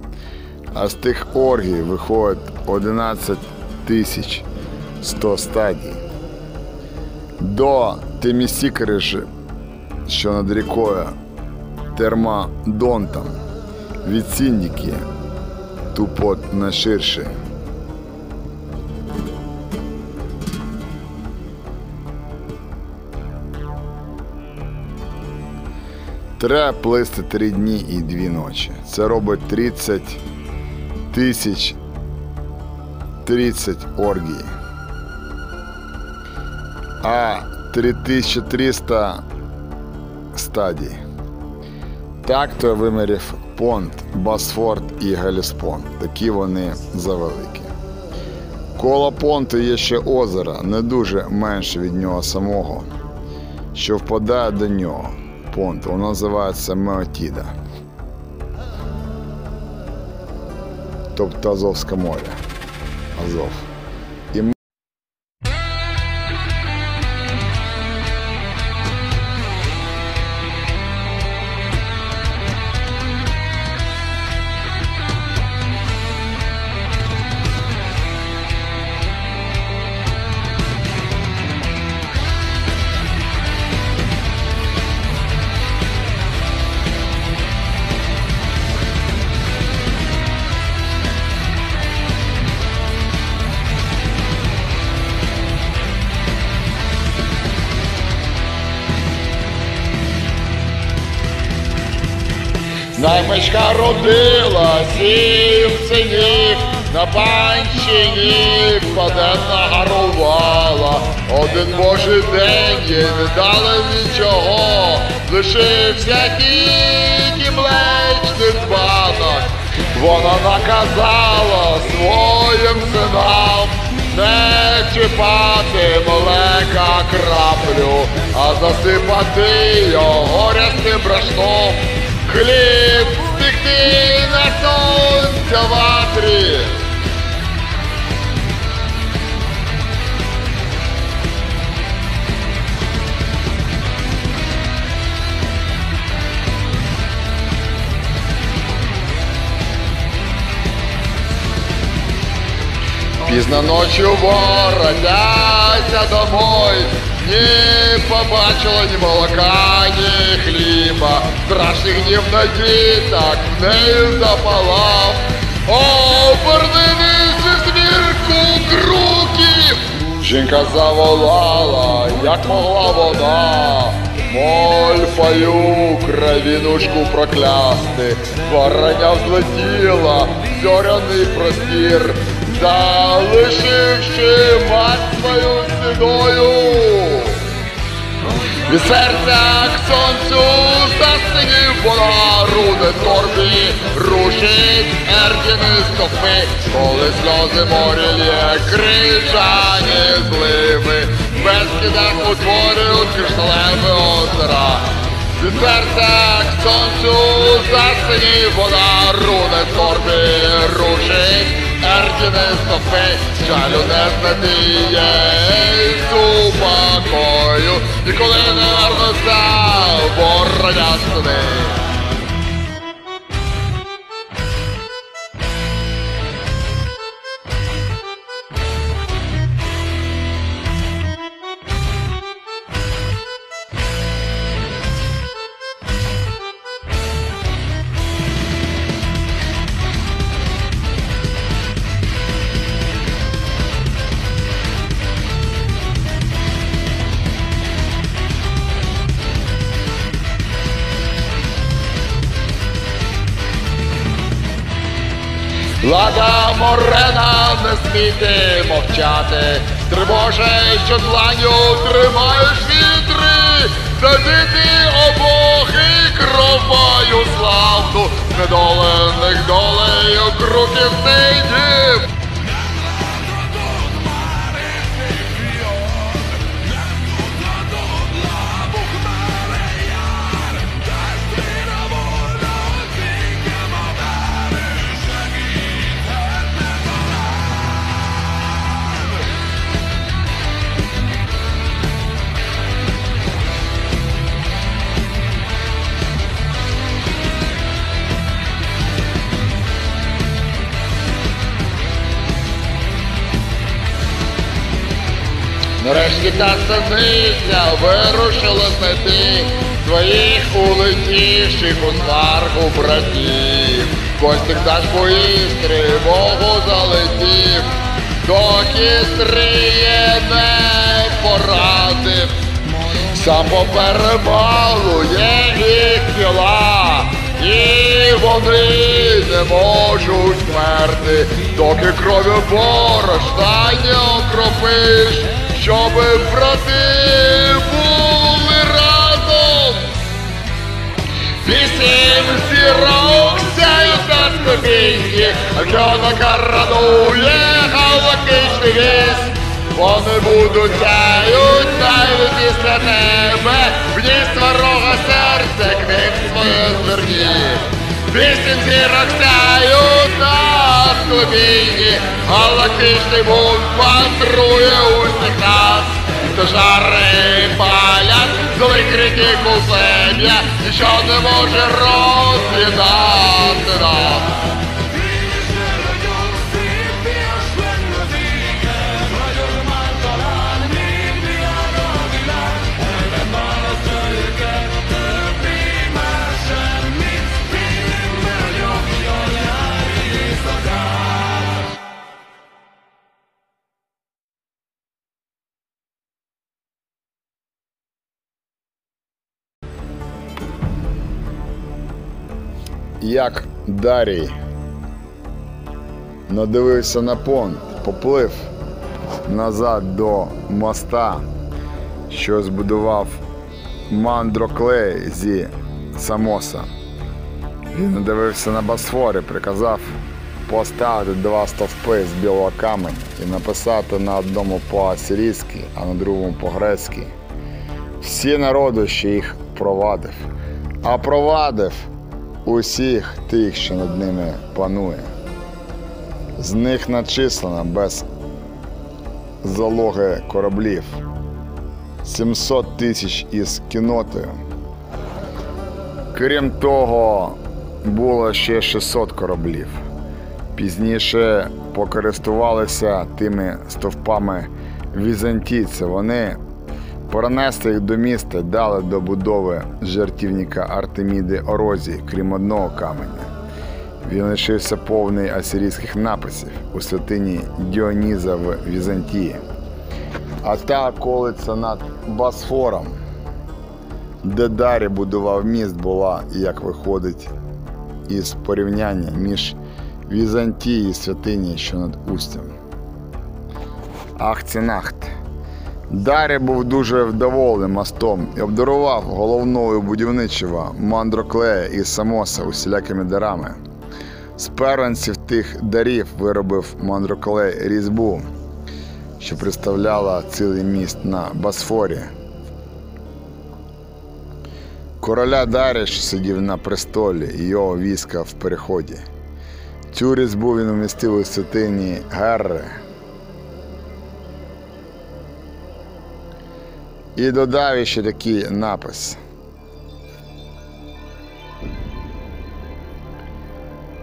А з тих оргій виходить 11 тисяч 100 стадій. До Темісікри що над рікою Термодонтом, від Сіндіки тупо наширше. Треба плисти три дні і дві ночі. Це робить 30 тисяч 30 оргій. А 3300 стадій. Так то вимірів понт, Босфорд і Геліспонт. Такі вони завеликі. Коло понту є ще озеро, не дуже менше від нього самого, що впадає до нього. Понт, воно називається Меотіда. Тобто Азовське море. Азов. Наймичка родила сім синів, на панщині паденна гарувала. Один божий день їй не дали нічого, лишився тільки млечний банок. Вона наказала своїм синам не чіпати млека краплю, а засипати його рясним брашном. Хліб спекти на сонця ватрі. Пізно ночью воротяся домой, Не побачила ні молока, ні хліба. Страшний гнів на діток в неї запалав. Обернися звірку круки. Жінка заволала, як могла вона. Мольфою кровінушку проклясти, Вороня взлетіла, зоряний простір, залишивши мать свою седою. Від серця к сонцю засинів вона руде торбі, рушить ердіни стопи, коли сльози моря лє крижані зливи, без кидах утворюють кришталеві озера. Від серця к сонцю засинів вона руде торбі, рушить ердіни стопи, жалю не знадіє супокою, ніколи не вернуться вороня сини. Влада Морена не сміти мовчати, Тривоже, що дланю тримаєш вітри, забити обох і кровою славну, Недолених долею круків не дім. Нарешті та синиця вирушила знайти своїх улетівших у сварку братів. Костик даш поїзд тривогу залетів, доки стріє не порадив. Сам поперемалує їх тіла, і вони не можуть вмерти, доки кров'ю борошна не окропиш, щоби брати були разом. Вісім зірок сяють на скопійки, чоловіка радує галактичний вісь. Вони будуть сяють навіть після тебе, вніс ворога серце, к ним своє зверні. Вісім зірок сяють склепінні, галактичний бунт мандрує усіх нас. Стожари палять, злий критику земля, ніщо не може роз'єднати нас. Як Дарій надивився на понт, поплив назад до моста, що збудував Мандроклей зі Самоса. Він надивився на Босфор і приказав поставити два стовпи з білого каменю і написати на одному по-асирійськи, а на другому по-грецьки. Всі народи, що їх провадив, а провадив усіх тих, що над ними панує. З них начислено без залоги кораблів 700 тисяч із кінотою. Крім того, було ще 600 кораблів. Пізніше покористувалися тими стовпами візантійці. Вони перенесли їх до міста, дали до будови жертівника Артеміди Орозі, крім одного каменя. Він лишився повний асирійських написів у святині Діоніза в Візантії. А та околиця над Босфором, де Дарі будував міст, була, як виходить, із порівняння між Візантією і святині, що над устям. Ахцінахт. Дарі був дуже вдоволений мостом і обдарував головного будівничого Мандроклея і Самоса усілякими дарами. З первенців тих дарів виробив Мандроклей різьбу, що представляла цілий міст на Босфорі. Короля Дарія, що сидів на престолі, і його війська в переході. Цю різьбу він умістив у святині Герри. І додав ще такий напис.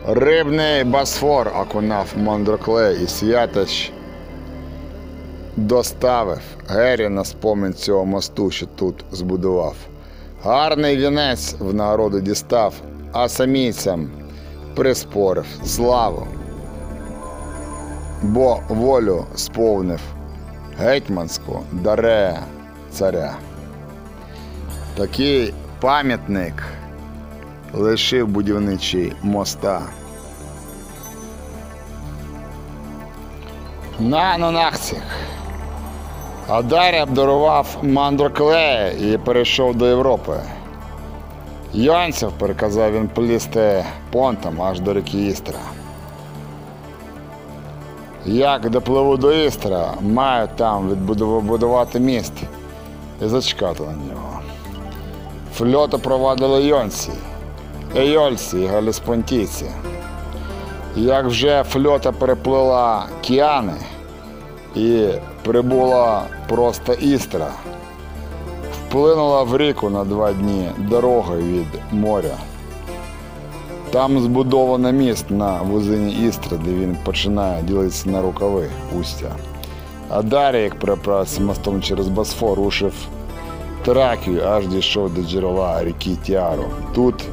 Рибний Босфор окунав Мандроклей і святоч доставив Гері на спомин цього мосту, що тут збудував. Гарний вінець в нагороду дістав, а самійцям приспорив славу. Бо волю сповнив гетьманську дарея царя. Такий пам'ятник лишив будівничий моста. На нонахцях. А далі обдарував Мандроклея і перейшов до Європи. Йонців приказав він плісти понтом аж до ріки Істра. Як допливу до Істра, маю там відбудувати міст і зачекати на нього. Фльоту провадили йонці, ейольці і галіспонтійці. Як вже фльота переплила Кіани і прибула просто Істра, вплинула в ріку на два дні дорогою від моря. Там збудовано міст на вузині Істри, де він починає ділитися на рукави устя. А далі, як переправився мостом через Босфор, рушив Тракію, аж дійшов до джерела ріки Тіару. Тут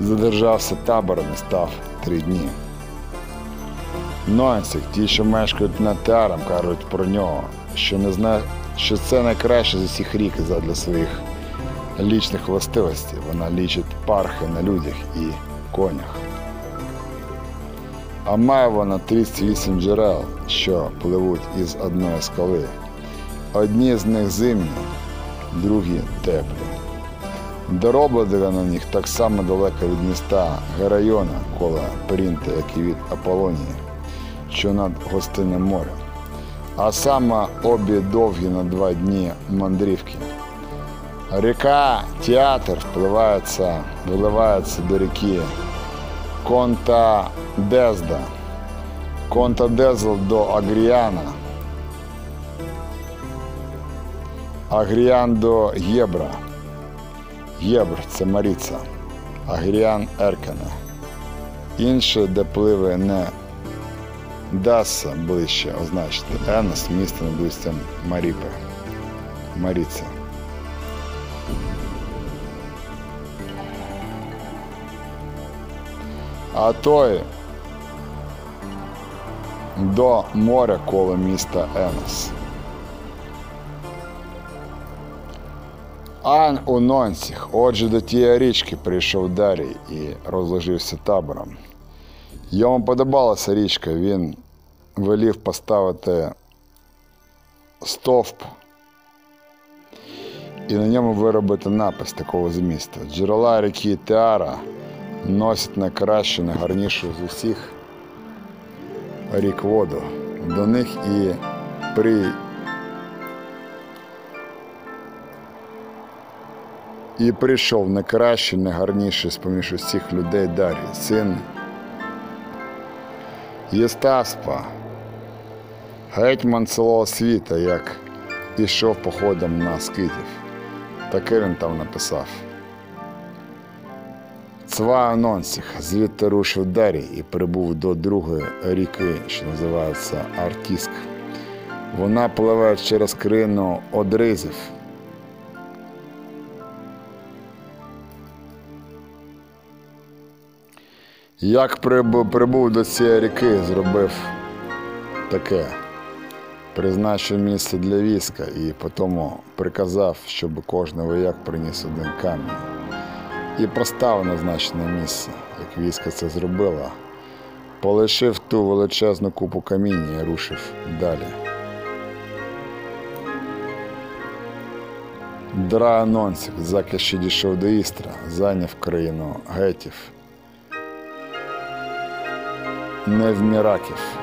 задержався табором і став три дні. Neunzig, ті, що мешкають над Тіаром, кажуть про нього, що не знає, що це найкраще з усіх рік задля своїх лічних властивостей. Вона лічить пархи на людях і конях. А має вона 38 джерел, що пливуть із одної скали. Одні з них зимні, другі теплі. Дороблена на них так само далеко від міста Герайона коло Перінта, як і від Аполонії, що над гостинним морем. А саме обі довгі на два дні мандрівки. Ріка Театр впливається, виливається до ріки Конта Дезда, Конта Дезл до Агріана, Агріан до Єбра. Єбр це Маріця, Агріан Еркена. Інше, де пливе не Даса ближче означити. Енос місто над устям Маріпи. Маріця. А той до моря коло міста Енос. Ан у Нонсіх, отже, до тієї річки прийшов Дарій і розложився табором. Йому подобалася річка, він велів поставити стовп і на ньому виробити напис такого змісту. Джерела ріки Теара носять найкращу, найгарнішу з усіх рік воду. До них і при І прийшов найкращий, найгарніший з поміж усіх людей Дар'ї, син Єстаспа, гетьман цілого світа, як ішов походом на скитів. Таке він там написав. Цва Анонсіх звідти рушив Дарій і прибув до другої ріки, що називається Артіск. Вона пливе через крину одризів. Як прибув до цієї ріки, зробив таке, призначив місце для війська і потім приказав, щоб кожен вояк приніс один камінь. І поставив назначене місце, як військо це зробило, полишив ту величезну купу каміння і рушив далі. Дра Анонсік, заки ще дійшов до Істра, зайняв країну гетів. Невміраків.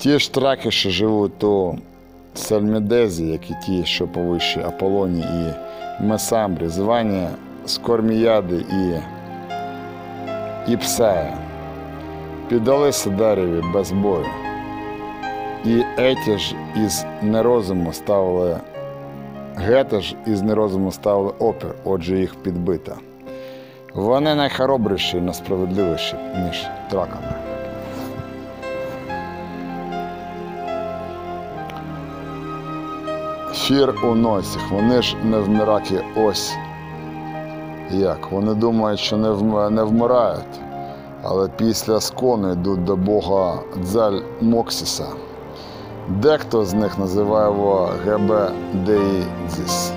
Ті ж траки, що живуть у Сальмедезі, як і ті, що повище Аполоні і Месамбрі, звані Скорміяди і Іпсая, піддалися Дареві без бою. І еті ж із нерозуму ставили Гета ж із нерозуму ставили опір, отже їх підбита. Вони найхоробріші і найсправедливіші, ніж траками. Фір у носіх, вони ж не вмиракі ось. Як? Вони думають, що не, вм... не вмирають, але після скону йдуть до Бога Дзаль Моксіса. Дехто з них називає його Гебедеїдзіс.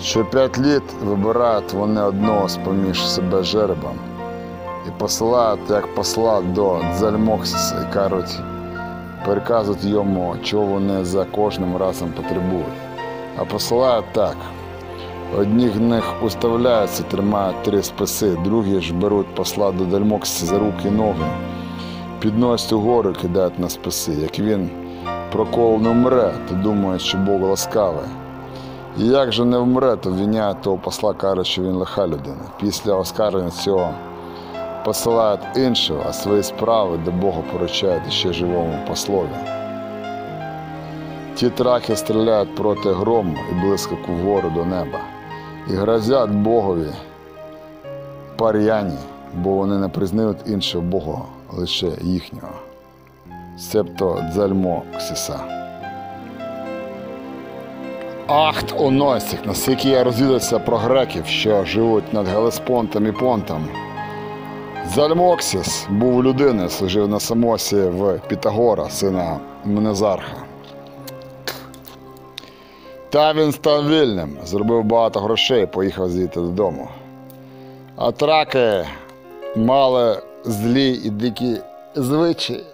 Що п'ять літ вибирають вони одного з поміж себе жеребом і посилають як посла до Дзальмоксіса і кажуть, переказують йому, чого вони за кожним разом потребують. А посилають так. Одні з них уставляються, тримають три списи, другі ж беруть посла до Дальмоксіса за руки і ноги, підносять угору і кидають на списи. Як він прокол не вмре, то думає, що Бог ласкавий. І як же не вмре, то виняє того посла каже, що він лиха людина. Після оскарження цього посилають іншого, а свої справи до Бога поручають ще живому послові. Ті трахи стріляють проти грому і блискавку вгору до неба, і грозять Богові пар'яні, бо вони не признають іншого Бога, лише їхнього себто дзальмо ксіса. Ахт у носіх, наскільки я розвідався про греків, що живуть над Гелеспонтом і Понтом. Зальмоксіс був людиною, служив на самосі в Пітагора, сина Менезарха. Та він став вільним, зробив багато грошей поїхав звідти додому. А траки мали злі і дикі звичаї.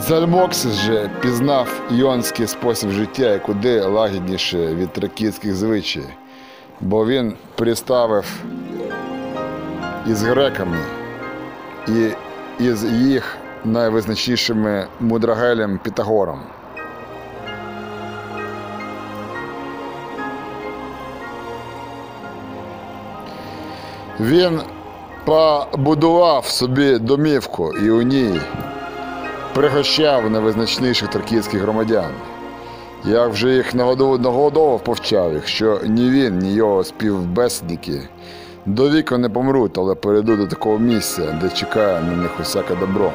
Зальмоксис же пізнав іонський спосіб життя і куди лагідніше від тракійських звичай, бо він приставив із греками і із їх найвизначнішими мудрагелем Пітагором. Він побудував собі домівку і у ній пригощав найвизначніших туркійських громадян. Як вже їх нагодовував, повчав їх, що ні він, ні його співбеседники до віку не помруть, але перейдуть до такого місця, де чекає на них усяке добро.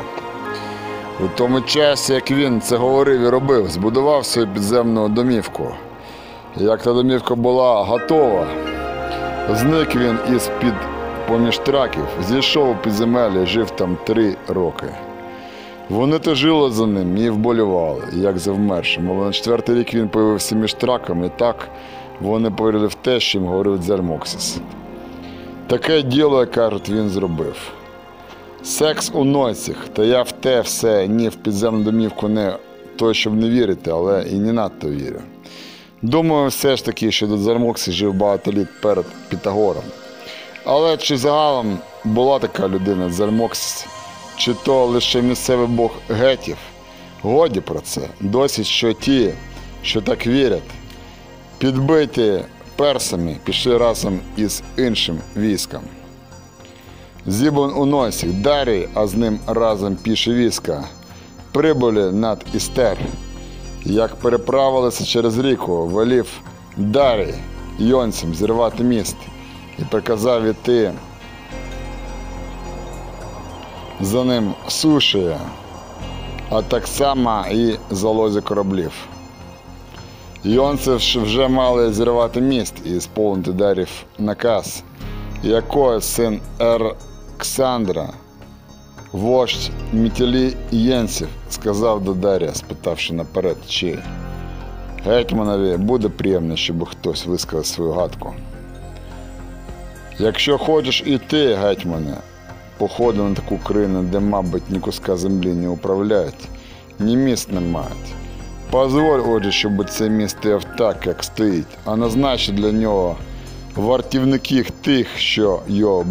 У тому часі, як він це говорив і робив, збудував свою підземну домівку. Як та домівка була готова, зник він із-під поміж траків, зійшов у підземелля і жив там три роки. Вони то жили за ним і вболівали, як за вмершим, але на четвертий рік він появився між траками, і так вони повірили в те, що їм говорив Дзальмоксис. Таке діло, кажуть, він зробив. Секс у ночях, та я в те все, ні в підземну домівку не то, щоб не вірити, але і не надто вірю. Думаю, все ж таки, що Дзальмоксис жив багато літ перед Пітагором. Але чи загалом була така людина Дзальмоксис, чи то лише місцевий бог гетів? Годі про це. Досить, що ті, що так вірять, підбиті персами пішли разом із іншим військом. Зібон у носі, Дарій, а з ним разом піше війська, прибули над Істер. Як переправилися через ріку, велів Дарій йонцям зірвати міст і приказав іти за ним сушею, а так само і залозі кораблів. Йонці ж вже мали зірвати міст і сповнити Дарів наказ, якої син Ерксандра, вождь Мітілі Єнців, сказав до Дарія, спитавши наперед, чи гетьманові буде приємно, щоб хтось висказав свою гадку. Якщо хочеш іти, гетьмане, походу на таку країну, де, мабуть, ні куска землі не управляють, ні міст не мають. Позволь, отже, щоб це місто так, як стоїть, а назначить для нього вартівників тих, що його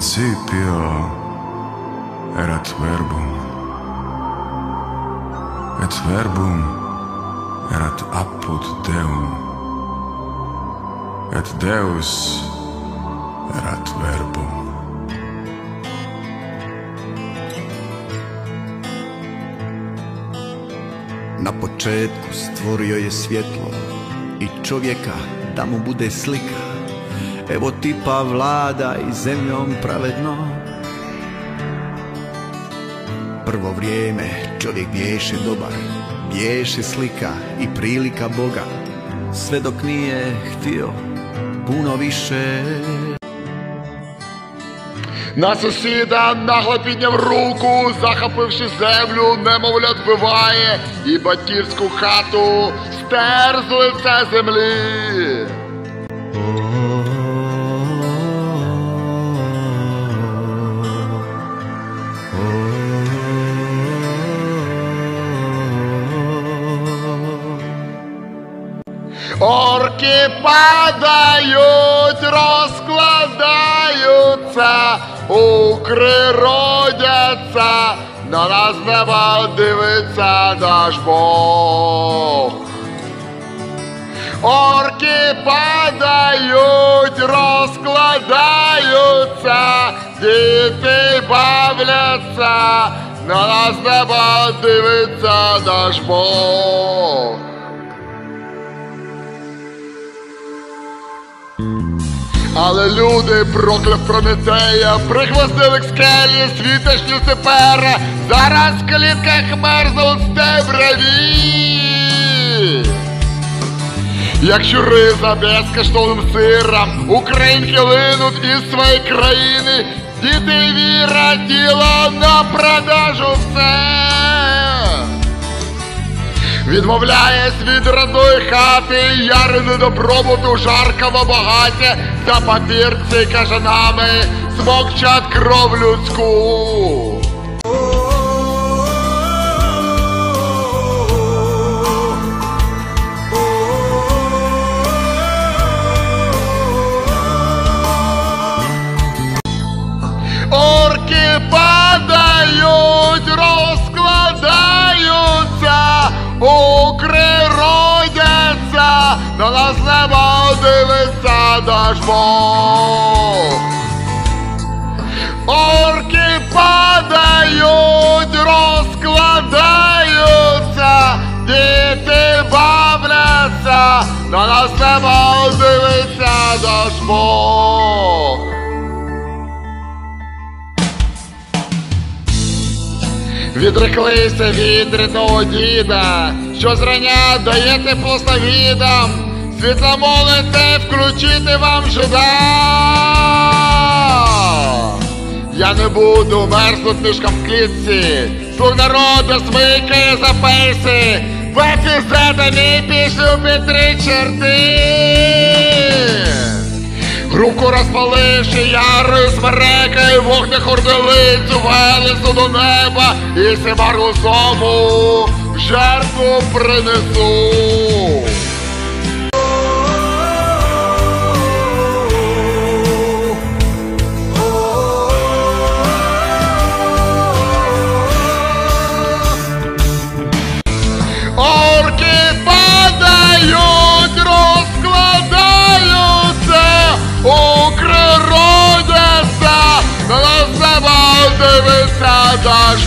principio erat verbum, et verbum erat apud Deum, et Deus erat verbum. Na početku stvorio je svjetlo i čovjeka da mu bude slika. Evo tipa vlada i zemljom pravedno. Prvo vrijeme čovjek biješe dobar, biješe slika i prilika Boga. Sve dok nije htio puno više. На сусіда нагло підняв руку, захопивши землю, немовля вбиває, і батьківську хату стер з лиця землі. Падають, розкладаються, укри родяться, на нас неба дивиться наш Бог. Орки падають, розкладаються, діти бавляться, на нас неба дивиться наш Бог. Але люди, прокляв Прометея, пригвоздили к скелі світошню Сепера, зараз в клітках мерзнуть стебраві. Як щури за безкоштовним сиром, українки линуть із своєї країни, діти віра, тіло на продажу все. Відмовляєсь від родної хати, ярини добробуту, жаркого багаття, за папірці кажанами смокчат кров людську. На нас небо дивиться наш Бог. Орки падають, розкладаються, діти бав на нас небо дивиться наш Бог. Відреклися від рідного діда, що зрання дає тепло сновідам, світла молите включити вам жида. Я не буду мерзнуть мішкам в клітці, слуг народу смикає за пейси, в епізетами пісню під три черти. Руку розпаливши, яри смерекає, вогне хорделицю, велесу до неба, і симару зому в жертву принесу. Дивиться наш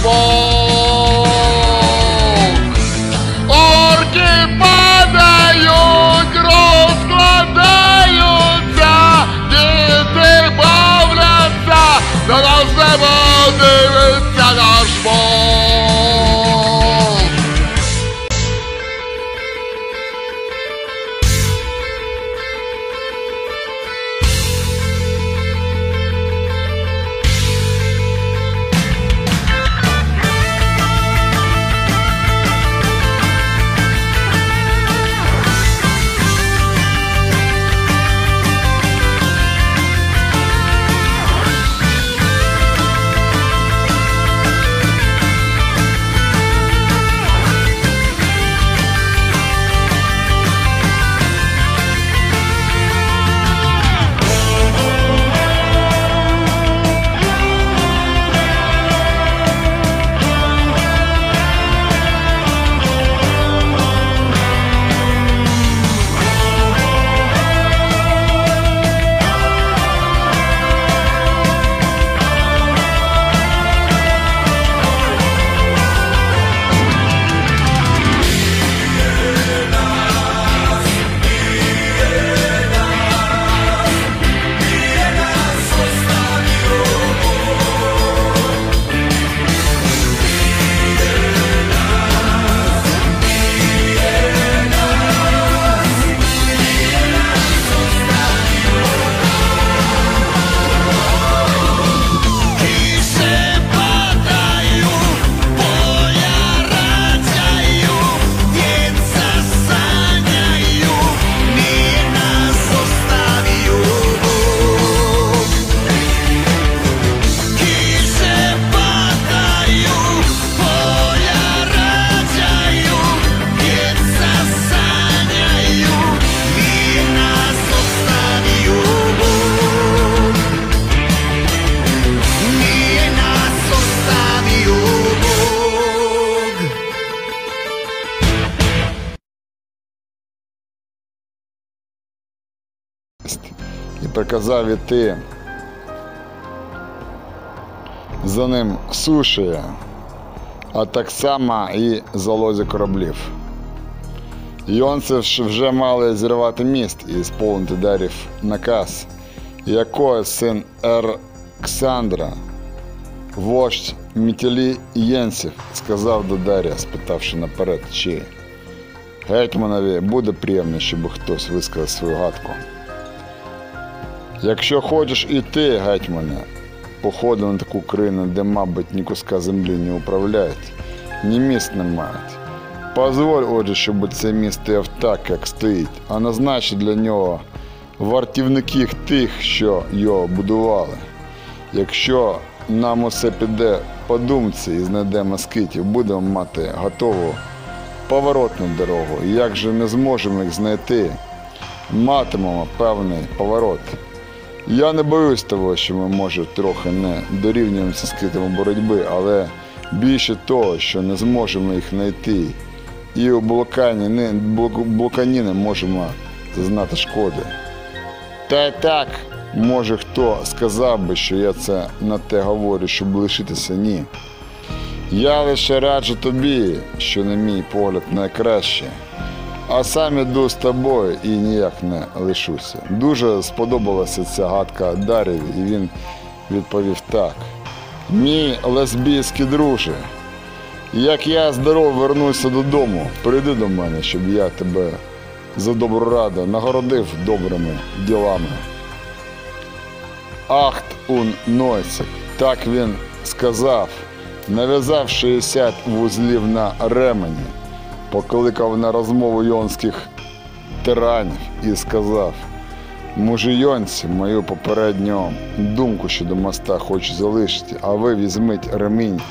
і приказав іти за ним сушею, а так само і залозі кораблів. Йонці вже мали зірвати міст і сповнити дарів наказ, якої син Ерксандра, вождь Мітілі Єнсів, сказав до Дарія, спитавши наперед, чи гетьманові буде приємно, щоб хтось висказав свою гадку. Якщо хочеш іти, гетьмане, походу на таку країну, де, мабуть, ні куска землі не управляють, ні міст не мають. Позволь, отже, щоб це міст стояв так, як стоїть, а назначить для нього вартівників тих, що його будували. Якщо нам усе піде по думці і знайдемо москитів, будемо мати готову поворотну дорогу. Як же не зможемо їх знайти, матимемо певний поворот. Я не боюсь того, що ми, може, трохи не дорівнюємося скритими боротьби, але більше того, що не зможемо їх знайти. І у блокані блок- блокані не можемо зазнати шкоди. Та й так, може хто сказав би, що я це на те говорю, щоб лишитися ні. Я лише раджу тобі, що на мій погляд найкраще. А сам іду з тобою і ніяк не лишуся. Дуже сподобалася ця гадка Дар'єві, і він відповів так. Мій лесбійський друже, як я здоров вернуся додому, прийди до мене, щоб я тебе за добру раду нагородив добрими ділами. Ахт ун нойцик, так він сказав, нав'язав 60 вузлів на ремені, покликав на розмову йонських тиранів і сказав, мужийонці, мою попередню думку щодо моста хочу залишити, а ви візьміть ремінь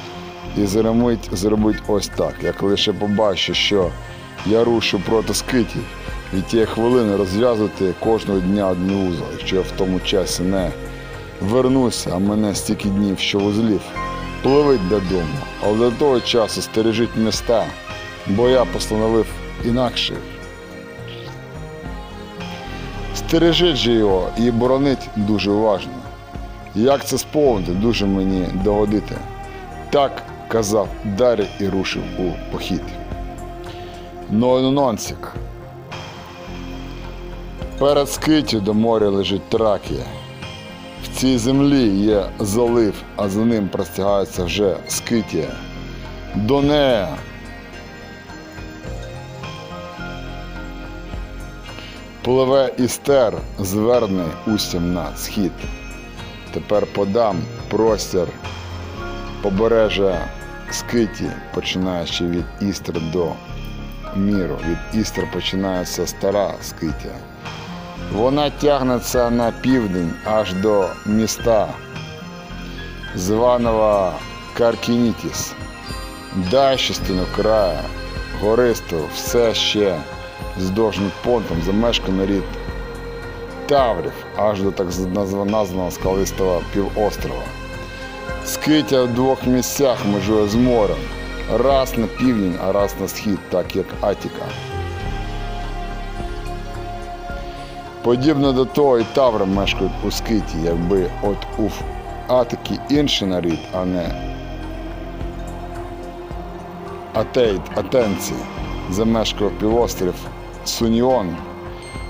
і зремить, зробить ось так. Як лише побачу, що я рушу проти скитів, від тієї хвилини розв'язуйте кожного дня один вузол, якщо я в тому часі не вернуся, а мене стільки днів, що вузлів, пливить додому, але до того часу стережіть міста, бо я постановив інакше. Стережіть же його і боронить дуже уважно. Як це сповнити, дуже мені догодити. Так казав Дар'я і рушив у похід. Нононсік. Перед скиттю до моря лежить Тракія. В цій землі є залив, а за ним простягається вже Скитія. Донея. Пливе істер, зверне устям на схід. Тепер подам простір побережжя Скиті, починаючи від Істри до міру. Від Істри починається стара Скитія. Вона тягнеться на південь аж до міста званого Каркінітіс. Далі частину краю, гористо, все ще здовж понтом замешканий рід Таврів аж до так названого скалистого півострова. Скитія в двох місцях межує з морем. Раз на південь, а раз на схід, так як Атіка. Подібно до того і Таври мешкають у Скитії, якби от у Атики інший нарід, а не Атейт, Атенці, замешкав півострів Суніон,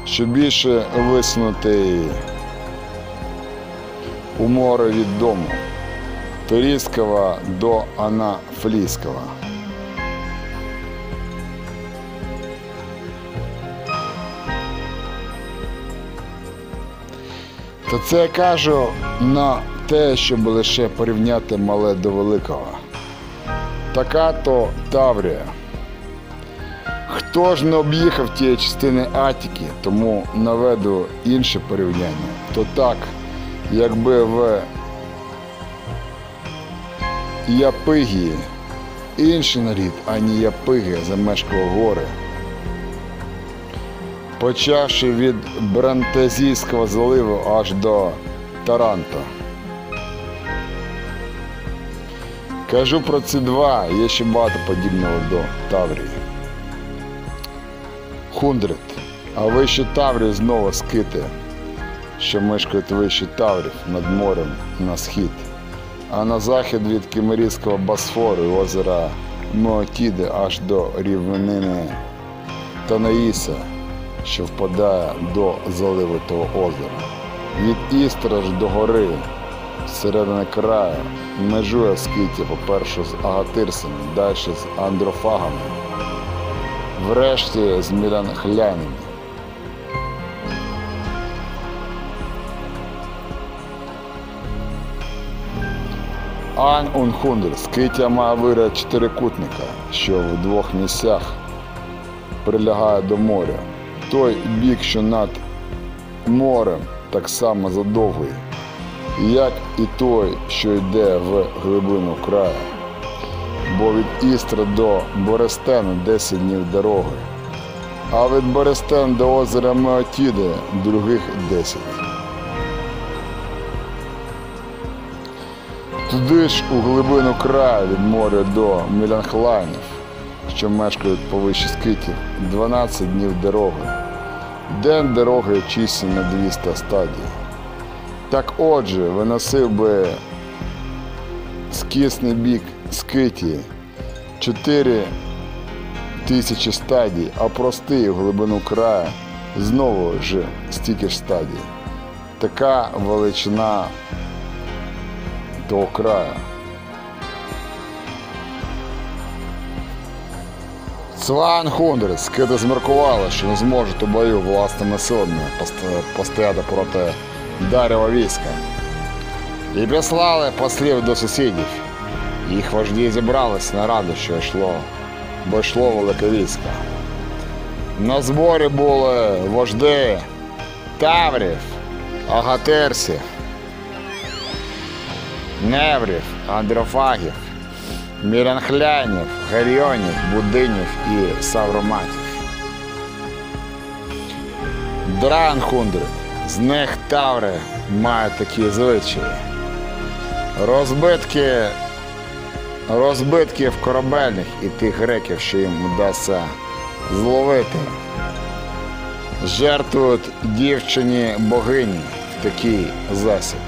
що більше висунутий у море від дому. Торійського до Анафлійського. То це я кажу на те, щоб лише порівняти мале до великого. Така то Таврія. Хто ж не об'їхав тієї частини Атіки, тому наведу інше порівняння. То так, якби в Япигії інший нарід, ані Япиги, замешкав гори. Почавши від Брантазійського заливу аж до Таранта. Кажу про ці два, є ще багато подібного до Таврії. Хундрит, а вище Таврії знову скити, що мешкають вище Таврів над морем на схід а на захід від Кімерійського Босфору і озера Моотіди аж до рівнини Танаїса, що впадає до заливу того озера. Від Істра ж до гори, середини краю, межує Скиті, по-перше, з Агатирсами, далі з Андрофагами, врешті з Мілянхлянами. Ан Унхундер Скиття має вигляд чотирикутника, що в двох місцях прилягає до моря. Той бік, що над морем, так само задовгий, як і той, що йде в глибину краю. Бо від Істра до Борестену 10 днів дороги, а від Борестен до озера Меотіди других 10. Туди ж у глибину краю від моря до Мілянхлайнів, що мешкають повище скитів, 12 днів дороги. День дороги чисті на 200 стадій. Так отже, виносив би скісний бік скиті 4 тисячі стадій, а простий в глибину краю знову ж стільки ж стадій. Така величина того краю. Сван Хундрит скиди зміркували, що не зможуть у бою власними силами постояти проти Дарєва війська. І прислали послів до сусідів. Їх вожді зібрались на раду, що йшло, бо йшло велике військо. На зборі були вожди Таврів, Агатерсів, Неврів, Андрофагів, Міранхлянів, Гаріонів, Будинів і Савроматів. Дранхундрит. З них Таври мають такі звичаї. Розбитки, розбитків корабельних і тих греків, що їм вдасться зловити. Жертвують дівчині богині в такий засіб.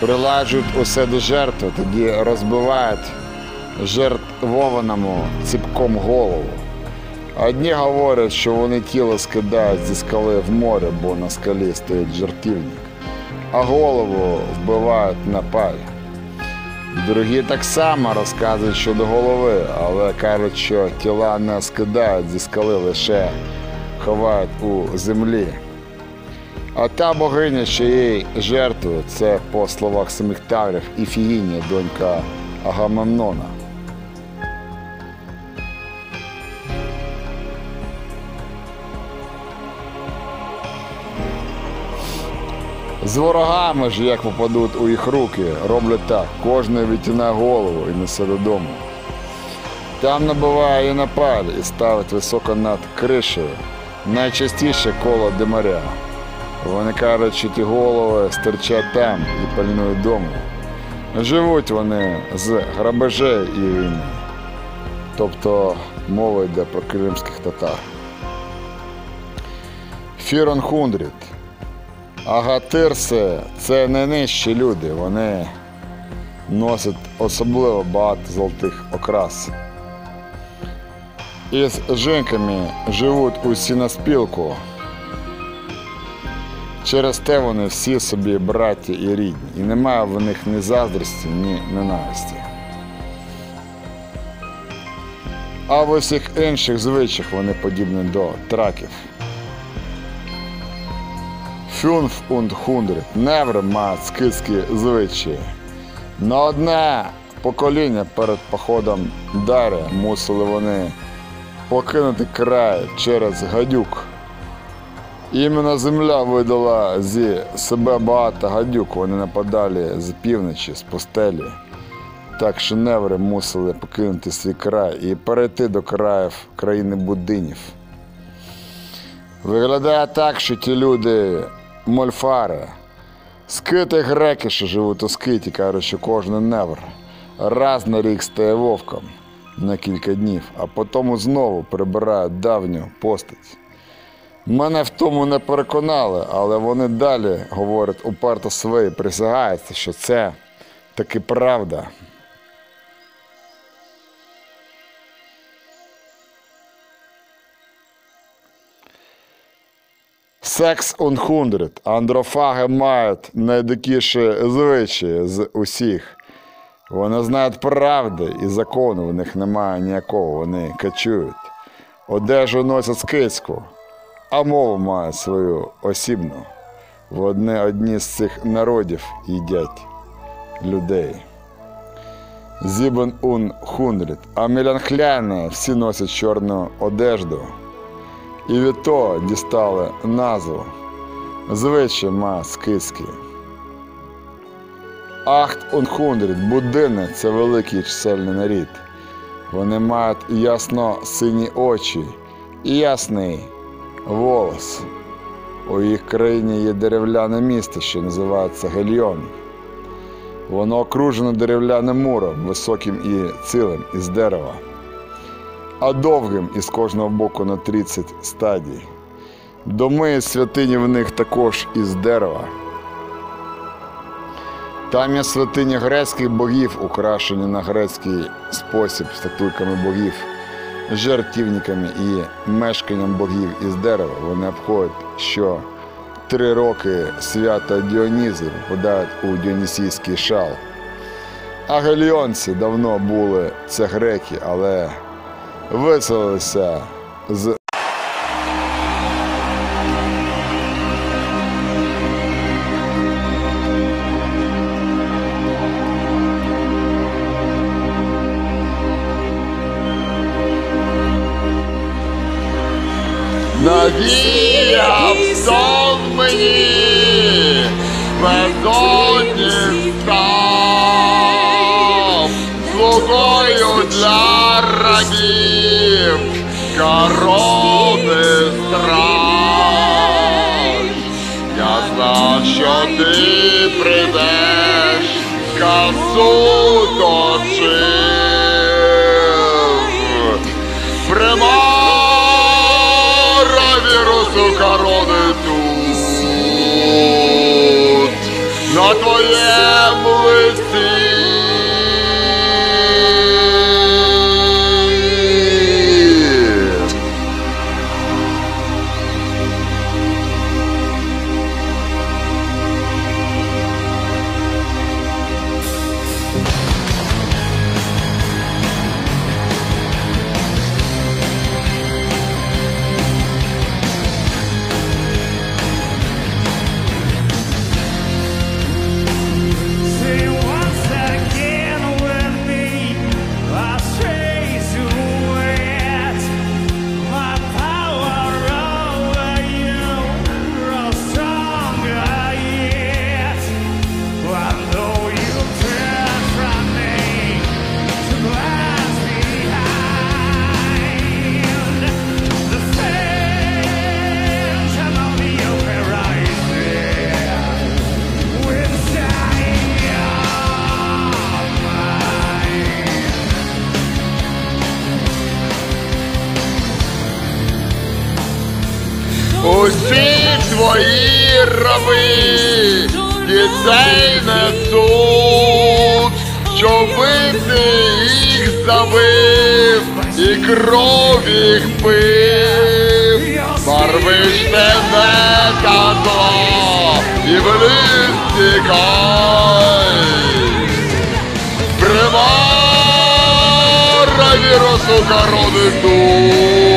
Приладжують усе до жертви, тоді розбивають жертвованому ціпком голову. Одні говорять, що вони тіло скидають зі скали в море, бо на скалі стоїть жертівник, а голову вбивають на паль. Другі так само розказують щодо голови, але кажуть, що тіла не скидають зі скали, лише ховають у землі. А та богиня, що їй жертвує, це по словах самих Таврів Іфігінія, донька Агамемнона. З ворогами ж, як попадуть у їх руки, роблять так. Кожний відтінає голову і несе додому. Там набиває і на паль і ставить високо над кришею. Найчастіше коло димаря. Вони кажуть, що ті голови стирчать там і пальнують дому. Живуть вони з грабежей і війни. Тобто мова йде про кримських татар. Фірон Хундріт. Агатирси це не нижчі люди, вони носять особливо багато золотих окрас. Із жінками живуть усі на спілку. Через те вони всі собі браті і рідні, і немає в них ні заздрості, ні ненависті. А в усіх інших звичаях вони подібні до траків. Фюнф und хундрит. Неври мають скидські звичаї. На одне покоління перед походом Дари мусили вони покинути край через гадюк. Іменно земля видала зі себе багато гадюк, вони нападали з півночі, з пустелі. Так що неври мусили покинути свій край і перейти до країв країни будинів. Виглядає так, що ті люди мольфари, скити греки, що живуть у скиті, кажуть, що кожен невр раз на рік стає вовком на кілька днів, а потім знову прибирає давню постать. Мене в тому не переконали, але вони далі говорять уперто своє, присягаються, що це таки правда. Секс он хундрит. Андрофаги мають найдикіші звичаї з усіх. Вони знають правди і закону, в них немає ніякого, вони качують. Одежу носять скицьку, а мову мають свою осібну. В одне одні з цих народів їдять людей. Зібен ун хундрит, а мілянхляни всі носять чорну одежду. І від того дістали назву. Звичай скиски. Ахт унхундрит, будини це великий чисельний нарід. Вони мають ясно сині очі і ясний волос. У їх країні є дерев'яне місто, що називається Гельйон. Воно окружено дерев'яним муром, високим і цілим із дерева а довгим із кожного боку на 30 стадій. Доми святині в них також із дерева. Там є святині грецьких богів, украшені на грецький спосіб статуйками богів, жертівниками і мешканням богів із дерева. Вони обходять що три роки свята Діонізу попадають у Діонісійський шал. А геліонці давно були це греки, але виселилися з корони страж. Я знав, що ти прийдеш, касу точив. Примара вірусу корони тут, на твоєму лиці. Їх і кров їх пив. Барвишне не та зло і вниз тікай. Примара вірусу корони тут,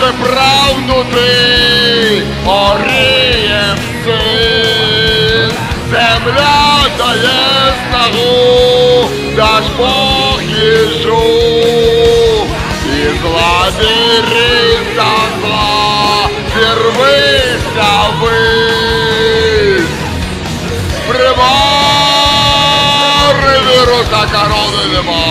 Же правду ти, Орієм син, земля дає снагу, даш Бог їжу, і зла віриться зла, зірвися вись. Примари віруса корони нема,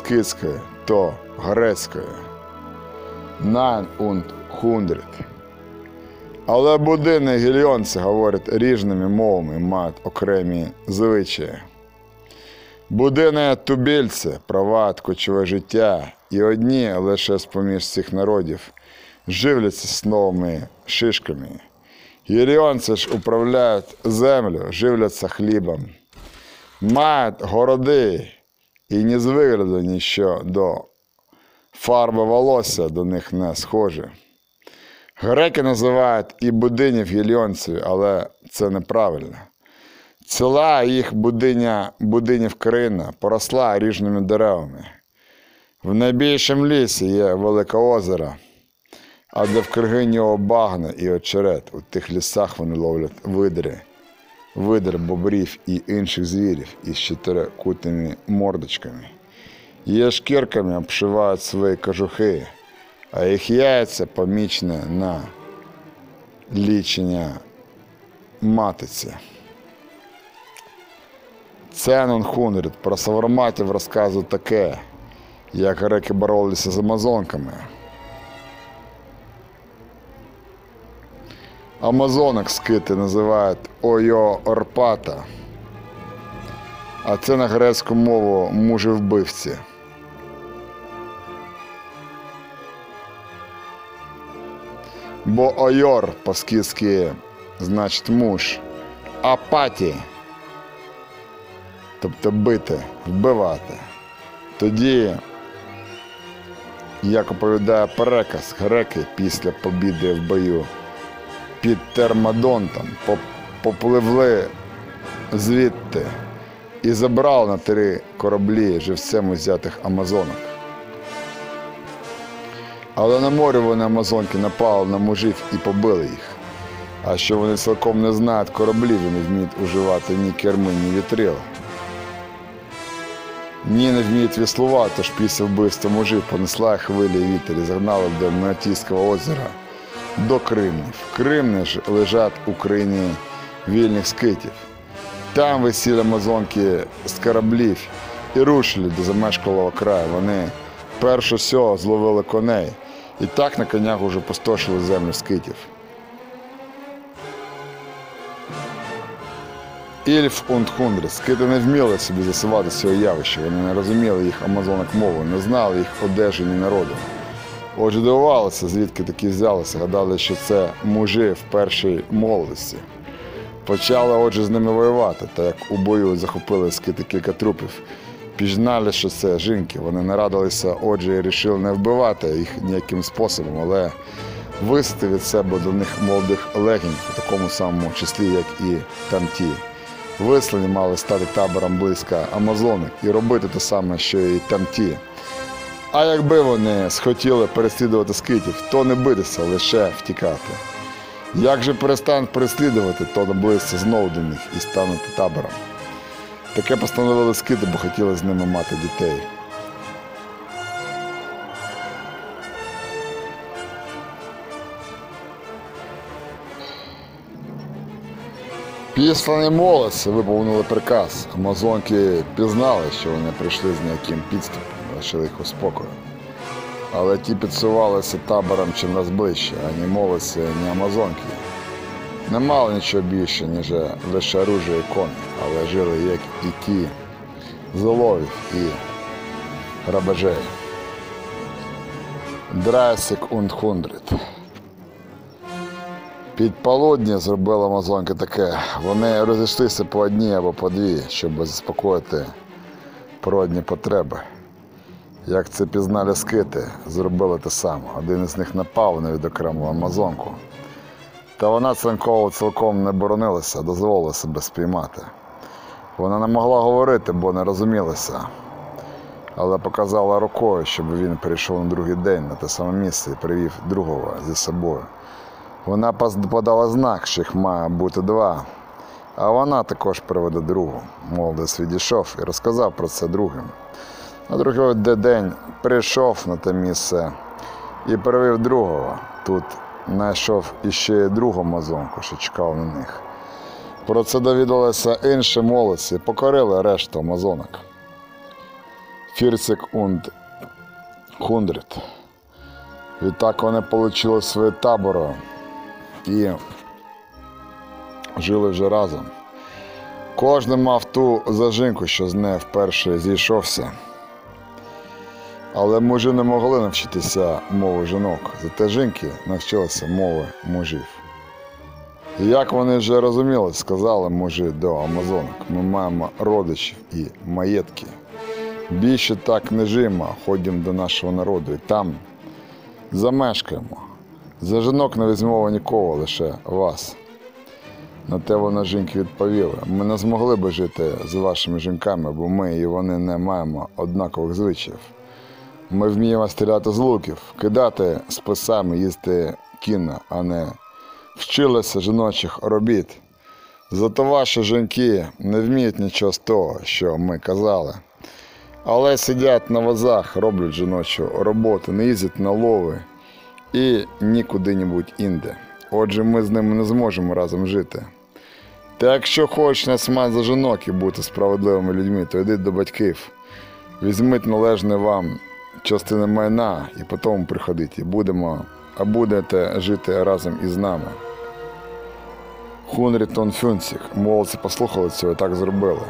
то то грецькою. Nine und hundred. Але будини гільйонці говорять різними мовами мають окремі звичаї. Будини тубільці провадять кочове життя, і одні лише з-поміж цих народів живляться сновими шишками. Гіріонці ж управляють землю, живляться хлібом, мають городи і ні з вигляду ніщо до фарби волосся до них не схоже. Греки називають і будинів гільйонців, але це неправильно. Ціла їх будиня, будинів країна поросла ріжними деревами. В найбільшому лісі є велике озеро, а де в круги нього багна і очерет. У тих лісах вони ловлять видри, видр бобрів і інших звірів із чотирикутними мордочками. Її шкірками обшивають свої кожухи, а їх яйця помічне на лічення матиці. Ценон Хунрід про савроматів розказує таке, як греки боролися з амазонками. Амазонок скити називають Ойо Орпата, а це на грецьку мову мужі вбивці. Бо ойор по-скіски значить муж, а паті, тобто бити, вбивати. Тоді, як оповідає переказ, греки після побіди в бою під Термодонтом попливли звідти і забрали на три кораблі живцем узятих амазонок. Але на морі вони амазонки напали на мужів і побили їх. А що вони цілком не знають кораблів і не вміють уживати ні керми, ні вітрил. Ні не вміють віслувати, тож після вбивства мужів понесла хвилі вітер і загнали до Меотійського озера до Кримнів. Кримни ж лежать у країні вільних скитів. Там висіли амазонки з кораблів і рушили до замешкалого краю. Вони перше всього зловили коней і так на конях уже пустошили землю скитів. Ільф und Хундрі. Скити не вміли собі засувати цього явища. Вони не розуміли їх амазонок мови, не знали їх одежі ні народу. Отже, дивувалися, звідки такі взялися, гадали, що це мужі в першій молодості. Почали, отже, з ними воювати, та як у бою захопили скити кілька трупів. Пізнали, що це жінки. Вони нарадилися, отже, і вирішили не вбивати їх ніяким способом, але висити від себе до них молодих легінь, у такому самому числі, як і там ті. Вислані мали стати табором близько Амазонок і робити те саме, що і там ті. А якби вони схотіли переслідувати скитів, то не битися, лише втікати. Як же перестануть переслідувати, то наблизиться знову до них і стануть табором. Таке постановили скити, бо хотіли з ними мати дітей. Післані молодці виповнили приказ. Амазонки пізнали, що вони прийшли з ніяким підступом, лишили їх у спокою. Але ті підсувалися табором чим нас ближче, ані молодці, ні амазонки. Не мали нічого більше, ніж лише оружие і коні, але жили як і ті золовів і рабежей. Драйсик und хундрит. Під полудня зробили амазонки таке. Вони розійшлися по одній або по дві, щоб заспокоїти природні потреби. Як це пізнали скити, зробили те саме. Один із них напав на відокрему амазонку. Та вона цинково цілком не боронилася, дозволила себе спіймати. Вона не могла говорити, бо не розумілася, але показала рукою, щоб він прийшов на другий день на те саме місце і привів другого зі собою. Вона подала знак, що їх має бути два, а вона також приведе другу. Молодець відійшов і розказав про це другим. На другий день прийшов на те місце і привів другого. Тут знайшов іще другу мазонку, що чекав на них. Про це довідалися інші молодці, покорили решту амазонок. Фірцик und Хундрит. Відтак вони отримали своє таборо і жили вже разом. Кожен мав ту зажинку, що з нею вперше зійшовся. Але мужі не могли навчитися мови жінок, зате жінки навчилися мови мужів. І як вони вже розуміли, сказали мужі до Амазонок, ми маємо родичів і маєтки. Більше так не жимо, ходімо до нашого народу і там замешкаємо. За жінок не візьмемо нікого, лише вас. На те вони жінки відповіли. Ми не змогли би жити з вашими жінками, бо ми і вони не маємо однакових звичаїв. Ми вміємо стріляти з луків, кидати списами, їсти кіно, а не вчилися жіночих робіт. Зато ваші жінки не вміють нічого з того, що ми казали. Але сидять на возах, роблять жіночу роботу, не їздять на лови і нікуди-небудь інде. Отже, ми з ними не зможемо разом жити. Та якщо хочеш нас мати за жінок і бути справедливими людьми, то йдіть до батьків, візьміть належне вам частини майна і потім приходіть, і будемо, а будете жити разом із нами. Хунрітон Фюнсік, молодці послухали цього і так зробили.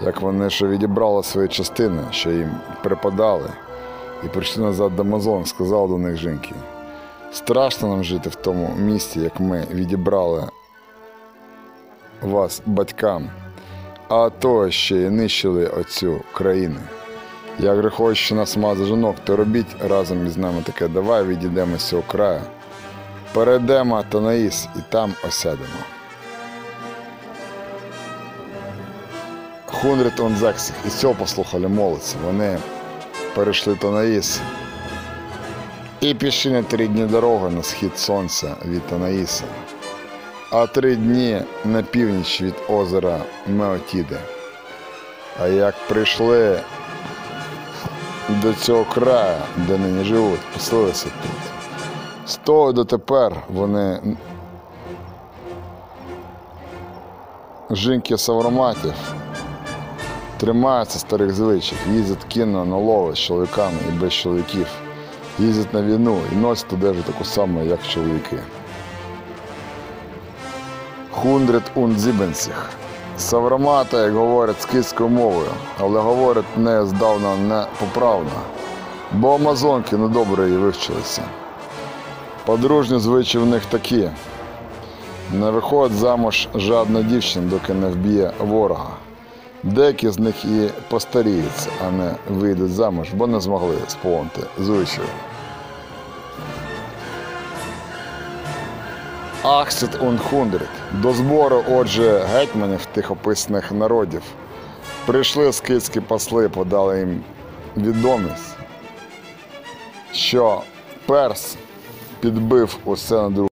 Як вони ще відібрали свої частини, що їм припадали, і прийшли назад до Амазон, сказав до них жінки. Страшно нам жити в тому місці, як ми відібрали вас батькам, а то ще й нищили оцю країну. Як же хочеш нас мати жінок, то робіть разом із нами таке, давай відійдемо з краю. Перейдемо Танаїс і там осядемо. Хунрит он Зексіх. І цього послухали молодці. Вони перейшли Танаїс і пішли на три дні дороги на схід сонця від Танаїса, а три дні на північ від озера Меотіди. А як прийшли до цього краю, де нині живуть, поселилися тут. З того дотепер вони жінки савроматів тримаються старих звичаїв, їздять кінно на лови з чоловіками і без чоловіків, їздять на війну і носять одежу таку саму, як чоловіки. Хундрит und зібенсіх. Савромати, як говорять скидською мовою, але говорять нею здавна непоправно, бо амазонки недобре її вивчилися. Подружні звичаї в них такі. Не виходить замуж жадна дівчина, доки не вб'є ворога. Деякі з них і постаріються, а не вийдуть замуж, бо не змогли сповнити звичаю. Ахсит Унхундрід. До збору, отже, гетьманів тихописних народів. Прийшли скидські посли, подали їм відомість, що перс підбив усе на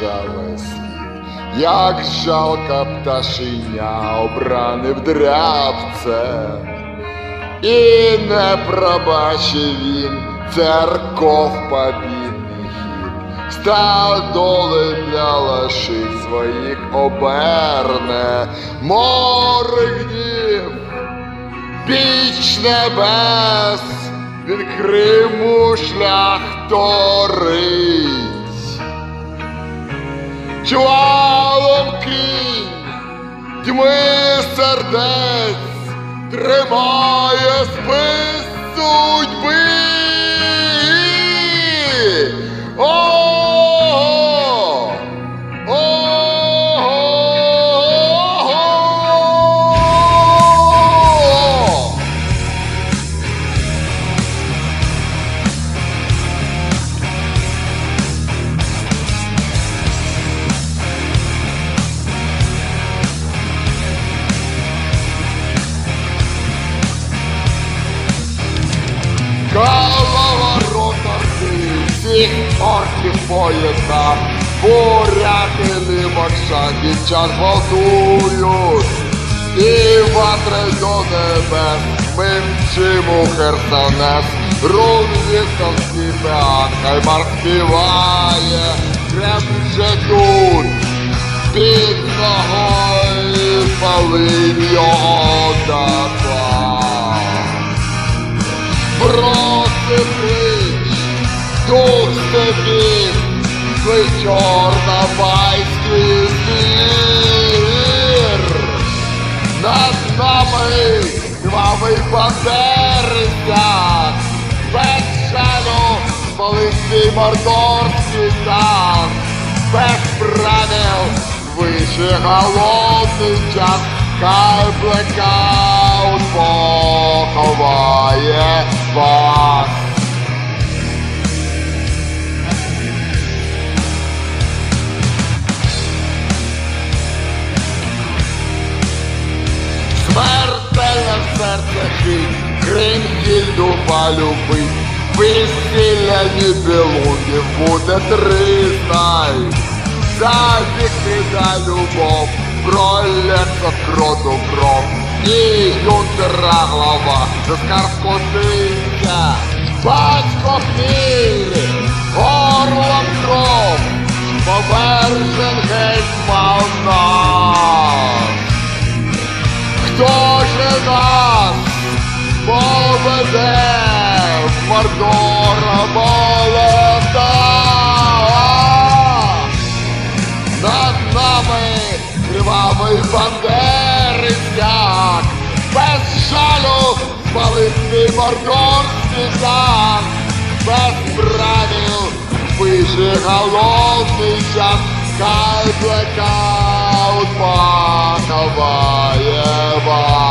слід. Як жалка пташеня обранив дрябцем. І не пробачив він церков побідний хід, став доли для лошиць своїх оберне, море гнів, піч небес, він Криму шлях торить. Чвалом кінь, тьми сердець, тримає спис поїзда, буряти під час гвалтують. І ватри до небес, ми мчимо Херсонес, Рун вістовський театр, хай Марк співає, Крем вже тут, під ногою палим його дата. Просто клич, дух степів, твій чорнобайський звір. Над нами кривавий бандериця, без шану мордорський танк, без правил вище голодний час, хай блекаут поховає вас. Крим гільду полюбить, весілля нібелунгів буде тризнай. Завікти за любов, пролється кроту кров, і юнтера глава, за скарб котиться, батько хміль, горлом кров, повержен гетьман наш. Хто же нас поведе Мордора болота? Над нами кривавий бандерицяк, без жалю спалив свій мордорський танк, без правил вище голодний час, хай блекаут поховає вас.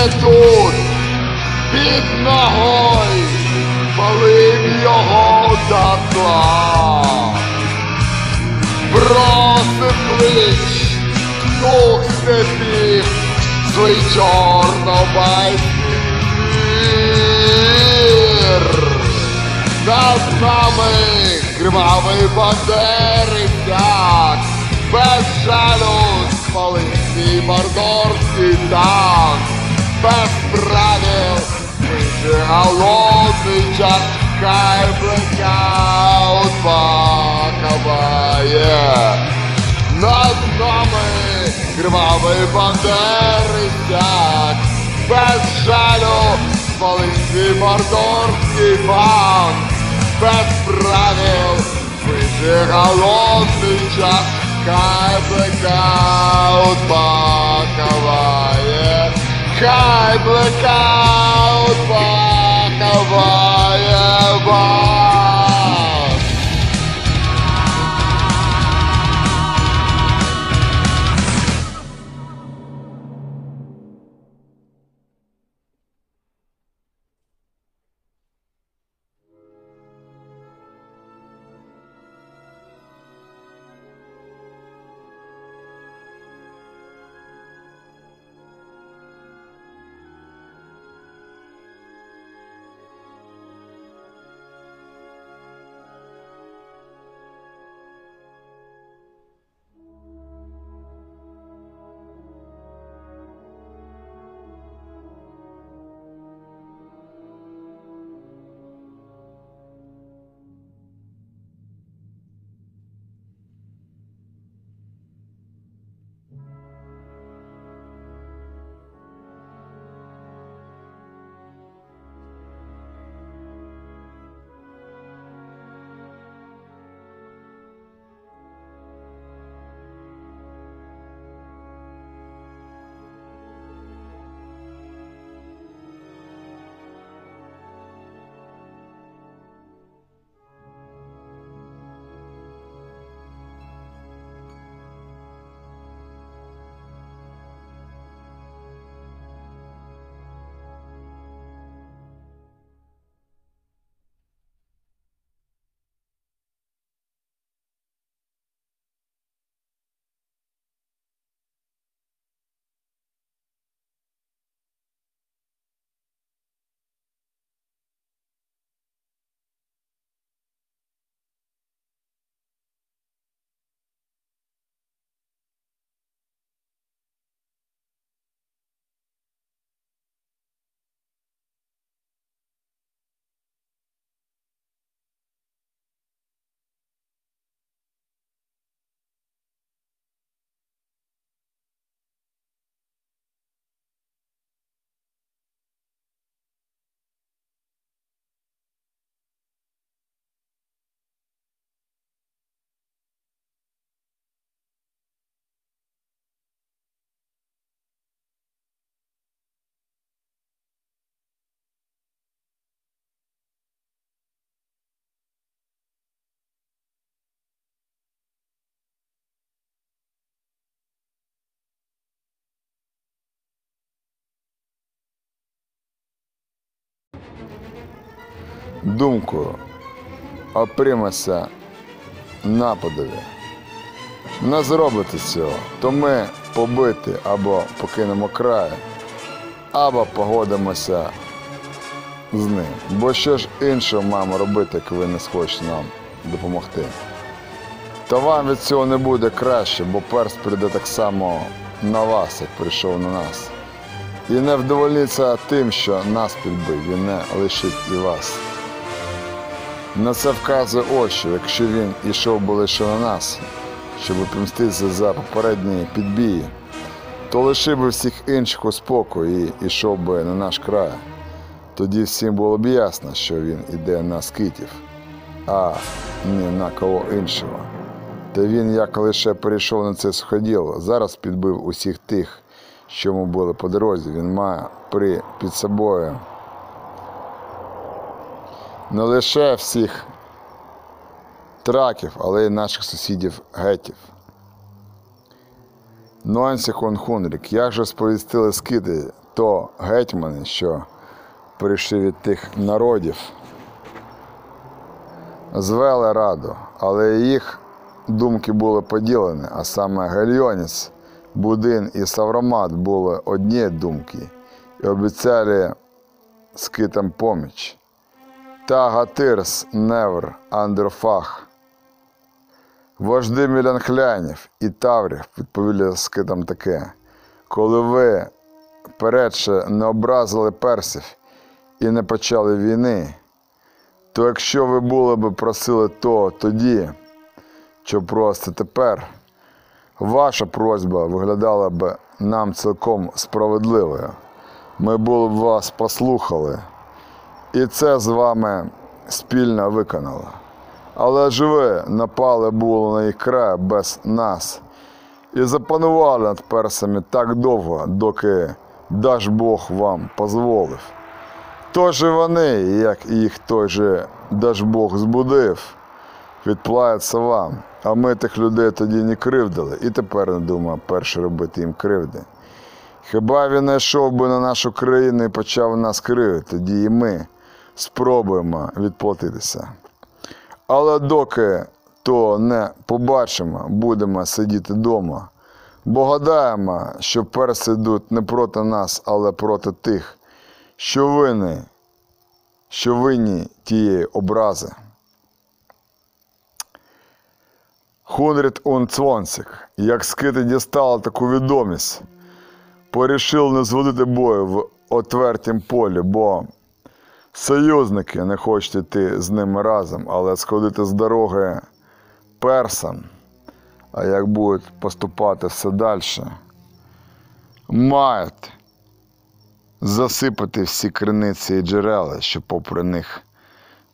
Крем тут, під ногой, палив його дотла. Бросив клич, дух степів, злий чорнобайський звір. Над нами кривавий бандерицяк, без жалю спалив свій мордорський танк, без правил вижив голодний час, хай блекаут пахаває. Над нами кривавий бандерицяк, без жалю спалив свій мордорський банк, без правил вижив голодний час, хай блекаут пахаває, хай блекаут пахаває вас. Думкою опримася нападові. Не зробити цього, то ми побити або покинемо край, або погодимося з ним. Бо що ж іншого маємо робити, як ви не схочете нам допомогти? То вам від цього не буде краще, бо перс прийде так само на вас, як прийшов на нас. І не вдовольниться тим, що нас підбив, він не лишить і вас. На це вказує що якщо він ішов би лише на нас, щоб помститися за попередні підбії, то лишив би всіх інших у спокої і йшов би на наш край. Тоді всім було б ясно, що він іде на скитів, а не на кого іншого. Та він, як лише перейшов на це суходіло, зараз підбив усіх тих, що йому були по дорозі. Він має при під собою не лише всіх траків, але й наших сусідів гетів. Нуансі Хонхунрік, як же сповістили скиди, то гетьмани, що прийшли від тих народів, звели раду, але їх думки були поділені, а саме Гельйоніс, Будин і Савромат були одні думки і обіцяли скитам поміч. Та Гатирс, Невр, Андерфах, вожди мілянхлянів і Таврів відповіли скитам таке. Коли ви передше не образили персів і не почали війни, то якщо ви були б просили то тоді, що просто тепер, ваша просьба виглядала б нам цілком справедливою. Ми б вас послухали, і це з вами спільно виконали. Але ж ви напали було на їх край без нас і запанували над персами так довго, доки даж Бог вам дозволив. Тож і вони, як їх той же даж Бог збудив, відплаються вам. А ми тих людей тоді не кривдили і тепер не думав перше робити їм кривди. Хіба він не йшов би на нашу країну і почав нас кривити, тоді і ми спробуємо відплатитися. Але доки то не побачимо, будемо сидіти вдома, бо гадаємо, що перси йдуть не проти нас, але проти тих, що винні, що винні тієї образи. Хунрід он Цвонсик, як скити дістали таку відомість, порішив не зводити бою в отвертім полі, бо союзники не хочуть йти з ними разом, але сходити з дороги персам, а як будуть поступати все далі, мають засипати всі криниці і джерела, що попри них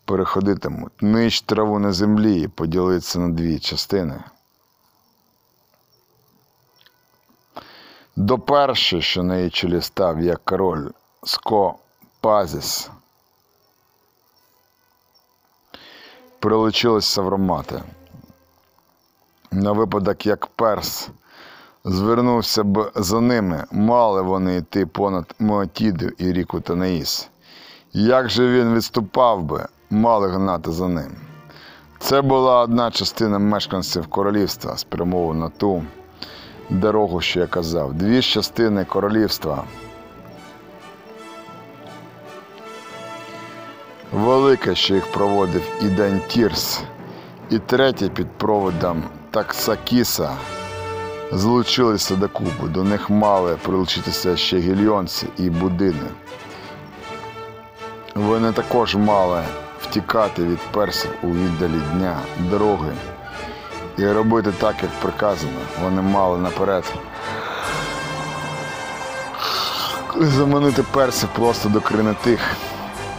переходитимуть, нищ траву на землі і поділитися на дві частини. До першої, що на її чолі став як король Скопазіс, прилучились Савромати. На випадок, як перс звернувся б за ними, мали вони йти понад Моатіду і ріку Танаїс. Як же він відступав би, мали гнати за ним. Це була одна частина мешканців королівства, спрямована на ту дорогу, що я казав. Дві частини королівства. Велике, що їх проводив Іден Тірс, і третє під проводом Таксакіса злучилися до Куби. До них мали прилучитися ще гільйонці і будини. Вони також мали втікати від персів у віддалі дня, дороги і робити так, як приказано. Вони мали наперед заманити персів просто до крини тих,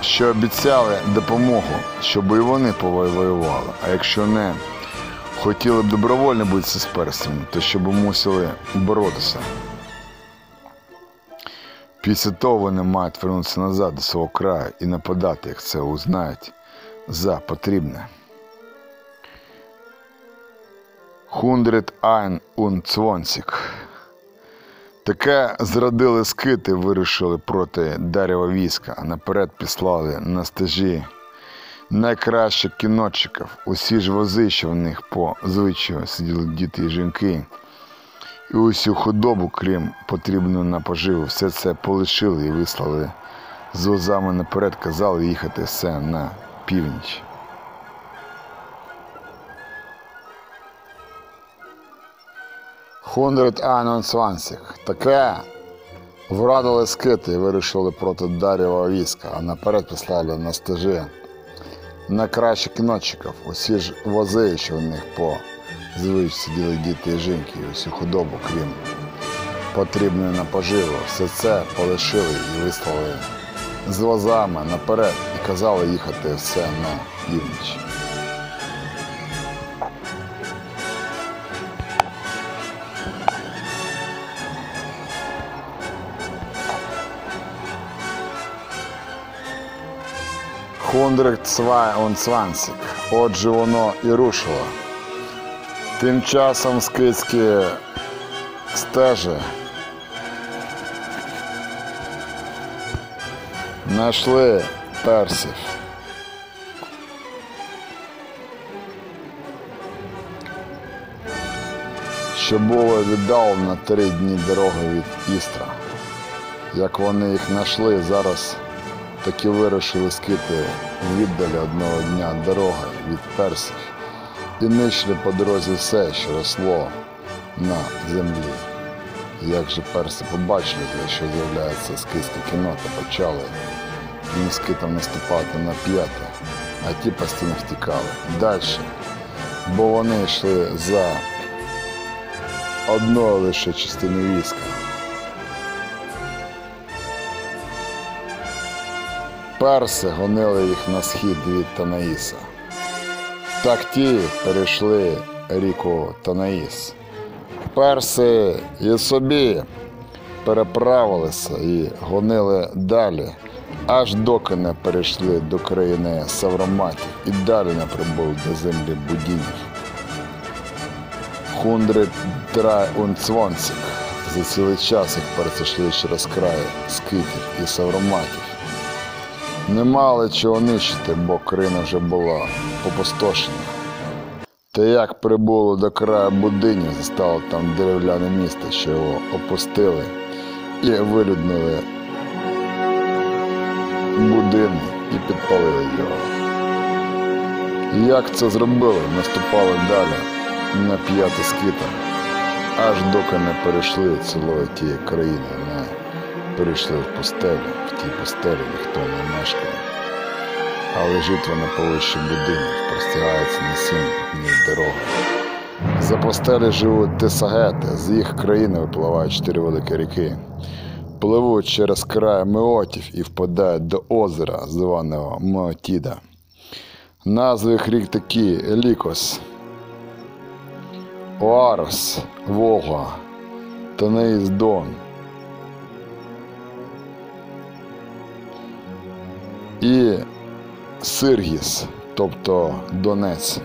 що обіцяли допомогу, щоб і вони повоювали. А якщо не хотіли б добровольно битися з персами, то щоб мусили боротися. Після того вони мають вернутися назад до свого краю і нападати, як це узнають за потрібне. Хундред Айн ун Цвонсік. Таке зрадили скити, вирішили проти Дарєва війська, а наперед післали на стежі найкращих кінотчиків. Усі ж вози, що в них по звичаю сиділи діти і жінки. І усю худобу, крім потрібної на поживу, все це полишили і вислали з возами наперед, казали їхати все на північ. Хундред Айнон Свансік. Таке врадили скити і вирішили проти Дарєва війська, а наперед послали на стежі найкращих кінотчиків. Усі ж вози, що в них по звич сиділи діти і жінки, і усю худобу, крім потрібної на поживу. Все це полишили і вислали з возами наперед і казали їхати все на північ. Цвай. Отже воно і рушило. Тим часом скидські стежі Нашли персів. Що було віддалено на три дні дороги від Істра. Як вони їх знайшли, зараз таки вирішили скити віддалі одного дня дороги від персів і нищили по дорозі все, що росло на землі. Як же перси побачили, що з'являється скиське кіно, то почали їм скитом наступати на п'яте, а ті постійно втікали. Далі. Бо вони йшли за одною лише частиною війська. Перси гонили їх на схід від Танаїса. Так ті перейшли ріку Танаїс. Перси і собі переправилися і гонили далі, аж доки не перейшли до країни Савроматів і далі не прибули до землі будінів. Хундри Трай Унцвонцік за цілий час їх пересійшли через край скитів і Савроматів. Не мали чого нищити, бо країна вже була попустошена. Та як прибуло до краю будинів, застало там дерев'яне місто, що його опустили і вилюднили будинок і підпалили його. Як це зробили, наступали далі на п'яти скитом, аж доки не перейшли цілої тієї країни, не перейшли в пустелю, в тій пустелі ніхто не мешкає. Але житва на повищі будинок простягається на сім днів дороги. За постелі живуть тисагети, з їх країни випливають чотири великі ріки, пливуть через край Меотів і впадають до озера, званого Меотіда. Назви їх рік такі Елікос, Оарос, Волга, Танеїс Дон. І Сиргіс, тобто Донець.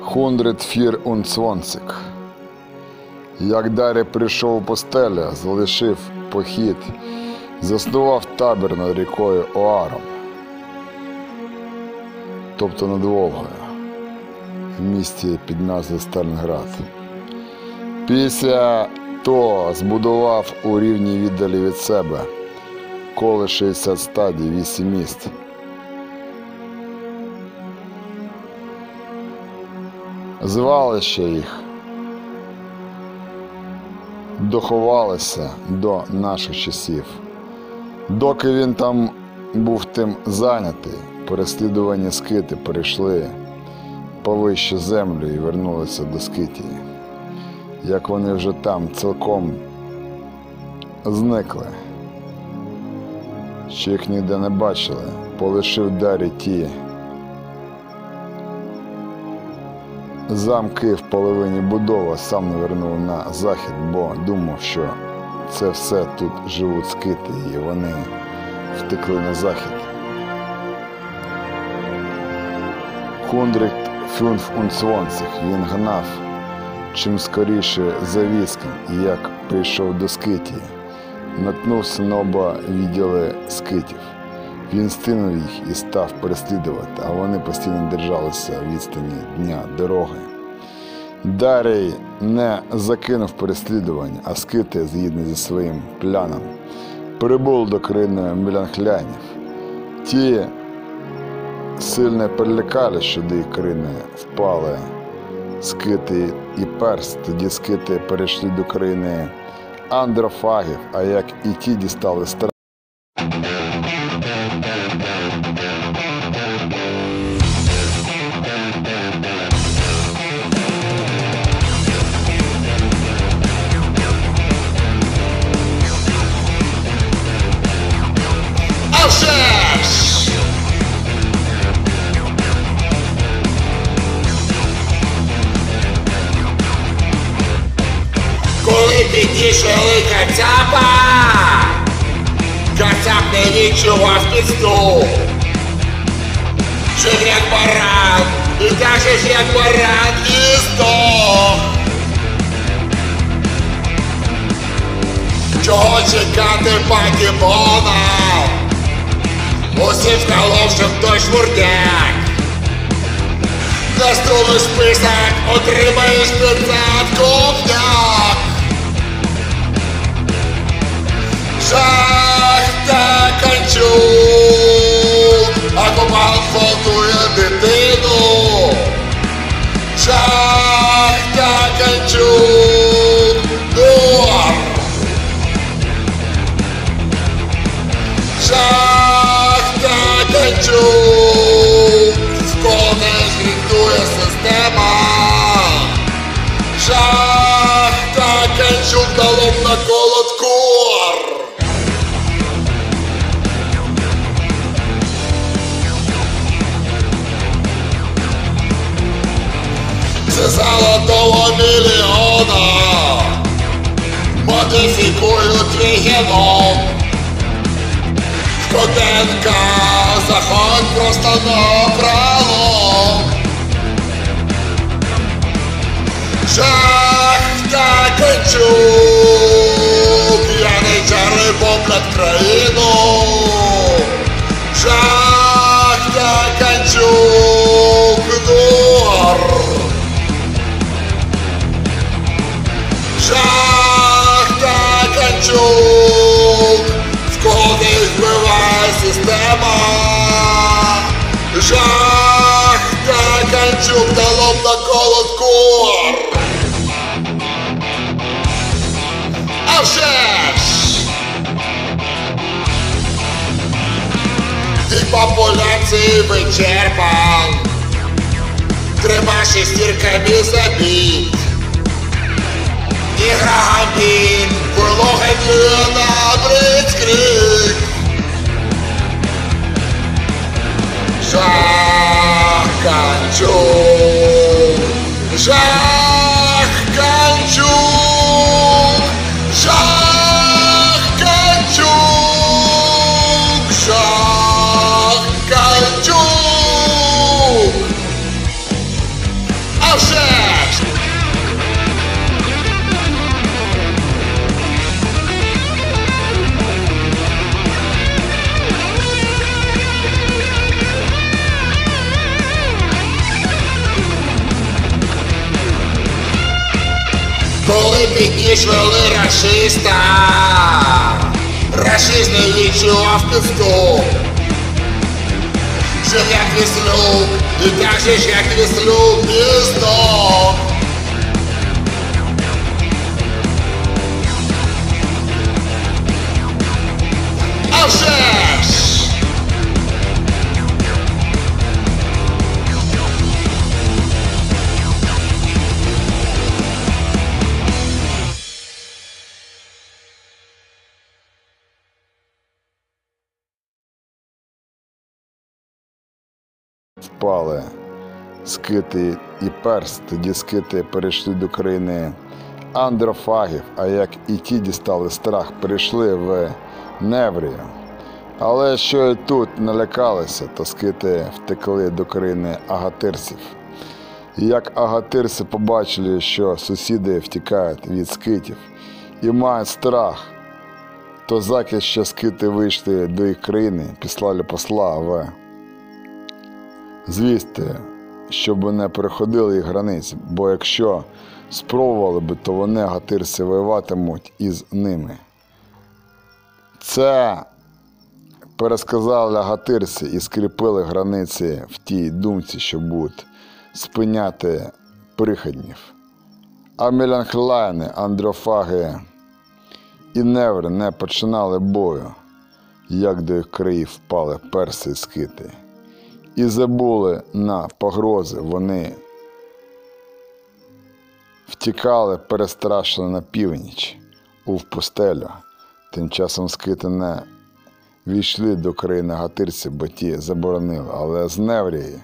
Хундред фір унцвонцик. Як далі прийшов у постеля, залишив похід, заснував табір над рікою Оаром, тобто над Волгою, в місті під назвою Сталінград. Після того збудував у рівній віддалі від себе коло 60 стадій, 8 міст. Звалище їх доховалося до наших часів. Доки він там був тим зайнятий, переслідувані скити перейшли повище землю і вернулися до Скитії. Як вони вже там цілком зникли що їх ніде не бачили, полишив дарі ті замки в половині будови, сам не вернув на захід, бо думав, що це все тут живуть скити, і вони втекли на захід. Хундрик фюнф унцвонцих він гнав чим скоріше за військом, і як прийшов до Скитії наткнувся на оба відділи скитів. Він стинув їх і став переслідувати, а вони постійно держалися відстані дня дороги. Дарій не закинув переслідування, а скити, згідно зі своїм пляном, прибули до країни мілянхлянів. Ті сильно перелякали, що до їх країни впали скити і перс. Тоді скити перейшли до країни андрофагів, а як і ті дістали страх. Підійшли кацапа, кацап не відчував підступ. Жив як баран, і кажеш як баран і здох. Чого чекати покемона? Усім вколов, щоб той швурдяк Настроли список, отримаєш п'ятдесятку дняк Шахта Канчук Модифікую твій геном Шкоденка, заходь просто на пролом Шахта Качук Яничари бомблять країну. Шахта Шахта Канчук далом на колодкор А вже! Вік популяції вичерпан. Трьома шестірками забит Игра гамбин, вылогой на бритскрик Жах Канчук Підніжвали рашиста, рашист не відчував підступ. Жив як віслюк, і так же ж як віслюк піздом. А вже впали скити і перс. Тоді скити перейшли до країни андрофагів, а як і ті дістали страх, перейшли в Неврію. Але що і тут налякалися, то скити втекли до країни агатирців. І як агатирці побачили, що сусіди втікають від скитів і мають страх, то захист, що скити вийшли до їх країни, післали посла в звісти, щоб не переходили їх границь, бо якщо спробували би, то вони гатирці воюватимуть із ними. Це пересказали гатирці і скріпили границі в тій думці, що будуть спиняти приходнів. А меланхолайни, андрофаги і неври не починали бою, як до їх країв впали перси і скити і забули на погрози. Вони втікали, перестрашені на північ у пустелю. Тим часом скити не війшли до країни гатирців, бо ті заборонили, але з Неврії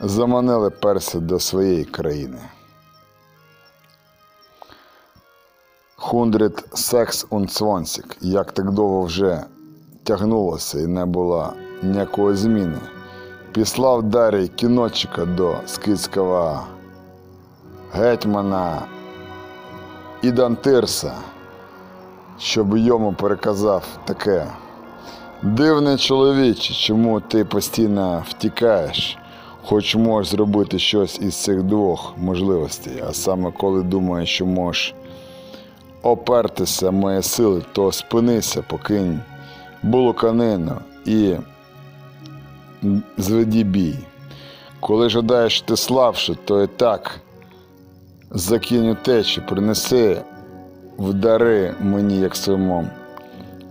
заманили перси до своєї країни. Хундрит секс унцвонсік, як так довго вже тягнулося і не було ніякої зміни. Післав Дарій кіночика до скидського гетьмана Ідан Тирса, щоб йому переказав таке. Дивний чоловіче, чому ти постійно втікаєш, хоч можеш зробити щось із цих двох можливостей, а саме коли думаєш, що можеш опертися мої сили, то спинися, покинь булоканину і зведі бій. Коли жадаєш ти слабше, то і так закинь утечі, принеси в дари мені, як своєму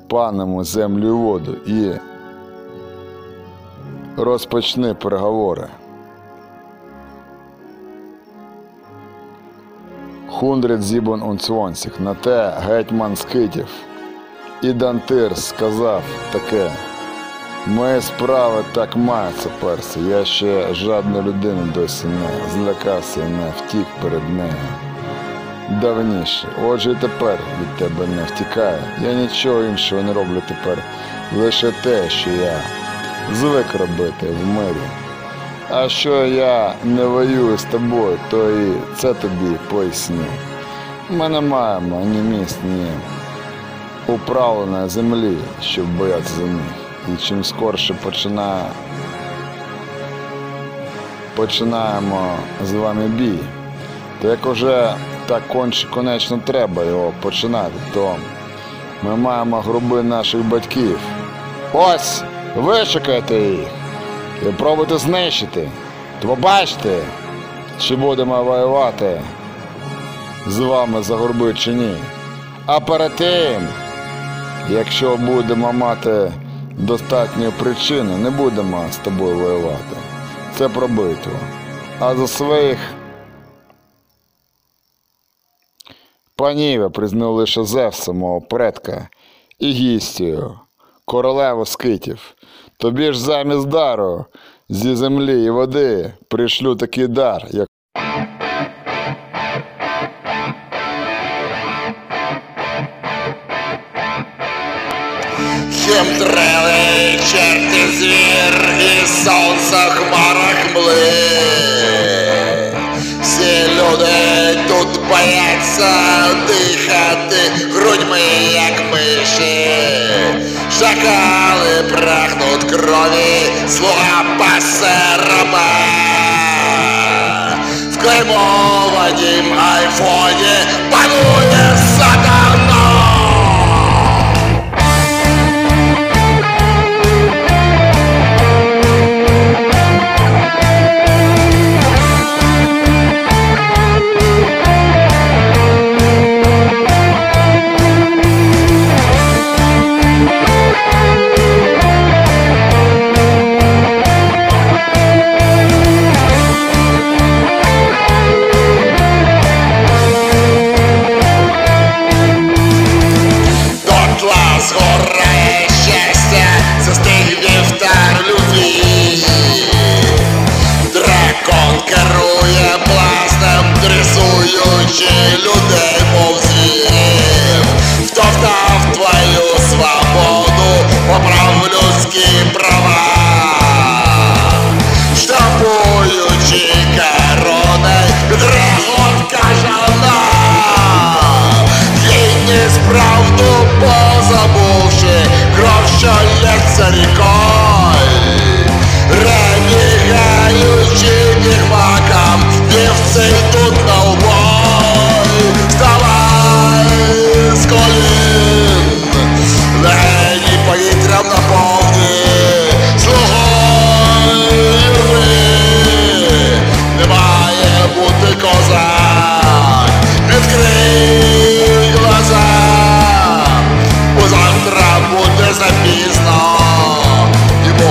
паному землю і воду і розпочни переговори. Хундрид зібон унцвонсіх, на те гетьман скитів. І Дантир сказав таке. Мої справи так маються, перси. Я ще жадної людини досі не злякався і не втік перед нею. Давніше. Отже, і тепер від тебе не втікаю. Я нічого іншого не роблю тепер. Лише те, що я звик робити в мирі. А що я не воюю з тобою, то і це тобі поясню. Ми не маємо ні міст, ні управленої землі, щоб боятися них. І чим скорше починає, починаємо з вами бій, то як уже так конче конечно треба його починати, то ми маємо груби наших батьків. Ось, вишукайте їх і пробуйте знищити. То побачите, чи будемо воювати з вами за горби чи ні. А перед тим, якщо будемо мати достатньо причини, не будемо з тобою воювати. Це про битву. А за своїх панів признав лише Зевса, мого предка, і гістію, королеву скитів. Тобі ж замість дару зі землі і води пришлю такий дар, як Хімтрелий чертів звір і сонце хмарах мли. Всі люди тут бояться дихати грудьми, як миші. Шакали прагнуть крові, слуга пасе раба. В клеймованім айфоні Закон керує пластем, дресуючи людей, мов звірів. Хто вдав твою свободу, поправ людські права, штампуючи корони, грехот кажана, гідність правду позабувши, кров що лється ріком. всей тут толпой Вставай с колен Лень повітрям наповни. Слугой рви бути козак Відкрий глаза. Бо завтра буде запізно. І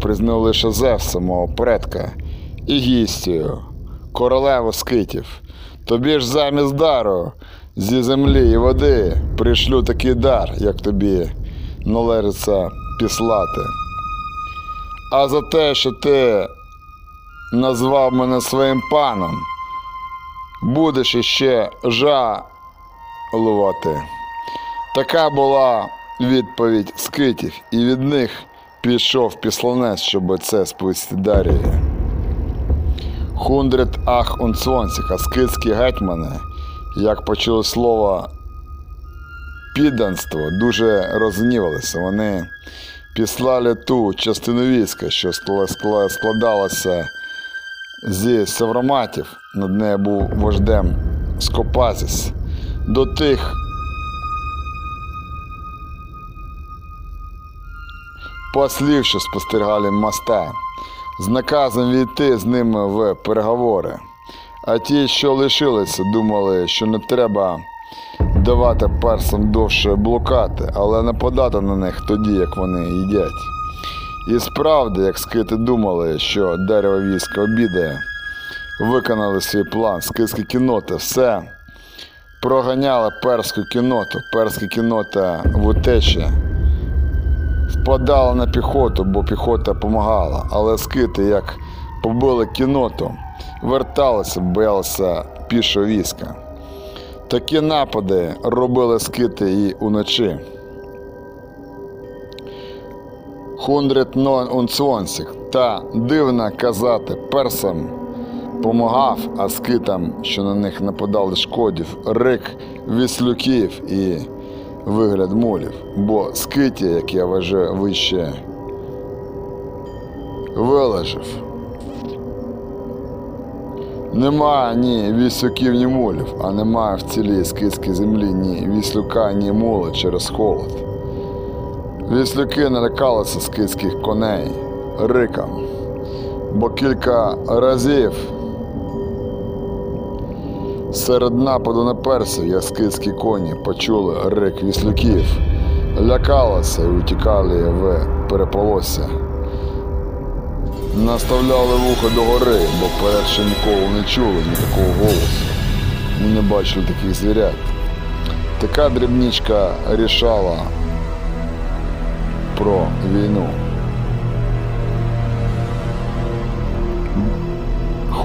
Признав лише Зевса, мого предка, і гістію, королеву скитів. Тобі ж замість дару зі землі і води пришлю такий дар, як тобі належиться післати. А за те, що ти назвав мене своїм паном, будеш іще жалувати. Така була відповідь скитів, і від них пішов післанець, щоб це сповісти Дарії. Хундрит ах унцвонсіх, а скитські гетьмани, як почули слово підданство, дуже розгнівалися. Вони післали ту частину війська, що скла- скла- складалася зі севроматів, над нею був вождем Скопазіс, до тих послів, що спостерігали моста, з наказом війти з ними в переговори. А ті, що лишилися, думали, що не треба давати персам довше блукати, але нападати на них тоді, як вони їдять. І справді, як скити думали, що дерево війська обідає, виконали свій план, скиски кіноти, все проганяли перську кіноту, перська кінота в утечі впадала на піхоту, бо піхота допомагала. Але скити, як побили кіноту, верталися, боялися пішого війська. Такі напади робили скити і уночі. Хундрит нон унцвонсіх та дивно казати персам помагав, а скитам, що на них нападали шкодів, рик віслюків і вигляд молів, бо скиті, як я вважаю, вище вилежив. Немає ні віслюків, ні молів, а немає в цілій скитській землі ні віслюка, ні моли через холод. Віслюки налякалися скитських коней риком, бо кілька разів серед нападу на персів яскицькі коні почули рик віслюків, лякалися і утікали в переполосся. Наставляли вухо до гори, бо вперед ще ніколи не чули ні такого голосу, ні не бачили таких звірят. Така дрібничка рішала про війну.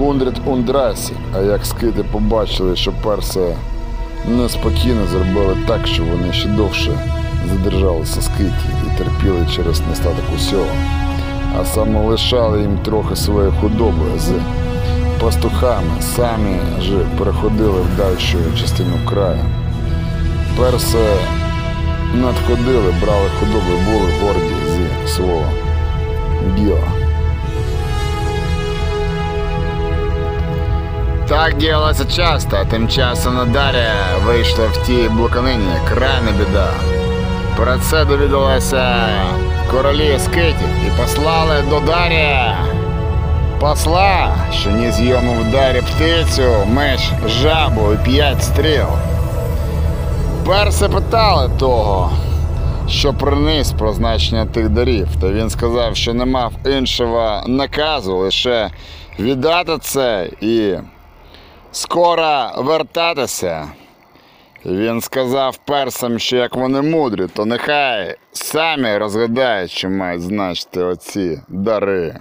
Хундрит Ундрасі, а як скити побачили, що перси неспокійно зробили так, що вони ще довше задержалися скиті і терпіли через нестаток усього, а саме лишали їм трохи своєї худоби з пастухами, самі ж переходили в дальшу частину краю. Перси надходили, брали худобу, були горді зі свого діла. Так діялося часто, тим часом Надарія вийшла в тій блоканині, крайна біда. Про це довідалися королі скитів і послали до Дарія посла, що ніс йому в дарі птицю, меч, жабу і п'ять стріл. Перси питали того, що приніс про значення тих дарів, та він сказав, що не мав іншого наказу, лише віддати це і скоро вертатися. Він сказав персам, що як вони мудрі, то нехай самі розгадають, що мають значити оці дари.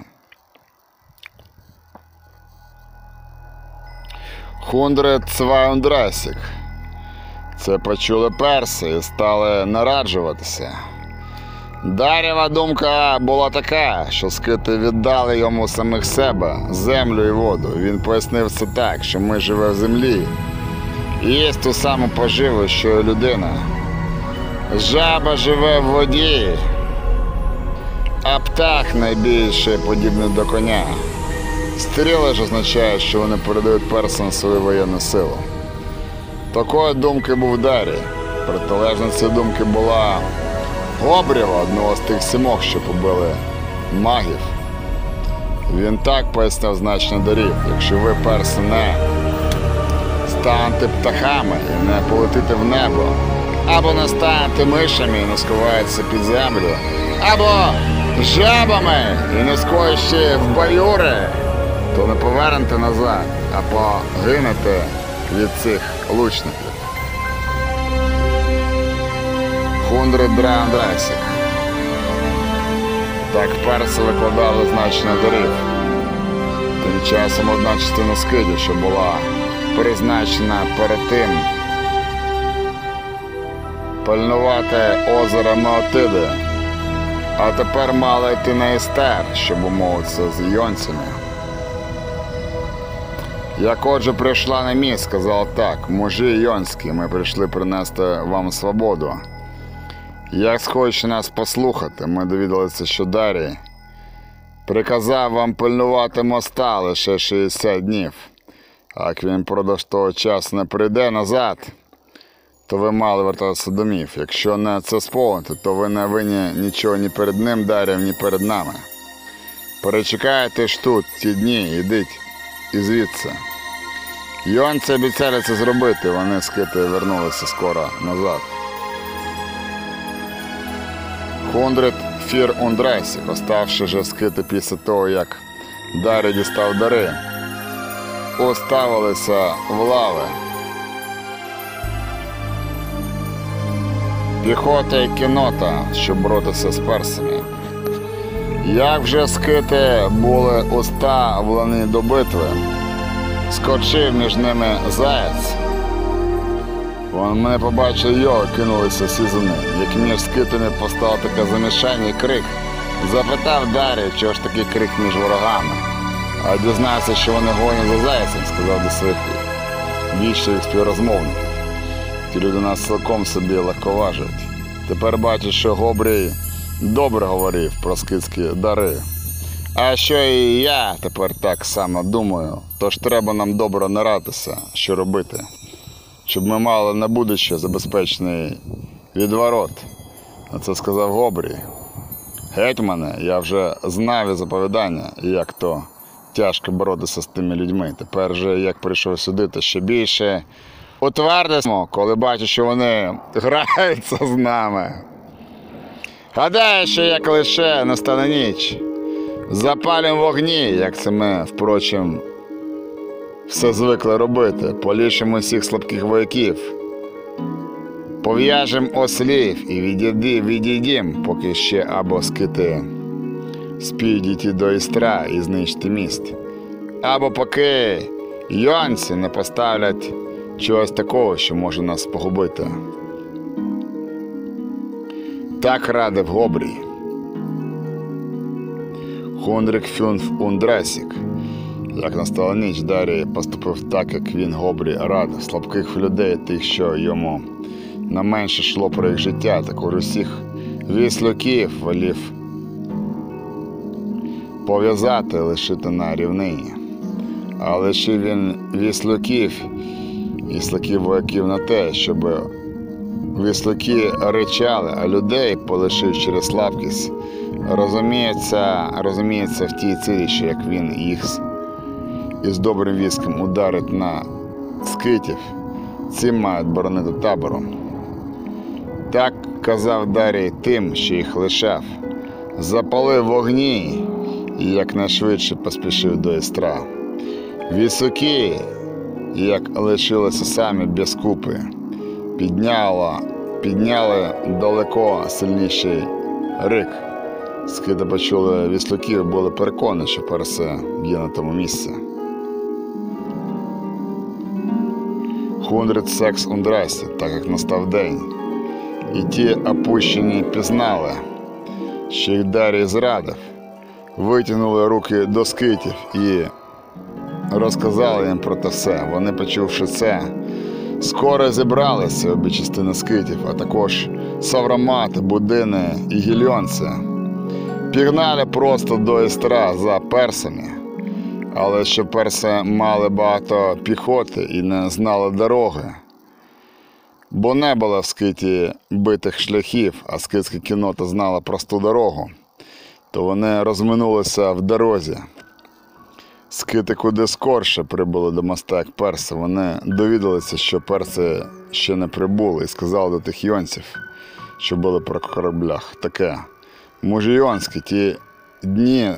Хундрет Цваундрасік. Це почули перси і стали нараджуватися. Дарєва думка була така, що скити віддали йому самих себе, землю і воду. Він пояснив це так, що ми живемо в землі. І є ту саму поживу, що і людина. Жаба живе в воді, а птах найбільше подібний до коня. Стріли ж означають, що вони передають персам свою воєнну силу. Такої думки був Дарій. Протилежна цієї думки була Гобрєва, одного з тих сімох, що побили магів. Він так пояснив значення дарів. Якщо ви перси не станете птахами і не полетите в небо, або не станете мишами і не сховаєтеся під землю, або жабами і не скоїши в баюри, то не повернете назад, а погинете від цих лучників. Хундри Драйсик. Так перси викладали значення дорів. Тим часом одна частина скидів, що була призначена перед тим пильнувати озеро Меотиди, а тепер мала йти на Істер, щоб умовитися з йонцями. Як отже прийшла на міст, сказала так, мужі йонські, ми прийшли принести вам свободу. Як схочете нас послухати, ми довідалися, що Дарій приказав вам пильнувати моста лише 60 днів. А як він продовж того часу не прийде назад, то ви мали вертатися домів. Якщо не це сповнити, то ви не винні нічого ні перед ним, Дар'єм, ні перед нами. Перечекайте ж тут ті дні, ідіть і звідси. Йонці обіцяли це зробити, вони з кити вернулися скоро назад. Хундрит Фір Ундресік, оставши же скити після того, як Дарі дістав дари, оставилися в лави. Піхота і кінота, щоб боротися з персами. Як вже скити були уставлені до битви, скочив між ними заяць. Вони побачили його, кинулися всі за ним. Як між скитами постало таке замішання і крик. Запитав Дар'я, чого ж такий крик між ворогами. А дізнався, що вони гонять за зайцем, сказав до своїх вічних співрозмовників. Ті люди нас цілком собі легковажують. Тепер бачу, що Гобрій добре говорив про скитські дари. А що і я тепер так само думаю, тож треба нам добре наратися, що робити щоб ми мали на будуще забезпечений відворот. А це сказав Гобрій. Гетьмане, я вже знав із оповідання, як то тяжко боротися з тими людьми. Тепер же, як прийшов сюди, то ще більше утвердимо, коли бачу, що вони граються з нами. Гадаю, що як лише настане ніч, запалимо вогні, як це ми, впрочем, все звикли робити. Полішимо всіх слабких вояків. Пов'яжем ослів і відійди, відійдім, поки ще або скити спіють дійти до істра і знищити міст. Або поки йонці не поставлять чогось такого, що може нас погубити. Так радив Гобрій. Хундрик Фюнф Ундрасік. Як настала ніч, Дарій поступив так, як він Гобрі радив слабких людей, тих, що йому на менше йшло про їх життя, також усіх віслюків волів пов'язати, лишити на рівнині. А лишив він віслюків і слаків вояків на те, щоб віслюки ричали, а людей полишив через слабкість. Розуміється, розуміється в тій цілі, що як він їх із добрим військом ударить на скитів, ці мають боронити табором. Так казав Дарій тим, що їх лишав, запалив вогні і якнайшвидше поспішив до істра. Вісокі, як лишилися самі без купи, підняла, підняли далеко сильніший рик. Скиди почули віслюків, були переконані, що персе є на тому місці. Хундрит секс ундрасі, так як настав день. І ті опущені пізнали, що їх Дарій зрадив, витягнули руки до скитів і розказали їм про те все. Вони, почувши це, скоро зібралися обі частини скитів, а також Савромат, Будини і Гільйонці. Пігнали просто до істра за персами. Але що перси мали багато піхоти і не знали дороги. Бо не було в скиті битих шляхів, а скитська кінота знала просту дорогу, то вони розминулися в дорозі. Скити куди скорше прибули до моста, як перси. Вони довідалися, що перси ще не прибули, і сказали до тих йонців, що були про кораблях, таке. мужійонські, ті дні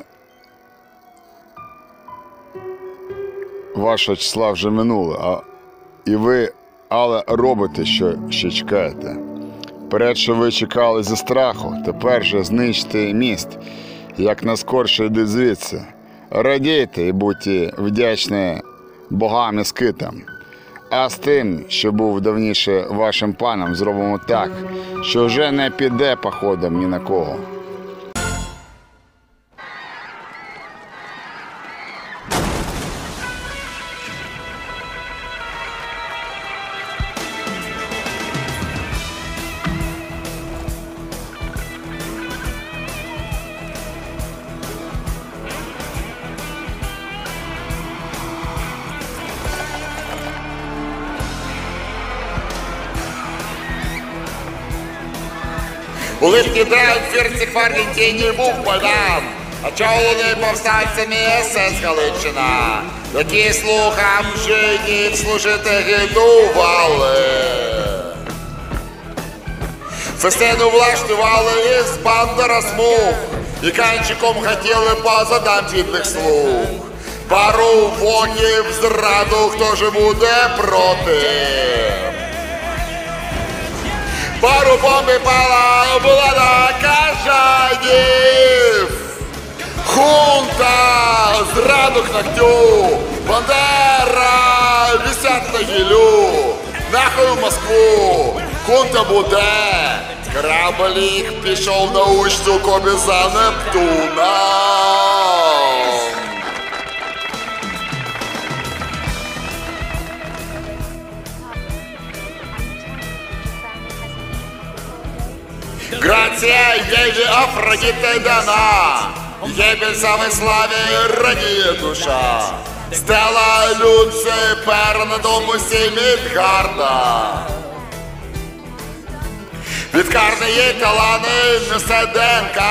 вашого числа вже минули, а і ви, але робите, що ще чекаєте. Перед, ви чекали зі страху, тепер же знищте міст, як наскорше йди звідси. Радійте і будьте вдячні богам і скитам. А з тим, що був давніше вашим паном, зробимо так, що вже не піде походом ні на кого. Драйв фірців в Аргентині був панам, очолений повстанцями СС Галичина, які слухам жидів служити гидували. Фестину влаштували із бандера смуг, і канчиком хотіли позадам бідних слуг. Пару вогнів зраду, хто же буде проти. Пару бомби пала, була на кажанів. Хунта, зраду к ногтю, Бандера, висять на гілю. Нахуй в Москву, хунта буде. Корабль їх пішов на учту кобіза Нептуна. Грація єві Афродіте дана, єбі саме славі радіє душа. Стела Люципер на дому Мідгарда. Відкарне її талани ДНК,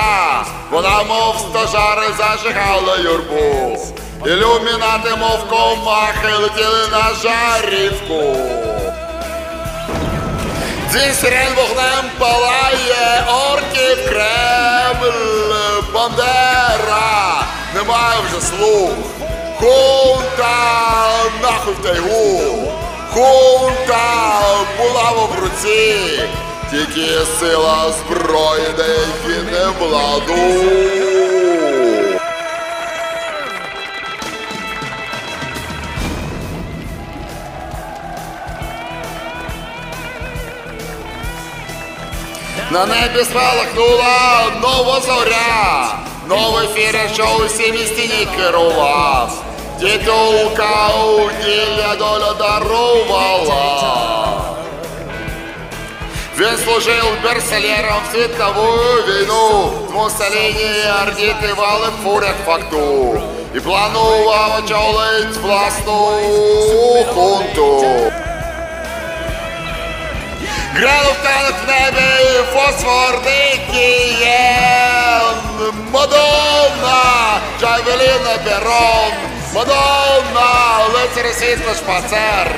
вона мов стожари зажигала юрбу. Ілюмінати, мов комахи, летіли на жарівку. Дзінь сирен вогнем палає, орків Кремль, Бандера, немає вже слух. Хунта, нахуй в тайгу, хунта, булава в руці, тільки сила зброї, не владу. На небі спалахнула нова зоря, новий фір, що усі містіні керував. Тітулка уділля доля дарувала. Він служив берсельєром в світову війну. В Муссоліні ардіти вали в фурях факту. І планував очолить власну хунту. Грянув танк в небі, фосфорний кієн. Мадонна, Джавеліна Берон. Мадонна, лицарі світла шпацер.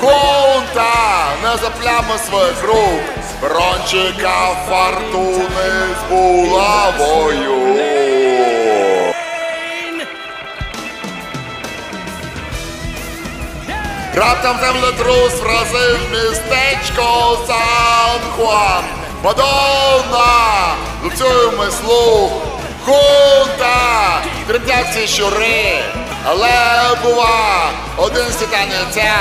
Хунта, не заплями своїх рук. Брончика фортуни з булавою. Раптом землетрус вразив містечко Сан-Хуан. Мадонна, луцюємо слух. Хунта, тремтять всі щури. Але бува, один світанеця.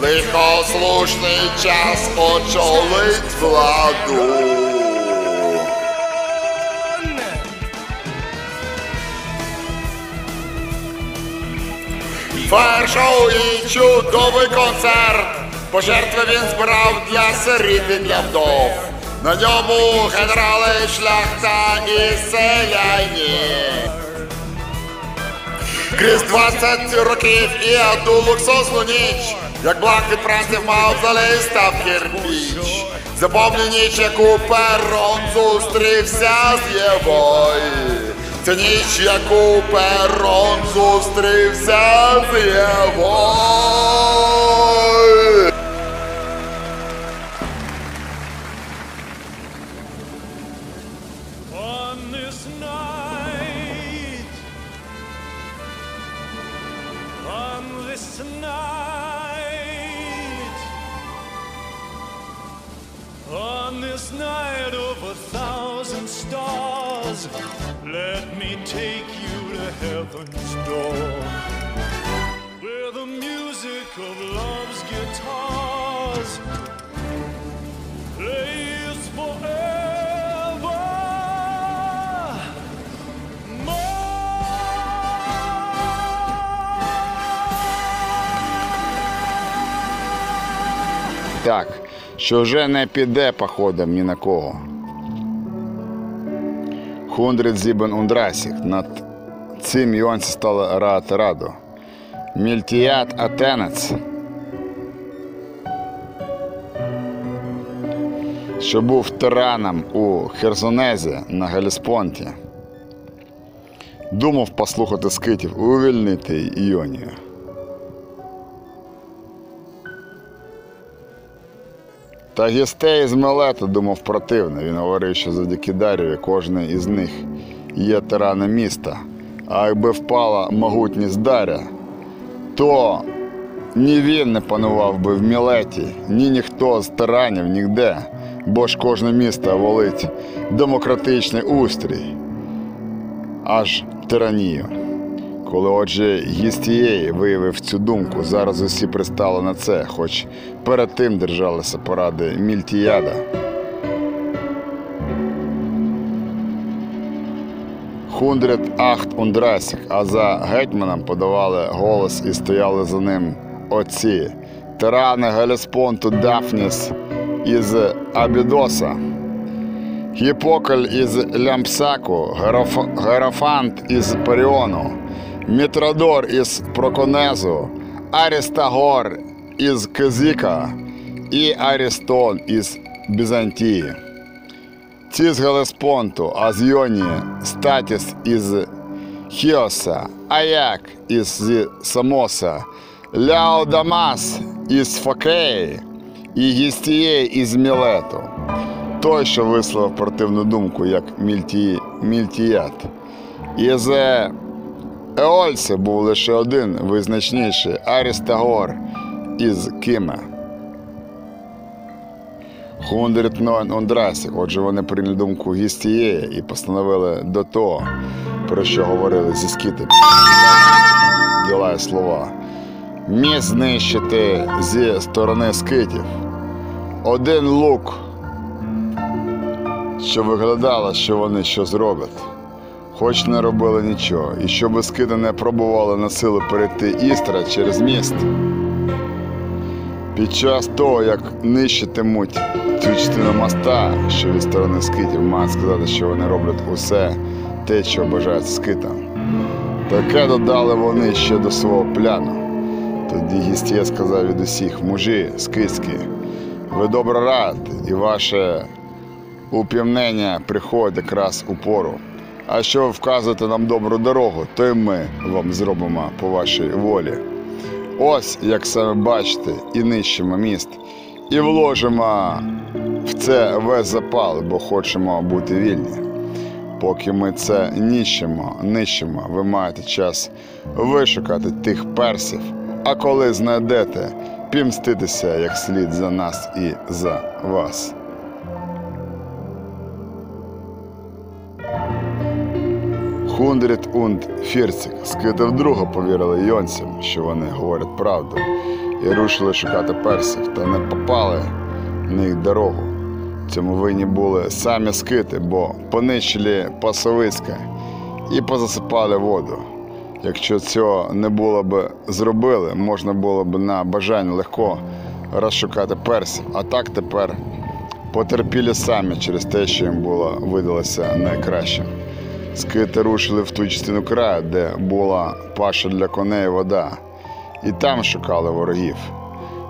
Лихослушний час очолить владу. Фаєр-шоу і чудовий концерт. Пожертви він збирав для сиріт і для вдов. На ньому генерали, шляхта і селяні. Крізь 20 років і одну луксозну ніч, як бланк від франців мав залей став кирпіч. Запомню ніч, яку перон зустрівся з Євою. Та яку перон зустрівся з On this night of a thousand stars let me take you to heaven's door. Where the music of love's guitars plays forever. Так, що вже не піде походом ні на кого. Зібен ундрасік. Над цим Йонці стало рад раду. Мільтіят атенець. Що був тираном у Херсонезі на Геліспонті. Думав послухати скитів увільнити Іонію. Та гістей з Мелета думав противно. Він говорив, що завдяки Дар'єві кожен із них є тираном міста. А якби впала могутність Даря, то ні він не панував би в Мілеті, ні ніхто з тиранів ніде, бо ж кожне місто волить демократичний устрій, аж тиранію. Коли отже Гістієй виявив цю думку, зараз усі пристали на це, хоч перед тим держалися поради Мільтіяда. Хундред Ахт Ундрасік, а за гетьманом подавали голос і стояли за ним отці. Тирани Гелеспонту Дафніс із Абідоса, Гіпокель із Лямпсаку, Героф- Герофант із Паріону, Мітрадор із Проконезу, Арістагор із Кизіка і Арістон із Бізантії. Ці з Гелеспонту, а Статіс із Хіоса, Аяк із Самоса, Ляо Дамас із Фокеї і Гістієй із Мілету. Той, що висловив противну думку, як Мільті... Мільтіят. Із е, Еольси був лише один визначніший Арістагор із Киме. Хундрит Нон Ондрасік. Отже, вони прийняли думку Гістієя і постановили до того, про що говорили зі скіти. Діла слова. Міст знищити зі сторони скитів. Один лук, що виглядало, що вони що зроблять. Хоч не робили нічого, і щоб скиди не пробували на силу перейти істра через міст. Під час того, як нищитимуть цю частину моста, що від сторони скитів, мають сказати, що вони роблять усе те, що бажають скитам. Таке додали вони ще до свого пляну. Тоді гістє сказав від усіх мужі, скицькі, ви добре радите, і ваше упівнення приходить якраз у пору. А що ви вказуєте нам добру дорогу, то й ми вам зробимо по вашій волі. Ось, як саме бачите, і нищимо міст, і вложимо в це весь запал, бо хочемо бути вільні. Поки ми це ніщимо, нищимо, ви маєте час вишукати тих персів, а коли знайдете, пімститися як слід за нас і за вас. Хундрід унд Фірцик скити вдруге повірили йонцям, що вони говорять правду, і рушили шукати персів, та не попали на їх дорогу. Цьому винні були самі скити, бо понищили пасовиська і позасипали воду. Якщо цього не було б зробили, можна було б на бажання легко розшукати персів. А так тепер потерпілі самі через те, що їм було видалося найкращим. Скити рушили в ту частину краю, де була паша для коней вода, і там шукали ворогів.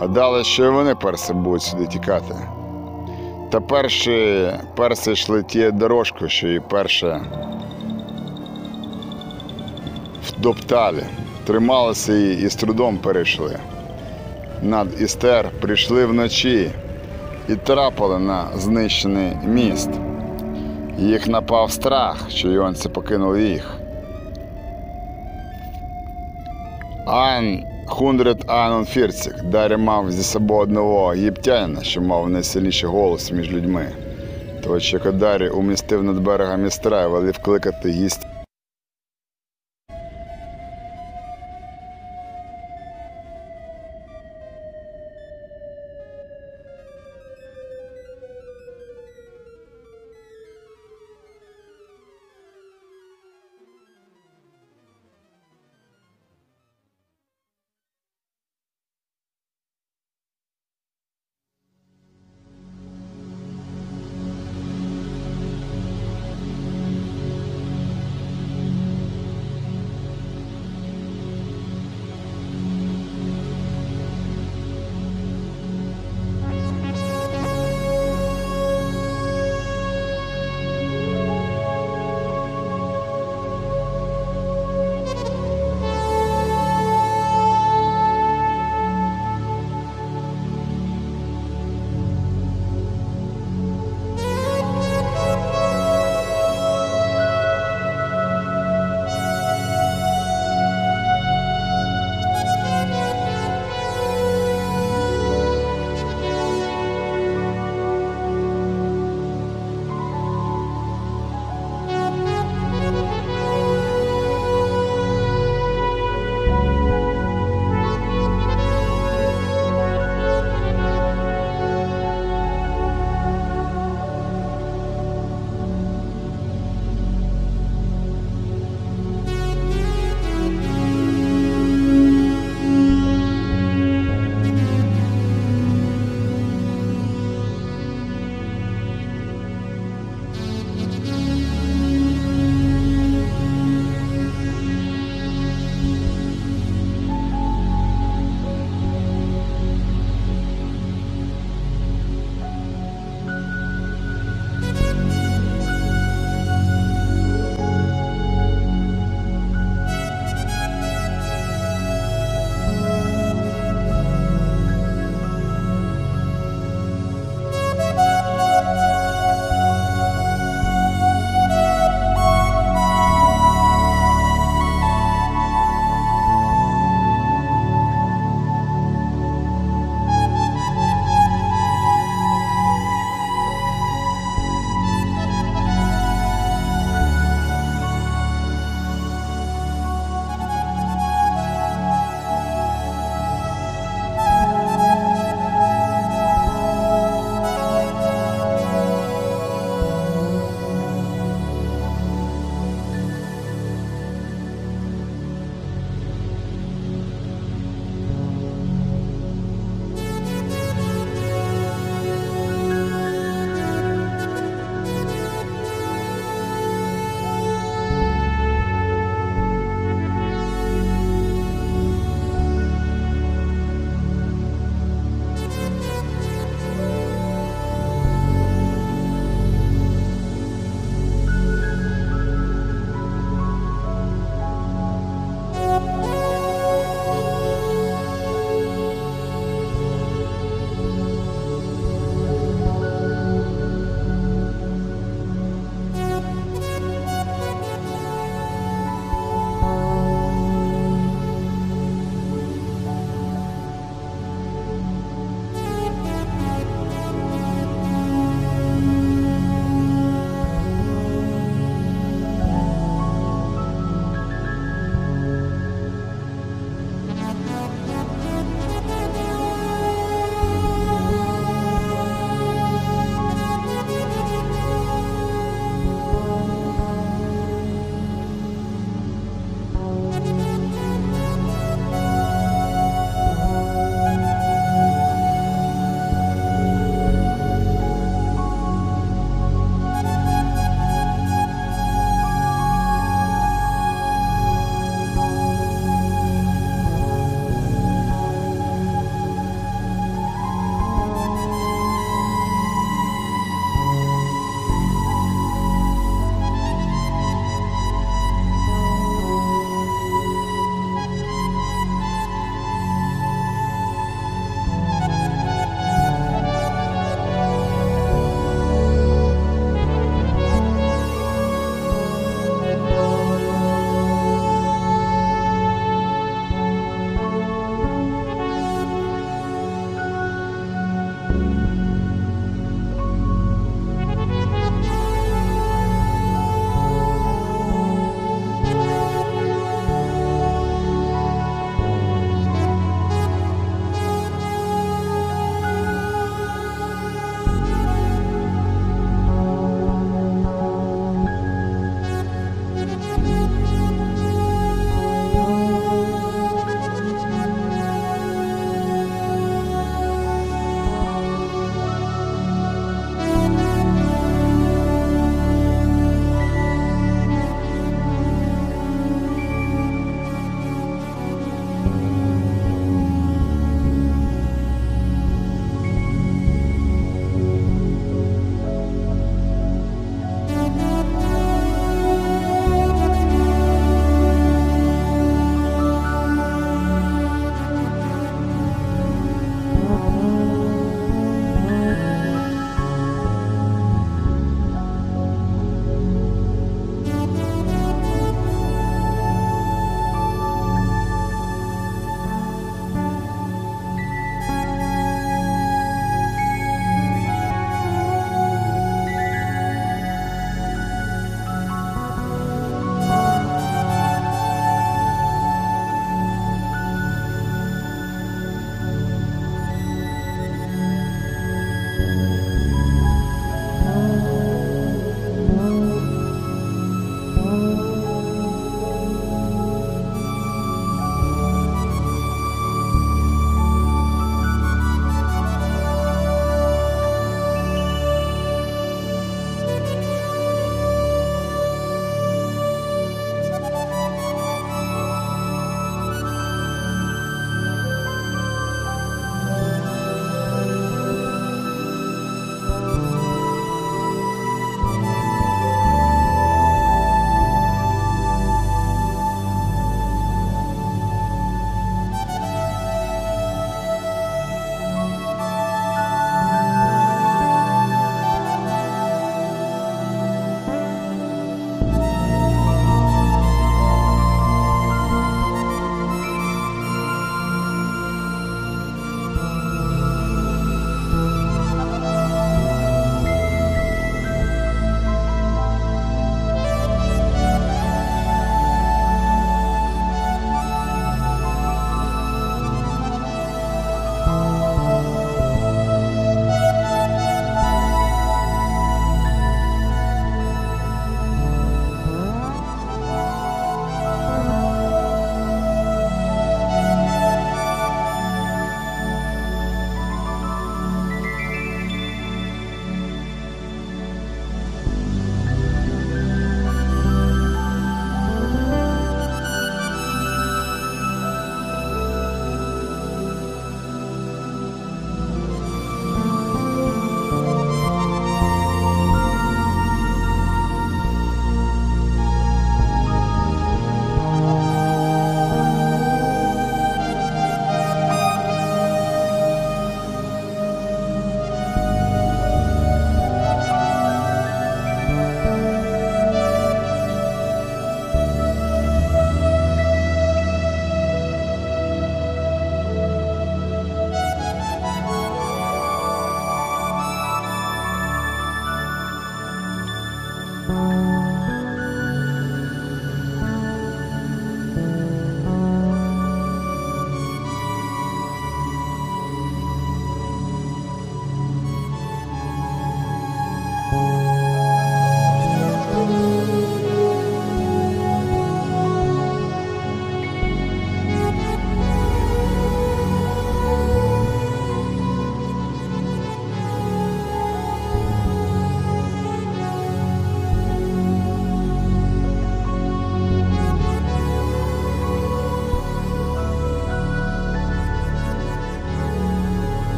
Гадали, що і вони перси будуть сюди тікати. Та перші перси йшли тією дорожкою, що і перше вдопталі, трималися її і з трудом перейшли. Над Істер прийшли вночі і трапили на знищений міст. Їх напав страх, що йонці покинули їх. Ан Хундрет Анон Фірцік. Дарі мав зі собою одного єптянина, що мав найсильніший голос між людьми. Той, що Дарі умістив над берегом містра і велів кликати гість.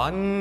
One